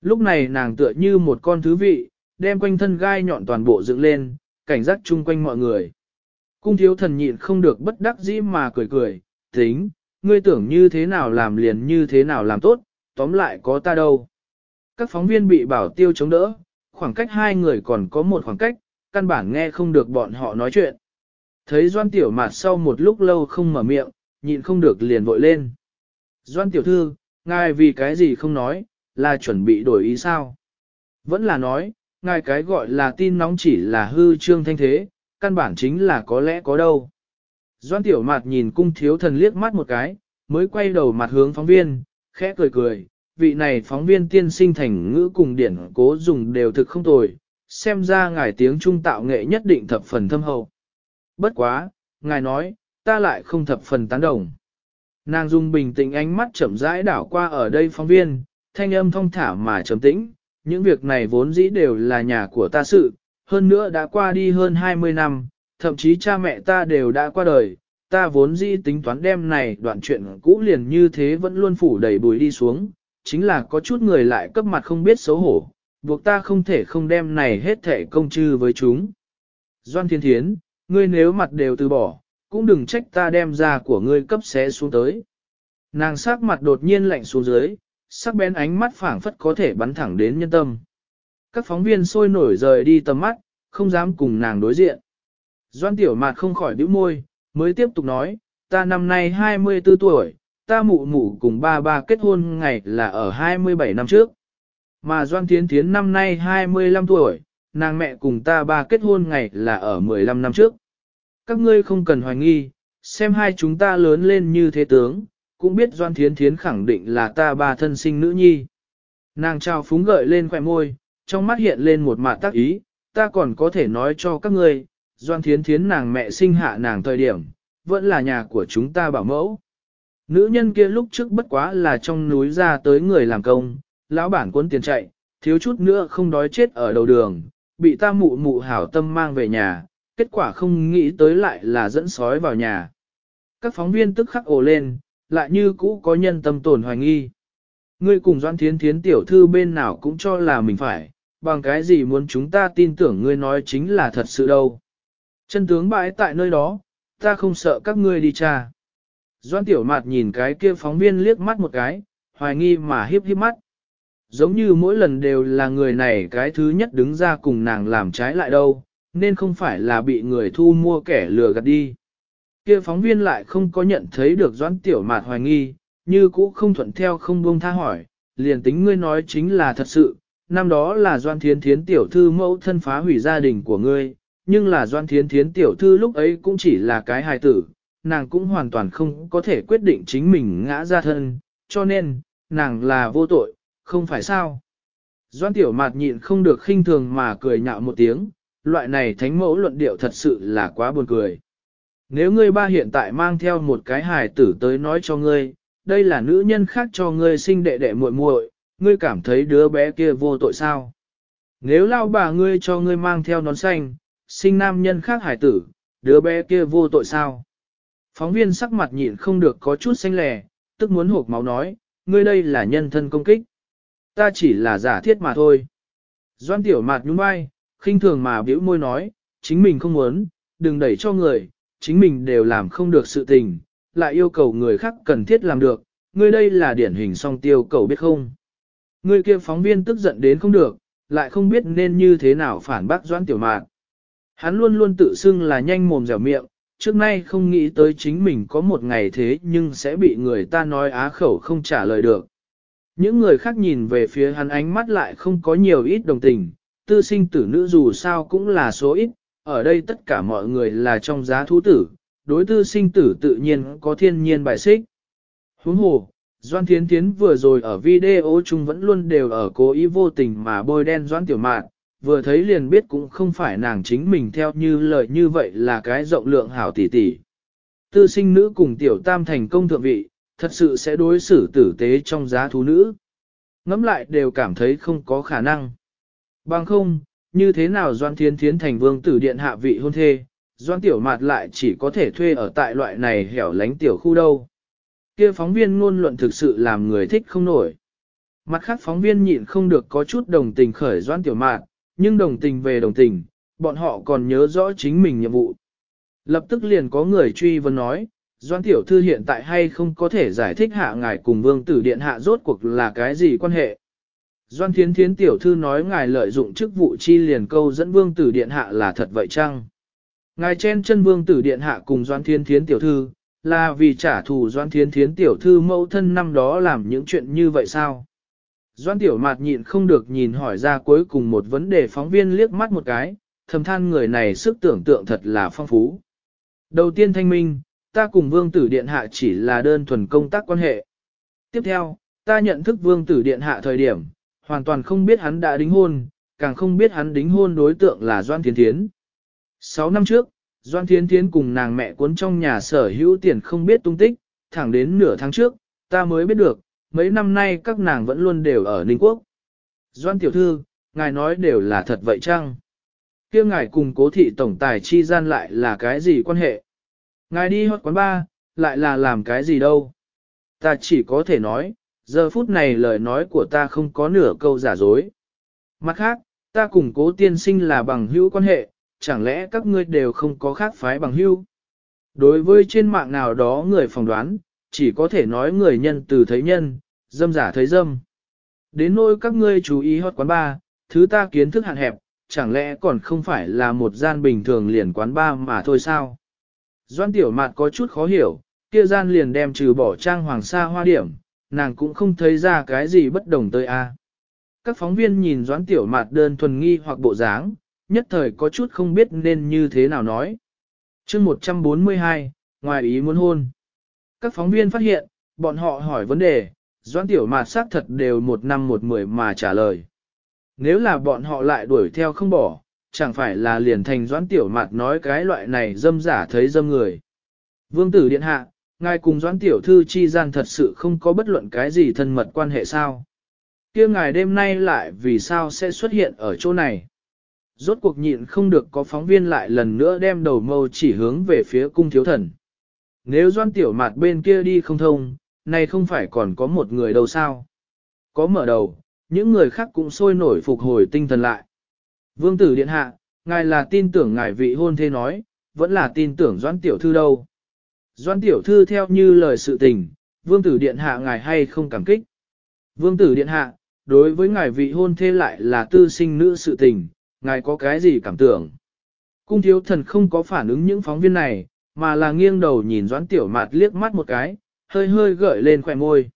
Lúc này nàng tựa như một con thứ vị, đem quanh thân gai nhọn toàn bộ dựng lên, cảnh giác chung quanh mọi người. Cung thiếu thần nhịn không được bất đắc dĩ mà cười cười, tính, ngươi tưởng như thế nào làm liền như thế nào làm tốt, tóm lại có ta đâu. Các phóng viên bị bảo tiêu chống đỡ, khoảng cách hai người còn có một khoảng cách, căn bản nghe không được bọn họ nói chuyện. Thấy Doan Tiểu Mạt sau một lúc lâu không mở miệng, nhịn không được liền vội lên. Doan Tiểu Thư, ngài vì cái gì không nói, là chuẩn bị đổi ý sao? Vẫn là nói, ngài cái gọi là tin nóng chỉ là hư trương thanh thế, căn bản chính là có lẽ có đâu. Doan tiểu mạt nhìn cung thiếu thần liếc mắt một cái, mới quay đầu mặt hướng phóng viên, khẽ cười cười, vị này phóng viên tiên sinh thành ngữ cùng điển cố dùng đều thực không tồi, xem ra ngài tiếng trung tạo nghệ nhất định thập phần thâm hậu. Bất quá, ngài nói, ta lại không thập phần tán đồng. Nàng dung bình tĩnh ánh mắt chậm rãi đảo qua ở đây phóng viên, thanh âm thong thả mà trầm tĩnh, những việc này vốn dĩ đều là nhà của ta sự, hơn nữa đã qua đi hơn 20 năm, thậm chí cha mẹ ta đều đã qua đời, ta vốn dĩ tính toán đem này đoạn chuyện cũ liền như thế vẫn luôn phủ đầy bùi đi xuống, chính là có chút người lại cấp mặt không biết xấu hổ, buộc ta không thể không đem này hết thể công chư với chúng. Doan Thiên Thiến, ngươi nếu mặt đều từ bỏ, cũng đừng trách ta đem ra của ngươi cấp xé xuống tới. Nàng sắc mặt đột nhiên lạnh xuống dưới, sắc bén ánh mắt phảng phất có thể bắn thẳng đến nhân tâm. Các phóng viên sôi nổi rời đi tầm mắt, không dám cùng nàng đối diện. Doan tiểu mạt không khỏi bĩu môi, mới tiếp tục nói, ta năm nay 24 tuổi, ta mụ mụ cùng ba ba kết hôn ngày là ở 27 năm trước. Mà Doan Thiến Thiến năm nay 25 tuổi, nàng mẹ cùng ta ba kết hôn ngày là ở 15 năm trước. Các ngươi không cần hoài nghi, xem hai chúng ta lớn lên như thế tướng, cũng biết Doan Thiến Thiến khẳng định là ta ba thân sinh nữ nhi. Nàng trao phúng gợi lên khỏe môi, trong mắt hiện lên một mạ tác ý, ta còn có thể nói cho các ngươi, Doan Thiến Thiến nàng mẹ sinh hạ nàng thời điểm, vẫn là nhà của chúng ta bảo mẫu. Nữ nhân kia lúc trước bất quá là trong núi ra tới người làm công, lão bản cuốn tiền chạy, thiếu chút nữa không đói chết ở đầu đường, bị ta mụ mụ hảo tâm mang về nhà, kết quả không nghĩ tới lại là dẫn sói vào nhà. Các phóng viên tức khắc ồ lên, lại như cũ có nhân tâm tổn hoài nghi. Ngươi cùng Doan Thiến Thiến tiểu thư bên nào cũng cho là mình phải, bằng cái gì muốn chúng ta tin tưởng ngươi nói chính là thật sự đâu. Chân tướng bãi tại nơi đó, ta không sợ các ngươi đi tra. Doan tiểu mạt nhìn cái kia phóng viên liếc mắt một cái, hoài nghi mà hiếp hiếp mắt. Giống như mỗi lần đều là người này cái thứ nhất đứng ra cùng nàng làm trái lại đâu, nên không phải là bị người thu mua kẻ lừa gạt đi. Kia phóng viên lại không có nhận thấy được doãn tiểu mạt hoài nghi, như cũ không thuận theo không buông tha hỏi, liền tính ngươi nói chính là thật sự, năm đó là doan thiến thiến tiểu thư mẫu thân phá hủy gia đình của ngươi, nhưng là doan thiến thiến tiểu thư lúc ấy cũng chỉ là cái hài tử, nàng cũng hoàn toàn không có thể quyết định chính mình ngã ra thân, cho nên, nàng là vô tội, không phải sao. Doan tiểu mạt nhịn không được khinh thường mà cười nhạo một tiếng, loại này thánh mẫu luận điệu thật sự là quá buồn cười. Nếu ngươi ba hiện tại mang theo một cái hài tử tới nói cho ngươi, đây là nữ nhân khác cho ngươi sinh đệ đệ muội muội, ngươi cảm thấy đứa bé kia vô tội sao? Nếu lao bà ngươi cho ngươi mang theo nón xanh, sinh nam nhân khác hải tử, đứa bé kia vô tội sao? Phóng viên sắc mặt nhịn không được có chút xanh lè, tức muốn hộp máu nói, ngươi đây là nhân thân công kích. Ta chỉ là giả thiết mà thôi. Doan tiểu mạt nhún vai, khinh thường mà biểu môi nói, chính mình không muốn, đừng đẩy cho người, chính mình đều làm không được sự tình, lại yêu cầu người khác cần thiết làm được, ngươi đây là điển hình song tiêu cầu biết không. Ngươi kia phóng viên tức giận đến không được, lại không biết nên như thế nào phản bác doãn tiểu mạn. Hắn luôn luôn tự xưng là nhanh mồm dẻo miệng, trước nay không nghĩ tới chính mình có một ngày thế nhưng sẽ bị người ta nói á khẩu không trả lời được. Những người khác nhìn về phía hắn ánh mắt lại không có nhiều ít đồng tình, tư sinh tử nữ dù sao cũng là số ít, ở đây tất cả mọi người là trong giá thú tử, đối tư sinh tử tự nhiên có thiên nhiên bài xích. Huống hồ, Doan Thiến Thiến vừa rồi ở video chung vẫn luôn đều ở cố ý vô tình mà bôi đen Doan Tiểu Mạn, vừa thấy liền biết cũng không phải nàng chính mình theo như lời như vậy là cái rộng lượng hảo tỷ tỷ. Tư sinh nữ cùng Tiểu Tam thành công thượng vị, thật sự sẽ đối xử tử tế trong giá thú nữ. Ngắm lại đều cảm thấy không có khả năng. Bằng không, như thế nào Doan Thiên Thiến thành vương tử điện hạ vị hôn thê, Doan Tiểu Mạt lại chỉ có thể thuê ở tại loại này hẻo lánh tiểu khu đâu. Kia phóng viên ngôn luận thực sự làm người thích không nổi. Mặt khác phóng viên nhịn không được có chút đồng tình khởi Doan Tiểu Mạt, nhưng đồng tình về đồng tình, bọn họ còn nhớ rõ chính mình nhiệm vụ. Lập tức liền có người truy vấn nói, Doan Tiểu Thư hiện tại hay không có thể giải thích hạ ngài cùng vương tử điện hạ rốt cuộc là cái gì quan hệ. Doan Thiến Thiến Tiểu Thư nói ngài lợi dụng chức vụ chi liền câu dẫn vương tử điện hạ là thật vậy chăng? Ngài chen chân vương tử điện hạ cùng Doan Thiến Thiến Tiểu Thư, là vì trả thù Doan Thiến Thiến Tiểu Thư mẫu thân năm đó làm những chuyện như vậy sao? Doan Tiểu Mạt nhịn không được nhìn hỏi ra cuối cùng một vấn đề phóng viên liếc mắt một cái, thầm than người này sức tưởng tượng thật là phong phú. Đầu tiên thanh minh, ta cùng vương tử điện hạ chỉ là đơn thuần công tác quan hệ. Tiếp theo, ta nhận thức vương tử điện hạ thời điểm, hoàn toàn không biết hắn đã đính hôn, càng không biết hắn đính hôn đối tượng là Doan Thiên Thiến. Sáu năm trước, Doan Thiên Thiến cùng nàng mẹ cuốn trong nhà sở hữu tiền không biết tung tích, thẳng đến nửa tháng trước, ta mới biết được, mấy năm nay các nàng vẫn luôn đều ở Ninh Quốc. Doan Tiểu Thư, ngài nói đều là thật vậy chăng? kia ngài cùng cố thị tổng tài chi gian lại là cái gì quan hệ? Ngài đi hót quán ba, lại là làm cái gì đâu? Ta chỉ có thể nói, giờ phút này lời nói của ta không có nửa câu giả dối. Mặt khác, ta cùng cố tiên sinh là bằng hữu quan hệ, chẳng lẽ các ngươi đều không có khác phái bằng hữu? Đối với trên mạng nào đó người phỏng đoán, chỉ có thể nói người nhân từ thấy nhân, dâm giả thấy dâm. Đến nỗi các ngươi chú ý hót quán ba, thứ ta kiến thức hạn hẹp, chẳng lẽ còn không phải là một gian bình thường liền quán ba mà thôi sao? Doan tiểu mạt có chút khó hiểu, kia gian liền đem trừ bỏ trang hoàng sa hoa điểm, nàng cũng không thấy ra cái gì bất đồng tới a. Các phóng viên nhìn doãn tiểu mạt đơn thuần nghi hoặc bộ dáng, nhất thời có chút không biết nên như thế nào nói. chương 142, ngoài ý muốn hôn. Các phóng viên phát hiện, bọn họ hỏi vấn đề, doãn tiểu mạt xác thật đều một năm một mười mà trả lời. Nếu là bọn họ lại đuổi theo không bỏ, chẳng phải là liền thành doãn tiểu mạt nói cái loại này dâm giả thấy dâm người. Vương tử điện hạ, ngài cùng doãn tiểu thư chi gian thật sự không có bất luận cái gì thân mật quan hệ sao. kia ngài đêm nay lại vì sao sẽ xuất hiện ở chỗ này. Rốt cuộc nhịn không được có phóng viên lại lần nữa đem đầu mâu chỉ hướng về phía cung thiếu thần. Nếu doan tiểu mạt bên kia đi không thông, này không phải còn có một người đâu sao. Có mở đầu, những người khác cũng sôi nổi phục hồi tinh thần lại. Vương tử điện hạ, ngài là tin tưởng ngài vị hôn thê nói, vẫn là tin tưởng doãn tiểu thư đâu. Doãn tiểu thư theo như lời sự tình, vương tử điện hạ ngài hay không cảm kích. Vương tử điện hạ, đối với ngài vị hôn thê lại là tư sinh nữ sự tình, ngài có cái gì cảm tưởng. Cung thiếu thần không có phản ứng những phóng viên này, mà là nghiêng đầu nhìn doãn tiểu mạt liếc mắt một cái, hơi hơi gợi lên khỏe môi.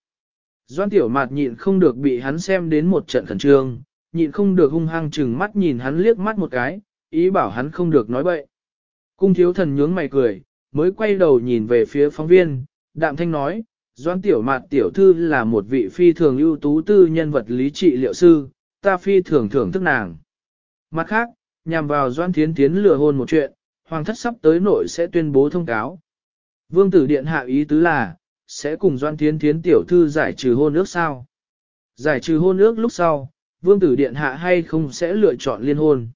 Doãn tiểu mạt nhịn không được bị hắn xem đến một trận khẩn trương, nhịn không được hung hăng chừng mắt nhìn hắn liếc mắt một cái, ý bảo hắn không được nói bậy. Cung thiếu thần nhướng mày cười, mới quay đầu nhìn về phía phóng viên, đạm thanh nói, Doan Tiểu Mạt Tiểu Thư là một vị phi thường ưu tú tư nhân vật lý trị liệu sư, ta phi thường thưởng thức nàng. Mặt khác, nhằm vào Doan Thiến Tiến lừa hôn một chuyện, Hoàng thất sắp tới nội sẽ tuyên bố thông cáo. Vương tử điện hạ ý tứ là, sẽ cùng Doan Thiến Thiến tiểu thư giải trừ hôn ước sao? Giải trừ hôn ước lúc sau, Vương Tử Điện Hạ hay không sẽ lựa chọn liên hôn?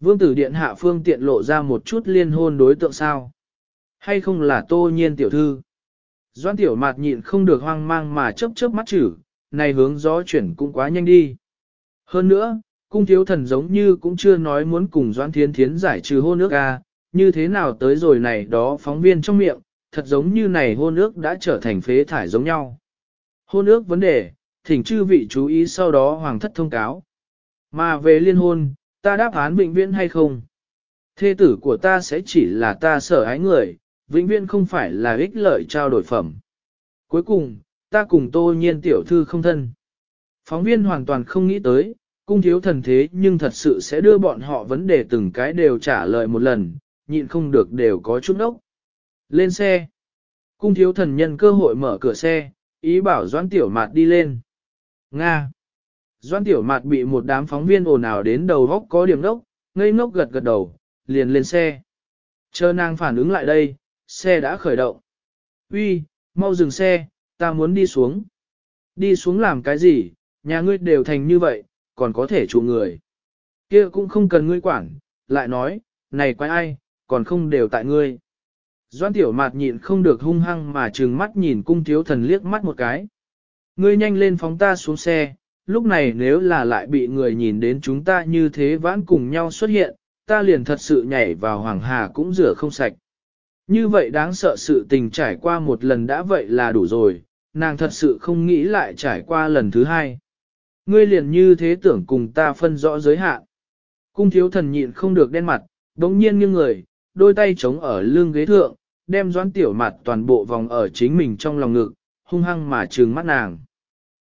Vương Tử Điện Hạ phương tiện lộ ra một chút liên hôn đối tượng sao? Hay không là tô nhiên tiểu thư? Doan tiểu mạt nhịn không được hoang mang mà chớp chớp mắt chữ, này hướng gió chuyển cũng quá nhanh đi. Hơn nữa, cung thiếu thần giống như cũng chưa nói muốn cùng Doan Thiến Thiến giải trừ hôn ước a, à, như thế nào tới rồi này đó phóng viên trong miệng, thật giống như này hôn ước đã trở thành phế thải giống nhau. Hôn ước vấn đề, thỉnh chư vị chú ý sau đó hoàng thất thông cáo. Mà về liên hôn, ta đáp án bệnh viễn hay không? Thê tử của ta sẽ chỉ là ta sở ái người, vĩnh viễn không phải là ích lợi trao đổi phẩm. Cuối cùng, ta cùng tô nhiên tiểu thư không thân. Phóng viên hoàn toàn không nghĩ tới, cung thiếu thần thế nhưng thật sự sẽ đưa bọn họ vấn đề từng cái đều trả lời một lần, nhịn không được đều có chút ốc. Lên xe. Cung thiếu thần nhân cơ hội mở cửa xe, ý bảo Doan Tiểu Mạt đi lên. Nga. Doan Tiểu Mạt bị một đám phóng viên ồn ào đến đầu góc có điểm đốc, ngây ngốc gật gật đầu, liền lên xe. Chờ nàng phản ứng lại đây, xe đã khởi động. Uy, mau dừng xe, ta muốn đi xuống. Đi xuống làm cái gì, nhà ngươi đều thành như vậy, còn có thể chủ người. kia cũng không cần ngươi quản, lại nói, này quái ai, còn không đều tại ngươi. Doan tiểu mạt nhịn không được hung hăng mà trừng mắt nhìn cung thiếu thần liếc mắt một cái. Ngươi nhanh lên phóng ta xuống xe, lúc này nếu là lại bị người nhìn đến chúng ta như thế vãn cùng nhau xuất hiện, ta liền thật sự nhảy vào hoàng hà cũng rửa không sạch. Như vậy đáng sợ sự tình trải qua một lần đã vậy là đủ rồi, nàng thật sự không nghĩ lại trải qua lần thứ hai. Ngươi liền như thế tưởng cùng ta phân rõ giới hạn. Cung thiếu thần nhịn không được đen mặt, đống nhiên nghiêng người, đôi tay chống ở lưng ghế thượng, đem doãn tiểu mặt toàn bộ vòng ở chính mình trong lòng ngực, hung hăng mà trừng mắt nàng.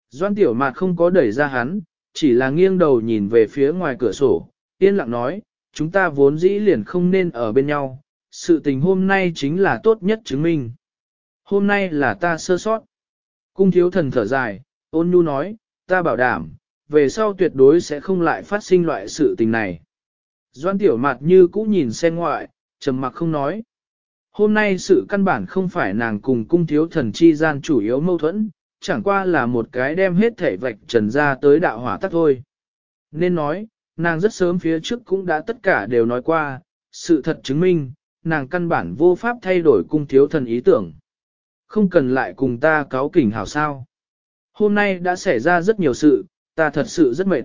Doãn tiểu mặt không có đẩy ra hắn, chỉ là nghiêng đầu nhìn về phía ngoài cửa sổ, yên lặng nói, chúng ta vốn dĩ liền không nên ở bên nhau, sự tình hôm nay chính là tốt nhất chứng minh. Hôm nay là ta sơ sót. Cung thiếu thần thở dài, ôn nhu nói, ta bảo đảm, về sau tuyệt đối sẽ không lại phát sinh loại sự tình này. Doan tiểu mặt như cũ nhìn sen ngoại, trầm mặc không nói. Hôm nay sự căn bản không phải nàng cùng cung thiếu thần chi gian chủ yếu mâu thuẫn, chẳng qua là một cái đem hết thể vạch trần ra tới đạo hỏa tắc thôi. Nên nói, nàng rất sớm phía trước cũng đã tất cả đều nói qua, sự thật chứng minh, nàng căn bản vô pháp thay đổi cung thiếu thần ý tưởng. Không cần lại cùng ta cáo kỉnh hảo sao. Hôm nay đã xảy ra rất nhiều sự, ta thật sự rất mệt.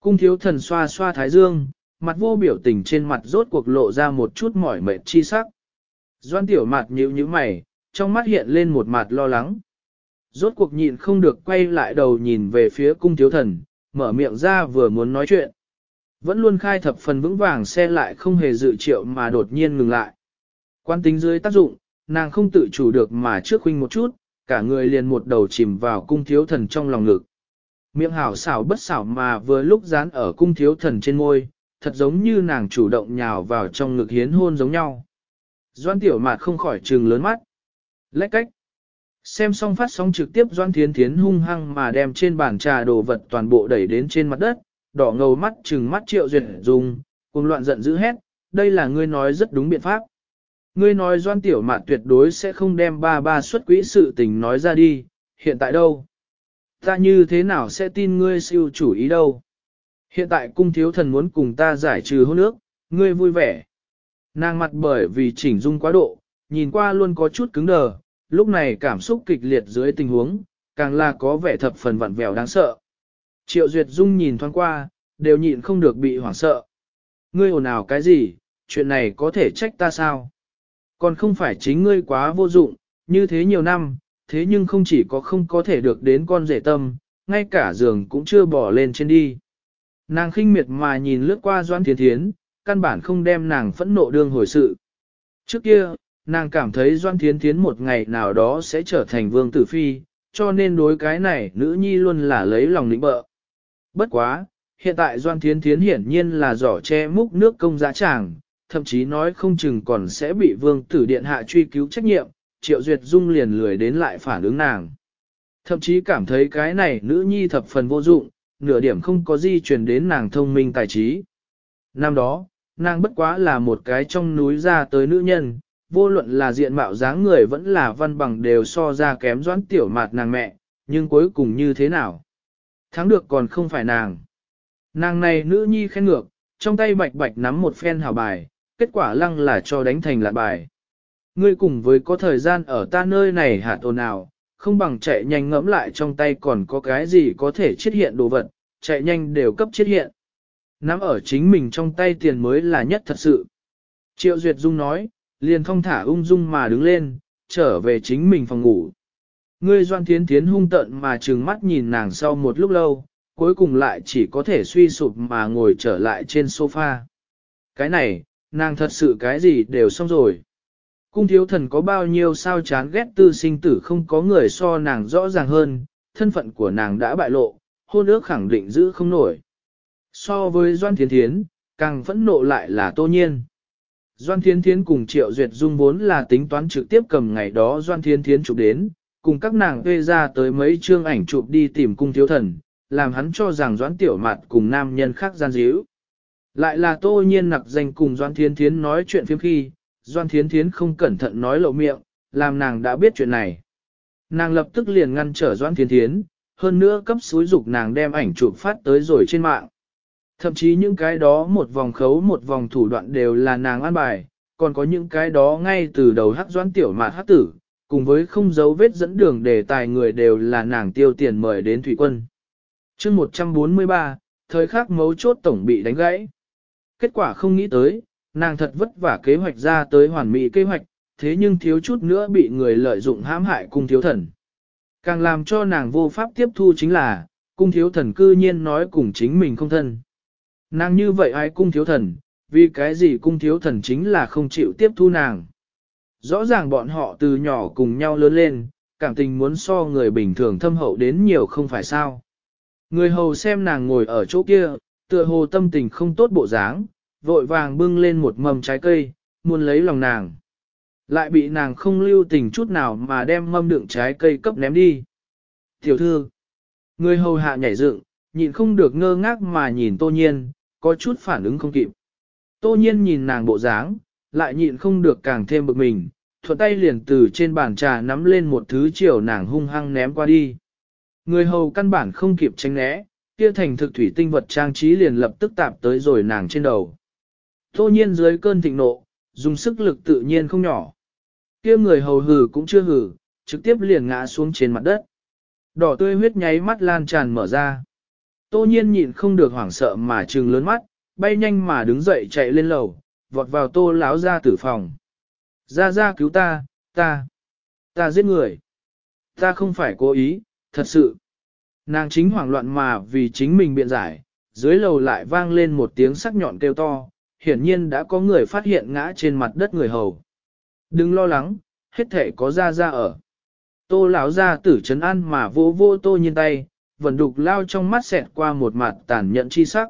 Cung thiếu thần xoa xoa thái dương, mặt vô biểu tình trên mặt rốt cuộc lộ ra một chút mỏi mệt chi sắc. Doan tiểu mặt nhíu nhíu mày, trong mắt hiện lên một mặt lo lắng. Rốt cuộc nhịn không được quay lại đầu nhìn về phía cung thiếu thần, mở miệng ra vừa muốn nói chuyện. Vẫn luôn khai thập phần vững vàng xe lại không hề dự triệu mà đột nhiên ngừng lại. Quan tính dưới tác dụng, nàng không tự chủ được mà trước huynh một chút, cả người liền một đầu chìm vào cung thiếu thần trong lòng ngực. Miệng hảo xảo bất xảo mà vừa lúc dán ở cung thiếu thần trên môi, thật giống như nàng chủ động nhào vào trong ngực hiến hôn giống nhau. Doan tiểu mạt không khỏi trừng lớn mắt. Lách cách. Xem xong phát sóng trực tiếp Doan Thiến Thiến hung hăng mà đem trên bàn trà đồ vật toàn bộ đẩy đến trên mặt đất, đỏ ngầu mắt trừng mắt triệu duyệt dùng, cùng loạn giận dữ hét, đây là ngươi nói rất đúng biện pháp. Ngươi nói Doan Tiểu mạn tuyệt đối sẽ không đem ba ba xuất quỹ sự tình nói ra đi, hiện tại đâu? Ta như thế nào sẽ tin ngươi siêu chủ ý đâu? Hiện tại cung thiếu thần muốn cùng ta giải trừ hôn nước, ngươi vui vẻ. Nàng mặt bởi vì chỉnh dung quá độ, nhìn qua luôn có chút cứng đờ, lúc này cảm xúc kịch liệt dưới tình huống, càng là có vẻ thập phần vặn vẹo đáng sợ. Triệu Duyệt Dung nhìn thoáng qua, đều nhịn không được bị hoảng sợ. Ngươi ồn ào cái gì, chuyện này có thể trách ta sao? Còn không phải chính ngươi quá vô dụng, như thế nhiều năm, thế nhưng không chỉ có không có thể được đến con rể tâm, ngay cả giường cũng chưa bỏ lên trên đi. Nàng khinh miệt mà nhìn lướt qua Doan Thiên Thiến, căn bản không đem nàng phẫn nộ đương hồi sự. Trước kia, nàng cảm thấy Doan Thiến Thiến một ngày nào đó sẽ trở thành vương tử phi, cho nên đối cái này nữ nhi luôn là lấy lòng lĩnh bợ. Bất quá, hiện tại Doan Thiến Thiến hiển nhiên là giỏ che múc nước công giá tràng, thậm chí nói không chừng còn sẽ bị vương tử điện hạ truy cứu trách nhiệm, triệu duyệt dung liền lười đến lại phản ứng nàng. Thậm chí cảm thấy cái này nữ nhi thập phần vô dụng, nửa điểm không có di truyền đến nàng thông minh tài trí. Năm đó, nàng bất quá là một cái trong núi ra tới nữ nhân, vô luận là diện mạo dáng người vẫn là văn bằng đều so ra kém doãn tiểu mạt nàng mẹ, nhưng cuối cùng như thế nào? Thắng được còn không phải nàng. Nàng này nữ nhi khen ngược, trong tay bạch bạch nắm một phen hào bài, kết quả lăng là cho đánh thành lạc bài. Ngươi cùng với có thời gian ở ta nơi này hạ tồn nào, không bằng chạy nhanh ngẫm lại trong tay còn có cái gì có thể chết hiện đồ vật, chạy nhanh đều cấp chết hiện. Nắm ở chính mình trong tay tiền mới là nhất thật sự. Triệu Duyệt Dung nói, liền thong thả ung dung mà đứng lên, trở về chính mình phòng ngủ. Ngươi doan thiến thiến hung tận mà trừng mắt nhìn nàng sau một lúc lâu, cuối cùng lại chỉ có thể suy sụp mà ngồi trở lại trên sofa. Cái này, nàng thật sự cái gì đều xong rồi. Cung thiếu thần có bao nhiêu sao chán ghét tư sinh tử không có người so nàng rõ ràng hơn, thân phận của nàng đã bại lộ, hôn ước khẳng định giữ không nổi. So với Doan Thiến Thiến, càng phẫn nộ lại là tô nhiên. Doan Thiến Thiến cùng Triệu Duyệt Dung vốn là tính toán trực tiếp cầm ngày đó Doan Thiến Thiến chụp đến, cùng các nàng thuê ra tới mấy chương ảnh chụp đi tìm cung thiếu thần, làm hắn cho rằng doãn Tiểu Mạt cùng nam nhân khác gian díu. Lại là tô nhiên nặc danh cùng Doan Thiến Thiến nói chuyện phiếm khi, Doan Thiến Thiến không cẩn thận nói lộ miệng, làm nàng đã biết chuyện này. Nàng lập tức liền ngăn trở Doan Thiến Thiến, hơn nữa cấp xúi dục nàng đem ảnh chụp phát tới rồi trên mạng. Thậm chí những cái đó một vòng khấu một vòng thủ đoạn đều là nàng an bài, còn có những cái đó ngay từ đầu hắc doãn tiểu mạt hắc tử, cùng với không dấu vết dẫn đường để tài người đều là nàng tiêu tiền mời đến thủy quân. chương 143, thời khắc mấu chốt tổng bị đánh gãy. Kết quả không nghĩ tới, nàng thật vất vả kế hoạch ra tới hoàn mỹ kế hoạch, thế nhưng thiếu chút nữa bị người lợi dụng hãm hại cung thiếu thần. Càng làm cho nàng vô pháp tiếp thu chính là, cung thiếu thần cư nhiên nói cùng chính mình không thân. Nàng như vậy ai cung thiếu thần, vì cái gì cung thiếu thần chính là không chịu tiếp thu nàng. Rõ ràng bọn họ từ nhỏ cùng nhau lớn lên, cảm tình muốn so người bình thường thâm hậu đến nhiều không phải sao. Người hầu xem nàng ngồi ở chỗ kia, tựa hồ tâm tình không tốt bộ dáng, vội vàng bưng lên một mầm trái cây, muốn lấy lòng nàng. Lại bị nàng không lưu tình chút nào mà đem mâm đựng trái cây cấp ném đi. Tiểu thư, người hầu hạ nhảy dựng, nhịn không được ngơ ngác mà nhìn tô nhiên, có chút phản ứng không kịp. Tô nhiên nhìn nàng bộ dáng, lại nhịn không được càng thêm bực mình, thuận tay liền từ trên bàn trà nắm lên một thứ chiều nàng hung hăng ném qua đi. Người hầu căn bản không kịp tránh né, kia thành thực thủy tinh vật trang trí liền lập tức tạp tới rồi nàng trên đầu. Tô nhiên dưới cơn thịnh nộ, dùng sức lực tự nhiên không nhỏ. Kia người hầu hừ cũng chưa hừ, trực tiếp liền ngã xuống trên mặt đất. Đỏ tươi huyết nháy mắt lan tràn mở ra. Tô nhiên nhịn không được hoảng sợ mà trừng lớn mắt, bay nhanh mà đứng dậy chạy lên lầu, vọt vào tô lão ra tử phòng. Ra ra cứu ta, ta, ta giết người. Ta không phải cố ý, thật sự. Nàng chính hoảng loạn mà vì chính mình biện giải, dưới lầu lại vang lên một tiếng sắc nhọn kêu to, hiển nhiên đã có người phát hiện ngã trên mặt đất người hầu. Đừng lo lắng, hết thể có ra ra ở. Tô lão ra tử trấn an mà vô vô tô nhiên tay, vẫn đục lao trong mắt xẹt qua một mặt tàn nhẫn chi sắc.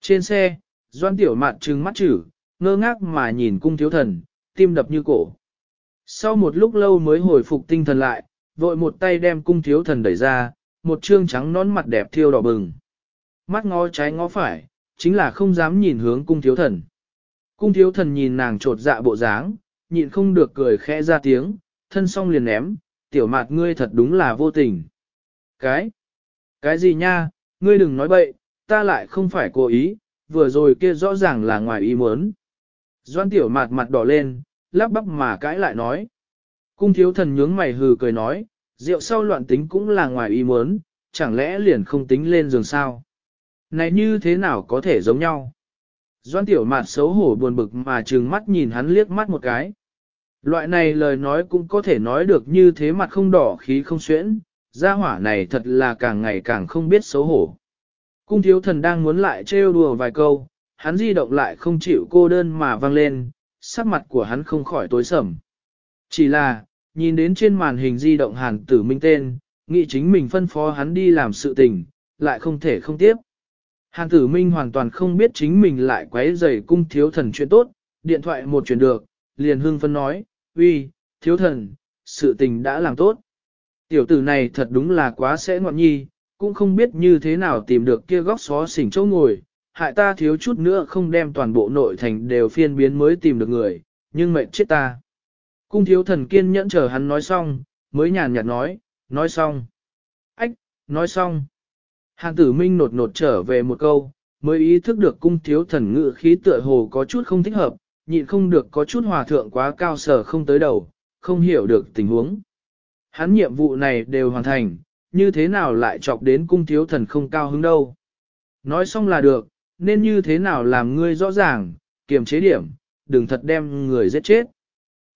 Trên xe, doan tiểu mặt trừng mắt chử ngơ ngác mà nhìn cung thiếu thần, tim đập như cổ. Sau một lúc lâu mới hồi phục tinh thần lại, vội một tay đem cung thiếu thần đẩy ra, một trương trắng nón mặt đẹp thiêu đỏ bừng. Mắt ngó trái ngó phải, chính là không dám nhìn hướng cung thiếu thần. Cung thiếu thần nhìn nàng trột dạ bộ dáng, nhịn không được cười khẽ ra tiếng, thân song liền ném, tiểu mạt ngươi thật đúng là vô tình. Cái, cái gì nha, ngươi đừng nói bậy, ta lại không phải cố ý, vừa rồi kia rõ ràng là ngoài ý muốn. Doan tiểu mạt mặt đỏ lên, lắp bắp mà cãi lại nói. Cung thiếu thần nhướng mày hừ cười nói, rượu sau loạn tính cũng là ngoài ý muốn, chẳng lẽ liền không tính lên giường sao? Này như thế nào có thể giống nhau? Doan tiểu mạt xấu hổ buồn bực mà trừng mắt nhìn hắn liếc mắt một cái. Loại này lời nói cũng có thể nói được như thế mặt không đỏ khí không xuyễn, gia hỏa này thật là càng ngày càng không biết xấu hổ. Cung thiếu thần đang muốn lại trêu đùa vài câu, hắn di động lại không chịu cô đơn mà vang lên, sắc mặt của hắn không khỏi tối sầm. Chỉ là, nhìn đến trên màn hình di động hàn tử minh tên, nghĩ chính mình phân phó hắn đi làm sự tình, lại không thể không tiếp. Hàn tử minh hoàn toàn không biết chính mình lại quấy rầy cung thiếu thần chuyện tốt, điện thoại một chuyển được, liền hưng phân nói, uy, thiếu thần, sự tình đã làm tốt. Tiểu tử này thật đúng là quá sẽ ngọn nhi, cũng không biết như thế nào tìm được kia góc xó xỉnh chỗ ngồi, hại ta thiếu chút nữa không đem toàn bộ nội thành đều phiên biến mới tìm được người, nhưng mệnh chết ta. Cung thiếu thần kiên nhẫn chờ hắn nói xong, mới nhàn nhạt nói, nói xong. Ách, nói xong. Hàn tử minh nột nột trở về một câu, mới ý thức được cung thiếu thần ngự khí tựa hồ có chút không thích hợp, nhịn không được có chút hòa thượng quá cao sở không tới đầu, không hiểu được tình huống. Hắn nhiệm vụ này đều hoàn thành, như thế nào lại chọc đến cung thiếu thần không cao hứng đâu. Nói xong là được, nên như thế nào làm ngươi rõ ràng, kiềm chế điểm, đừng thật đem người giết chết.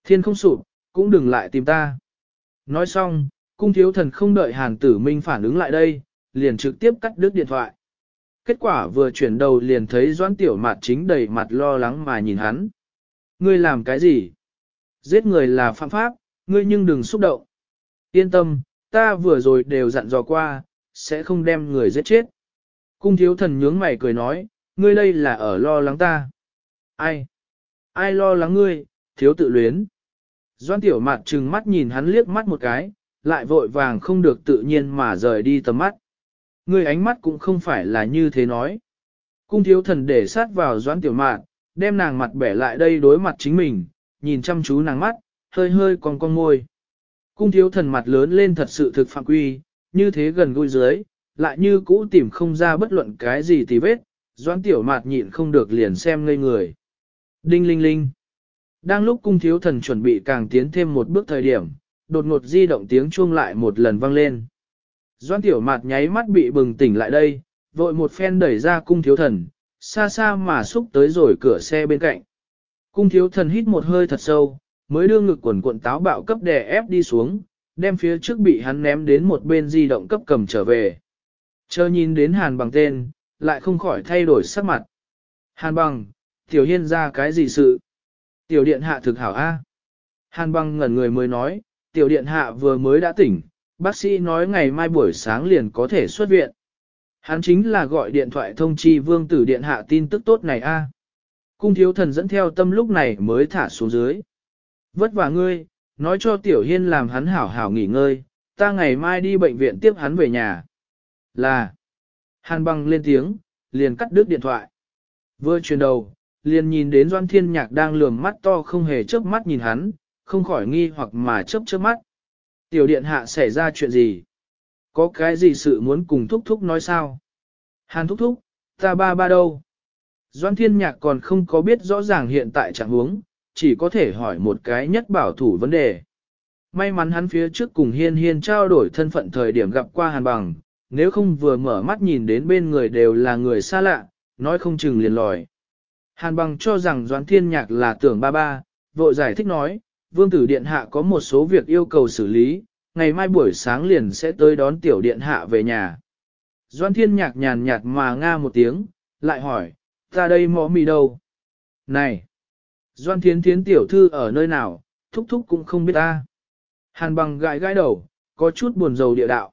Thiên không sụp, cũng đừng lại tìm ta. Nói xong, cung thiếu thần không đợi hàn tử minh phản ứng lại đây, liền trực tiếp cắt đứt điện thoại. Kết quả vừa chuyển đầu liền thấy doãn tiểu mặt chính đầy mặt lo lắng mà nhìn hắn. Ngươi làm cái gì? Giết người là phạm pháp, ngươi nhưng đừng xúc động. Yên tâm, ta vừa rồi đều dặn dò qua, sẽ không đem người giết chết. Cung thiếu thần nhướng mày cười nói, ngươi đây là ở lo lắng ta. Ai? Ai lo lắng ngươi, thiếu tự luyến. Doan tiểu mặt trừng mắt nhìn hắn liếc mắt một cái, lại vội vàng không được tự nhiên mà rời đi tầm mắt. Ngươi ánh mắt cũng không phải là như thế nói. Cung thiếu thần để sát vào doan tiểu mạn, đem nàng mặt bẻ lại đây đối mặt chính mình, nhìn chăm chú nàng mắt, hơi hơi còn con môi. Cung thiếu thần mặt lớn lên thật sự thực phạm quy, như thế gần gũi dưới, lại như cũ tìm không ra bất luận cái gì tì vết, doãn tiểu mạt nhịn không được liền xem ngây người. Đinh linh linh. Đang lúc cung thiếu thần chuẩn bị càng tiến thêm một bước thời điểm, đột ngột di động tiếng chuông lại một lần vang lên. Doãn tiểu mạt nháy mắt bị bừng tỉnh lại đây, vội một phen đẩy ra cung thiếu thần, xa xa mà xúc tới rồi cửa xe bên cạnh. Cung thiếu thần hít một hơi thật sâu, mới đưa ngực quần cuộn táo bạo cấp đè ép đi xuống, đem phía trước bị hắn ném đến một bên di động cấp cầm trở về. Chờ nhìn đến hàn bằng tên, lại không khỏi thay đổi sắc mặt. Hàn bằng, tiểu hiên ra cái gì sự? Tiểu điện hạ thực hảo A. Hàn bằng ngẩn người mới nói, tiểu điện hạ vừa mới đã tỉnh, bác sĩ nói ngày mai buổi sáng liền có thể xuất viện. Hắn chính là gọi điện thoại thông chi vương tử điện hạ tin tức tốt này A. Cung thiếu thần dẫn theo tâm lúc này mới thả xuống dưới. Vất vả ngươi, nói cho tiểu hiên làm hắn hảo hảo nghỉ ngơi, ta ngày mai đi bệnh viện tiếp hắn về nhà. Là, hàn băng lên tiếng, liền cắt đứt điện thoại. Vừa chuyển đầu, liền nhìn đến Doan Thiên Nhạc đang lườm mắt to không hề chớp mắt nhìn hắn, không khỏi nghi hoặc mà chớp chớp mắt. Tiểu điện hạ xảy ra chuyện gì? Có cái gì sự muốn cùng thúc thúc nói sao? Hàn thúc thúc, ta ba ba đâu? Doan Thiên Nhạc còn không có biết rõ ràng hiện tại trạng huống, chỉ có thể hỏi một cái nhất bảo thủ vấn đề. May mắn hắn phía trước cùng hiên hiên trao đổi thân phận thời điểm gặp qua hàn bằng, nếu không vừa mở mắt nhìn đến bên người đều là người xa lạ, nói không chừng liền lòi. Hàn bằng cho rằng Doãn Thiên Nhạc là tưởng ba ba, vội giải thích nói, Vương tử Điện Hạ có một số việc yêu cầu xử lý, ngày mai buổi sáng liền sẽ tới đón tiểu Điện Hạ về nhà. Doãn Thiên Nhạc nhàn nhạt mà nga một tiếng, lại hỏi, ta đây mõ mì đâu? Này! Doan Thiến Thiến tiểu thư ở nơi nào, thúc thúc cũng không biết ta. Hàn bằng gãi gãi đầu, có chút buồn rầu địa đạo.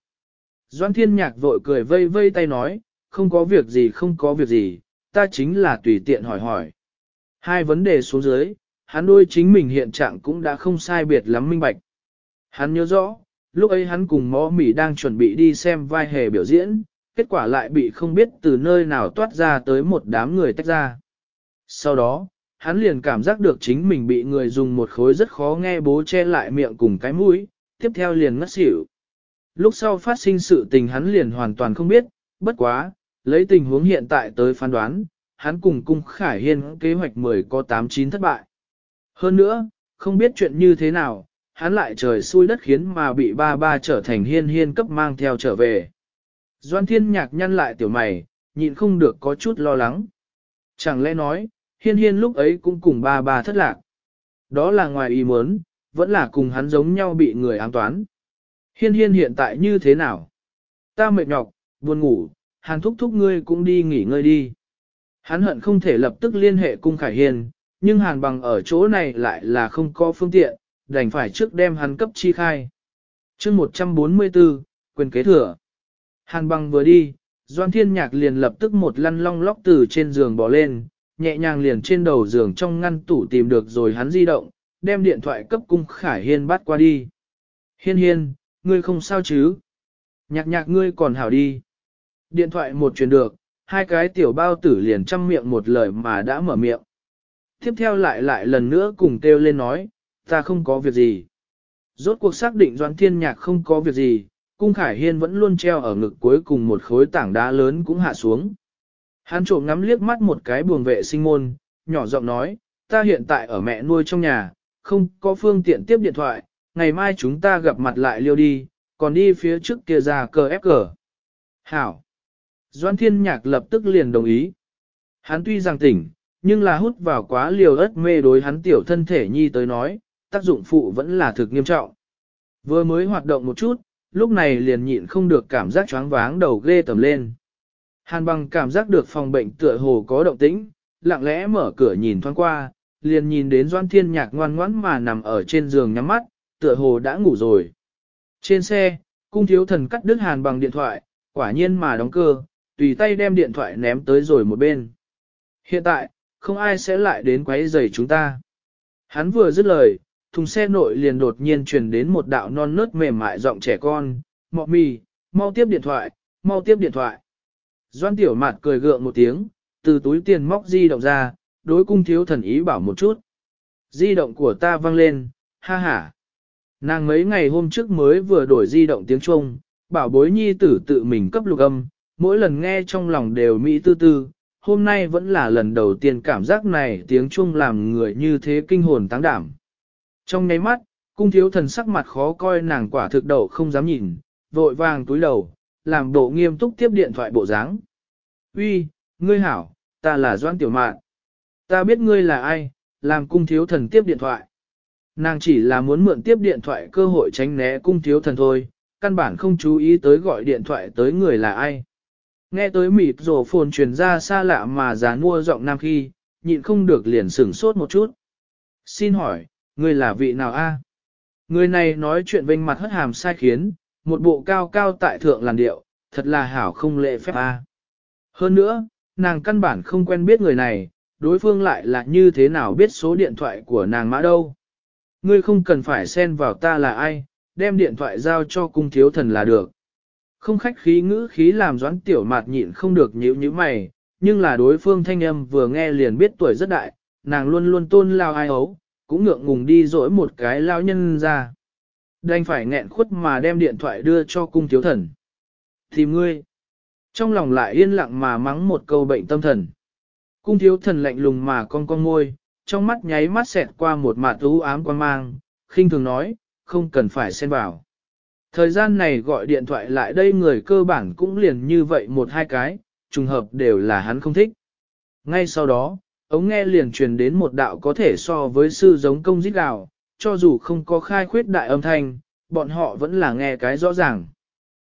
Doan Thiên Nhạc vội cười vây vây tay nói, không có việc gì không có việc gì, ta chính là tùy tiện hỏi hỏi. Hai vấn đề xuống dưới, hắn đôi chính mình hiện trạng cũng đã không sai biệt lắm minh bạch. Hắn nhớ rõ, lúc ấy hắn cùng mõ mỉ đang chuẩn bị đi xem vai hề biểu diễn, kết quả lại bị không biết từ nơi nào toát ra tới một đám người tách ra. Sau đó, hắn liền cảm giác được chính mình bị người dùng một khối rất khó nghe bố che lại miệng cùng cái mũi, tiếp theo liền ngất xỉu. Lúc sau phát sinh sự tình hắn liền hoàn toàn không biết, bất quá, lấy tình huống hiện tại tới phán đoán, hắn cùng cung khải hiên kế hoạch 10 có 8-9 thất bại. Hơn nữa, không biết chuyện như thế nào, hắn lại trời xui đất khiến mà bị ba ba trở thành hiên hiên cấp mang theo trở về. Doan thiên nhạc nhăn lại tiểu mày, nhịn không được có chút lo lắng. Chẳng lẽ nói, hiên hiên lúc ấy cũng cùng ba ba thất lạc. Đó là ngoài ý muốn, vẫn là cùng hắn giống nhau bị người ám toán. Hiên hiên hiện tại như thế nào? Ta mệt nhọc, buồn ngủ, hàn thúc thúc ngươi cũng đi nghỉ ngơi đi. Hắn hận không thể lập tức liên hệ cung khải hiên, nhưng hàn bằng ở chỗ này lại là không có phương tiện, đành phải trước đem hắn cấp chi khai. chương 144, quyền kế thừa. Hàn bằng vừa đi, Doan Thiên Nhạc liền lập tức một lăn long lóc từ trên giường bỏ lên, nhẹ nhàng liền trên đầu giường trong ngăn tủ tìm được rồi hắn di động, đem điện thoại cấp cung Khải Hiên bắt qua đi. Hiên hiên, ngươi không sao chứ? Nhạc nhạc ngươi còn hảo đi. Điện thoại một truyền được, hai cái tiểu bao tử liền chăm miệng một lời mà đã mở miệng. Tiếp theo lại lại lần nữa cùng kêu lên nói, ta không có việc gì. Rốt cuộc xác định Doãn Thiên Nhạc không có việc gì, Cung Khải Hiên vẫn luôn treo ở ngực cuối cùng một khối tảng đá lớn cũng hạ xuống. Hắn trộm ngắm liếc mắt một cái buồng vệ sinh môn, nhỏ giọng nói, ta hiện tại ở mẹ nuôi trong nhà, không có phương tiện tiếp điện thoại, ngày mai chúng ta gặp mặt lại liêu đi, còn đi phía trước kia ra cờ ép cờ. Hảo! Doan Thiên Nhạc lập tức liền đồng ý. Hắn tuy rằng tỉnh, nhưng là hút vào quá liều ớt mê đối hắn tiểu thân thể nhi tới nói, tác dụng phụ vẫn là thực nghiêm trọng. Vừa mới hoạt động một chút, lúc này liền nhịn không được cảm giác choáng váng đầu ghê tầm lên. Hàn bằng cảm giác được phòng bệnh tựa hồ có động tĩnh, lặng lẽ mở cửa nhìn thoáng qua, liền nhìn đến Doan Thiên Nhạc ngoan ngoãn mà nằm ở trên giường nhắm mắt, tựa hồ đã ngủ rồi. Trên xe, cung thiếu thần cắt đứt hàn bằng điện thoại, quả nhiên mà đóng cơ, tùy tay đem điện thoại ném tới rồi một bên. Hiện tại, không ai sẽ lại đến quấy rầy chúng ta. Hắn vừa dứt lời, thùng xe nội liền đột nhiên truyền đến một đạo non nớt mềm mại giọng trẻ con, mọ mì, mau tiếp điện thoại, mau tiếp điện thoại. Doan tiểu mạt cười gượng một tiếng, từ túi tiền móc di động ra, đối cung thiếu thần ý bảo một chút. Di động của ta vang lên, ha ha. Nàng mấy ngày hôm trước mới vừa đổi di động tiếng Trung, bảo bối nhi tử tự mình cấp lục âm, mỗi lần nghe trong lòng đều mỹ tư tư, hôm nay vẫn là lần đầu tiên cảm giác này tiếng Trung làm người như thế kinh hồn táng đảm. Trong nháy mắt, cung thiếu thần sắc mặt khó coi nàng quả thực đầu không dám nhìn, vội vàng túi đầu, làm bộ nghiêm túc tiếp điện thoại bộ dáng. Uy, ngươi hảo, ta là Doan Tiểu Mạn. Ta biết ngươi là ai, làm cung thiếu thần tiếp điện thoại. Nàng chỉ là muốn mượn tiếp điện thoại cơ hội tránh né cung thiếu thần thôi, căn bản không chú ý tới gọi điện thoại tới người là ai. Nghe tới mịt rổ phồn truyền ra xa lạ mà dán mua giọng nam khi, nhịn không được liền sửng sốt một chút. Xin hỏi, người là vị nào a? Người này nói chuyện vênh mặt hất hàm sai khiến, một bộ cao cao tại thượng làn điệu, thật là hảo không lệ phép a. Hơn nữa, nàng căn bản không quen biết người này, đối phương lại là như thế nào biết số điện thoại của nàng mã đâu. Ngươi không cần phải xen vào ta là ai, đem điện thoại giao cho cung thiếu thần là được. Không khách khí ngữ khí làm doãn tiểu mạt nhịn không được nhíu như mày, nhưng là đối phương thanh âm vừa nghe liền biết tuổi rất đại, nàng luôn luôn tôn lao ai ấu, cũng ngượng ngùng đi dỗi một cái lao nhân ra. Đành phải nghẹn khuất mà đem điện thoại đưa cho cung thiếu thần. Tìm ngươi. Trong lòng lại yên lặng mà mắng một câu bệnh tâm thần. Cung thiếu thần lạnh lùng mà con con môi, trong mắt nháy mắt xẹt qua một mạt u ám quan mang, khinh thường nói, không cần phải xen vào. Thời gian này gọi điện thoại lại đây người cơ bản cũng liền như vậy một hai cái, trùng hợp đều là hắn không thích. Ngay sau đó, ống nghe liền truyền đến một đạo có thể so với sư giống công giết đạo cho dù không có khai khuyết đại âm thanh, bọn họ vẫn là nghe cái rõ ràng.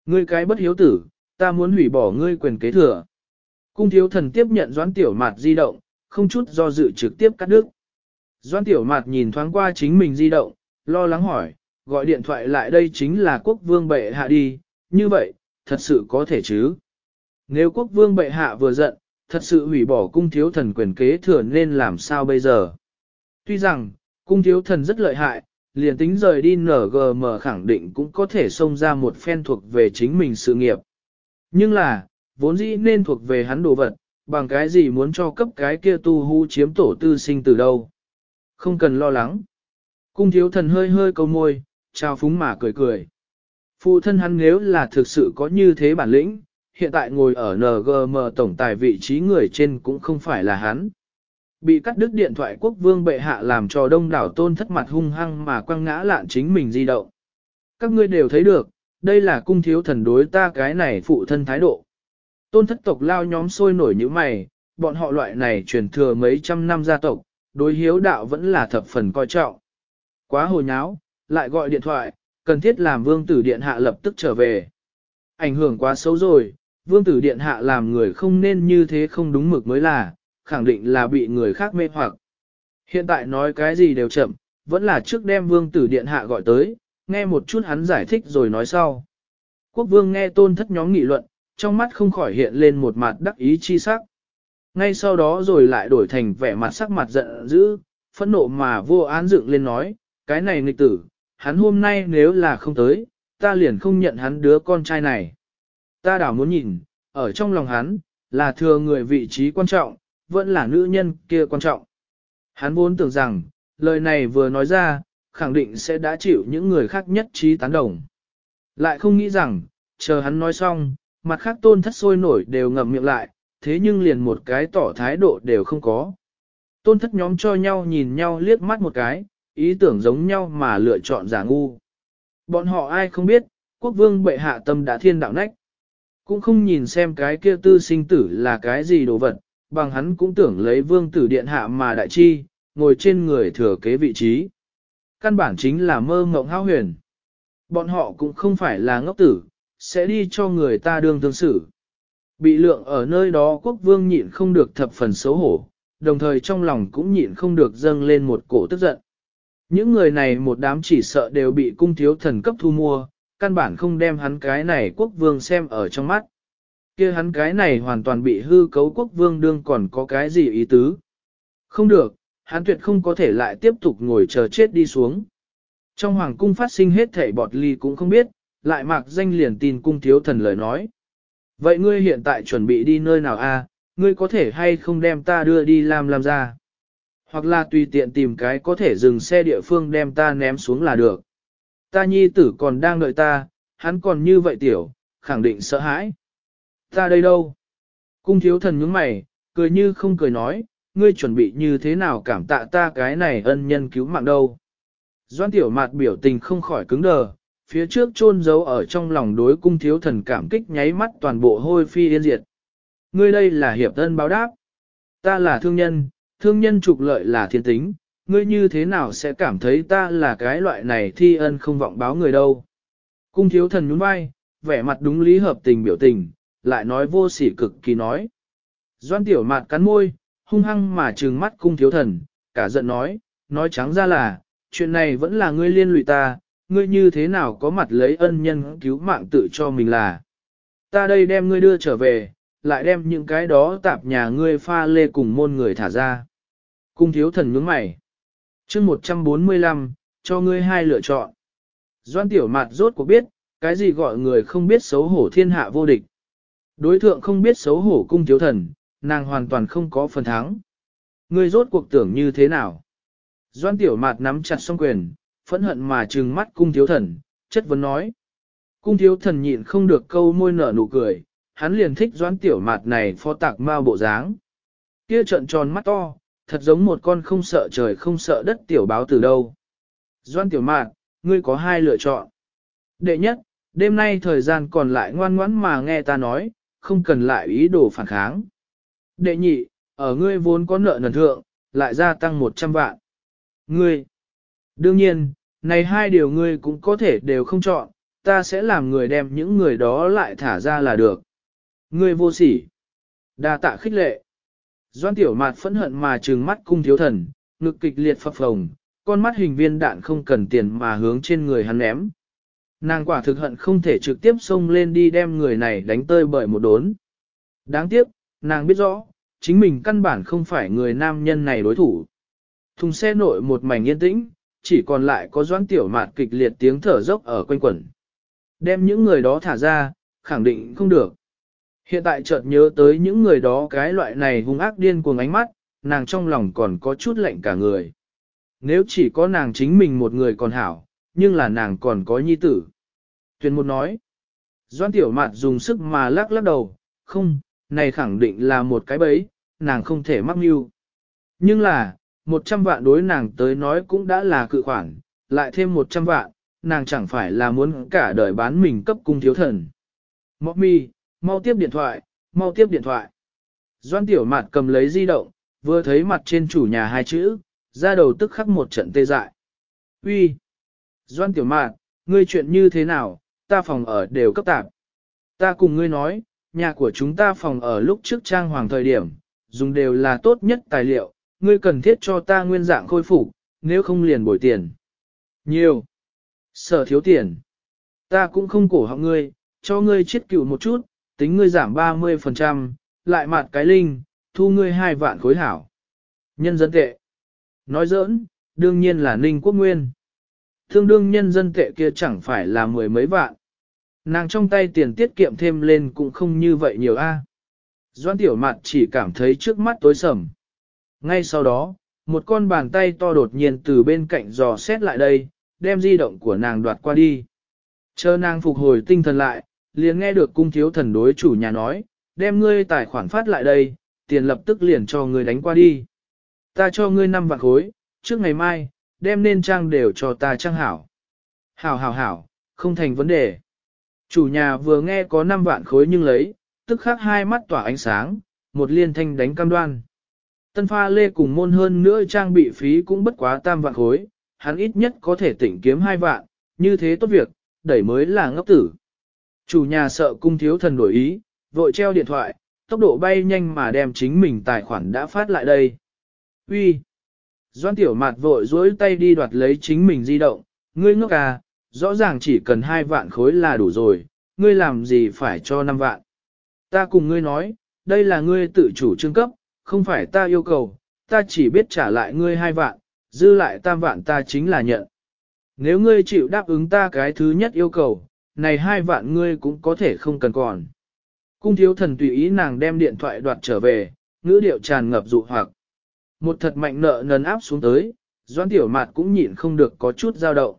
Ngươi cái bất hiếu tử, ta muốn hủy bỏ ngươi quyền kế thừa. Cung thiếu thần tiếp nhận doãn tiểu mạt di động, không chút do dự trực tiếp cắt đứt. Doãn tiểu mạt nhìn thoáng qua chính mình di động, lo lắng hỏi, gọi điện thoại lại đây chính là quốc vương bệ hạ đi, như vậy, thật sự có thể chứ. Nếu quốc vương bệ hạ vừa giận, thật sự hủy bỏ cung thiếu thần quyền kế thừa nên làm sao bây giờ. Tuy rằng, cung thiếu thần rất lợi hại, liền tính rời đi NGM khẳng định cũng có thể xông ra một phen thuộc về chính mình sự nghiệp. Nhưng là, vốn dĩ nên thuộc về hắn đồ vật, bằng cái gì muốn cho cấp cái kia tu hú chiếm tổ tư sinh từ đâu. Không cần lo lắng. Cung thiếu thần hơi hơi câu môi, trao phúng mà cười cười. Phụ thân hắn nếu là thực sự có như thế bản lĩnh, hiện tại ngồi ở NGM tổng tài vị trí người trên cũng không phải là hắn. Bị cắt đứt điện thoại quốc vương bệ hạ làm cho đông đảo tôn thất mặt hung hăng mà quăng ngã lạn chính mình di động. Các ngươi đều thấy được, đây là cung thiếu thần đối ta cái này phụ thân thái độ. Tôn thất tộc lao nhóm sôi nổi như mày, bọn họ loại này truyền thừa mấy trăm năm gia tộc, đối hiếu đạo vẫn là thập phần coi trọng. Quá hồi nháo, lại gọi điện thoại, cần thiết làm vương tử điện hạ lập tức trở về. Ảnh hưởng quá xấu rồi, vương tử điện hạ làm người không nên như thế không đúng mực mới là, khẳng định là bị người khác mê hoặc. Hiện tại nói cái gì đều chậm, vẫn là trước đem vương tử điện hạ gọi tới, nghe một chút hắn giải thích rồi nói sau. Quốc vương nghe tôn thất nhóm nghị luận, trong mắt không khỏi hiện lên một mặt đắc ý chi sắc. Ngay sau đó rồi lại đổi thành vẻ mặt sắc mặt giận dữ, phẫn nộ mà vô án dựng lên nói, cái này nghịch tử, hắn hôm nay nếu là không tới, ta liền không nhận hắn đứa con trai này. Ta đảo muốn nhìn, ở trong lòng hắn, là thừa người vị trí quan trọng, vẫn là nữ nhân kia quan trọng. Hắn vốn tưởng rằng, lời này vừa nói ra, khẳng định sẽ đã chịu những người khác nhất trí tán đồng. Lại không nghĩ rằng, chờ hắn nói xong, mặt khác tôn thất sôi nổi đều ngậm miệng lại, thế nhưng liền một cái tỏ thái độ đều không có. Tôn thất nhóm cho nhau nhìn nhau liếc mắt một cái, ý tưởng giống nhau mà lựa chọn giả ngu. Bọn họ ai không biết, quốc vương bệ hạ tâm đã thiên đạo nách. Cũng không nhìn xem cái kia tư sinh tử là cái gì đồ vật, bằng hắn cũng tưởng lấy vương tử điện hạ mà đại chi, ngồi trên người thừa kế vị trí. Căn bản chính là mơ ngộng hao huyền. Bọn họ cũng không phải là ngốc tử, sẽ đi cho người ta đương tương xử. Bị lượng ở nơi đó quốc vương nhịn không được thập phần xấu hổ, đồng thời trong lòng cũng nhịn không được dâng lên một cổ tức giận. Những người này một đám chỉ sợ đều bị cung thiếu thần cấp thu mua, căn bản không đem hắn cái này quốc vương xem ở trong mắt. kia hắn cái này hoàn toàn bị hư cấu quốc vương đương còn có cái gì ý tứ. Không được, hắn tuyệt không có thể lại tiếp tục ngồi chờ chết đi xuống. Trong hoàng cung phát sinh hết thảy bọt ly cũng không biết, lại mạc danh liền tin cung thiếu thần lời nói. Vậy ngươi hiện tại chuẩn bị đi nơi nào a? ngươi có thể hay không đem ta đưa đi làm làm ra? Hoặc là tùy tiện tìm cái có thể dừng xe địa phương đem ta ném xuống là được. Ta nhi tử còn đang đợi ta, hắn còn như vậy tiểu, khẳng định sợ hãi. Ta đây đâu? Cung thiếu thần nhướng mày, cười như không cười nói, ngươi chuẩn bị như thế nào cảm tạ ta cái này ân nhân cứu mạng đâu. Doan tiểu mạt biểu tình không khỏi cứng đờ, phía trước chôn giấu ở trong lòng đối cung thiếu thần cảm kích nháy mắt toàn bộ hôi phi yên diệt. Ngươi đây là hiệp thân báo đáp. Ta là thương nhân, thương nhân trục lợi là thiên tính, ngươi như thế nào sẽ cảm thấy ta là cái loại này thi ân không vọng báo người đâu. Cung thiếu thần nhún vai, vẻ mặt đúng lý hợp tình biểu tình, lại nói vô sỉ cực kỳ nói. Doan tiểu mạt cắn môi, hung hăng mà trừng mắt cung thiếu thần, cả giận nói, nói trắng ra là, chuyện này vẫn là ngươi liên lụy ta, ngươi như thế nào có mặt lấy ân nhân cứu mạng tự cho mình là. Ta đây đem ngươi đưa trở về, lại đem những cái đó tạp nhà ngươi pha lê cùng môn người thả ra. Cung thiếu thần nhướng mày. chương 145, cho ngươi hai lựa chọn. Doan tiểu mặt rốt cuộc biết, cái gì gọi người không biết xấu hổ thiên hạ vô địch. Đối thượng không biết xấu hổ cung thiếu thần, nàng hoàn toàn không có phần thắng. Ngươi rốt cuộc tưởng như thế nào? Doan tiểu mạt nắm chặt song quyền, phẫn hận mà trừng mắt cung thiếu thần, chất vấn nói. Cung thiếu thần nhịn không được câu môi nở nụ cười, hắn liền thích doãn tiểu mạt này phó tạc mau bộ dáng. Kia trận tròn mắt to, thật giống một con không sợ trời không sợ đất tiểu báo từ đâu. Doan tiểu mạt, ngươi có hai lựa chọn. Đệ nhất, đêm nay thời gian còn lại ngoan ngoãn mà nghe ta nói, không cần lại ý đồ phản kháng. Đệ nhị, ở ngươi vốn có nợ nần thượng, lại gia tăng 100 vạn. Ngươi, đương nhiên, này hai điều ngươi cũng có thể đều không chọn, ta sẽ làm người đem những người đó lại thả ra là được. Ngươi vô sỉ. đa tạ khích lệ. Doan tiểu mạt phẫn hận mà trừng mắt cung thiếu thần, ngực kịch liệt phập phồng, con mắt hình viên đạn không cần tiền mà hướng trên người hắn ném. Nàng quả thực hận không thể trực tiếp xông lên đi đem người này đánh tơi bởi một đốn. Đáng tiếc, nàng biết rõ, chính mình căn bản không phải người nam nhân này đối thủ. Thùng xe nội một mảnh yên tĩnh, chỉ còn lại có doãn tiểu mạt kịch liệt tiếng thở dốc ở quanh quẩn. Đem những người đó thả ra, khẳng định không được. Hiện tại chợt nhớ tới những người đó cái loại này hung ác điên cuồng ánh mắt, nàng trong lòng còn có chút lạnh cả người. Nếu chỉ có nàng chính mình một người còn hảo, nhưng là nàng còn có nhi tử. Tuyên một nói. Doan tiểu mạt dùng sức mà lắc lắc đầu, không, này khẳng định là một cái bẫy, nàng không thể mắc mưu. Nhưng là, 100 vạn đối nàng tới nói cũng đã là cự khoản, lại thêm 100 vạn, nàng chẳng phải là muốn cả đời bán mình cấp cung thiếu thần. Mọc mi, mau tiếp điện thoại, mau tiếp điện thoại. Doan tiểu mặt cầm lấy di động, vừa thấy mặt trên chủ nhà hai chữ, ra đầu tức khắc một trận tê dại. Uy, Doan tiểu mạt, ngươi chuyện như thế nào, ta phòng ở đều cấp tạp. Ta cùng ngươi nói, nhà của chúng ta phòng ở lúc trước trang hoàng thời điểm, dùng đều là tốt nhất tài liệu, ngươi cần thiết cho ta nguyên dạng khôi phục, nếu không liền bồi tiền. Nhiều. Sở thiếu tiền. Ta cũng không cổ họng ngươi, cho ngươi chết cựu một chút, tính ngươi giảm 30%, lại mặt cái linh, thu ngươi hai vạn khối hảo. Nhân dân tệ. Nói giỡn, đương nhiên là ninh quốc nguyên. Thương đương nhân dân tệ kia chẳng phải là mười mấy vạn. Nàng trong tay tiền tiết kiệm thêm lên cũng không như vậy nhiều a. Doan tiểu mặt chỉ cảm thấy trước mắt tối sầm. Ngay sau đó, một con bàn tay to đột nhiên từ bên cạnh dò xét lại đây, đem di động của nàng đoạt qua đi. Chờ nàng phục hồi tinh thần lại, liền nghe được cung thiếu thần đối chủ nhà nói, đem ngươi tài khoản phát lại đây, tiền lập tức liền cho ngươi đánh qua đi. Ta cho ngươi năm vạn khối, trước ngày mai, đem nên trang đều cho ta trang hảo. Hảo hảo hảo, không thành vấn đề. Chủ nhà vừa nghe có 5 vạn khối nhưng lấy, tức khắc hai mắt tỏa ánh sáng, một liên thanh đánh cam đoan. Tân pha lê cùng môn hơn nữa trang bị phí cũng bất quá tam vạn khối, hắn ít nhất có thể tỉnh kiếm hai vạn, như thế tốt việc, đẩy mới là ngốc tử. Chủ nhà sợ cung thiếu thần đổi ý, vội treo điện thoại, tốc độ bay nhanh mà đem chính mình tài khoản đã phát lại đây. Uy, Doan tiểu mạt vội dối tay đi đoạt lấy chính mình di động, ngươi ngốc à, rõ ràng chỉ cần hai vạn khối là đủ rồi, ngươi làm gì phải cho năm vạn. Ta cùng ngươi nói, đây là ngươi tự chủ trương cấp, không phải ta yêu cầu, ta chỉ biết trả lại ngươi hai vạn, dư lại tam vạn ta chính là nhận. Nếu ngươi chịu đáp ứng ta cái thứ nhất yêu cầu, này hai vạn ngươi cũng có thể không cần còn. Cung thiếu thần tùy ý nàng đem điện thoại đoạt trở về, ngữ điệu tràn ngập dụ hoặc. Một thật mạnh nợ nần áp xuống tới, doan tiểu mạt cũng nhịn không được có chút dao động.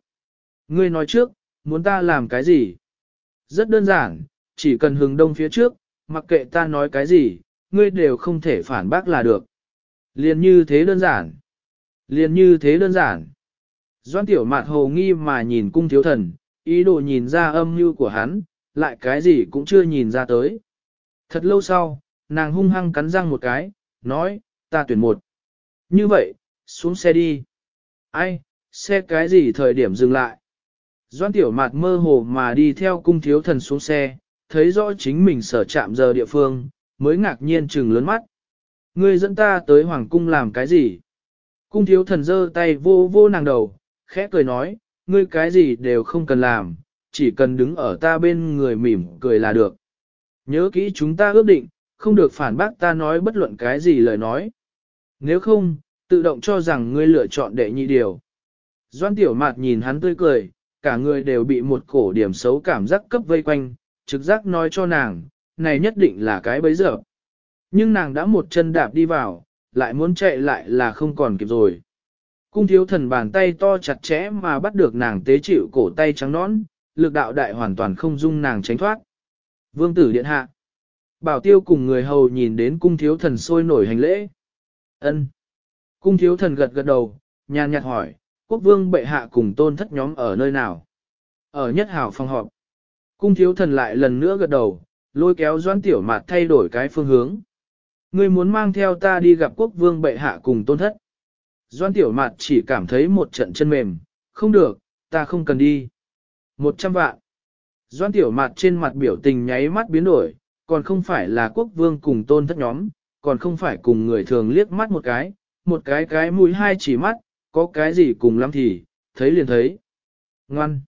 Ngươi nói trước, muốn ta làm cái gì? Rất đơn giản, chỉ cần hướng đông phía trước, mặc kệ ta nói cái gì, ngươi đều không thể phản bác là được. Liền như thế đơn giản. Liền như thế đơn giản. Doan tiểu mạt hồ nghi mà nhìn cung thiếu thần, ý đồ nhìn ra âm mưu của hắn, lại cái gì cũng chưa nhìn ra tới. Thật lâu sau, nàng hung hăng cắn răng một cái, nói, ta tuyển một. Như vậy, xuống xe đi. Ai, xe cái gì thời điểm dừng lại? Doan tiểu mạt mơ hồ mà đi theo cung thiếu thần xuống xe, thấy rõ chính mình sở chạm giờ địa phương, mới ngạc nhiên trừng lớn mắt. Ngươi dẫn ta tới hoàng cung làm cái gì? Cung thiếu thần giơ tay vô vô nàng đầu, khẽ cười nói, ngươi cái gì đều không cần làm, chỉ cần đứng ở ta bên người mỉm cười là được. Nhớ kỹ chúng ta ước định, không được phản bác ta nói bất luận cái gì lời nói. Nếu không, tự động cho rằng ngươi lựa chọn đệ nhị điều. Doan tiểu mạt nhìn hắn tươi cười, cả người đều bị một cổ điểm xấu cảm giác cấp vây quanh, trực giác nói cho nàng, này nhất định là cái bấy giờ. Nhưng nàng đã một chân đạp đi vào, lại muốn chạy lại là không còn kịp rồi. Cung thiếu thần bàn tay to chặt chẽ mà bắt được nàng tế chịu cổ tay trắng nõn, lực đạo đại hoàn toàn không dung nàng tránh thoát. Vương tử điện hạ. Bảo tiêu cùng người hầu nhìn đến cung thiếu thần sôi nổi hành lễ. ân Cung thiếu thần gật gật đầu, nhàn nhạt hỏi, quốc vương bệ hạ cùng tôn thất nhóm ở nơi nào? Ở nhất hào phòng họp. Cung thiếu thần lại lần nữa gật đầu, lôi kéo doan tiểu mạt thay đổi cái phương hướng. Ngươi muốn mang theo ta đi gặp quốc vương bệ hạ cùng tôn thất. Doan tiểu mạt chỉ cảm thấy một trận chân mềm, không được, ta không cần đi. Một trăm vạn. Doan tiểu mạt trên mặt biểu tình nháy mắt biến đổi, còn không phải là quốc vương cùng tôn thất nhóm, còn không phải cùng người thường liếc mắt một cái, một cái cái mũi hai chỉ mắt, có cái gì cùng lắm thì, thấy liền thấy. Ngoan.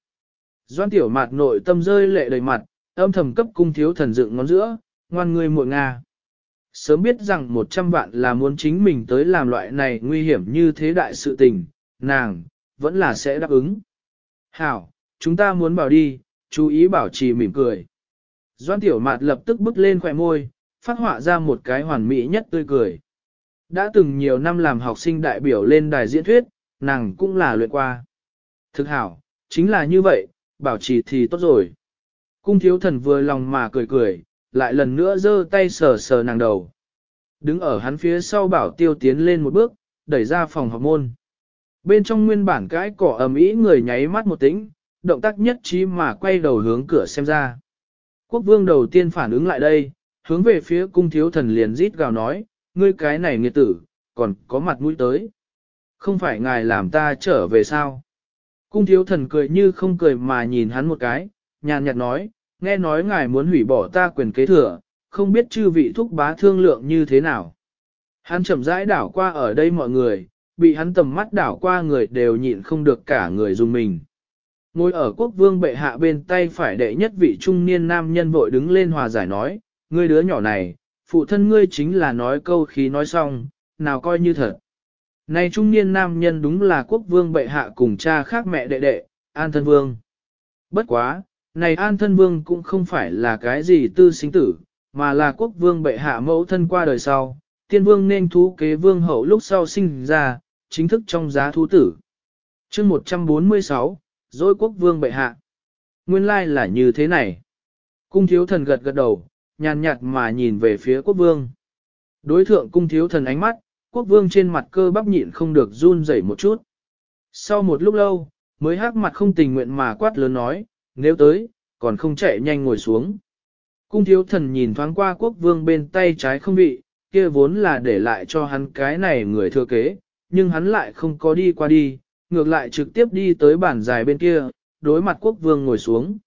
Doan tiểu mạt nội tâm rơi lệ đầy mặt, âm thầm cấp cung thiếu thần dựng ngón giữa, ngoan người muội Nga. Sớm biết rằng 100 vạn là muốn chính mình tới làm loại này nguy hiểm như thế đại sự tình, nàng, vẫn là sẽ đáp ứng. Hảo, chúng ta muốn bảo đi, chú ý bảo trì mỉm cười. Doan tiểu mạt lập tức bước lên khỏe môi, phát họa ra một cái hoàn mỹ nhất tươi cười. Đã từng nhiều năm làm học sinh đại biểu lên đài diễn thuyết, nàng cũng là luyện qua. Thực hảo, chính là như vậy, bảo trì thì tốt rồi. Cung thiếu thần vừa lòng mà cười cười, lại lần nữa giơ tay sờ sờ nàng đầu. Đứng ở hắn phía sau bảo tiêu tiến lên một bước, đẩy ra phòng học môn. Bên trong nguyên bản cái cỏ ầm ĩ người nháy mắt một tĩnh, động tác nhất trí mà quay đầu hướng cửa xem ra. Quốc vương đầu tiên phản ứng lại đây, hướng về phía cung thiếu thần liền rít gào nói, ngươi cái này nghiệt tử, còn có mặt mũi tới. Không phải ngài làm ta trở về sao? Cung thiếu thần cười như không cười mà nhìn hắn một cái, nhàn nhạt nói, nghe nói ngài muốn hủy bỏ ta quyền kế thừa, không biết chư vị thúc bá thương lượng như thế nào. Hắn chậm rãi đảo qua ở đây mọi người, bị hắn tầm mắt đảo qua người đều nhịn không được cả người dùng mình. Ngồi ở quốc vương bệ hạ bên tay phải đệ nhất vị trung niên nam nhân vội đứng lên hòa giải nói, ngươi đứa nhỏ này, phụ thân ngươi chính là nói câu khí nói xong, nào coi như thật. Này trung niên nam nhân đúng là quốc vương bệ hạ cùng cha khác mẹ đệ đệ, an thân vương. Bất quá, này an thân vương cũng không phải là cái gì tư sinh tử, mà là quốc vương bệ hạ mẫu thân qua đời sau, tiên vương nên thú kế vương hậu lúc sau sinh ra, chính thức trong giá thú tử. chương 146, dối quốc vương bệ hạ. Nguyên lai là như thế này. Cung thiếu thần gật gật đầu, nhàn nhạt mà nhìn về phía quốc vương. Đối thượng cung thiếu thần ánh mắt, quốc vương trên mặt cơ bắp nhịn không được run rẩy một chút. Sau một lúc lâu, mới hắc mặt không tình nguyện mà quát lớn nói, nếu tới, còn không chạy nhanh ngồi xuống. Cung thiếu thần nhìn thoáng qua quốc vương bên tay trái không bị, kia vốn là để lại cho hắn cái này người thừa kế, nhưng hắn lại không có đi qua đi, ngược lại trực tiếp đi tới bản dài bên kia, đối mặt quốc vương ngồi xuống.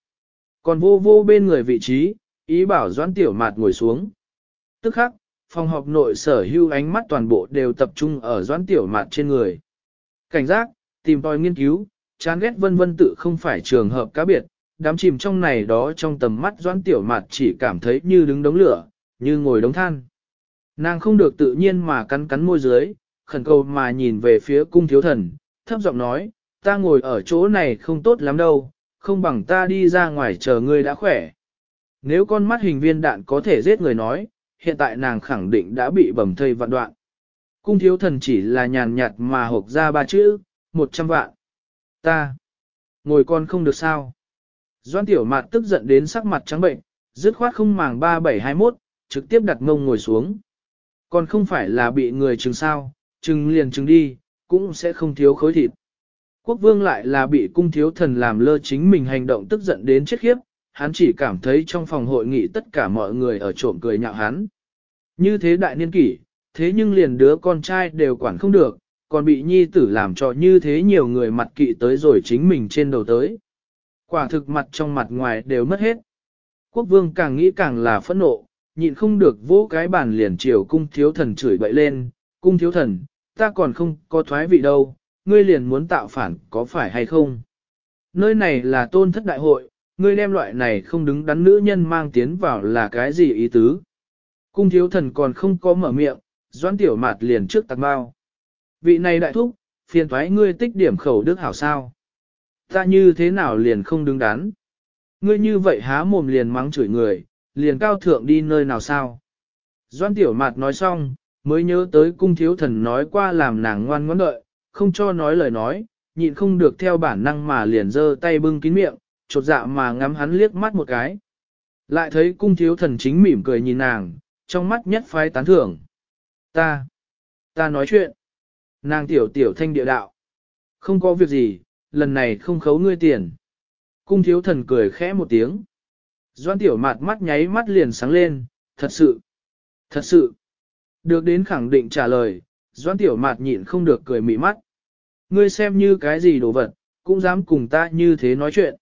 Còn vô vô bên người vị trí, ý bảo doãn tiểu mạt ngồi xuống. Tức khắc, phòng họp nội sở hưu ánh mắt toàn bộ đều tập trung ở doãn tiểu mạt trên người. Cảnh giác, tìm tòi nghiên cứu, chán ghét vân vân tự không phải trường hợp cá biệt, đám chìm trong này đó trong tầm mắt doãn tiểu mạt chỉ cảm thấy như đứng đống lửa, như ngồi đống than. Nàng không được tự nhiên mà cắn cắn môi dưới, khẩn cầu mà nhìn về phía cung thiếu thần, thấp giọng nói, ta ngồi ở chỗ này không tốt lắm đâu, không bằng ta đi ra ngoài chờ ngươi đã khỏe. Nếu con mắt hình viên đạn có thể giết người nói, hiện tại nàng khẳng định đã bị bầm thây vạn đoạn. Cung thiếu thần chỉ là nhàn nhạt mà hộp ra ba chữ, một trăm vạn. Ta, ngồi con không được sao. Doan tiểu mạt tức giận đến sắc mặt trắng bệnh, dứt khoát không màng 3721, trực tiếp đặt ngông ngồi xuống. Còn không phải là bị người chừng sao, chừng liền chừng đi, cũng sẽ không thiếu khối thịt. Quốc vương lại là bị cung thiếu thần làm lơ chính mình hành động tức giận đến chết khiếp, hắn chỉ cảm thấy trong phòng hội nghị tất cả mọi người ở trộm cười nhạo hắn. Như thế đại niên kỷ, thế nhưng liền đứa con trai đều quản không được, còn bị nhi tử làm cho như thế nhiều người mặt kỵ tới rồi chính mình trên đầu tới. Quả thực mặt trong mặt ngoài đều mất hết. Quốc vương càng nghĩ càng là phẫn nộ, nhịn không được vỗ cái bàn liền chiều cung thiếu thần chửi bậy lên, cung thiếu thần, ta còn không có thoái vị đâu, ngươi liền muốn tạo phản có phải hay không? Nơi này là tôn thất đại hội, ngươi đem loại này không đứng đắn nữ nhân mang tiến vào là cái gì ý tứ? Cung thiếu thần còn không có mở miệng, doãn tiểu mạt liền trước tạc bao. Vị này đại thúc, phiền thoái ngươi tích điểm khẩu đức hảo sao? Ta như thế nào liền không đứng đắn? Ngươi như vậy há mồm liền mắng chửi người, liền cao thượng đi nơi nào sao? Doan tiểu mạt nói xong, mới nhớ tới cung thiếu thần nói qua làm nàng ngoan ngoãn đợi, không cho nói lời nói, nhịn không được theo bản năng mà liền giơ tay bưng kín miệng, chột dạ mà ngắm hắn liếc mắt một cái. Lại thấy cung thiếu thần chính mỉm cười nhìn nàng, trong mắt nhất phái tán thưởng. Ta, ta nói chuyện. Nàng tiểu tiểu thanh địa đạo. Không có việc gì, lần này không khấu ngươi tiền. Cung thiếu thần cười khẽ một tiếng. Doan tiểu mạt mắt nháy mắt liền sáng lên, thật sự, thật sự. Được đến khẳng định trả lời, doan tiểu mạt nhịn không được cười mị mắt. Ngươi xem như cái gì đồ vật, cũng dám cùng ta như thế nói chuyện.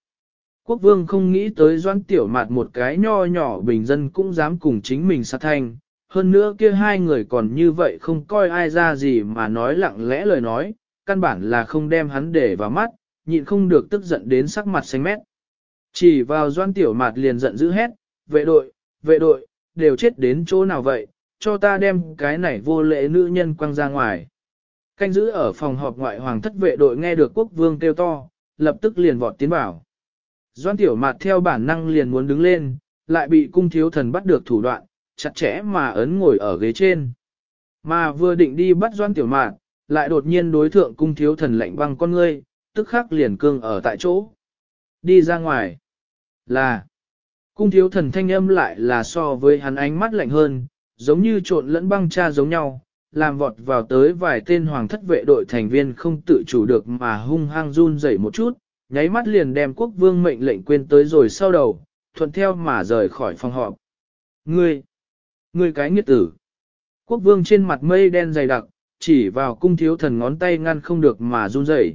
Quốc vương không nghĩ tới doan tiểu mạt một cái nho nhỏ bình dân cũng dám cùng chính mình sát thanh. Hơn nữa kia hai người còn như vậy không coi ai ra gì mà nói lặng lẽ lời nói, căn bản là không đem hắn để vào mắt, nhịn không được tức giận đến sắc mặt xanh mét. Chỉ vào doan tiểu mạt liền giận dữ hét, vệ đội, vệ đội, đều chết đến chỗ nào vậy, cho ta đem cái này vô lễ nữ nhân quăng ra ngoài. Canh giữ ở phòng họp ngoại hoàng thất vệ đội nghe được quốc vương kêu to, lập tức liền vọt tiến vào. Doan tiểu mạt theo bản năng liền muốn đứng lên, lại bị cung thiếu thần bắt được thủ đoạn, chặt chẽ mà ấn ngồi ở ghế trên. Mà vừa định đi bắt doan tiểu mạt, lại đột nhiên đối thượng cung thiếu thần lạnh băng con ngươi, tức khắc liền cương ở tại chỗ. Đi ra ngoài. Là. Cung thiếu thần thanh âm lại là so với hắn ánh mắt lạnh hơn, giống như trộn lẫn băng cha giống nhau, làm vọt vào tới vài tên hoàng thất vệ đội thành viên không tự chủ được mà hung hăng run rẩy một chút, nháy mắt liền đem quốc vương mệnh lệnh quên tới rồi sau đầu, thuận theo mà rời khỏi phòng họp. Ngươi! Ngươi cái nghiệt tử! Quốc vương trên mặt mây đen dày đặc, chỉ vào cung thiếu thần ngón tay ngăn không được mà run rẩy.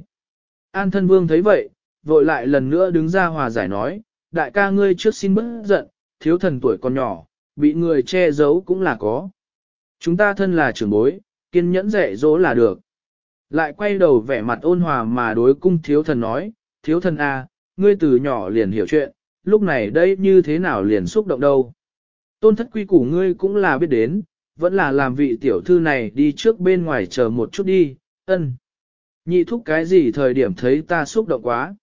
An thân vương thấy vậy, vội lại lần nữa đứng ra hòa giải nói, đại ca ngươi trước xin bớt giận, thiếu thần tuổi còn nhỏ, bị người che giấu cũng là có. Chúng ta thân là trưởng bối, kiên nhẫn dạy dỗ là được. Lại quay đầu vẻ mặt ôn hòa mà đối cung thiếu thần nói, thiếu thần A, à, ngươi từ nhỏ liền hiểu chuyện, lúc này đây như thế nào liền xúc động đâu. Tôn thất quy củ ngươi cũng là biết đến, vẫn là làm vị tiểu thư này đi trước bên ngoài chờ một chút đi, ân. Nhị thúc cái gì thời điểm thấy ta xúc động quá.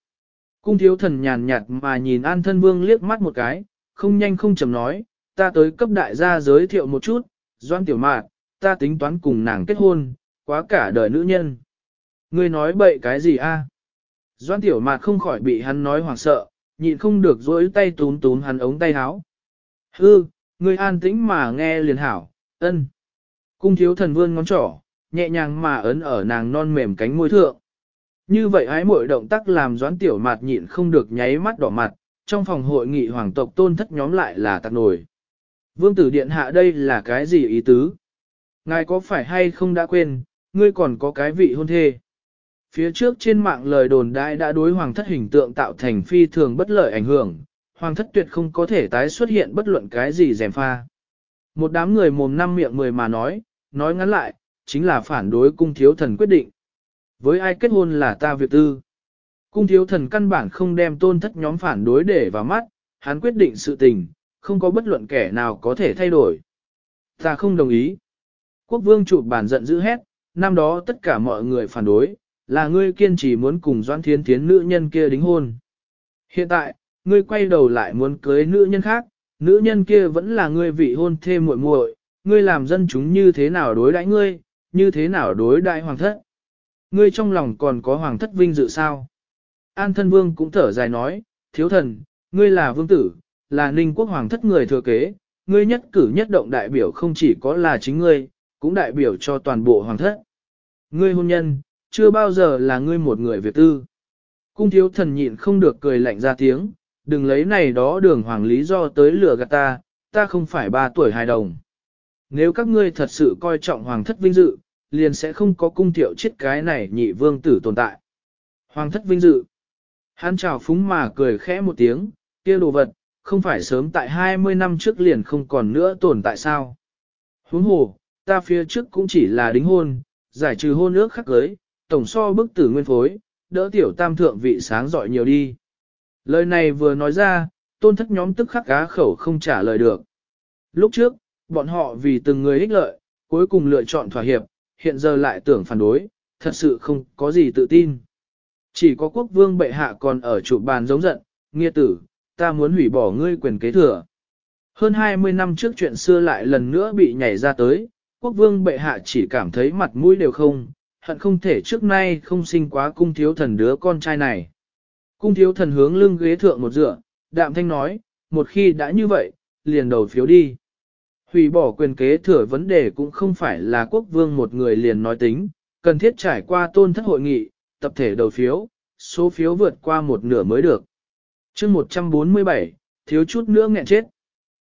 Cung thiếu thần nhàn nhạt mà nhìn an thân vương liếc mắt một cái, không nhanh không chậm nói, ta tới cấp đại gia giới thiệu một chút, doan tiểu mạt, ta tính toán cùng nàng kết hôn, quá cả đời nữ nhân. Ngươi nói bậy cái gì a? Doan tiểu mạt không khỏi bị hắn nói hoảng sợ, nhịn không được dối tay túm túm hắn ống tay áo. Hư, ngươi an tĩnh mà nghe liền hảo, ân. Cung thiếu thần vươn ngón trỏ, nhẹ nhàng mà ấn ở nàng non mềm cánh môi thượng. Như vậy ái mỗi động tác làm doãn tiểu mạt nhịn không được nháy mắt đỏ mặt, trong phòng hội nghị hoàng tộc tôn thất nhóm lại là tạc nổi. Vương tử điện hạ đây là cái gì ý tứ? Ngài có phải hay không đã quên, ngươi còn có cái vị hôn thê? Phía trước trên mạng lời đồn đại đã đối hoàng thất hình tượng tạo thành phi thường bất lợi ảnh hưởng, hoàng thất tuyệt không có thể tái xuất hiện bất luận cái gì dèm pha. Một đám người mồm năm miệng mười mà nói, nói ngắn lại, chính là phản đối cung thiếu thần quyết định. Với ai kết hôn là ta việc tư. Cung thiếu thần căn bản không đem tôn thất nhóm phản đối để vào mắt, hắn quyết định sự tình, không có bất luận kẻ nào có thể thay đổi. Ta không đồng ý. Quốc vương chụp bản giận dữ hét, năm đó tất cả mọi người phản đối, là ngươi kiên trì muốn cùng Doan Thiến Thiến nữ nhân kia đính hôn. Hiện tại, ngươi quay đầu lại muốn cưới nữ nhân khác, nữ nhân kia vẫn là ngươi vị hôn thê muội muội, ngươi làm dân chúng như thế nào đối đãi ngươi, như thế nào đối đãi hoàng thất. Ngươi trong lòng còn có hoàng thất vinh dự sao? An thân vương cũng thở dài nói, thiếu thần, ngươi là vương tử, là ninh quốc hoàng thất người thừa kế, ngươi nhất cử nhất động đại biểu không chỉ có là chính ngươi, cũng đại biểu cho toàn bộ hoàng thất. Ngươi hôn nhân, chưa bao giờ là ngươi một người việc tư. Cung thiếu thần nhịn không được cười lạnh ra tiếng, đừng lấy này đó đường hoàng lý do tới lừa gạt ta, ta không phải ba tuổi hài đồng. Nếu các ngươi thật sự coi trọng hoàng thất vinh dự, liền sẽ không có cung thiệu chết cái này nhị vương tử tồn tại. Hoàng thất vinh dự. Hắn chào phúng mà cười khẽ một tiếng, kia đồ vật, không phải sớm tại 20 năm trước liền không còn nữa tồn tại sao. Huống hồ, ta phía trước cũng chỉ là đính hôn, giải trừ hôn ước khắc cưới, tổng so bức tử nguyên phối, đỡ tiểu tam thượng vị sáng giỏi nhiều đi. Lời này vừa nói ra, tôn thất nhóm tức khắc cá khẩu không trả lời được. Lúc trước, bọn họ vì từng người ích lợi, cuối cùng lựa chọn thỏa hiệp, hiện giờ lại tưởng phản đối, thật sự không có gì tự tin. Chỉ có quốc vương bệ hạ còn ở trụ bàn giống giận, nghĩa tử, ta muốn hủy bỏ ngươi quyền kế thừa. Hơn 20 năm trước chuyện xưa lại lần nữa bị nhảy ra tới, quốc vương bệ hạ chỉ cảm thấy mặt mũi đều không, hận không thể trước nay không sinh quá cung thiếu thần đứa con trai này. Cung thiếu thần hướng lưng ghế thượng một dựa, đạm thanh nói, một khi đã như vậy, liền đầu phiếu đi. Hủy bỏ quyền kế thừa vấn đề cũng không phải là quốc vương một người liền nói tính, cần thiết trải qua tôn thất hội nghị, tập thể đầu phiếu, số phiếu vượt qua một nửa mới được. chương 147, thiếu chút nữa nghẹn chết.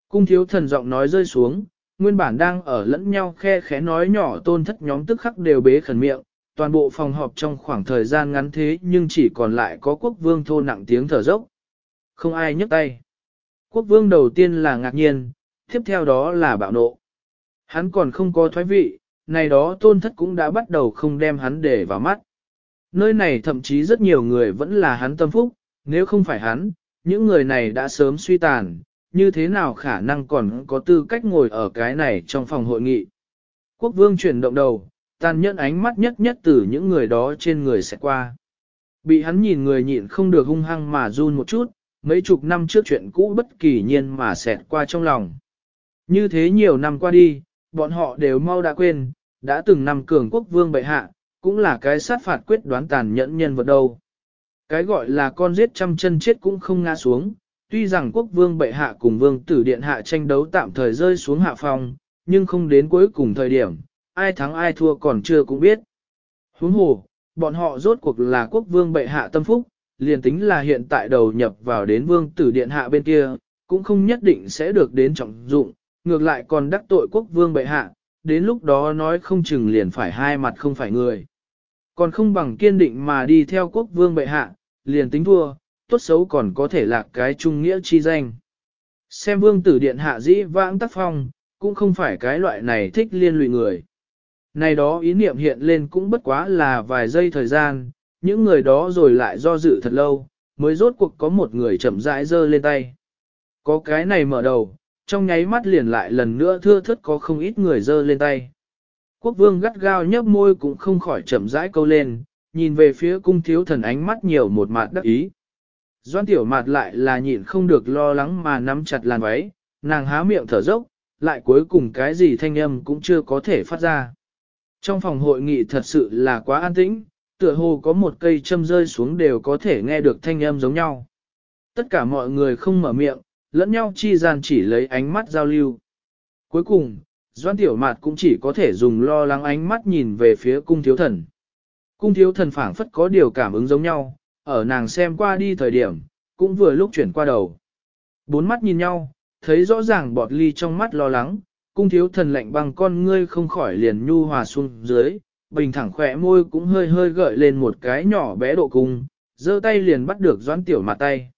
Cung thiếu thần giọng nói rơi xuống, nguyên bản đang ở lẫn nhau khe khẽ nói nhỏ tôn thất nhóm tức khắc đều bế khẩn miệng, toàn bộ phòng họp trong khoảng thời gian ngắn thế nhưng chỉ còn lại có quốc vương thô nặng tiếng thở dốc. Không ai nhấc tay. Quốc vương đầu tiên là ngạc nhiên, tiếp theo đó là bạo nộ. Hắn còn không có thoái vị, này đó tôn thất cũng đã bắt đầu không đem hắn để vào mắt. Nơi này thậm chí rất nhiều người vẫn là hắn tâm phúc, nếu không phải hắn, những người này đã sớm suy tàn, như thế nào khả năng còn có tư cách ngồi ở cái này trong phòng hội nghị. Quốc vương chuyển động đầu, tàn nhẫn ánh mắt nhất nhất từ những người đó trên người sẽ qua. Bị hắn nhìn người nhịn không được hung hăng mà run một chút, mấy chục năm trước chuyện cũ bất kỳ nhiên mà xẹt qua trong lòng. Như thế nhiều năm qua đi, bọn họ đều mau đã quên, đã từng năm cường quốc vương bệ hạ, cũng là cái sát phạt quyết đoán tàn nhẫn nhân vật đâu. Cái gọi là con giết trăm chân chết cũng không ngã xuống, tuy rằng quốc vương bệ hạ cùng vương tử điện hạ tranh đấu tạm thời rơi xuống hạ phòng, nhưng không đến cuối cùng thời điểm, ai thắng ai thua còn chưa cũng biết. Huống hồ, bọn họ rốt cuộc là quốc vương bệ hạ tâm phúc, liền tính là hiện tại đầu nhập vào đến vương tử điện hạ bên kia, cũng không nhất định sẽ được đến trọng dụng, ngược lại còn đắc tội quốc vương bệ hạ, đến lúc đó nói không chừng liền phải hai mặt không phải người. Còn không bằng kiên định mà đi theo quốc vương bệ hạ, liền tính thua, tốt xấu còn có thể là cái trung nghĩa chi danh. Xem vương tử điện hạ dĩ vãng tác phong, cũng không phải cái loại này thích liên lụy người. Này đó ý niệm hiện lên cũng bất quá là vài giây thời gian, những người đó rồi lại do dự thật lâu, mới rốt cuộc có một người chậm rãi giơ lên tay. Có cái này mở đầu, trong nháy mắt liền lại lần nữa thưa thất có không ít người giơ lên tay. Quốc vương gắt gao nhấp môi cũng không khỏi chậm rãi câu lên, nhìn về phía cung thiếu thần ánh mắt nhiều một mặt đắc ý. Doan tiểu mặt lại là nhịn không được lo lắng mà nắm chặt làn váy, nàng há miệng thở dốc, lại cuối cùng cái gì thanh âm cũng chưa có thể phát ra. Trong phòng hội nghị thật sự là quá an tĩnh, tựa hồ có một cây châm rơi xuống đều có thể nghe được thanh âm giống nhau. Tất cả mọi người không mở miệng, lẫn nhau chi gian chỉ lấy ánh mắt giao lưu. Cuối cùng, Doan Tiểu Mạt cũng chỉ có thể dùng lo lắng ánh mắt nhìn về phía cung thiếu thần. Cung thiếu thần phảng phất có điều cảm ứng giống nhau, ở nàng xem qua đi thời điểm, cũng vừa lúc chuyển qua đầu. Bốn mắt nhìn nhau, thấy rõ ràng bọt ly trong mắt lo lắng, cung thiếu thần lạnh bằng con ngươi không khỏi liền nhu hòa xuống dưới, bình thẳng khỏe môi cũng hơi hơi gợi lên một cái nhỏ bé độ cung, giơ tay liền bắt được doan tiểu mặt tay.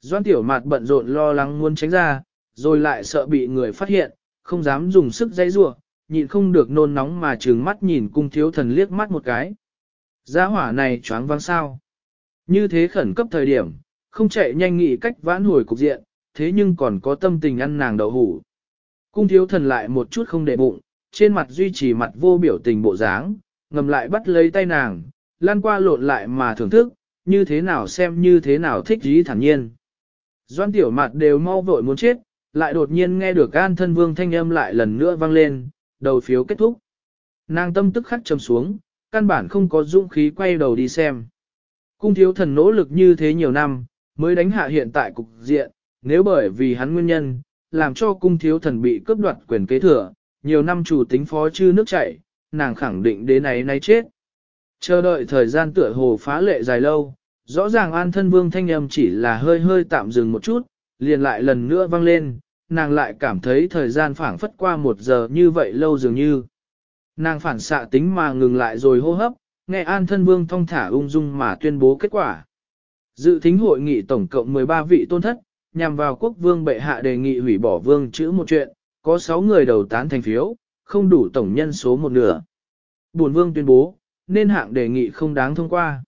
Doan tiểu mặt bận rộn lo lắng muốn tránh ra, rồi lại sợ bị người phát hiện, không dám dùng sức dây rủa, nhịn không được nôn nóng mà trừng mắt nhìn cung thiếu thần liếc mắt một cái. Gia hỏa này choáng vắng sao. Như thế khẩn cấp thời điểm, không chạy nhanh nghĩ cách vãn hồi cục diện, thế nhưng còn có tâm tình ăn nàng đậu hủ. Cung thiếu thần lại một chút không để bụng, trên mặt duy trì mặt vô biểu tình bộ dáng, ngầm lại bắt lấy tay nàng, lan qua lộn lại mà thưởng thức, như thế nào xem như thế nào thích dí thản nhiên. Doan tiểu mặt đều mau vội muốn chết, lại đột nhiên nghe được an thân vương thanh âm lại lần nữa vang lên, đầu phiếu kết thúc. Nàng tâm tức khắc trầm xuống, căn bản không có dũng khí quay đầu đi xem. Cung thiếu thần nỗ lực như thế nhiều năm, mới đánh hạ hiện tại cục diện, nếu bởi vì hắn nguyên nhân, làm cho cung thiếu thần bị cướp đoạt quyền kế thừa, nhiều năm chủ tính phó chư nước chảy, nàng khẳng định đến ấy nay chết. Chờ đợi thời gian tựa hồ phá lệ dài lâu, rõ ràng an thân vương thanh âm chỉ là hơi hơi tạm dừng một chút, liền lại lần nữa vang lên, nàng lại cảm thấy thời gian phảng phất qua một giờ như vậy lâu dường như. Nàng phản xạ tính mà ngừng lại rồi hô hấp, nghe an thân vương thong thả ung dung mà tuyên bố kết quả. Dự thính hội nghị tổng cộng 13 vị tôn thất, nhằm vào quốc vương bệ hạ đề nghị hủy bỏ vương chữ một chuyện, có 6 người đầu tán thành phiếu, không đủ tổng nhân số một nửa. Bổn vương tuyên bố, nên hạng đề nghị không đáng thông qua.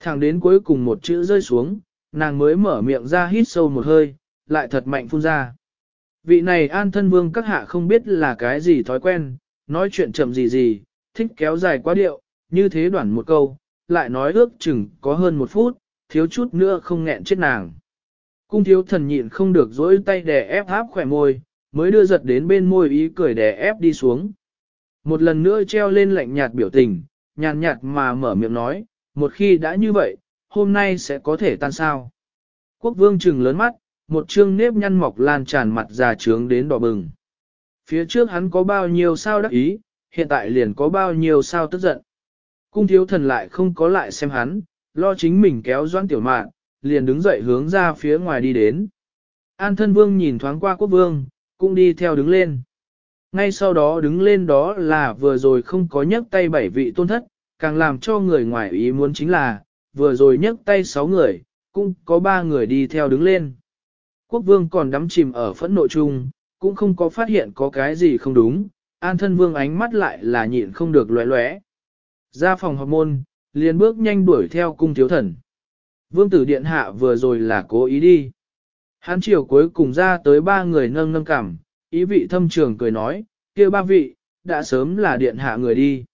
Thẳng đến cuối cùng một chữ rơi xuống, nàng mới mở miệng ra hít sâu một hơi, lại thật mạnh phun ra. Vị này an thân vương các hạ không biết là cái gì thói quen, nói chuyện chậm gì gì, thích kéo dài quá điệu, như thế đoạn một câu, lại nói ước chừng có hơn một phút, thiếu chút nữa không nghẹn chết nàng. Cung thiếu thần nhịn không được dỗi tay đè ép áp khỏe môi, mới đưa giật đến bên môi ý cười đè ép đi xuống. Một lần nữa treo lên lạnh nhạt biểu tình, nhàn nhạt mà mở miệng nói, một khi đã như vậy, hôm nay sẽ có thể tan sao. Quốc vương trừng lớn mắt, một trương nếp nhăn mọc lan tràn mặt già trướng đến đỏ bừng. Phía trước hắn có bao nhiêu sao đắc ý, hiện tại liền có bao nhiêu sao tức giận. Cung thiếu thần lại không có lại xem hắn, lo chính mình kéo doãn tiểu mạn, liền đứng dậy hướng ra phía ngoài đi đến. An thân vương nhìn thoáng qua quốc vương, cũng đi theo đứng lên. Ngay sau đó đứng lên đó là vừa rồi không có nhấc tay bảy vị tôn thất, càng làm cho người ngoài ý muốn chính là, vừa rồi nhấc tay sáu người, cũng có ba người đi theo đứng lên. Quốc vương còn đắm chìm ở phẫn nộ chung, cũng không có phát hiện có cái gì không đúng, an thân vương ánh mắt lại là nhịn không được lóe lóe. Ra phòng họp môn, liền bước nhanh đuổi theo cung thiếu thần. Vương tử điện hạ vừa rồi là cố ý đi. Hán chiều cuối cùng ra tới ba người nâng nâng cảm, ý vị thâm trường cười nói, kia ba vị, đã sớm là điện hạ người đi.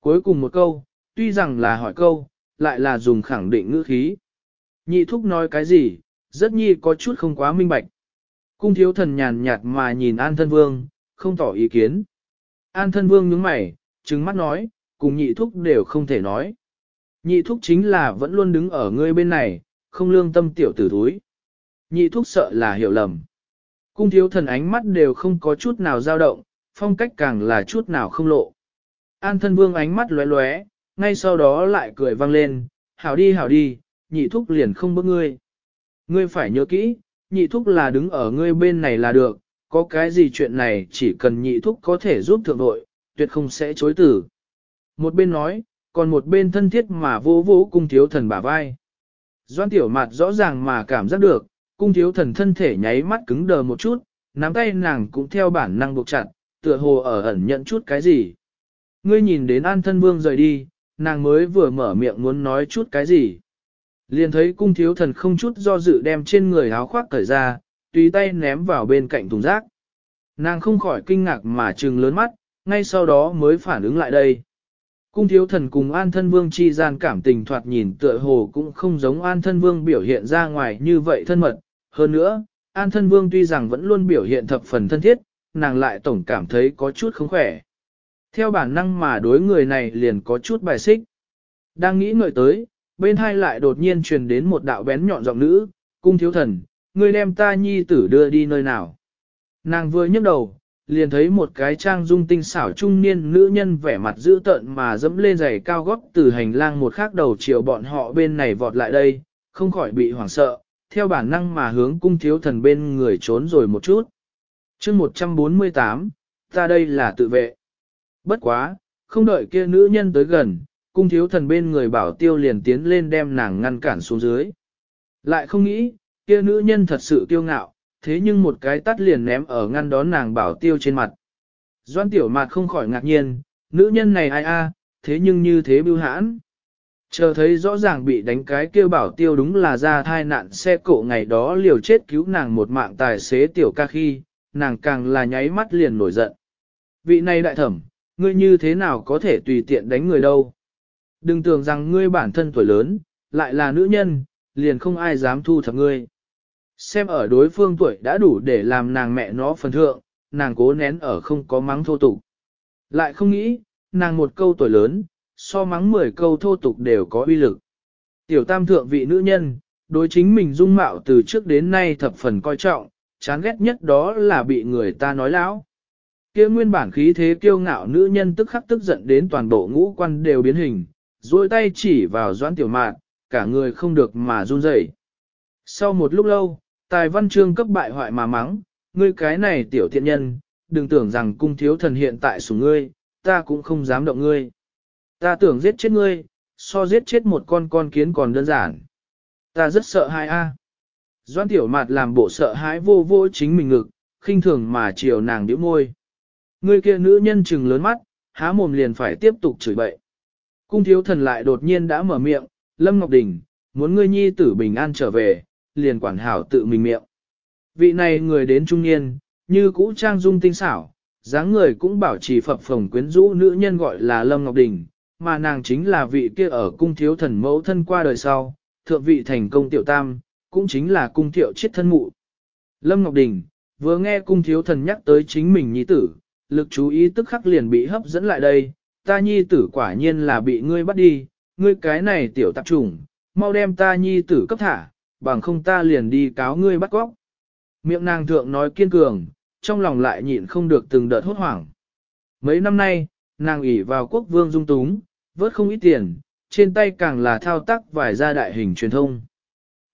Cuối cùng một câu, tuy rằng là hỏi câu, lại là dùng khẳng định ngữ khí. Nhị thúc nói cái gì, rất nhi có chút không quá minh bạch. Cung thiếu thần nhàn nhạt mà nhìn an thân vương, không tỏ ý kiến. An thân vương nhướng mày, trừng mắt nói, cùng nhị thúc đều không thể nói. Nhị thúc chính là vẫn luôn đứng ở ngươi bên này, không lương tâm tiểu tử thúi. Nhị thúc sợ là hiểu lầm. Cung thiếu thần ánh mắt đều không có chút nào dao động, phong cách càng là chút nào không lộ. An thân vương ánh mắt lóe lóe, ngay sau đó lại cười vang lên, hảo đi hảo đi, nhị thúc liền không bước ngươi. Ngươi phải nhớ kỹ, nhị thúc là đứng ở ngươi bên này là được, có cái gì chuyện này chỉ cần nhị thúc có thể giúp thượng đội, tuyệt không sẽ chối tử. Một bên nói, còn một bên thân thiết mà vô vô cung thiếu thần bả vai. Doan tiểu mạt rõ ràng mà cảm giác được, cung thiếu thần thân thể nháy mắt cứng đờ một chút, nắm tay nàng cũng theo bản năng buộc chặt, tựa hồ ở ẩn nhận chút cái gì. Ngươi nhìn đến an thân vương rời đi, nàng mới vừa mở miệng muốn nói chút cái gì. Liền thấy cung thiếu thần không chút do dự đem trên người áo khoác cởi ra, tùy tay ném vào bên cạnh thùng rác. Nàng không khỏi kinh ngạc mà trừng lớn mắt, ngay sau đó mới phản ứng lại đây. Cung thiếu thần cùng an thân vương chi gian cảm tình thoạt nhìn tựa hồ cũng không giống an thân vương biểu hiện ra ngoài như vậy thân mật. Hơn nữa, an thân vương tuy rằng vẫn luôn biểu hiện thập phần thân thiết, nàng lại tổng cảm thấy có chút không khỏe. Theo bản năng mà đối người này liền có chút bài xích. Đang nghĩ ngợi tới, bên hai lại đột nhiên truyền đến một đạo bén nhọn giọng nữ, cung thiếu thần, ngươi đem ta nhi tử đưa đi nơi nào. Nàng vừa nhấc đầu, liền thấy một cái trang dung tinh xảo trung niên nữ nhân vẻ mặt dữ tợn mà dẫm lên giày cao gót từ hành lang một khác đầu chiều bọn họ bên này vọt lại đây, không khỏi bị hoảng sợ, theo bản năng mà hướng cung thiếu thần bên người trốn rồi một chút. chương 148, ta đây là tự vệ. Bất quá, không đợi kia nữ nhân tới gần, cung thiếu thần bên người bảo tiêu liền tiến lên đem nàng ngăn cản xuống dưới. Lại không nghĩ, kia nữ nhân thật sự kiêu ngạo, thế nhưng một cái tắt liền ném ở ngăn đón nàng bảo tiêu trên mặt. Doan tiểu mạt không khỏi ngạc nhiên, nữ nhân này ai a, thế nhưng như thế bưu hãn. Chờ thấy rõ ràng bị đánh cái kêu bảo tiêu đúng là ra thai nạn xe cộ ngày đó liều chết cứu nàng một mạng tài xế tiểu ca khi, nàng càng là nháy mắt liền nổi giận. Vị này đại thẩm, ngươi như thế nào có thể tùy tiện đánh người đâu. Đừng tưởng rằng ngươi bản thân tuổi lớn, lại là nữ nhân, liền không ai dám thu thập ngươi. Xem ở đối phương tuổi đã đủ để làm nàng mẹ nó phần thượng, nàng cố nén ở không có mắng thô tục. Lại không nghĩ, nàng một câu tuổi lớn, so mắng 10 câu thô tục đều có uy lực. Tiểu tam thượng vị nữ nhân, đối chính mình dung mạo từ trước đến nay thập phần coi trọng, chán ghét nhất đó là bị người ta nói lão. kia nguyên bản khí thế kiêu ngạo nữ nhân tức khắc tức giận đến toàn bộ ngũ quan đều biến hình, duỗi tay chỉ vào doãn tiểu mạn, cả người không được mà run rẩy. Sau một lúc lâu, tài văn chương cấp bại hoại mà mắng, ngươi cái này tiểu thiện nhân, đừng tưởng rằng cung thiếu thần hiện tại sủng ngươi, ta cũng không dám động ngươi. Ta tưởng giết chết ngươi, so giết chết một con con kiến còn đơn giản. Ta rất sợ hai a. Doan tiểu mạt làm bộ sợ hãi vô vô chính mình ngực, khinh thường mà chiều nàng điếu môi. Ngươi kia nữ nhân trừng lớn mắt, há mồm liền phải tiếp tục chửi bậy. Cung thiếu thần lại đột nhiên đã mở miệng, Lâm Ngọc Đình, muốn ngươi nhi tử bình an trở về, liền quản hảo tự mình miệng. Vị này người đến trung niên, như cũ trang dung tinh xảo, dáng người cũng bảo trì phập phồng quyến rũ nữ nhân gọi là Lâm Ngọc Đình, mà nàng chính là vị kia ở cung thiếu thần mẫu thân qua đời sau, thượng vị thành công tiểu tam, cũng chính là cung thiệu chết thân mụ. Lâm Ngọc Đình, vừa nghe cung thiếu thần nhắc tới chính mình nhi tử, lực chú ý tức khắc liền bị hấp dẫn lại đây, ta nhi tử quả nhiên là bị ngươi bắt đi, ngươi cái này tiểu tạp trùng, mau đem ta nhi tử cấp thả, bằng không ta liền đi cáo ngươi bắt cóc. Miệng nàng thượng nói kiên cường, trong lòng lại nhịn không được từng đợt hốt hoảng. Mấy năm nay, nàng ủy vào quốc vương dung túng, vớt không ít tiền, trên tay càng là thao tác vài gia đại hình truyền thông.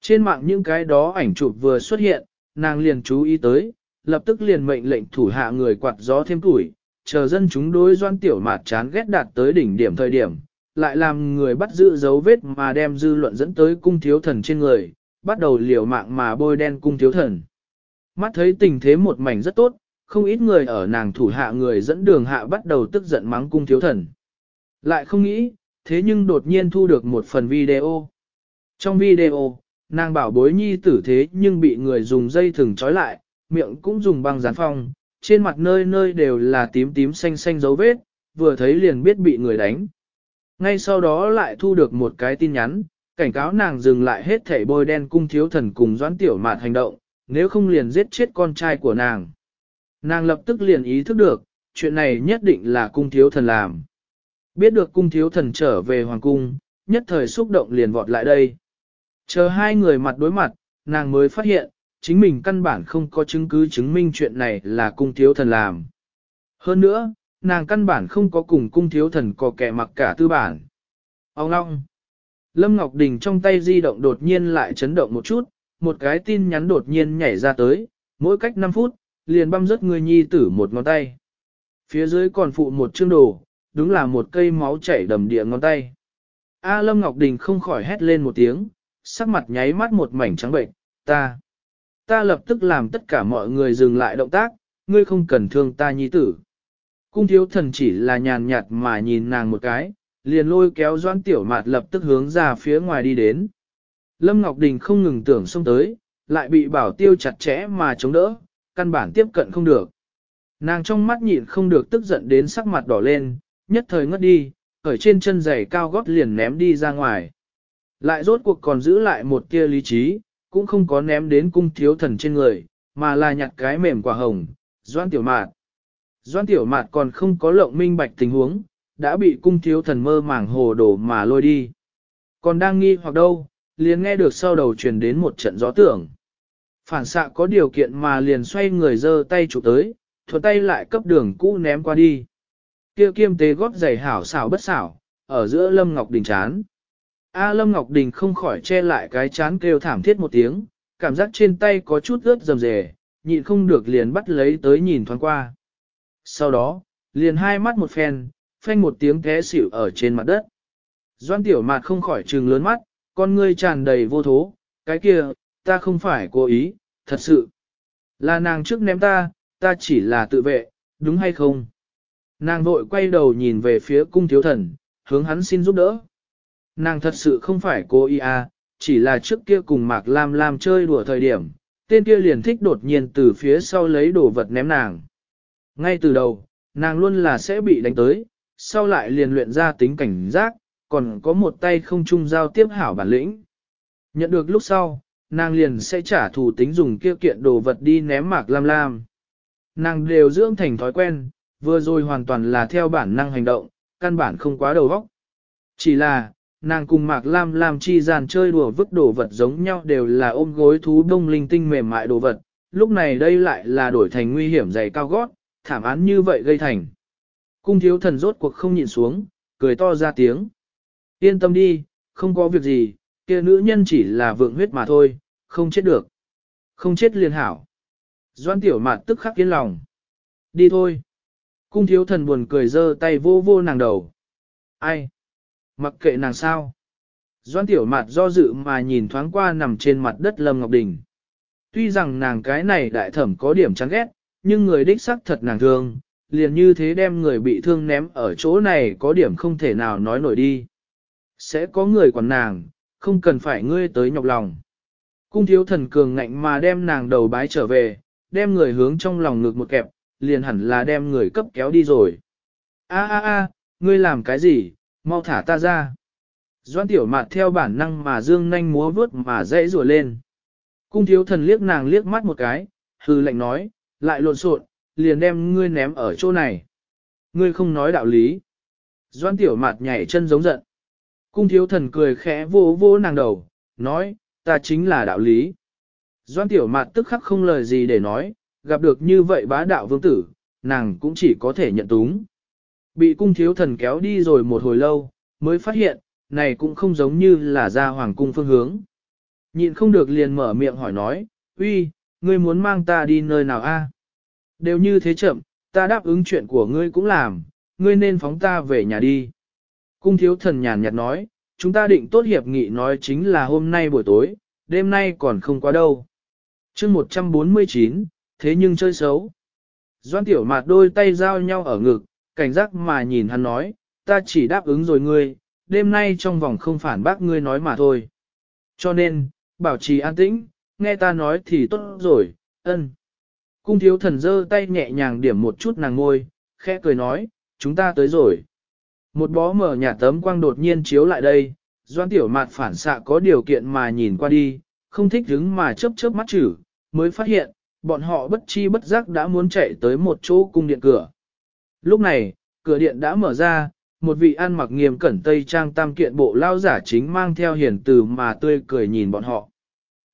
Trên mạng những cái đó ảnh chụp vừa xuất hiện, nàng liền chú ý tới, lập tức liền mệnh lệnh thủ hạ người quạt gió thêm tuổi, chờ dân chúng đối doan tiểu mạt chán ghét đạt tới đỉnh điểm thời điểm, lại làm người bắt giữ dấu vết mà đem dư luận dẫn tới cung thiếu thần trên người, bắt đầu liều mạng mà bôi đen cung thiếu thần. Mắt thấy tình thế một mảnh rất tốt, không ít người ở nàng thủ hạ người dẫn đường hạ bắt đầu tức giận mắng cung thiếu thần. Lại không nghĩ, thế nhưng đột nhiên thu được một phần video. Trong video, nàng bảo bối nhi tử thế nhưng bị người dùng dây thừng trói lại, miệng cũng dùng băng dán phong, trên mặt nơi nơi đều là tím tím xanh xanh dấu vết, vừa thấy liền biết bị người đánh. Ngay sau đó lại thu được một cái tin nhắn, cảnh cáo nàng dừng lại hết thảy bôi đen cung thiếu thần cùng doãn tiểu mạt hành động, nếu không liền giết chết con trai của nàng. Nàng lập tức liền ý thức được, chuyện này nhất định là cung thiếu thần làm. Biết được cung thiếu thần trở về hoàng cung, nhất thời xúc động liền vọt lại đây. Chờ hai người mặt đối mặt, nàng mới phát hiện, chính mình căn bản không có chứng cứ chứng minh chuyện này là cung thiếu thần làm. Hơn nữa, nàng căn bản không có cùng cung thiếu thần có kẻ mặc cả tư bản. Ông long Lâm Ngọc Đình trong tay di động đột nhiên lại chấn động một chút, một cái tin nhắn đột nhiên nhảy ra tới, mỗi cách 5 phút, liền băm rớt người nhi tử một ngón tay. Phía dưới còn phụ một chương đồ, đúng là một cây máu chảy đầm địa ngón tay. A Lâm Ngọc Đình không khỏi hét lên một tiếng, sắc mặt nháy mắt một mảnh trắng bệnh, ta. Ta lập tức làm tất cả mọi người dừng lại động tác, ngươi không cần thương ta nhi tử. Cung thiếu thần chỉ là nhàn nhạt mà nhìn nàng một cái, liền lôi kéo doan tiểu mạt lập tức hướng ra phía ngoài đi đến. Lâm Ngọc Đình không ngừng tưởng xông tới, lại bị bảo tiêu chặt chẽ mà chống đỡ, căn bản tiếp cận không được. Nàng trong mắt nhịn không được tức giận đến sắc mặt đỏ lên, nhất thời ngất đi, ở trên chân giày cao gót liền ném đi ra ngoài. Lại rốt cuộc còn giữ lại một tia lý trí, cũng không có ném đến cung thiếu thần trên người, mà là nhặt cái mềm quả hồng, doan tiểu mạt. Doan tiểu mạt còn không có lộng minh bạch tình huống, đã bị cung thiếu thần mơ màng hồ đồ mà lôi đi. Còn đang nghi hoặc đâu, liền nghe được sau đầu truyền đến một trận gió tưởng. Phản xạ có điều kiện mà liền xoay người dơ tay chụp tới, thuận tay lại cấp đường cũ ném qua đi. Kia kiêm tế góp giày hảo xảo bất xảo, ở giữa Lâm Ngọc Đình chán. A Lâm Ngọc Đình không khỏi che lại cái chán kêu thảm thiết một tiếng, cảm giác trên tay có chút ướt rầm rề, nhịn không được liền bắt lấy tới nhìn thoáng qua. Sau đó, liền hai mắt một phen, phanh một tiếng té xỉu ở trên mặt đất. Doan tiểu mạt không khỏi trừng lớn mắt, con ngươi tràn đầy vô thố, cái kia, ta không phải cố ý, thật sự. Là nàng trước ném ta, ta chỉ là tự vệ, đúng hay không? Nàng vội quay đầu nhìn về phía cung thiếu thần, hướng hắn xin giúp đỡ. Nàng thật sự không phải cố ý à, chỉ là trước kia cùng Mạc Lam Lam chơi đùa thời điểm, tên kia liền thích đột nhiên từ phía sau lấy đồ vật ném nàng. Ngay từ đầu, nàng luôn là sẽ bị đánh tới, sau lại liền luyện ra tính cảnh giác, còn có một tay không chung giao tiếp hảo bản lĩnh. Nhận được lúc sau, nàng liền sẽ trả thù tính dùng kia kiện đồ vật đi ném Mạc Lam Lam. Nàng đều dưỡng thành thói quen, vừa rồi hoàn toàn là theo bản năng hành động, căn bản không quá đầu óc. Chỉ là, nàng cùng Mạc Lam Lam chi gian chơi đùa vứt đồ vật giống nhau đều là ôm gối thú đông linh tinh mềm mại đồ vật, lúc này đây lại là đổi thành nguy hiểm dày cao gót, thảm án như vậy gây thành. Cung thiếu thần rốt cuộc không nhịn xuống, cười to ra tiếng. Yên tâm đi, không có việc gì, kia nữ nhân chỉ là vượng huyết mà thôi, không chết được. Không chết liền hảo. Doan tiểu mạt tức khắc yên lòng. Đi thôi. Cung thiếu thần buồn cười giơ tay vô vô nàng đầu. Ai? Mặc kệ nàng sao? Doan tiểu mạt do dự mà nhìn thoáng qua nằm trên mặt đất Lâm Ngọc Đình. Tuy rằng nàng cái này đại thẩm có điểm chán ghét, nhưng người đích sắc thật nàng thương, liền như thế đem người bị thương ném ở chỗ này có điểm không thể nào nói nổi đi. Sẽ có người quản nàng, không cần phải ngươi tới nhọc lòng. Cung thiếu thần cường ngạnh mà đem nàng đầu bái trở về, đem người hướng trong lòng ngực một kẹp, liền hẳn là đem người cấp kéo đi rồi. A a a, ngươi làm cái gì, mau thả ta ra. Doan tiểu mạt theo bản năng mà dương nanh múa vướt mà dãy rùa lên. Cung thiếu thần liếc nàng liếc mắt một cái, hư lệnh nói, lại lộn xộn, liền đem ngươi ném ở chỗ này. Ngươi không nói đạo lý. Doan tiểu mạt nhảy chân giống giận. Cung thiếu thần cười khẽ vô vô nàng đầu, nói, ta chính là đạo lý. Doan tiểu mạt tức khắc không lời gì để nói, gặp được như vậy bá đạo vương tử, nàng cũng chỉ có thể nhận túng. Bị cung thiếu thần kéo đi rồi một hồi lâu, mới phát hiện, này cũng không giống như là ra hoàng cung phương hướng. Nhịn không được liền mở miệng hỏi nói, uy, ngươi muốn mang ta đi nơi nào a? Đều như thế chậm, ta đáp ứng chuyện của ngươi cũng làm, ngươi nên phóng ta về nhà đi. Cung thiếu thần nhàn nhạt nói, chúng ta định tốt hiệp nghị nói chính là hôm nay buổi tối, đêm nay còn không quá đâu. chương 149, thế nhưng chơi xấu. Doan tiểu mạt đôi tay giao nhau ở ngực, cảnh giác mà nhìn hắn nói, ta chỉ đáp ứng rồi ngươi, đêm nay trong vòng không phản bác ngươi nói mà thôi. Cho nên, bảo trì an tĩnh, nghe ta nói thì tốt rồi, ân. Cung thiếu thần giơ tay nhẹ nhàng điểm một chút nàng ngôi, khẽ cười nói, chúng ta tới rồi. Một bó mở nhà tấm quang đột nhiên chiếu lại đây, doan tiểu mạt phản xạ có điều kiện mà nhìn qua đi, không thích đứng mà chớp chớp mắt chử, mới phát hiện, bọn họ bất chi bất giác đã muốn chạy tới một chỗ cung điện cửa. Lúc này, cửa điện đã mở ra, một vị ăn mặc nghiêm cẩn tây trang tam kiện bộ lao giả chính mang theo hiển từ mà tươi cười nhìn bọn họ.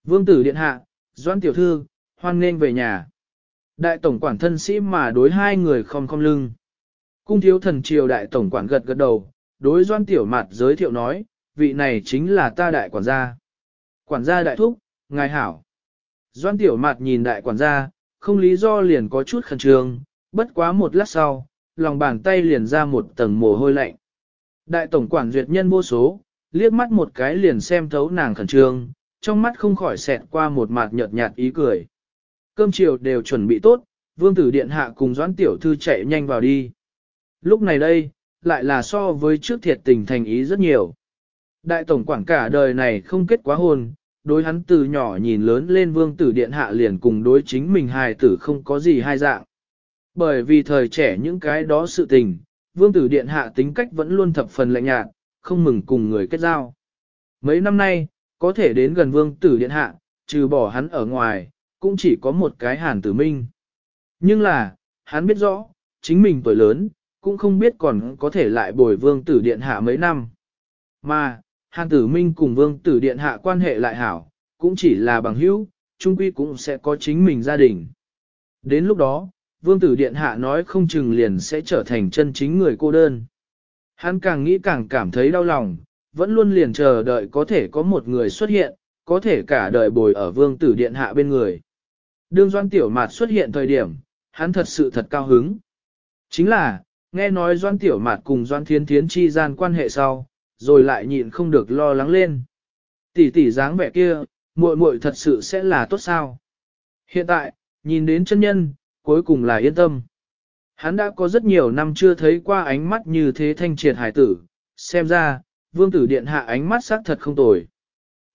Vương tử điện hạ, doan tiểu thư, hoan nghênh về nhà. Đại tổng quản thân sĩ mà đối hai người không không lưng. Cung thiếu thần triều đại tổng quản gật gật đầu, đối doan tiểu mặt giới thiệu nói, vị này chính là ta đại quản gia. Quản gia đại thúc, ngài hảo. Doan tiểu mặt nhìn đại quản gia, không lý do liền có chút khẩn trương, bất quá một lát sau, lòng bàn tay liền ra một tầng mồ hôi lạnh. Đại tổng quản duyệt nhân vô số, liếc mắt một cái liền xem thấu nàng khẩn trương, trong mắt không khỏi xẹt qua một mặt nhợt nhạt ý cười. Cơm chiều đều chuẩn bị tốt, vương tử điện hạ cùng doãn tiểu thư chạy nhanh vào đi. Lúc này đây, lại là so với trước thiệt tình thành ý rất nhiều. Đại tổng quản cả đời này không kết quá hôn, đối hắn từ nhỏ nhìn lớn lên vương tử điện hạ liền cùng đối chính mình hài tử không có gì hai dạng. Bởi vì thời trẻ những cái đó sự tình, vương tử điện hạ tính cách vẫn luôn thập phần lạnh nhạt, không mừng cùng người kết giao. Mấy năm nay, có thể đến gần vương tử điện hạ, trừ bỏ hắn ở ngoài, cũng chỉ có một cái hàn tử minh. Nhưng là, hắn biết rõ, chính mình tuổi lớn, cũng không biết còn có thể lại bồi vương tử điện hạ mấy năm. Mà, Hàn tử minh cùng vương tử điện hạ quan hệ lại hảo, cũng chỉ là bằng hữu, chung quy cũng sẽ có chính mình gia đình. Đến lúc đó, vương tử điện hạ nói không chừng liền sẽ trở thành chân chính người cô đơn. Hắn càng nghĩ càng cảm thấy đau lòng, vẫn luôn liền chờ đợi có thể có một người xuất hiện, có thể cả đời bồi ở vương tử điện hạ bên người. Đương Doan Tiểu Mạt xuất hiện thời điểm, hắn thật sự thật cao hứng. Chính là, nghe nói Doan Tiểu Mạt cùng Doan Thiên Thiến chi gian quan hệ sau, rồi lại nhịn không được lo lắng lên. Tỷ tỷ dáng vẻ kia, muội muội thật sự sẽ là tốt sao? Hiện tại, nhìn đến chân nhân, cuối cùng là yên tâm. Hắn đã có rất nhiều năm chưa thấy qua ánh mắt như thế thanh triệt hải tử, xem ra, vương tử điện hạ ánh mắt sắc thật không tồi.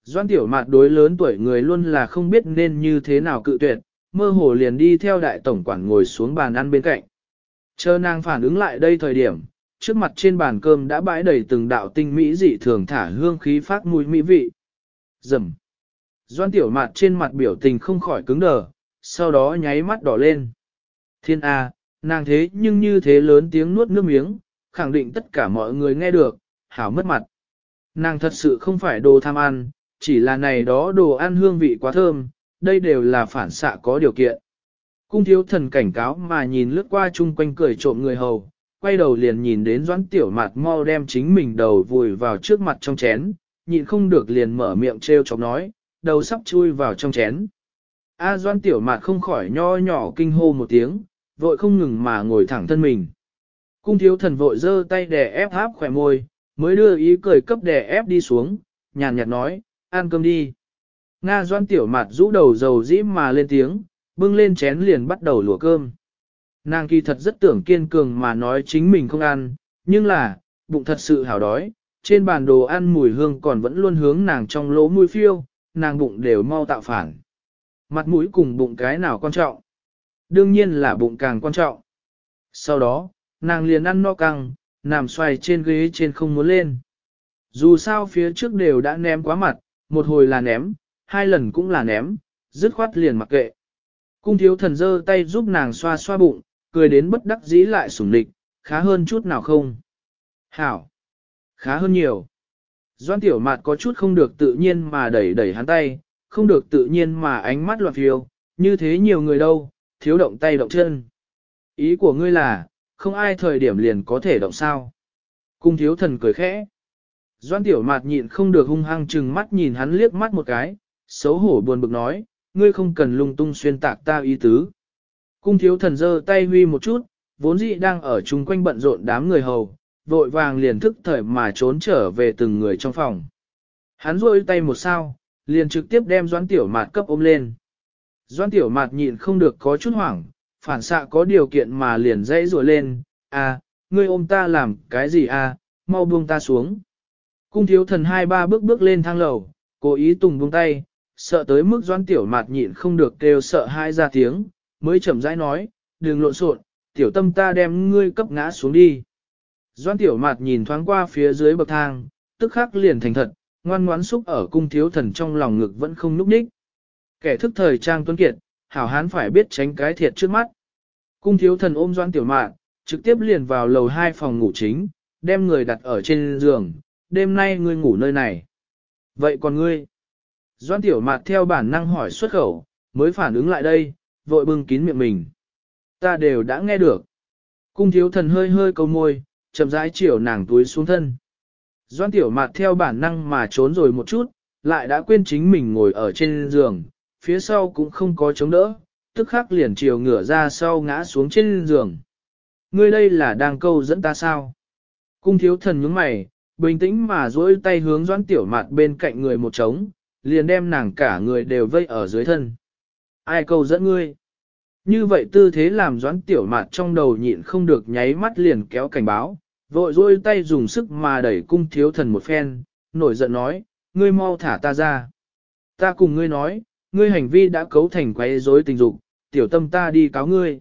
Doan tiểu mạt đối lớn tuổi người luôn là không biết nên như thế nào cự tuyệt, mơ hồ liền đi theo đại tổng quản ngồi xuống bàn ăn bên cạnh. Chờ nàng phản ứng lại đây thời điểm, trước mặt trên bàn cơm đã bãi đầy từng đạo tinh mỹ dị thường thả hương khí phát mùi mỹ vị. Dầm. Doan tiểu mạt trên mặt biểu tình không khỏi cứng đờ, sau đó nháy mắt đỏ lên. Thiên A, nàng thế nhưng như thế lớn tiếng nuốt nước miếng, khẳng định tất cả mọi người nghe được, hảo mất mặt. Nàng thật sự không phải đồ tham ăn, chỉ là này đó đồ ăn hương vị quá thơm, đây đều là phản xạ có điều kiện. Cung thiếu thần cảnh cáo mà nhìn lướt qua chung quanh cười trộm người hầu, quay đầu liền nhìn đến doãn tiểu mạt mau đem chính mình đầu vùi vào trước mặt trong chén, nhịn không được liền mở miệng trêu chọc nói, đầu sắp chui vào trong chén. A doãn tiểu mạt không khỏi nho nhỏ kinh hô một tiếng, vội không ngừng mà ngồi thẳng thân mình. Cung thiếu thần vội giơ tay đè ép háp khỏe môi, mới đưa ý cười cấp đè ép đi xuống, nhàn nhạt nói, ăn cơm đi. Nga doan tiểu mặt rũ đầu dầu dĩ mà lên tiếng, bưng lên chén liền bắt đầu lùa cơm. Nàng kỳ thật rất tưởng kiên cường mà nói chính mình không ăn, nhưng là, bụng thật sự hào đói, trên bàn đồ ăn mùi hương còn vẫn luôn hướng nàng trong lỗ mũi phiêu, nàng bụng đều mau tạo phản. Mặt mũi cùng bụng cái nào quan trọng? Đương nhiên là bụng càng quan trọng. Sau đó, nàng liền ăn no căng, nằm xoay trên ghế trên không muốn lên. Dù sao phía trước đều đã ném quá mặt, một hồi là ném, hai lần cũng là ném, dứt khoát liền mặc kệ. Cung thiếu thần giơ tay giúp nàng xoa xoa bụng, cười đến bất đắc dĩ lại sủng lịch, khá hơn chút nào không? Hảo! Khá hơn nhiều. Doan tiểu mạt có chút không được tự nhiên mà đẩy đẩy hắn tay, không được tự nhiên mà ánh mắt loạt phiêu, như thế nhiều người đâu, thiếu động tay động chân. Ý của ngươi là, không ai thời điểm liền có thể động sao. Cung thiếu thần cười khẽ. Doan tiểu mạt nhịn không được hung hăng chừng mắt nhìn hắn liếc mắt một cái, xấu hổ buồn bực nói, ngươi không cần lung tung xuyên tạc ta ý tứ. Cung thiếu thần giơ tay huy một chút, vốn dĩ đang ở chung quanh bận rộn đám người hầu, vội vàng liền thức thời mà trốn trở về từng người trong phòng. Hắn rôi tay một sao, liền trực tiếp đem doan tiểu mạt cấp ôm lên. Doan tiểu mạt nhịn không được có chút hoảng, phản xạ có điều kiện mà liền dãy rùa lên, à, ngươi ôm ta làm cái gì à, mau buông ta xuống. Cung thiếu thần hai ba bước bước lên thang lầu, cố ý tùng buông tay, sợ tới mức doan tiểu mạt nhịn không được kêu sợ hai ra tiếng, mới chậm rãi nói, đừng lộn xộn, tiểu tâm ta đem ngươi cấp ngã xuống đi. Doan tiểu mạt nhìn thoáng qua phía dưới bậc thang, tức khắc liền thành thật, ngoan ngoãn xúc ở cung thiếu thần trong lòng ngực vẫn không núp đích. Kẻ thức thời trang tuấn kiệt, hảo hán phải biết tránh cái thiệt trước mắt. Cung thiếu thần ôm doan tiểu mạn, trực tiếp liền vào lầu hai phòng ngủ chính, đem người đặt ở trên giường, đêm nay ngươi ngủ nơi này. Vậy còn ngươi? Doan tiểu mạt theo bản năng hỏi xuất khẩu, mới phản ứng lại đây, vội bưng kín miệng mình. Ta đều đã nghe được. Cung thiếu thần hơi hơi câu môi, chậm rãi chiều nàng túi xuống thân. Doan tiểu mạt theo bản năng mà trốn rồi một chút, lại đã quên chính mình ngồi ở trên giường, phía sau cũng không có chống đỡ, tức khắc liền chiều ngửa ra sau ngã xuống trên giường. Ngươi đây là đang câu dẫn ta sao? Cung thiếu thần nhướng mày, bình tĩnh mà duỗi tay hướng doãn tiểu mạt bên cạnh người một trống, liền đem nàng cả người đều vây ở dưới thân. Ai câu dẫn ngươi? Như vậy tư thế làm doãn tiểu mạt trong đầu nhịn không được nháy mắt liền kéo cảnh báo, vội duỗi tay dùng sức mà đẩy cung thiếu thần một phen, nổi giận nói, ngươi mau thả ta ra. Ta cùng ngươi nói, ngươi hành vi đã cấu thành quấy rối tình dục, tiểu tâm ta đi cáo ngươi.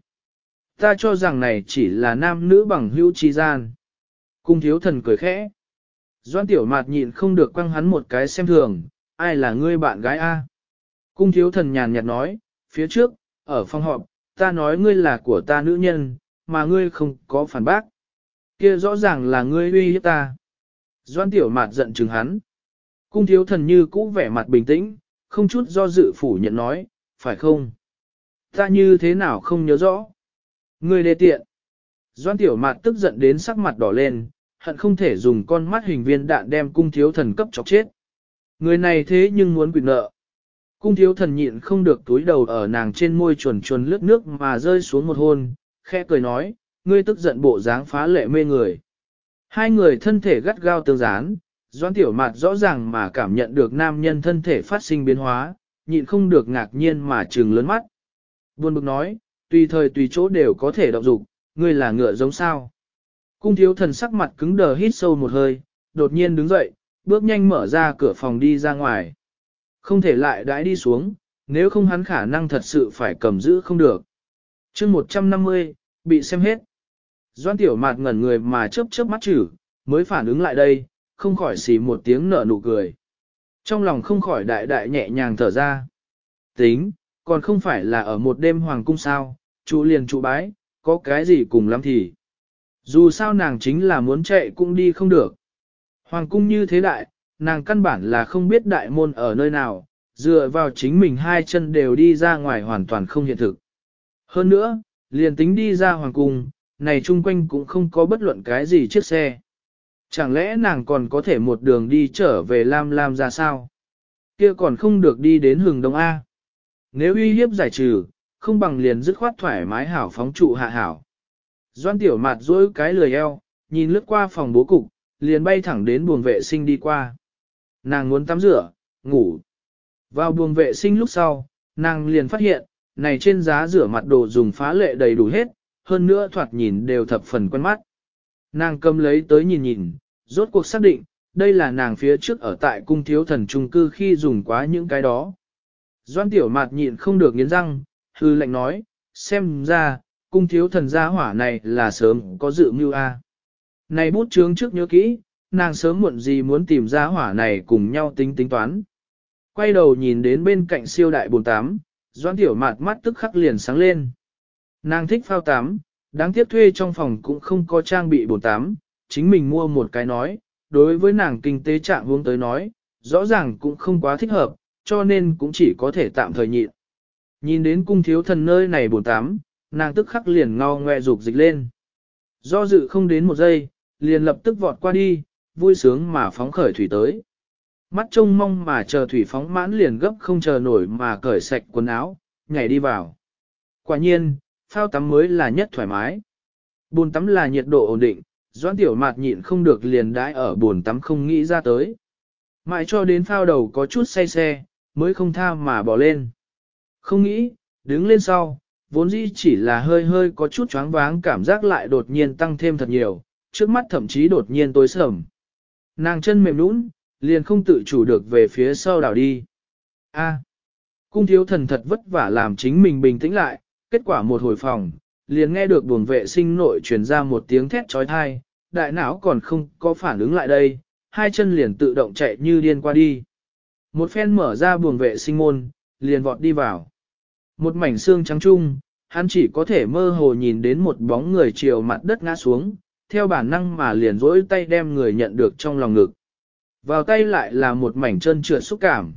Ta cho rằng này chỉ là nam nữ bằng hữu chi gian. Cung thiếu thần cười khẽ. Doan tiểu mạt nhịn không được quăng hắn một cái xem thường, ai là ngươi bạn gái A. Cung thiếu thần nhàn nhạt nói, phía trước, ở phòng họp, ta nói ngươi là của ta nữ nhân, mà ngươi không có phản bác. kia rõ ràng là ngươi uy hiếp ta. Doan tiểu mạt giận chừng hắn. Cung thiếu thần như cũ vẻ mặt bình tĩnh, không chút do dự phủ nhận nói, phải không? Ta như thế nào không nhớ rõ? Ngươi đề tiện. Doan tiểu mạt tức giận đến sắc mặt đỏ lên, hận không thể dùng con mắt hình viên đạn đem cung thiếu thần cấp chọc chết. Người này thế nhưng muốn quyền nợ. Cung thiếu thần nhịn không được túi đầu ở nàng trên môi chuồn chuồn lướt nước mà rơi xuống một hôn, khẽ cười nói, ngươi tức giận bộ dáng phá lệ mê người. Hai người thân thể gắt gao tương dán, doan tiểu mạt rõ ràng mà cảm nhận được nam nhân thân thể phát sinh biến hóa, nhịn không được ngạc nhiên mà trừng lớn mắt. Buồn bực nói, tùy thời tùy chỗ đều có thể động dục, ngươi là ngựa giống sao. Cung thiếu thần sắc mặt cứng đờ hít sâu một hơi, đột nhiên đứng dậy, bước nhanh mở ra cửa phòng đi ra ngoài. Không thể lại đãi đi xuống, nếu không hắn khả năng thật sự phải cầm giữ không được. chương 150, bị xem hết. Doan tiểu mạt ngẩn người mà chớp chớp mắt chử, mới phản ứng lại đây, không khỏi xì một tiếng nở nụ cười. Trong lòng không khỏi đại đại nhẹ nhàng thở ra. Tính, còn không phải là ở một đêm hoàng cung sao, trụ liền trụ bái, có cái gì cùng lắm thì. Dù sao nàng chính là muốn chạy cũng đi không được. Hoàng cung như thế đại, nàng căn bản là không biết đại môn ở nơi nào, dựa vào chính mình hai chân đều đi ra ngoài hoàn toàn không hiện thực. Hơn nữa, liền tính đi ra hoàng cung, này chung quanh cũng không có bất luận cái gì chiếc xe. Chẳng lẽ nàng còn có thể một đường đi trở về Lam Lam ra sao? Kia còn không được đi đến hừng đông A. Nếu uy hiếp giải trừ, không bằng liền dứt khoát thoải mái hảo phóng trụ hạ hảo. Doan tiểu Mạt dối cái lười eo, nhìn lướt qua phòng bố cục, liền bay thẳng đến buồng vệ sinh đi qua. Nàng muốn tắm rửa, ngủ. Vào buồng vệ sinh lúc sau, nàng liền phát hiện, này trên giá rửa mặt đồ dùng phá lệ đầy đủ hết, hơn nữa thoạt nhìn đều thập phần quen mắt. Nàng cầm lấy tới nhìn nhìn, rốt cuộc xác định, đây là nàng phía trước ở tại cung thiếu thần trung cư khi dùng quá những cái đó. Doan tiểu mạt nhịn không được nghiến răng, hư lệnh nói, xem ra, cung thiếu thần gia hỏa này là sớm có dự mưu a. Này bút chướng trước nhớ kỹ, nàng sớm muộn gì muốn tìm gia hỏa này cùng nhau tính tính toán. Quay đầu nhìn đến bên cạnh siêu đại bồn tám, doãn tiểu mạt mắt tức khắc liền sáng lên. Nàng thích phao tắm, đáng tiếc thuê trong phòng cũng không có trang bị bồn tắm, chính mình mua một cái nói, đối với nàng kinh tế trạng hướng tới nói, rõ ràng cũng không quá thích hợp, cho nên cũng chỉ có thể tạm thời nhịn. Nhìn đến cung thiếu thần nơi này bồn tắm, nàng tức khắc liền ngao ngoe dục dịch lên. Do dự không đến một giây, liền lập tức vọt qua đi, vui sướng mà phóng khởi thủy tới. Mắt trông mong mà chờ thủy phóng mãn liền gấp không chờ nổi mà cởi sạch quần áo, nhảy đi vào. Quả nhiên, phao tắm mới là nhất thoải mái. Bồn tắm là nhiệt độ ổn định, doãn tiểu mạt nhịn không được liền đãi ở bồn tắm không nghĩ ra tới. Mãi cho đến phao đầu có chút say xe, mới không tha mà bỏ lên. Không nghĩ, đứng lên sau, vốn dĩ chỉ là hơi hơi có chút choáng váng cảm giác lại đột nhiên tăng thêm thật nhiều, trước mắt thậm chí đột nhiên tối sầm. Nàng chân mềm nũng, liền không tự chủ được về phía sau đảo đi. A, cung thiếu thần thật vất vả làm chính mình bình tĩnh lại, kết quả một hồi phòng, liền nghe được buồng vệ sinh nội truyền ra một tiếng thét trói thai, đại não còn không có phản ứng lại đây, hai chân liền tự động chạy như điên qua đi. Một phen mở ra buồng vệ sinh môn, liền vọt đi vào. Một mảnh xương trắng trung, hắn chỉ có thể mơ hồ nhìn đến một bóng người chiều mặt đất ngã xuống, theo bản năng mà liền rỗi tay đem người nhận được trong lòng ngực. Vào tay lại là một mảnh chân trượt xúc cảm.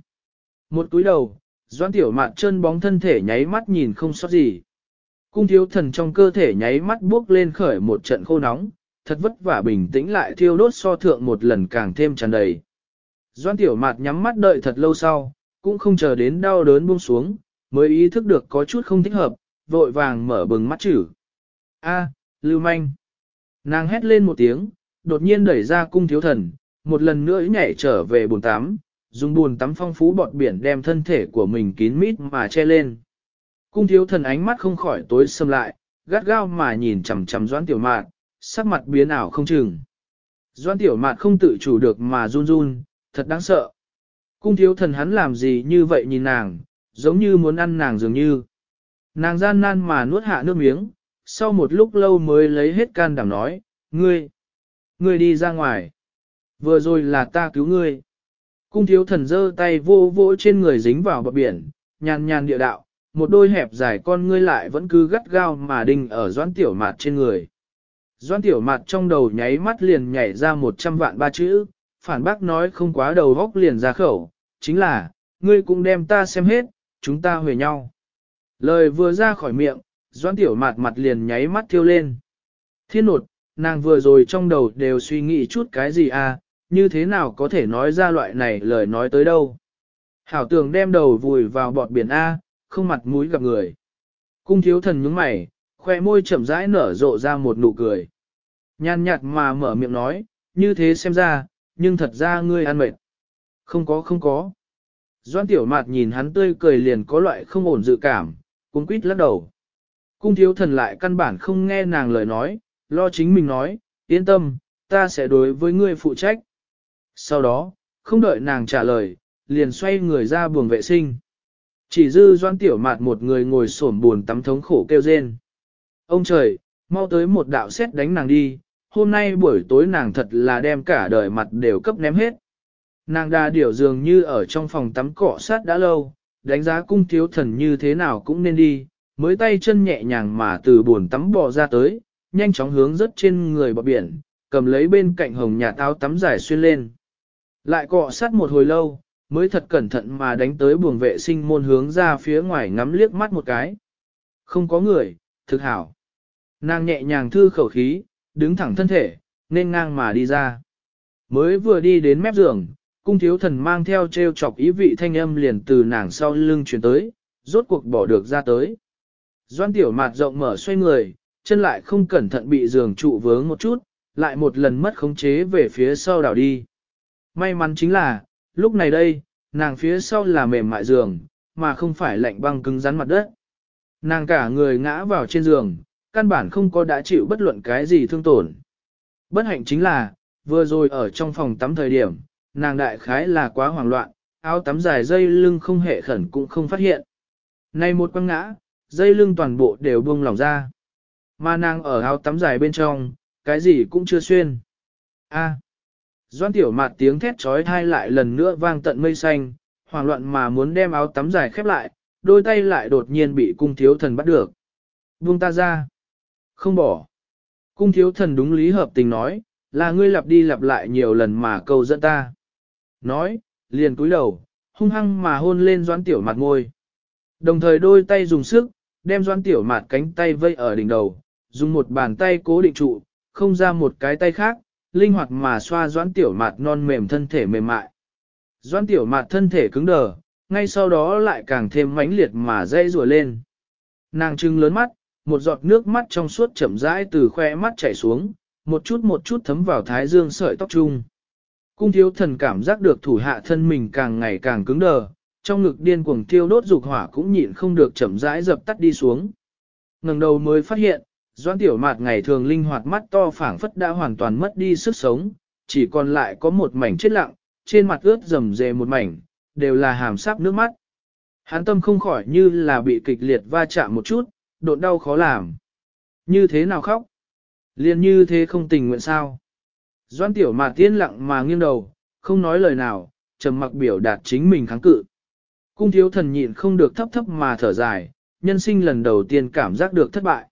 Một túi đầu, doan tiểu mạn chân bóng thân thể nháy mắt nhìn không sót gì. Cung thiếu thần trong cơ thể nháy mắt bước lên khởi một trận khô nóng, thật vất vả bình tĩnh lại thiêu đốt so thượng một lần càng thêm tràn đầy. Doan tiểu mạt nhắm mắt đợi thật lâu sau, cũng không chờ đến đau đớn buông xuống, mới ý thức được có chút không thích hợp, vội vàng mở bừng mắt chữ. A, lưu manh. Nàng hét lên một tiếng, đột nhiên đẩy ra cung thiếu thần, một lần nữa nhảy trở về bồn tắm, dùng bồn tắm phong phú bọt biển đem thân thể của mình kín mít mà che lên. Cung thiếu thần ánh mắt không khỏi tối xâm lại, gắt gao mà nhìn chằm chằm doãn tiểu mạn, sắc mặt biến ảo không chừng. Doãn tiểu mạn không tự chủ được mà run run, thật đáng sợ. Cung thiếu thần hắn làm gì như vậy nhìn nàng, giống như muốn ăn nàng dường như. Nàng gian nan mà nuốt hạ nước miếng, sau một lúc lâu mới lấy hết can đảm nói, ngươi, ngươi đi ra ngoài. Vừa rồi là ta cứu ngươi. Cung thiếu thần giơ tay vô vỗ trên người dính vào bờ biển, nhàn nhàn địa đạo, một đôi hẹp dài con ngươi lại vẫn cứ gắt gao mà đinh ở doãn tiểu mạt trên người. Doan tiểu mặt trong đầu nháy mắt liền nhảy ra một trăm vạn ba chữ, phản bác nói không quá đầu góc liền ra khẩu, chính là, ngươi cũng đem ta xem hết, chúng ta huề nhau. Lời vừa ra khỏi miệng, Doãn tiểu mạt mặt liền nháy mắt thiêu lên. Thiên nột, nàng vừa rồi trong đầu đều suy nghĩ chút cái gì à, như thế nào có thể nói ra loại này lời nói tới đâu. Hảo tường đem đầu vùi vào bọt biển A, không mặt mũi gặp người. Cung thiếu thần nhướng mày, khoe môi chậm rãi nở rộ ra một nụ cười. Nhàn nhạt mà mở miệng nói, như thế xem ra, nhưng thật ra ngươi ăn mệt. Không có không có. Doan tiểu mạt nhìn hắn tươi cười liền có loại không ổn dự cảm, cuốn quýt lắc đầu. Cung thiếu thần lại căn bản không nghe nàng lời nói, lo chính mình nói, yên tâm, ta sẽ đối với ngươi phụ trách. Sau đó, không đợi nàng trả lời, liền xoay người ra buồng vệ sinh. Chỉ dư doan tiểu mạt một người ngồi xổm buồn tắm thống khổ kêu rên. Ông trời, mau tới một đạo xét đánh nàng đi, hôm nay buổi tối nàng thật là đem cả đời mặt đều cấp ném hết. Nàng đa điểu dường như ở trong phòng tắm cọ sát đã lâu, đánh giá cung thiếu thần như thế nào cũng nên đi, mới tay chân nhẹ nhàng mà từ buồn tắm bò ra tới, nhanh chóng hướng rất trên người bờ biển, cầm lấy bên cạnh hồng nhà táo tắm dài xuyên lên. Lại cọ sát một hồi lâu, mới thật cẩn thận mà đánh tới buồng vệ sinh môn hướng ra phía ngoài ngắm liếc mắt một cái. Không có người, thực hảo. Nàng nhẹ nhàng thư khẩu khí, đứng thẳng thân thể, nên ngang mà đi ra. Mới vừa đi đến mép giường, cung thiếu thần mang theo treo chọc ý vị thanh âm liền từ nàng sau lưng chuyển tới, rốt cuộc bỏ được ra tới. Doan tiểu mạt rộng mở xoay người, chân lại không cẩn thận bị giường trụ vướng một chút, lại một lần mất khống chế về phía sau đảo đi. May mắn chính là, lúc này đây, nàng phía sau là mềm mại giường, mà không phải lạnh băng cứng rắn mặt đất. Nàng cả người ngã vào trên giường, căn bản không có đã chịu bất luận cái gì thương tổn. Bất hạnh chính là, vừa rồi ở trong phòng tắm thời điểm, nàng đại khái là quá hoảng loạn, áo tắm dài dây lưng không hệ khẩn cũng không phát hiện. nay một quăng ngã, dây lưng toàn bộ đều buông lỏng ra. Mà nàng ở áo tắm dài bên trong, cái gì cũng chưa xuyên. A. Doan tiểu mạt tiếng thét trói thai lại lần nữa vang tận mây xanh, hoảng loạn mà muốn đem áo tắm dài khép lại, đôi tay lại đột nhiên bị cung thiếu thần bắt được. Buông ta ra. Không bỏ. Cung thiếu thần đúng lý hợp tình nói, là ngươi lặp đi lặp lại nhiều lần mà câu dẫn ta. Nói, liền cúi đầu, hung hăng mà hôn lên doan tiểu mặt ngôi. Đồng thời đôi tay dùng sức, đem doan tiểu mặt cánh tay vây ở đỉnh đầu, dùng một bàn tay cố định trụ, không ra một cái tay khác, linh hoạt mà xoa doãn tiểu mạt non mềm thân thể mềm mại. Doãn tiểu mạt thân thể cứng đờ, ngay sau đó lại càng thêm mãnh liệt mà dây rùa lên. Nàng trưng lớn mắt, một giọt nước mắt trong suốt chậm rãi từ khoe mắt chảy xuống, một chút một chút thấm vào thái dương sợi tóc trung. Cung thiếu thần cảm giác được thủ hạ thân mình càng ngày càng cứng đờ, trong ngực điên cuồng tiêu đốt dục hỏa cũng nhịn không được chậm rãi dập tắt đi xuống. ngẩng đầu mới phát hiện, doãn tiểu mạt ngày thường linh hoạt mắt to phảng phất đã hoàn toàn mất đi sức sống, chỉ còn lại có một mảnh chết lặng, trên mặt ướt rầm rề một mảnh, đều là hàm sáp nước mắt. Hán tâm không khỏi như là bị kịch liệt va chạm một chút, độn đau khó làm. Như thế nào khóc? Liên như thế không tình nguyện sao? Doan tiểu mà tiên lặng mà nghiêng đầu, không nói lời nào, trầm mặc biểu đạt chính mình kháng cự. Cung thiếu thần nhịn không được thấp thấp mà thở dài, nhân sinh lần đầu tiên cảm giác được thất bại.